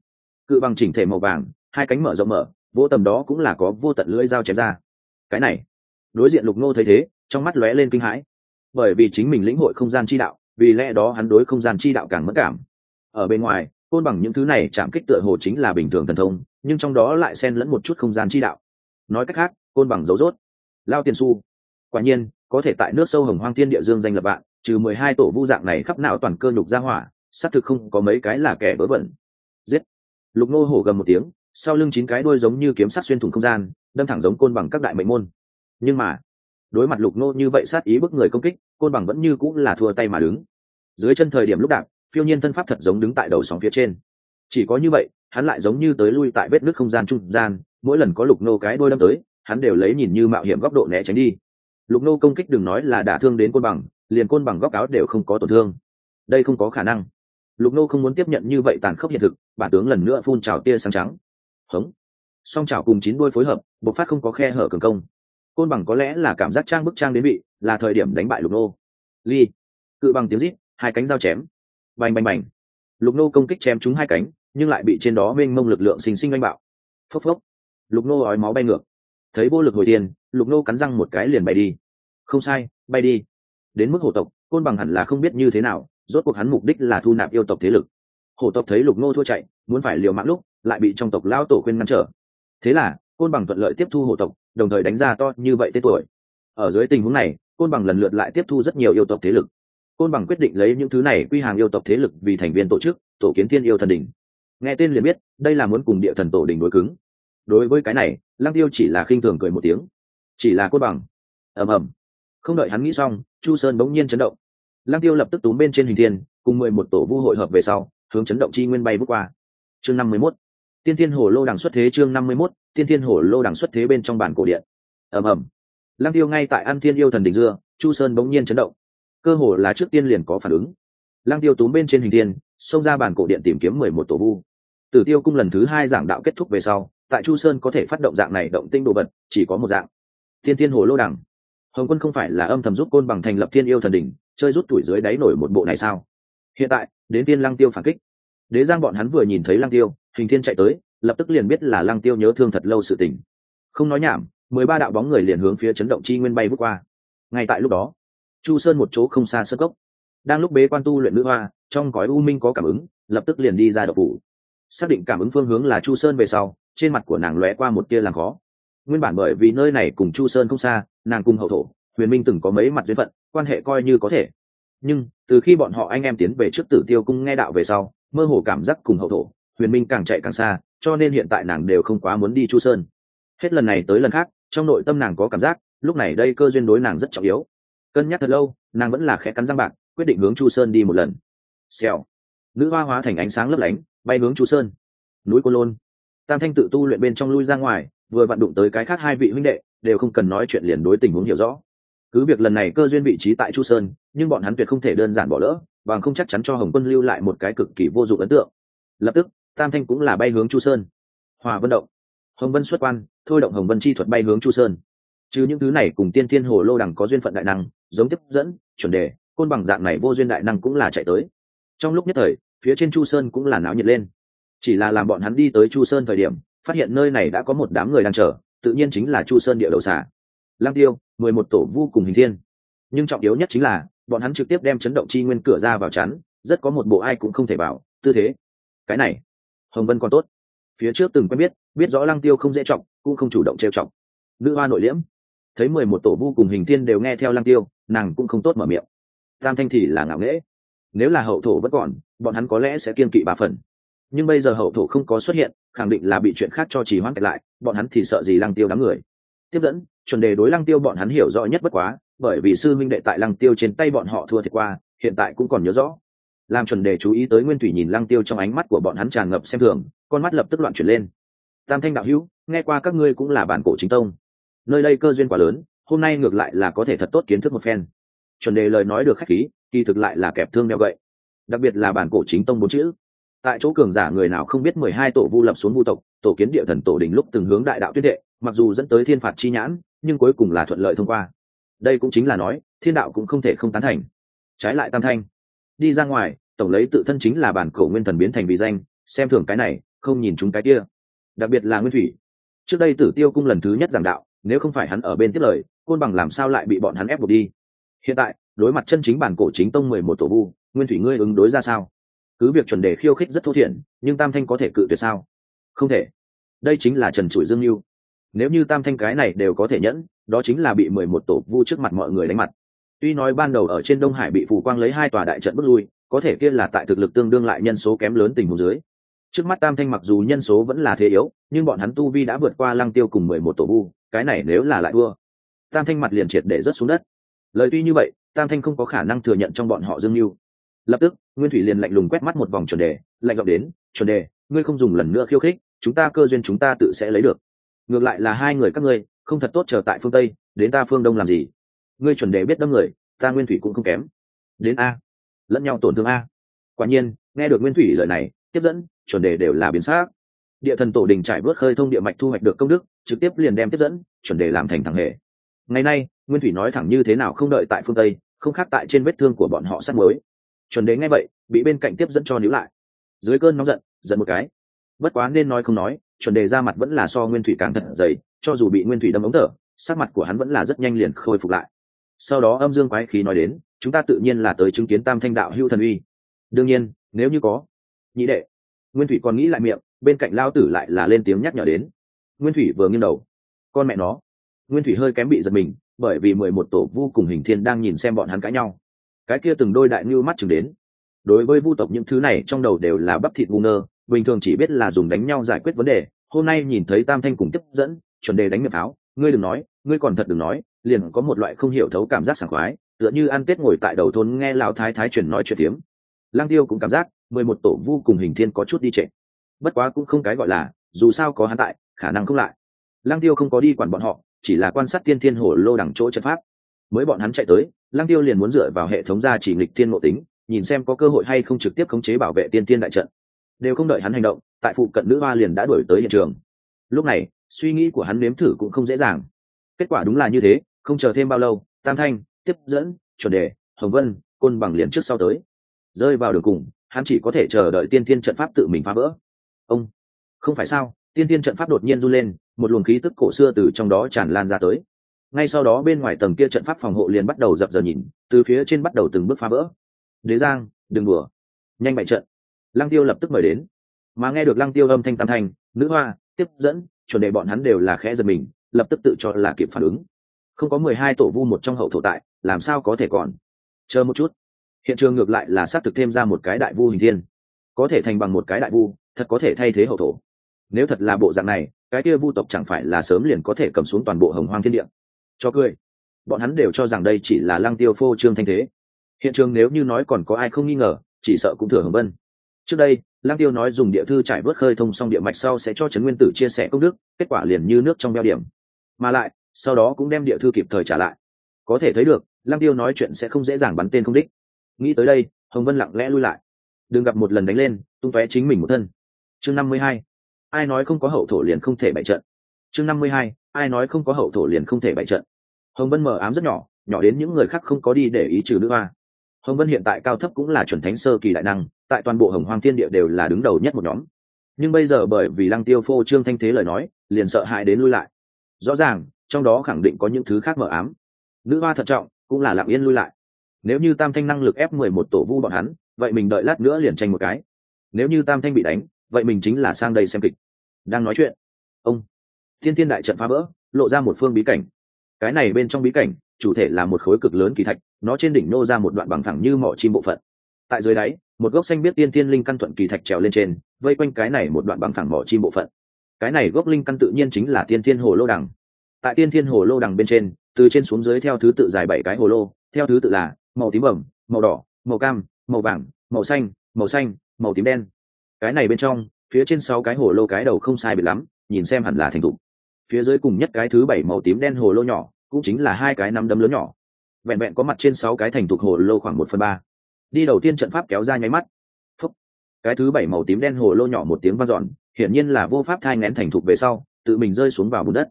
Cự bằng chỉnh thể màu vàng, hai cánh mở rộng mở vô tầm đó cũng là có vô tận lưỡi dao chém ra. Cái này đối diện lục ngô thấy thế, trong mắt lóe lên kinh hãi. Bởi vì chính mình lĩnh hội không gian chi đạo, vì lẽ đó hắn đối không gian chi đạo càng mất cảm. Ở bên ngoài, côn bằng những thứ này chạm kích tựa hồ chính là bình thường thần thông, nhưng trong đó lại xen lẫn một chút không gian chi đạo. Nói cách khác, côn bằng dấu rốt. Lao tiền su quả nhiên, có thể tại nước sâu hồng hoang thiên địa dương danh lập bạn, trừ mười hai tổ vu dạng này khắp não toàn cơ nhục ra hỏa, xác thực không có mấy cái là kẻ vớ vẩn. Giết. Lục nô hổ gầm một tiếng, sau lưng chín cái đuôi giống như kiếm sắt xuyên thủng không gian, đâm thẳng giống côn bằng các đại mệnh môn nhưng mà, đối mặt lục nô như vậy sát ý bức người công kích, côn bằng vẫn như cũng là thua tay mà đứng. Dưới chân thời điểm lúc đạp, phiêu nhiên thân pháp thật giống đứng tại đầu sóng phía trên. Chỉ có như vậy, hắn lại giống như tới lui tại vết nước không gian trung gian, mỗi lần có lục nô cái đôi đâm tới, hắn đều lấy nhìn như mạo hiểm góc độ né tránh đi. Lục nô công kích đừng nói là đả thương đến côn bằng, liền côn bằng góc áo đều không có tổn thương. Đây không có khả năng. Lục nô không muốn tiếp nhận như vậy tàn khốc hiện thực, bản tướng lần nữa phun trào tia sáng trắng. Hống. Song trào cùng chín đuôi phối hợp, bộc phát không có khe hở cường công côn bằng có lẽ là cảm giác trang bức trang đến bị là thời điểm đánh bại lục nô. Ly. Cự bằng tiếng rít, hai cánh dao chém. Bành bành bành. Lục nô công kích chém trúng hai cánh, nhưng lại bị trên đó mênh mông lực lượng xình xinh oanh bạo. Phốc phốc. Lục nô ói máu bay ngược. Thấy vô lực hồi tiền, lục nô cắn răng một cái liền bay đi. Không sai, bay đi. Đến mức hổ tộc, côn bằng hẳn là không biết như thế nào, rốt cuộc hắn mục đích là thu nạp yêu tộc thế lực. Hổ tộc thấy lục nô thua chạy, muốn phải liều mạng lúc, lại bị trong tộc lao tổ khuyên ngăn trở. Thế là, côn bằng thuận lợi tiếp thu hổ tộc đồng thời đánh ra to như vậy tên tuổi. Ở dưới tình huống này, côn bằng lần lượt lại tiếp thu rất nhiều yêu tộc thế lực. Côn bằng quyết định lấy những thứ này quy hàng yêu tộc thế lực vì thành viên tổ chức, tổ kiến thiên yêu thần đình nghe tên liền biết, đây là muốn cùng địa thần tổ đình đối cứng. Đối với cái này, lăng tiêu chỉ là khinh thường cười một tiếng. Chỉ là côn bằng. Ầm ầm. Không đợi hắn nghĩ xong, chu sơn bỗng nhiên chấn động. Lăng tiêu lập tức túm bên trên hình thiên, cùng mười một tổ vu hội hợp về sau, hướng chấn động chi nguyên bay bước qua. Chương năm mươi mốt tiên thiên hồ lô đằng xuất thế chương năm mươi mốt, tiên thiên hồ lô đằng xuất thế bên trong bản cổ điện. Ầm ầm. Lăng tiêu ngay tại an thiên yêu thần đỉnh dưa, chu sơn bỗng nhiên chấn động. Cơ hồ là trước tiên liền có phản ứng. Lăng tiêu túm bên trên hình thiên xông ra bản cổ điện tìm kiếm mười một tổ vu. Tử tiêu cung lần thứ hai giảng đạo kết thúc về sau, tại chu sơn có thể phát động dạng này động tinh đồ vật, chỉ có một dạng. Thiên thiên hồ lô đẳng hồng quân không phải là âm thầm giúp côn bằng thành lập thiên yêu thần đỉnh, chơi rút tuổi dưới đáy nổi một bộ này sao? Hiện tại, đến tiên lăng tiêu phản kích. Đế giang bọn hắn vừa nhìn thấy lăng tiêu hình thiên chạy tới, lập tức liền biết là lăng tiêu nhớ thương thật lâu sự tình. Không nói nhảm, mười ba đạo bóng người liền hướng phía chấn động chi nguyên bay vút qua. Ngay tại lúc đó, chu sơn một chỗ không xa sơ cốc. Đang lúc bế quan tu luyện nữ hoa, trong gói u minh có cảm ứng, lập tức liền đi ra độc phủ. Xác định cảm ứng phương hướng là chu sơn về sau, trên mặt của nàng lóe qua một tia làm khó. Nguyên bản bởi vì nơi này cùng chu sơn không xa, nàng cùng hậu thổ, huyền minh từng có mấy mặt duyên phận, quan hệ coi như có thể. Nhưng, từ khi bọn họ anh em tiến về trước tử tiêu cung nghe đạo về sau, mơ hồ cảm giác cùng hậu thổ huyền minh càng chạy càng xa, cho nên hiện tại nàng đều không quá muốn đi chu sơn. Hết lần này tới lần khác, trong nội tâm nàng có cảm giác, lúc này đây cơ duyên đối nàng rất trọng yếu. Cân nhắc thật lâu, nàng vẫn là khẽ cắn răng bạc, quyết định hướng chu sơn đi một lần. Xèo. Nữ hoa hóa thành ánh sáng lấp lánh, bay hướng chu sơn. Núi cô lôn. Tam thanh tự tu luyện bên trong lui ra ngoài, vừa vặn đụng tới cái khác hai vị huynh đệ, đều không cần nói chuyện liền đối tình huống hiểu rõ. Cứ việc lần này cơ duyên vị trí tại chu sơn, nhưng bọn hắn tuyệt không thể đơn giản bỏ lỡ, bằng không chắc chắn cho hồng quân lưu lại một cái cực kỳ vô dụng ấn tượng. Lập tức tam thanh cũng là bay hướng chu sơn hòa vân động hồng vân xuất quan thôi động hồng vân chi thuật bay hướng chu sơn chứ những thứ này cùng tiên thiên hồ lô đằng có duyên phận đại năng giống tiếp dẫn chuẩn đề côn bằng dạng này vô duyên đại năng cũng là chạy tới trong lúc nhất thời phía trên chu sơn cũng là náo nhiệt lên chỉ là làm bọn hắn đi tới chu sơn thời điểm phát hiện nơi này đã có một đám người đang chờ tự nhiên chính là chu sơn địa đầu xả lang tiêu mười một tổ vô cùng hình thiên nhưng trọng yếu nhất chính là bọn hắn trực tiếp đem chấn động chi nguyên cửa ra vào chắn rất có một bộ ai cũng không thể bảo tư thế cái này hồng vân còn tốt. Phía trước từng quen biết biết rõ lăng tiêu không dễ trọng cũng không chủ động trêu trọng nữ hoa nội liễm. Thấy mười một tổ vu cùng hình thiên đều nghe theo lăng tiêu, nàng cũng không tốt mở miệng. Tam thanh thì là ngạo nghễ. Nếu là hậu thổ vẫn còn, bọn hắn có lẽ sẽ kiên kỵ ba phần. Nhưng bây giờ hậu thổ không có xuất hiện, khẳng định là bị chuyện khác cho trì hoãn lại, bọn hắn thì sợ gì lăng tiêu đám người. Tiếp dẫn, chuẩn đề đối lăng tiêu bọn hắn hiểu rõ nhất bất quá, bởi vì sư minh đệ tại lăng tiêu trên tay bọn họ thua thiệt qua, hiện tại cũng còn nhớ rõ làm chuẩn đề chú ý tới nguyên thủy nhìn lăng tiêu trong ánh mắt của bọn hắn tràn ngập xem thường, con mắt lập tức loạn chuyển lên. Tam thanh đạo hữu, nghe qua các ngươi cũng là bản cổ chính tông. Nơi đây cơ duyên quá lớn, hôm nay ngược lại là có thể thật tốt kiến thức một phen. Chuẩn đề lời nói được khách khí, kỳ thực lại là kẹp thương đeo gậy. Đặc biệt là bản cổ chính tông bốn chữ. Tại chỗ cường giả người nào không biết mười hai tổ vu lập xuống vu tộc, tổ kiến địa thần tổ đình lúc từng hướng đại đạo tuyết đệ mặc dù dẫn tới thiên phạt chi nhãn, nhưng cuối cùng là thuận lợi thông qua. Đây cũng chính là nói, thiên đạo cũng không thể không tán thành. Trái lại tam thanh đi ra ngoài, tổng lấy tự thân chính là bản cổ nguyên thần biến thành vì danh, xem thường cái này, không nhìn chúng cái kia. Đặc biệt là nguyên thủy. Trước đây tử tiêu cung lần thứ nhất giảng đạo, nếu không phải hắn ở bên tiếp lời, côn bằng làm sao lại bị bọn hắn ép buộc đi? Hiện tại, đối mặt chân chính bản cổ chính tông mười một tổ vu, nguyên thủy ngươi ứng đối ra sao? Cứ việc chuẩn đề khiêu khích rất thô thiển, nhưng tam thanh có thể cự tuyệt sao? Không thể. Đây chính là trần trụi dương mưu nếu như tam thanh cái này đều có thể nhẫn, đó chính là bị mười một tổ vu trước mặt mọi người đánh mặt tuy nói ban đầu ở trên đông hải bị phù quang lấy hai tòa đại trận bước lui, có thể kia là tại thực lực tương đương lại nhân số kém lớn tình huống dưới. Trước mắt tam thanh mặc dù nhân số vẫn là thế yếu, nhưng bọn hắn tu vi đã vượt qua lăng tiêu cùng mười một tổ vu, cái này nếu là lại thua, tam thanh mặt liền triệt để rớt xuống đất. Lời tuy như vậy, tam thanh không có khả năng thừa nhận trong bọn họ dương mưu lập tức, nguyên thủy liền lạnh lùng quét mắt một vòng chuẩn đề, lạnh giọng đến, chuẩn đề, ngươi không dùng lần nữa khiêu khích, chúng ta cơ duyên chúng ta tự sẽ lấy được. Ngược lại là hai người các ngươi, không thật tốt chờ tại phương tây, đến ta phương đông làm gì? Ngươi chuẩn đề biết đâm người, ta nguyên thủy cũng không kém. Đến a. Lẫn nhau tổn thương a. Quả nhiên, nghe được nguyên thủy lời này, tiếp dẫn, chuẩn đề đều là biến xác địa thần tổ đình trải bớt khơi thông địa mạch thu hoạch được công đức, trực tiếp liền đem tiếp dẫn, chuẩn đề làm thành thằng hề. Ngày nay, nguyên thủy nói thẳng như thế nào không đợi tại phương tây, không khác tại trên vết thương của bọn họ sát mới chuẩn đề ngay vậy, bị bên cạnh tiếp dẫn cho níu lại. Dưới cơn nóng giận giận một cái. Bất quá nên nói không nói, chuẩn đề ra mặt vẫn là so nguyên thủy càng thật dày, cho dù bị nguyên thủy đâm ống thở, sắc mặt của hắn vẫn là rất nhanh liền khôi phục lại sau đó âm dương quái khí nói đến, chúng ta tự nhiên là tới chứng kiến tam thanh đạo hưu thần uy. Đương nhiên, nếu như có, nhị đệ. Nguyên thủy còn nghĩ lại miệng, bên cạnh lao tử lại là lên tiếng nhắc nhở đến. Nguyên thủy vừa nghiêng đầu. Con mẹ nó. Nguyên thủy hơi kém bị giật mình, bởi vì mười một tổ vu cùng hình thiên đang nhìn xem bọn hắn cãi nhau. Cái kia từng đôi đại ngưu mắt chừng đến. Đối với vu tộc những thứ này, trong đầu đều là bắp thịt vu ngơ, bình thường chỉ biết là dùng đánh nhau giải quyết vấn đề. Hôm nay nhìn thấy tam thanh cùng tiếp dẫn, chuẩn đề đánh miệng pháo ngươi đừng nói, ngươi còn thật đừng nói, liền có một loại không hiểu thấu cảm giác sảng khoái, tựa như ăn tết ngồi tại đầu thôn nghe lão thái thái truyền nói chuyện tiếm lang tiêu cũng cảm giác, mười một tổ vu cùng hình thiên có chút đi trệ bất quá cũng không cái gọi là, dù sao có hắn tại, khả năng không lại. Lang tiêu không có đi quản bọn họ, chỉ là quan sát tiên thiên hổ lô đằng chỗ trận pháp. Mới bọn hắn chạy tới lang tiêu liền muốn dựa vào hệ thống gia chỉ nghịch thiên ngộ tính, nhìn xem có cơ hội hay không trực tiếp khống chế bảo vệ tiên Thiên đại trận. Đều không đợi hắn hành động, tại phụ cận nữ hoa liền đã đuổi tới hiện trường lúc này, suy nghĩ của hắn nếm thử cũng không dễ dàng. Kết quả đúng là như thế, không chờ thêm bao lâu, tam thanh, tiếp dẫn, chuẩn đề, hồng vân, côn bằng liền trước sau tới. Rơi vào đường cùng, hắn chỉ có thể chờ đợi tiên thiên trận pháp tự mình phá vỡ. Ông! Không phải sao, tiên thiên trận pháp đột nhiên run lên, một luồng khí tức cổ xưa từ trong đó tràn lan ra tới. Ngay sau đó bên ngoài tầng kia trận pháp phòng hộ liền bắt đầu dập dờ nhìn, từ phía trên bắt đầu từng bước phá vỡ. Đế giang, đừng đùa. Nhanh bại trận. Lăng tiêu lập tức mời đến. Mà nghe được lăng tiêu âm thanh tam thanh, nữ hoa tiếp dẫn, chuẩn đề bọn hắn đều là khẽ giật mình, lập tức tự cho là kịp phản ứng. Không có mười hai tổ vu một trong hậu thổ tại, làm sao có thể còn? Chờ một chút. Hiện trường ngược lại là xác thực thêm ra một cái đại vu hình thiên. Có thể thành bằng một cái đại vu, thật có thể thay thế hậu thổ. Nếu thật là bộ dạng này, cái kia vu tộc chẳng phải là sớm liền có thể cầm xuống toàn bộ hồng hoang thiên địa. Cho cười. Bọn hắn đều cho rằng đây chỉ là lăng tiêu phô trương thanh thế. Hiện trường nếu như nói còn có ai không nghi ngờ, chỉ sợ cũng thừa hồng vân. Trước đây lăng tiêu nói dùng địa thư trải bước khơi thông xong địa mạch sau sẽ cho trấn nguyên tử chia sẻ công đức, kết quả liền như nước trong beo điểm. Mà lại, sau đó cũng đem địa thư kịp thời trả lại. Có thể thấy được lăng tiêu nói chuyện sẽ không dễ dàng bắn tên không đích. Nghĩ tới đây, hồng vân lặng lẽ lui lại. Đừng gặp một lần đánh lên, tung tóe chính mình một thân. Chương năm mươi hai. Ai nói không có hậu thổ liền không thể bại trận. Chương năm mươi hai. Ai nói không có hậu thổ liền không thể bại trận. Hồng vân mở ám rất nhỏ nhỏ đến những người khác không có đi để ý trừ nữ hoa. Hồng vân hiện tại cao thấp cũng là chuẩn thánh sơ kỳ đại năng tại toàn bộ hồng hoang thiên địa đều là đứng đầu nhất một nhóm. Nhưng bây giờ bởi vì lăng tiêu phô trương thanh thế lời nói, liền sợ hãi đến lui lại. Rõ ràng, trong đó khẳng định có những thứ khác mờ ám. Nữ hoa thận trọng, cũng là lặng yên lui lại. Nếu như tam thanh năng lực ép mười một tổ vu bọn hắn, vậy mình đợi lát nữa liền tranh một cái. Nếu như tam thanh bị đánh, vậy mình chính là sang đây xem kịch. Đang nói chuyện, ông thiên thiên đại trận phá vỡ, lộ ra một phương bí cảnh. Cái này bên trong bí cảnh, chủ thể là một khối cực lớn kỳ thạch, nó trên đỉnh nô ra một đoạn bằng thẳng như mỏ chim bộ phận tại dưới đáy, một gốc xanh biết tiên tiên linh căn thuận kỳ thạch trèo lên trên, vây quanh cái này một đoạn bằng thẳng mỏ chim bộ phận. Cái này gốc linh căn tự nhiên chính là tiên thiên hồ lô đằng. Tại tiên thiên hồ lô đằng bên trên, từ trên xuống dưới theo thứ tự dài bảy cái hồ lô, theo thứ tự là màu tím bẩm, màu đỏ, màu cam, màu vàng, màu xanh màu xanh, màu tím đen. Cái này bên trong, phía trên sáu cái hồ lô cái đầu không sai biệt lắm, nhìn xem hẳn là thành thục. Phía dưới cùng nhất cái thứ bảy màu tím đen hồ lô nhỏ, cũng chính là hai cái nắm đấm lớn nhỏ. Vẹn vẹn có mặt trên sáu cái thành thục hồ lô khoảng một phần ba đi đầu tiên trận pháp kéo ra nháy mắt. Phúc. cái thứ bảy màu tím đen hồ lô nhỏ một tiếng vang dọn, hiển nhiên là vô pháp thai ngén thành thục về sau, tự mình rơi xuống vào bùn đất.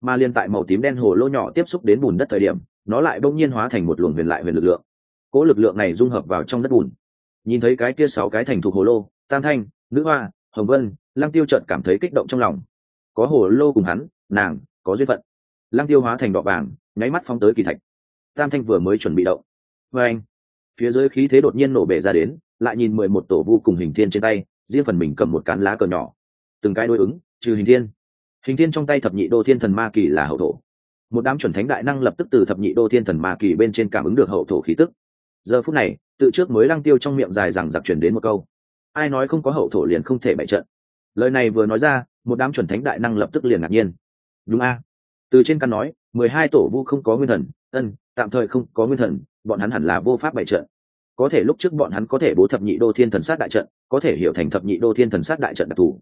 Mà liên tại màu tím đen hồ lô nhỏ tiếp xúc đến bùn đất thời điểm, nó lại bỗng nhiên hóa thành một luồng huyền lại huyền lực lượng. Cỗ lực lượng này dung hợp vào trong đất bùn. Nhìn thấy cái kia sáu cái thành thục hồ lô, tam thanh, nữ hoa, hồng vân, lăng tiêu trận cảm thấy kích động trong lòng. Có hồ lô cùng hắn, nàng, có duyên phận. Lăng tiêu hóa thành đỏ vàng, nháy mắt phóng tới kỳ thạch. Tam thanh vừa mới chuẩn bị động. Vê anh phía dưới khí thế đột nhiên nổ bể ra đến, lại nhìn mười một tổ vu cùng hình thiên trên tay, riêng phần mình cầm một cán lá cờ nhỏ. Từng cái đối ứng, trừ hình thiên. Hình thiên trong tay thập nhị đô thiên thần ma kỳ là hậu thổ. Một đám chuẩn thánh đại năng lập tức từ thập nhị đô thiên thần ma kỳ bên trên cảm ứng được hậu thổ khí tức. Giờ phút này, tự trước mới lăng tiêu trong miệng dài rằng giặc chuyển đến một câu. Ai nói không có hậu thổ liền không thể bại trận. Lời này vừa nói ra, một đám chuẩn thánh đại năng lập tức liền ngạc nhiên. Đúng a. Từ trên căn nói, mười hai tổ vu không có nguyên thần, ân, tạm thời không có nguyên thần bọn hắn hẳn là vô pháp bày trận. Có thể lúc trước bọn hắn có thể bố thập nhị đô thiên thần sát đại trận, có thể hiểu thành thập nhị đô thiên thần sát đại trận đặc thù.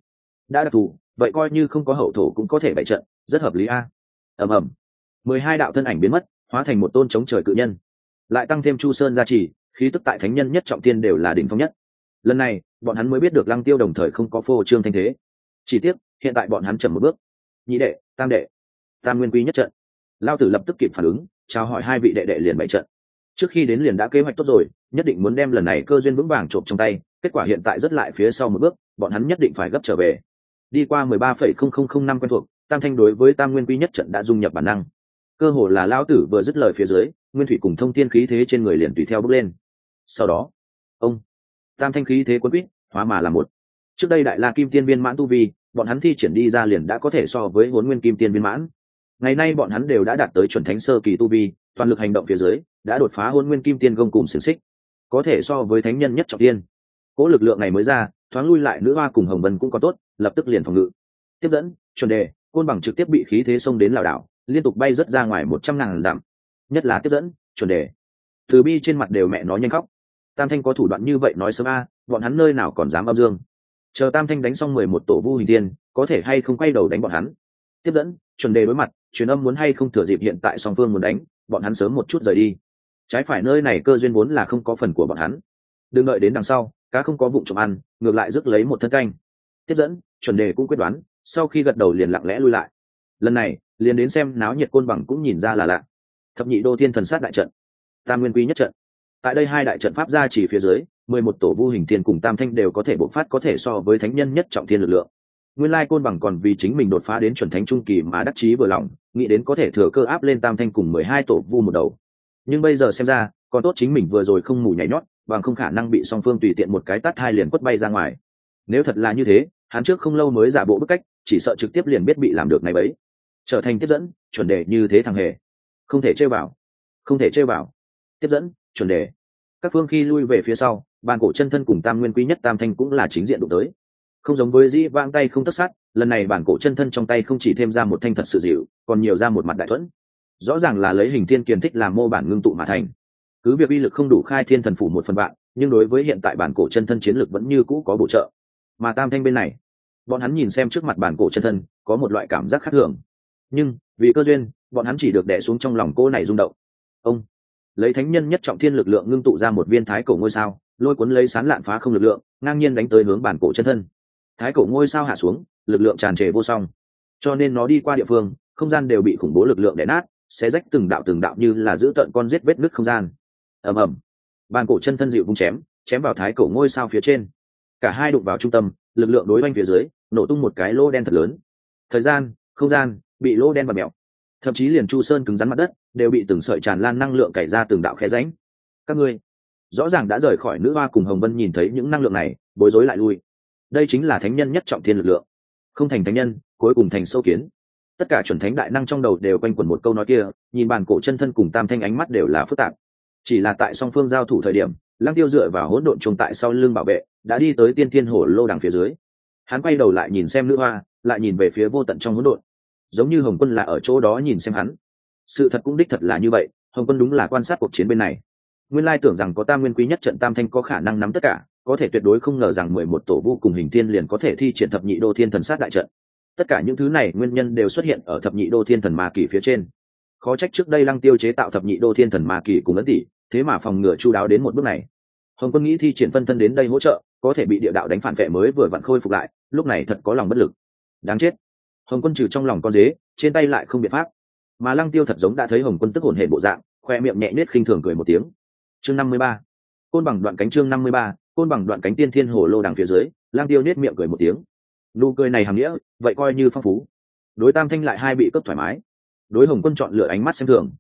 Đã đặc thù, vậy coi như không có hậu thổ cũng có thể bày trận, rất hợp lý a. Ầm ầm. Mười hai đạo thân ảnh biến mất, hóa thành một tôn chống trời cự nhân. Lại tăng thêm chu sơn gia trì, khí tức tại thánh nhân nhất trọng tiên đều là đỉnh phong nhất. Lần này, bọn hắn mới biết được lăng tiêu đồng thời không có phô trương thanh thế. Chỉ tiếc, hiện tại bọn hắn chậm một bước. Nhị đệ, tam đệ, tam nguyên quy nhất trận. Lao tử lập tức kịp phản ứng, chào hỏi hai vị đệ đệ liền bày trận trước khi đến liền đã kế hoạch tốt rồi, nhất định muốn đem lần này cơ duyên vững vàng trộm trong tay, kết quả hiện tại rất lại phía sau một bước, bọn hắn nhất định phải gấp trở về. Đi qua mười ba phẩy không không không năm quen thuộc, tam thanh đối với tam nguyên quy nhất trận đã dung nhập bản năng. Cơ hồ là lao tử vừa dứt lời phía dưới, nguyên thủy cùng thông tiên khí thế trên người liền tùy theo bước lên. Sau đó, ông, tam thanh khí thế quân quýt, hóa mà là một. Trước đây đại la kim tiên viên mãn tu vi, bọn hắn thi triển đi ra liền đã có thể so với huấn nguyên kim tiên viên mãn ngày nay bọn hắn đều đã đạt tới chuẩn thánh sơ kỳ tu vi, toàn lực hành động phía dưới, đã đột phá hôn nguyên kim tiên gông cùng xiềng xích. Có thể so với thánh nhân nhất trọng tiên. Cỗ lực lượng này mới ra, thoáng lui lại nữ hoa cùng hồng vân cũng có tốt, lập tức liền phòng ngự. Tiếp dẫn, chuẩn đề, côn bằng trực tiếp bị khí thế xông đến lảo đảo, liên tục bay rớt ra ngoài một trăm ngàn dặm. Nhất là tiếp dẫn, chuẩn đề. Từ bi trên mặt đều mẹ nó nhanh khóc. Tam thanh có thủ đoạn như vậy nói sớm a, bọn hắn nơi nào còn dám âm dương. Chờ tam thanh đánh xong mười một tổ vu hình tiên, có thể hay không quay đầu đánh bọn hắn. Tiếp dẫn, chuẩn đề đối mặt truyền âm muốn hay không thừa dịp hiện tại song phương muốn đánh, bọn hắn sớm một chút rời đi. Trái phải nơi này cơ duyên vốn là không có phần của bọn hắn. Đừng đợi đến đằng sau, cá không có vụ trộm ăn, ngược lại rước lấy một thân canh. Tiếp dẫn, chuẩn đề cũng quyết đoán, sau khi gật đầu liền lặng lẽ lui lại. Lần này, liền đến xem náo nhiệt côn bằng cũng nhìn ra là lạ. Thập nhị đô thiên thần sát đại trận. Tam nguyên quy nhất trận. Tại đây hai đại trận pháp ra chỉ phía dưới, mười một tổ vu hình thiên cùng tam thanh đều có thể bộc phát có thể so với thánh nhân nhất trọng thiên lực lượng nguyên lai côn bằng còn vì chính mình đột phá đến chuẩn thánh trung kỳ mà đắc chí vừa lòng, nghĩ đến có thể thừa cơ áp lên tam thanh cùng mười hai tổ vu một đầu. Nhưng bây giờ xem ra, còn tốt chính mình vừa rồi không mù nhảy nhót, bằng không khả năng bị song phương tùy tiện một cái tắt hai liền quất bay ra ngoài. Nếu thật là như thế, hắn trước không lâu mới giả bộ bức cách, chỉ sợ trực tiếp liền biết bị làm được này bấy. Trở thành tiếp dẫn, chuẩn đề như thế thằng hề. Không thể chơi vào. Không thể chơi vào. Tiếp dẫn, chuẩn đề. Các phương khi lui về phía sau bàn cổ chân thân cùng tam nguyên quý nhất tam thanh cũng là chính diện đụng tới không giống với dĩ vang tay không tất sát, lần này bản cổ chân thân trong tay không chỉ thêm ra một thanh thật sự dịu, còn nhiều ra một mặt đại thuẫn. Rõ ràng là lấy hình thiên kiền thích làm mô bản ngưng tụ mà thành. Cứ việc uy lực không đủ khai thiên thần phủ một phần vạn, nhưng đối với hiện tại bản cổ chân thân chiến lực vẫn như cũ có bổ trợ. Mà tam thanh bên này, bọn hắn nhìn xem trước mặt bản cổ chân thân, có một loại cảm giác khác thường. Nhưng, vì cơ duyên, bọn hắn chỉ được đẻ xuống trong lòng cô này rung động. Ông, lấy thánh nhân nhất trọng thiên lực lượng ngưng tụ ra một viên thái cổ ngôi sao, lôi cuốn lấy sán lạn phá không lực lượng, ngang nhiên đánh tới hướng bản cổ chân thân thái cổ ngôi sao hạ xuống, lực lượng tràn trề vô song. Cho nên nó đi qua địa phương, không gian đều bị khủng bố lực lượng đè nát sẽ rách từng đạo từng đạo như là giữ tận con giết vết nứt không gian. Ầm ầm. Bàn cổ chân thân dịu vung chém chém vào thái cổ ngôi sao phía trên. Cả hai đụng vào trung tâm, lực lượng đối oanh phía dưới, nổ tung một cái lô đen thật lớn. Thời gian, không gian, bị lô đen và mẹo thậm chí liền chu sơn cứng rắn mặt đất, đều bị từng sợi tràn lan năng lượng cày ra từng đạo khe ránh các ngươi, rõ ràng đã rời khỏi nữ hoa cùng hồng vân nhìn thấy những năng lượng này, bối rối lại lui đây chính là thánh nhân nhất trọng thiên lực lượng. Không thành thánh nhân, cuối cùng thành sâu kiến. Tất cả chuẩn thánh đại năng trong đầu đều quanh quẩn một câu nói kia, nhìn bàn cổ chân thân cùng tam thanh ánh mắt đều là phức tạp. Chỉ là tại song phương giao thủ thời điểm, lăng tiêu dựa vào hỗn độn trùng tại sau lưng bảo vệ, đã đi tới tiên thiên hổ lô đằng phía dưới. Hắn quay đầu lại nhìn xem nữ hoa, lại nhìn về phía vô tận trong hỗn độn. Giống như hồng quân là ở chỗ đó nhìn xem hắn. Sự thật cũng đích thật là như vậy, hồng quân đúng là quan sát cuộc chiến bên này. Nguyên lai tưởng rằng có tam nguyên quý nhất trận tam thanh có khả năng nắm tất cả có thể tuyệt đối không ngờ rằng mười một tổ vô cùng hình thiên liền có thể thi triển thập nhị đô thiên thần sát đại trận. Tất cả những thứ này nguyên nhân đều xuất hiện ở thập nhị đô thiên thần ma kỳ phía trên. Khó trách trước đây lăng tiêu chế tạo thập nhị đô thiên thần ma kỳ cùng ấn tỷ, thế mà phòng ngừa chu đáo đến một bước này. Hồng quân nghĩ thi triển phân thân đến đây hỗ trợ, có thể bị địa đạo đánh phản vệ mới vừa vặn khôi phục lại, lúc này thật có lòng bất lực. Đáng chết. Hồng quân trừ trong lòng con dế, trên tay lại không biện pháp. Mà lăng tiêu thật giống đã thấy hồng quân tức hồn hệ bộ dạng, khoe miệng nhẹ nết khinh thường cười một tiếng. Chương năm mươi ba. Côn bằng đoạn cánh chương năm mươi ba côn bằng đoạn cánh tiên thiên hồ lô đằng phía dưới, lang tiêu nết miệng cười một tiếng. Nụ cười này hàm nghĩa, vậy coi như phong phú. Đối tam thanh lại hai bị cấp thoải mái. Đối hồng quân chọn lựa ánh mắt xem thường.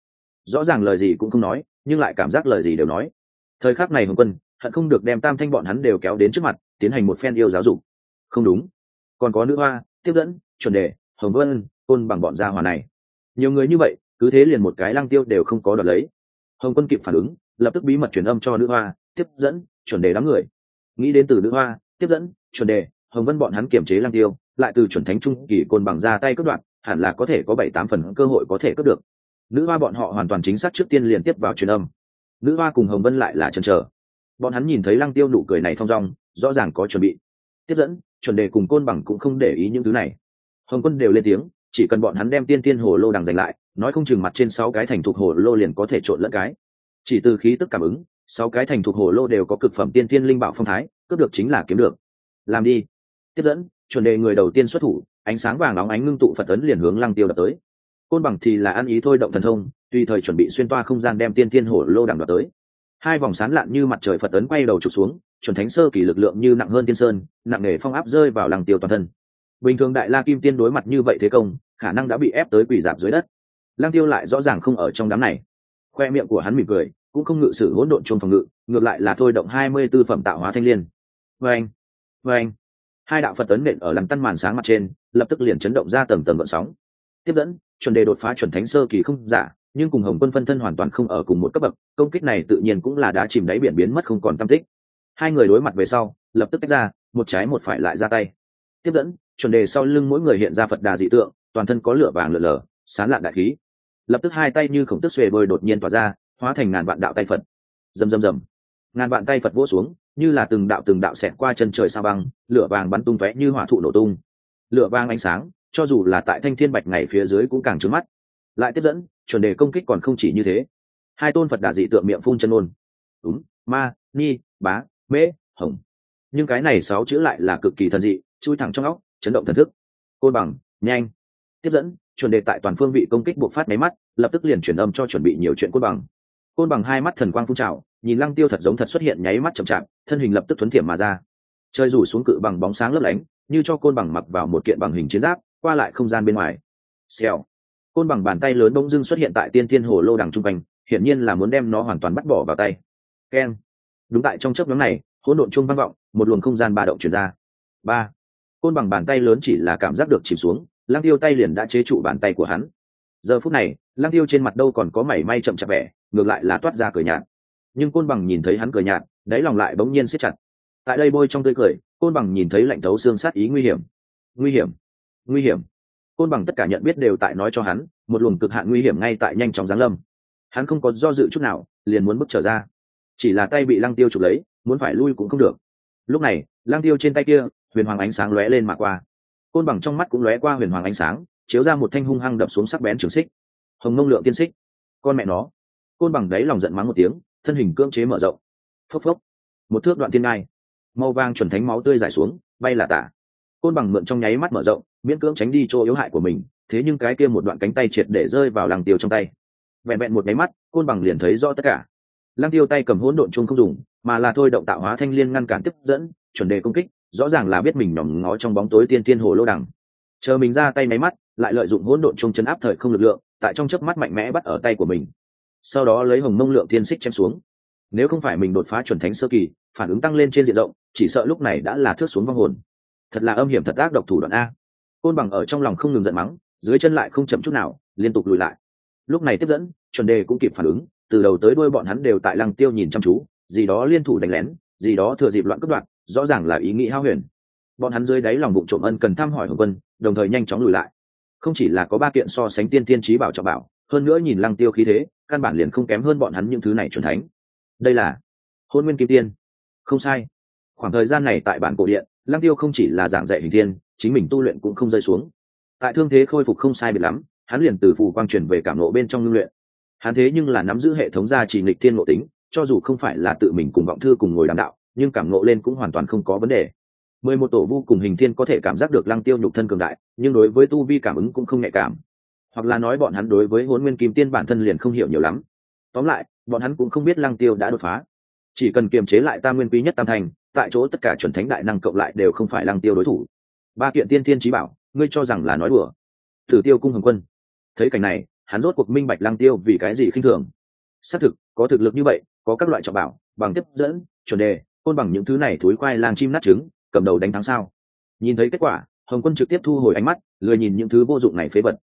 Rõ ràng lời gì cũng không nói, nhưng lại cảm giác lời gì đều nói. Thời khắc này hồng quân, hận không được đem tam thanh bọn hắn đều kéo đến trước mặt, tiến hành một phen yêu giáo dục. Không đúng. Còn có nữ hoa, tiếp dẫn, chuẩn đề, hồng vân, côn bằng bọn gia hòa này. Nhiều người như vậy, cứ thế liền một cái lang tiêu đều không có đoạt lấy. Hồng quân kịp phản ứng, lập tức bí mật truyền âm cho nữ hoa, tiếp dẫn chuẩn đề đám người. Nghĩ đến từ nữ hoa, tiếp dẫn, chuẩn đề, hồng vân bọn hắn kiềm chế lăng tiêu, lại từ chuẩn thánh trung kỳ côn bằng ra tay cướp đoạn hẳn là có thể có bảy tám phần cơ hội có thể cướp được. Nữ hoa bọn họ hoàn toàn chính xác trước tiên liền tiếp vào truyền âm. Nữ hoa cùng hồng vân lại là chần chờ. Bọn hắn nhìn thấy lăng tiêu nụ cười này thong dong, rõ ràng có chuẩn bị. Tiếp dẫn, chuẩn đề cùng côn bằng cũng không để ý những thứ này. Hồng quân đều lên tiếng, chỉ cần bọn hắn đem tiên tiên hồ lô đằng giành lại, nói không chừng mặt trên sáu cái thành thuộc hồ lô liền có thể trộn lẫn cái. Chỉ từ khí tức cảm ứng sáu cái thành thuộc hồ lô đều có cực phẩm tiên tiên linh bảo phong thái, cướp được chính là kiếm được. Làm đi. Tiếp dẫn, chuẩn đề người đầu tiên xuất thủ, ánh sáng vàng óng ánh ngưng tụ phật ấn liền hướng lăng tiêu đập tới. Côn bằng thì là ăn ý thôi động thần thông, tùy thời chuẩn bị xuyên toa không gian đem tiên tiên hổ lô đằng đập tới. Hai vòng sán lạn như mặt trời phật ấn quay đầu trục xuống, chuẩn thánh sơ kỳ lực lượng như nặng hơn tiên sơn, nặng nề phong áp rơi vào lăng tiêu toàn thân. Bình thường đại la kim tiên đối mặt như vậy thế công, khả năng đã bị ép tới quỷ dạp dưới đất. Lăng tiêu lại rõ ràng không ở trong đám này. Khoe miệng của hắn mỉm cười cũng không ngự sử hỗn độn chuông phòng ngự, ngược lại là thôi động hai mươi tư phẩm tạo hóa thanh liên. Vê anh vê anh. Hai đạo phật tấn nện ở làm tăn màn sáng mặt trên, lập tức liền chấn động ra tầng tầng vận sóng. Tiếp dẫn, chuẩn đề đột phá chuẩn thánh sơ kỳ không giả, nhưng cùng hồng quân phân thân hoàn toàn không ở cùng một cấp bậc, công kích này tự nhiên cũng là đã chìm đáy biển biến mất không còn tâm tích. Hai người đối mặt về sau, lập tức tách ra, một trái một phải lại ra tay. Tiếp dẫn, chuẩn đề sau lưng mỗi người hiện ra phật đà dị tượng, toàn thân có lửa vàng lở lở, sán lạn đại khí. Lập tức hai tay như khổng tức xuề bơi đột nhiên tỏa ra hóa thành ngàn vạn đạo tay phật. Rầm rầm rầm ngàn vạn tay phật vỗ xuống, như là từng đạo từng đạo xẹt qua chân trời sao băng, lửa vàng bắn tung tóe như hỏa thụ nổ tung. Lửa vàng ánh sáng, cho dù là tại thanh thiên bạch ngày phía dưới cũng càng trướng mắt. Lại tiếp dẫn, chuẩn đề công kích còn không chỉ như thế. Hai tôn phật đà dị tượng miệng phun chân ôn. Đúng, ma, ni, bá, mễ, hồng. Nhưng cái này sáu chữ lại là cực kỳ thần dị, chui thẳng trong óc, chấn động thần thức. Côn bằng, nhanh. Tiếp dẫn, chuẩn đề tại toàn phương vị công kích buộc phát máy mắt, lập tức liền chuyển âm cho chuẩn bị nhiều chuyện côn bằng côn bằng hai mắt thần quang phun trào, nhìn lăng tiêu thật giống thật xuất hiện nháy mắt chậm chạp, thân hình lập tức thuấn thiểm mà ra. Chơi rủ xuống cự bằng bóng sáng lấp lánh, như cho côn bằng mặc vào một kiện bằng hình chiến giáp, qua lại không gian bên ngoài. Xèo. Côn bằng bàn tay lớn bỗng dưng xuất hiện tại tiên thiên hồ lô đằng trung quanh, hiển nhiên là muốn đem nó hoàn toàn bắt bỏ vào tay. Keng. Đúng tại trong chớp nhóm này, hỗn độn chung vang vọng, một luồng không gian ba động chuyển ra. Ba. Côn bằng bàn tay lớn chỉ là cảm giác được chìm xuống lang tiêu tay liền đã chế trụ bàn tay của hắn giờ phút này lang tiêu trên mặt đâu còn có mảy may chậm chạp vẻ, ngược lại là toát ra cười nhạt. Nhưng côn bằng nhìn thấy hắn cười nhạt, đáy lòng lại bỗng nhiên siết chặt. Tại đây bôi trong tươi cười, côn bằng nhìn thấy lạnh thấu xương sát ý nguy hiểm. Nguy hiểm nguy hiểm. Côn bằng tất cả nhận biết đều tại nói cho hắn, một luồng cực hạn nguy hiểm ngay tại nhanh chóng giáng lâm. Hắn không có do dự chút nào, liền muốn bước trở ra. Chỉ là tay bị lăng tiêu chụp lấy, muốn phải lui cũng không được. Lúc này, lăng tiêu trên tay kia, huyền hoàng ánh sáng lóe lên mà qua. Côn bằng trong mắt cũng lóe qua huyền hoàng ánh sáng chiếu ra một thanh hung hăng đập xuống sắc bén trường xích. Hồng mông lượng tiên xích. Con mẹ nó. Côn bằng đấy lòng giận mắng một tiếng, thân hình cưỡng chế mở rộng. Phốc phốc. Một thước đoạn thiên ngai. Màu vàng chuẩn thánh máu tươi giải xuống, bay là tả. Côn bằng mượn trong nháy mắt mở rộng, miễn cưỡng tránh đi chỗ yếu hại của mình, thế nhưng cái kia một đoạn cánh tay triệt để rơi vào lăng tiêu trong tay. Vẹn vẹn một nháy mắt, côn bằng liền thấy rõ tất cả. Lăng tiêu tay cầm hỗn độn chung không dùng, mà là thôi động tạo hóa thanh liên ngăn cản tiếp dẫn, chuẩn đề công kích, rõ ràng là biết mình nhòm ngó trong bóng tối tiên tiên hồ lô đằng. Chờ mình ra tay máy mắt lại lợi dụng hỗn độn chung chấn áp thời không lực lượng, tại trong chớp mắt mạnh mẽ bắt ở tay của mình. Sau đó lấy hồng mông lượng tiên xích chém xuống. Nếu không phải mình đột phá chuẩn thánh sơ kỳ, phản ứng tăng lên trên diện rộng, chỉ sợ lúc này đã là thước xuống vong hồn. Thật là âm hiểm thật ác độc thủ đoạn a. Côn bằng ở trong lòng không ngừng giận mắng, dưới chân lại không chậm chút nào, liên tục lùi lại. Lúc này tiếp dẫn, chuẩn đề cũng kịp phản ứng, từ đầu tới đuôi bọn hắn đều tại lăng tiêu nhìn chăm chú, gì đó liên thủ đánh lén, gì đó thừa dịp loạn cướp đoạn rõ ràng là ý nghĩ hao huyền. Bọn hắn dưới đáy lòng bụng trộm ân cần thăm hỏi hồng vân đồng thời nhanh chóng lùi lại không chỉ là có ba kiện so sánh tiên tiên trí bảo trọng bảo hơn nữa nhìn lăng tiêu khí thế căn bản liền không kém hơn bọn hắn những thứ này chuẩn thánh. Đây là hôn nguyên kim tiên. Không sai. Khoảng thời gian này tại bản cổ điện lăng tiêu không chỉ là giảng dạy hình tiên, chính mình tu luyện cũng không rơi xuống. Tại thương thế khôi phục không sai biệt lắm hắn liền từ phù quang truyền về cảm lộ bên trong ngưng luyện. Hắn thế nhưng là nắm giữ hệ thống gia trì nghịch thiên ngộ tính cho dù không phải là tự mình cùng vọng thư cùng ngồi đàm đạo nhưng cảm ngộ lên cũng hoàn toàn không có vấn đề mười một tổ vu cùng hình thiên có thể cảm giác được lăng tiêu nhục thân cường đại, nhưng đối với tu vi cảm ứng cũng không nhạy cảm. Hoặc là nói bọn hắn đối với huấn nguyên kim tiên bản thân liền không hiểu nhiều lắm. Tóm lại, bọn hắn cũng không biết lăng tiêu đã đột phá. Chỉ cần kiềm chế lại tam nguyên quý nhất tam thành, tại chỗ tất cả chuẩn thánh đại năng cộng lại đều không phải lăng tiêu đối thủ. Ba kiện tiên thiên trí bảo, ngươi cho rằng là nói đùa. Thử tiêu cung hồng quân. Thấy cảnh này, hắn rốt cuộc minh bạch lăng tiêu vì cái gì khinh thường. Xác thực, có thực lực như vậy, có các loại trọng bảo, bằng tiếp dẫn, chuẩn đề, côn bằng những thứ này thối khoai lang chim nát trứng cầm đầu đánh thắng sao? Nhìn thấy kết quả, hồng quân trực tiếp thu hồi ánh mắt, lười nhìn những thứ vô dụng này phế vật.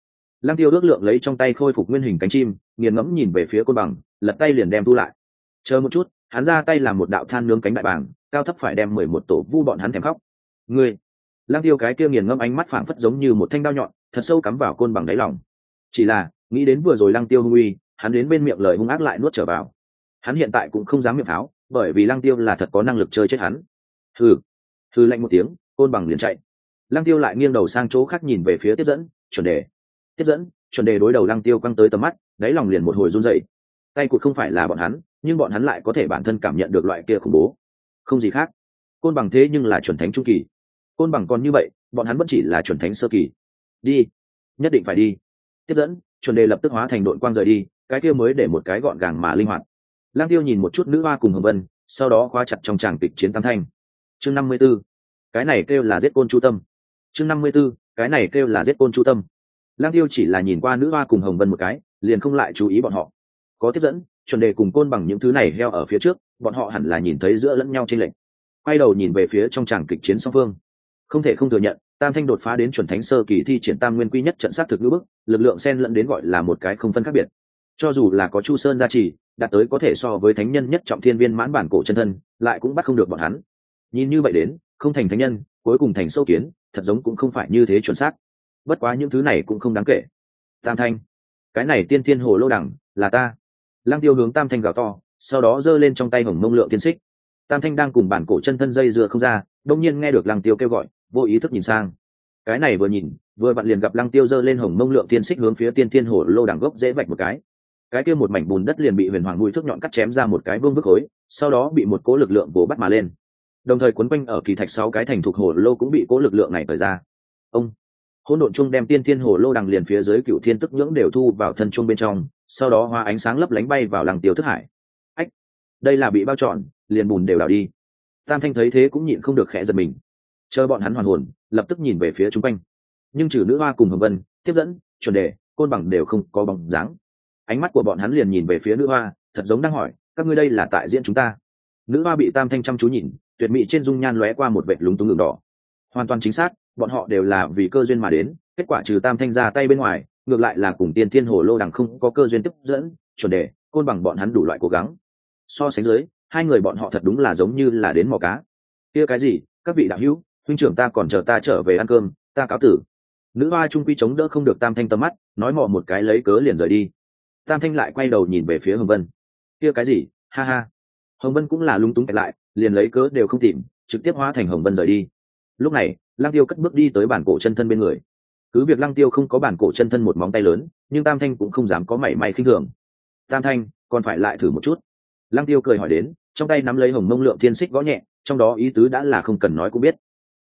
Lăng tiêu ước lượng lấy trong tay khôi phục nguyên hình cánh chim, nghiền ngẫm nhìn về phía côn bằng, lật tay liền đem thu lại. Chờ một chút, hắn ra tay làm một đạo than nướng cánh đại bàng, cao thấp phải đem mười một tổ vu bọn hắn thèm khóc. Người. lăng tiêu cái kia nghiền ngẫm ánh mắt phảng phất giống như một thanh đao nhọn, thật sâu cắm vào côn bằng đáy lòng. Chỉ là, nghĩ đến vừa rồi lăng tiêu hung uy, hắn đến bên miệng lời hung ác lại nuốt trở vào. Hắn hiện tại cũng không dám miệng tháo, bởi vì lăng tiêu là thật có năng lực chơi chết hắn. Hừ! Thư lạnh một tiếng, côn bằng liền chạy. Lăng tiêu lại nghiêng đầu sang chỗ khác nhìn về phía tiếp dẫn, chuẩn đề. Tiếp dẫn, chuẩn đề đối đầu lăng tiêu căng tới tầm mắt, đáy lòng liền một hồi run dậy tay cụt không phải là bọn hắn, nhưng bọn hắn lại có thể bản thân cảm nhận được loại kia khủng bố. Không gì khác. Côn bằng thế nhưng là chuẩn thánh trung kỳ. Côn bằng còn như vậy, bọn hắn vẫn chỉ là chuẩn thánh sơ kỳ. Đi. Nhất định phải đi. Tiếp dẫn, chuẩn đề lập tức hóa thành đội quang rời đi, cái kia mới để một cái gọn gàng mà linh hoạt. Lang tiêu nhìn một chút nữ hoa cùng hồng vân, sau đó khóa chặt trong tràng kịch chiến tam thanh chương năm mươi b ố, cái này kêu là giết côn chu tâm. chương năm mươi b ố, cái này kêu là giết côn chu tâm. Lang tiêu chỉ là nhìn qua nữ hoa cùng hồng vân một cái, liền không lại chú ý bọn họ. Có tiếp dẫn, chuẩn đề cùng côn bằng những thứ này heo ở phía trước, bọn họ hẳn là nhìn thấy giữa lẫn nhau trên lệnh quay đầu nhìn về phía trong tràng kịch chiến song phương. Không thể không thừa nhận, tam thanh đột phá đến chuẩn thánh sơ kỳ thi triển tam nguyên quy nhất trận sát thực ngữ bức, lực lượng sen lẫn đến gọi là một cái không phân khác biệt. Cho dù là có chu sơn gia trì, đạt tới có thể so với thánh nhân nhất trọng thiên viên mãn bản cổ chân thân, lại cũng bắt không được bọn hắn nhìn như vậy đến, không thành thánh nhân, cuối cùng thành sâu kiến, thật giống cũng không phải như thế chuẩn xác. Bất quá những thứ này cũng không đáng kể. Tam thanh, cái này tiên thiên hồ lô đẳng là ta. Lang tiêu hướng tam thanh gào to, sau đó giơ lên trong tay hồng mông lượng tiên xích. Tam thanh đang cùng bản cổ chân thân dây dưa không ra đông nhiên nghe được lang tiêu kêu gọi, vô ý thức nhìn sang. Cái này vừa nhìn, vừa vặn liền gặp lăng tiêu giơ lên hồng mông lượng tiên xích hướng phía tiên thiên hồ lô đẳng gốc dễ vạch một cái. Cái kia một mảnh bùn đất liền bị huyền hoàng mũi thước nhọn cắt chém ra một cái vương bức khối, sau đó bị một cố lực lượng vỗ bắt mà lên đồng thời quấn quanh ở kỳ thạch sáu cái thành thuộc hồ lô cũng bị cố lực lượng này thời ra. Ông, hỗn độn chung đem tiên thiên hồ lô đằng liền phía dưới cựu thiên tức nhưỡng đều thu vào thân chung bên trong, sau đó hóa ánh sáng lấp lánh bay vào làng tiêu thức hải. Ách, đây là bị bao trọn, liền bùn đều đảo đi. Tam thanh thấy thế cũng nhịn không được khẽ giật mình. Chờ bọn hắn hoàn hồn, lập tức nhìn về phía chung quanh. Nhưng trừ nữ hoa cùng hồng vân, tiếp dẫn, chuẩn đề, côn bằng đều không có bóng dáng. Ánh mắt của bọn hắn liền nhìn về phía nữ hoa, thật giống đang hỏi, các ngươi đây là tại diễn chúng ta? Nữ hoa bị tam thanh chăm chú nhìn tuyệt mỹ trên dung nhan lóe qua một vệt lúng túng đường đỏ. Hoàn toàn chính xác, bọn họ đều là vì cơ duyên mà đến, kết quả trừ tam thanh ra tay bên ngoài, ngược lại là cùng tiên thiên hồ lô đằng không có cơ duyên tiếp dẫn, chuẩn đề, côn bằng bọn hắn đủ loại cố gắng. So sánh dưới, hai người bọn họ thật đúng là giống như là đến mò cá. Kia cái gì, các vị đạo hữu, huynh trưởng ta còn chờ ta trở về ăn cơm, ta cáo tử. Nữ hoa trung quy chống đỡ không được tam thanh tầm mắt, nói mò một cái lấy cớ liền rời đi. Tam thanh lại quay đầu nhìn về phía hồng vân. Kia cái gì, ha ha. Hồng vân cũng là lung túng kẹt lại liền lấy cớ đều không tìm, trực tiếp hóa thành hồng vân rời đi. Lúc này, lăng tiêu cất bước đi tới bản cổ chân thân bên người. Cứ việc lăng tiêu không có bản cổ chân thân một móng tay lớn, nhưng tam thanh cũng không dám có mảy may khinh thường. Tam thanh, còn phải lại thử một chút. Lăng tiêu cười hỏi đến, trong tay nắm lấy hồng mông lượng thiên xích gõ nhẹ, trong đó ý tứ đã là không cần nói cũng biết.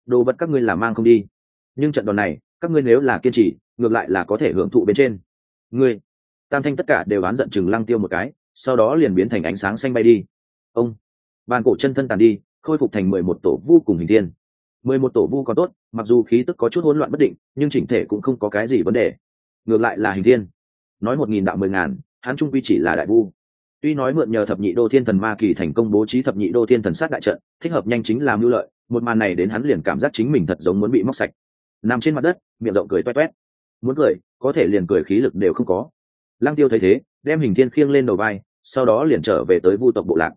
Đồ vật các ngươi là mang không đi, nhưng trận đòn này, các ngươi nếu là kiên trì, ngược lại là có thể hưởng thụ bên trên. Ngươi? Tam thanh tất cả đều oán giận chừng lăng tiêu một cái, sau đó liền biến thành ánh sáng xanh bay đi. Ông bàn cổ chân thân tàn đi, khôi phục thành mười một tổ vu cùng hình thiên. Mười một tổ vu còn tốt, mặc dù khí tức có chút hỗn loạn bất định, nhưng chỉnh thể cũng không có cái gì vấn đề. Ngược lại là hình thiên. Nói một nghìn đạo mười ngàn, hắn trung quy chỉ là đại vu. Tuy nói mượn nhờ thập nhị đô thiên thần ma kỳ thành công bố trí thập nhị đô thiên thần sát đại trận, thích hợp nhanh chính làm mưu lợi, một màn này đến hắn liền cảm giác chính mình thật giống muốn bị móc sạch. Nằm trên mặt đất, miệng rộng cười toét toét. Muốn cười, có thể liền cười khí lực đều không có. Lăng tiêu thấy thế, đem hình thiên khiêng lên đầu vai, sau đó liền trở về tới vu tộc bộ lạc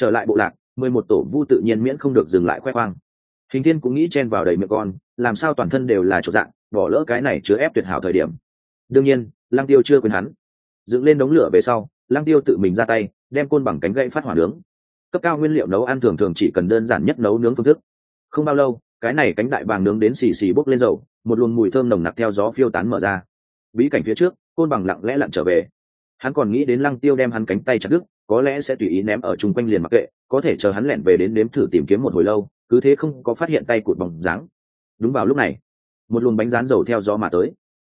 trở lại bộ lạc, mười một tổ vu tự nhiên miễn không được dừng lại khoe khoang. Hình thiên cũng nghĩ chen vào đầy miệng con, làm sao toàn thân đều là chỗ dạng, bỏ lỡ cái này chứa ép tuyệt hảo thời điểm. Đương nhiên, lăng tiêu chưa quên hắn. Dựng lên đống lửa về sau, lăng tiêu tự mình ra tay, đem côn bằng cánh gậy phát hỏa nướng. Cấp cao nguyên liệu nấu ăn thường thường chỉ cần đơn giản nhất nấu nướng phương thức. Không bao lâu, cái này cánh đại bàng nướng đến xì xì bốc lên dầu, một luồng mùi thơm nồng nặc theo gió phiêu tán mở ra. Bí cảnh phía trước, côn bằng lặng lẽ lặn trở về. Hắn còn nghĩ đến lăng tiêu đem hắn cánh tay chặt đứt có lẽ sẽ tùy ý ném ở chung quanh liền mặc kệ, có thể chờ hắn lẹn về đến nếm thử tìm kiếm một hồi lâu, cứ thế không có phát hiện tay cụt bóng dáng. Đúng vào lúc này, một luồng bánh rán dầu theo gió mà tới.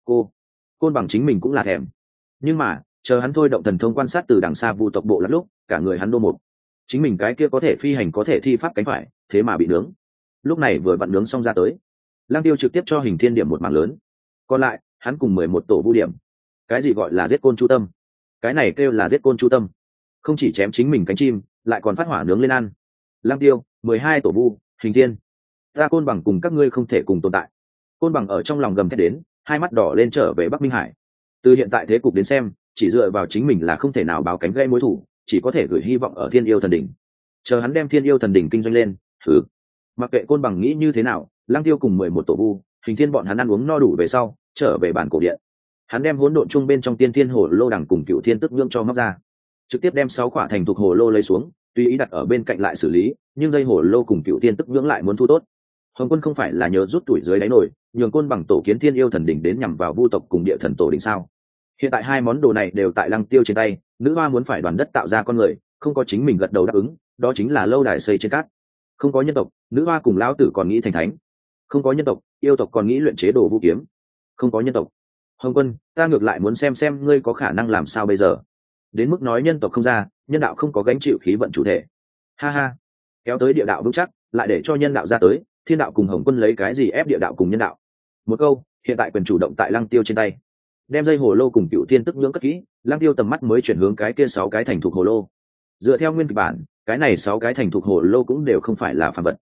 Cô, côn bằng chính mình cũng là thèm. Nhưng mà, chờ hắn thôi động thần thông quan sát từ đằng xa vu tộc bộ lắm lúc, cả người hắn đô một. Chính mình cái kia có thể phi hành có thể thi pháp cánh phải, thế mà bị nướng. Lúc này vừa vặn nướng xong ra tới. Lang tiêu trực tiếp cho hình thiên điểm một mảng lớn. Còn lại, hắn cùng mười một tổ vũ điểm. Cái gì gọi là giết côn chu tâm? Cái này kêu là giết côn chu tâm không chỉ chém chính mình cánh chim, lại còn phát hỏa nướng lên ăn. Lang tiêu, mười hai tổ vu, hình thiên. Ta côn bằng cùng các ngươi không thể cùng tồn tại. Côn bằng ở trong lòng gầm thét đến, hai mắt đỏ lên trở về bắc minh hải. Từ hiện tại thế cục đến xem, chỉ dựa vào chính mình là không thể nào báo cánh gây mối thủ, chỉ có thể gửi hy vọng ở thiên yêu thần đỉnh. Chờ hắn đem thiên yêu thần đỉnh kinh doanh lên, thử. Mặc kệ côn bằng nghĩ như thế nào lang tiêu cùng mười một tổ vu, hình thiên bọn hắn ăn uống no đủ về sau, trở về bản cổ điện. Hắn đem hỗn độn chung bên trong tiên thiên hồ lô đằng cùng cựu thiên tức ngưỡng cho móc ra trực tiếp đem sáu quả thành thuộc hồ lô lấy xuống, tùy ý đặt ở bên cạnh lại xử lý, nhưng dây hồ lô cùng cựu tiên tức nhưỡng lại muốn thu tốt. Hồng quân không phải là nhớ rút tuổi dưới đáy nổi, nhường côn bằng tổ kiến thiên yêu thần đỉnh đến nhằm vào vu tộc cùng địa thần tổ đỉnh sao? Hiện tại hai món đồ này đều tại lăng tiêu trên tay, nữ hoa muốn phải đoàn đất tạo ra con người, không có chính mình gật đầu đáp ứng, đó chính là lâu đài xây trên cát. Không có nhân tộc, nữ hoa cùng lão tử còn nghĩ thành thánh. Không có nhân tộc, yêu tộc còn nghĩ luyện chế đồ vũ kiếm. Không có nhân tộc. Hồng quân, ta ngược lại muốn xem xem ngươi có khả năng làm sao bây giờ đến mức nói nhân tộc không ra, nhân đạo không có gánh chịu khí vận chủ thể. Ha ha. Kéo tới địa đạo vững chắc, lại để cho nhân đạo ra tới, thiên đạo cùng hồng quân lấy cái gì ép địa đạo cùng nhân đạo? Một câu, hiện tại quyền chủ động tại lăng tiêu trên tay. Đem dây hồ lô cùng cựu thiên tức nhưỡng cất kỹ, lăng tiêu tầm mắt mới chuyển hướng cái kia sáu cái thành thuộc hồ lô. Dựa theo nguyên kịch bản, cái này sáu cái thành thuộc hồ lô cũng đều không phải là phản vật.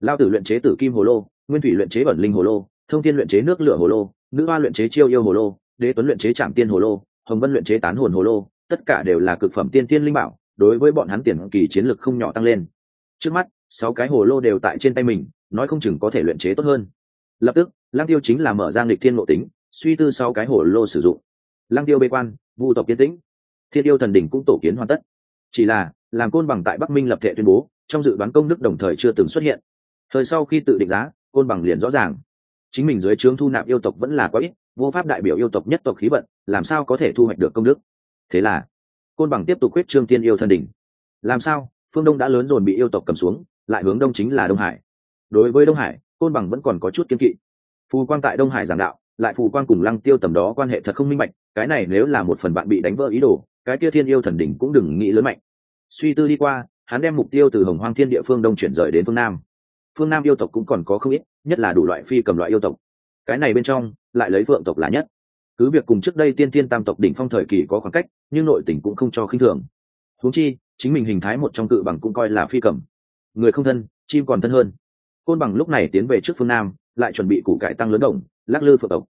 Lao tử luyện chế tử kim hồ lô, nguyên thủy luyện chế bẩn linh hồ lô, thông thiên luyện chế nước lửa hồ lô, nữ hoa luyện chế chiêu yêu hồ lô, đế tuấn luyện chế trạm tiên hồ lô, hồng vân luyện chế tán hồn hồ lô tất cả đều là cực phẩm tiên tiên linh bảo, đối với bọn hắn tiền kỳ chiến lực không nhỏ tăng lên. Trước mắt, sáu cái hồ lô đều tại trên tay mình, nói không chừng có thể luyện chế tốt hơn. Lập tức, lăng tiêu chính là mở ra lịch thiên ngộ tính, suy tư sau cái hồ lô sử dụng. Lăng tiêu bê quan, vu tộc kiến tĩnh. Thiên yêu thần đỉnh cũng tổ kiến hoàn tất. Chỉ là, làm côn bằng tại bắc minh lập thể tuyên bố, trong dự đoán công đức đồng thời chưa từng xuất hiện. Thời sau khi tự định giá, côn bằng liền rõ ràng. Chính mình dưới trướng thu nạp yêu tộc vẫn là quá ít, vô pháp đại biểu yêu tộc nhất tộc khí vận, làm sao có thể thu hoạch được công đức? Thế là, côn bằng tiếp tục quyết trương tiên yêu thần đỉnh. Làm sao? Phương đông đã lớn dồn bị yêu tộc cầm xuống, lại hướng đông chính là đông hải. Đối với đông hải, côn bằng vẫn còn có chút kiên kỵ. Phù quang tại đông hải giảng đạo, lại phù quang cùng lăng tiêu tầm đó quan hệ thật không minh bạch, cái này nếu là một phần bạn bị đánh vỡ ý đồ, cái kia thiên yêu thần đỉnh cũng đừng nghĩ lớn mạnh. Suy tư đi qua, hắn đem mục tiêu từ hồng hoang thiên địa phương đông chuyển rời đến phương nam. Phương nam yêu tộc cũng còn có không ít, nhất là đủ loại phi cầm loại yêu tộc. Cái này bên trong, lại lấy vượng tộc là nhất cứ việc cùng trước đây tiên tiên tam tộc đỉnh phong thời kỳ có khoảng cách, nhưng nội tỉnh cũng không cho khinh thường. Huống chi, chính mình hình thái một trong cự bằng cũng coi là phi cầm. Người không thân, chim còn thân hơn. Côn bằng lúc này tiến về trước phương nam, lại chuẩn bị củ cải tăng lớn đồng, lắc lư phượng tộc.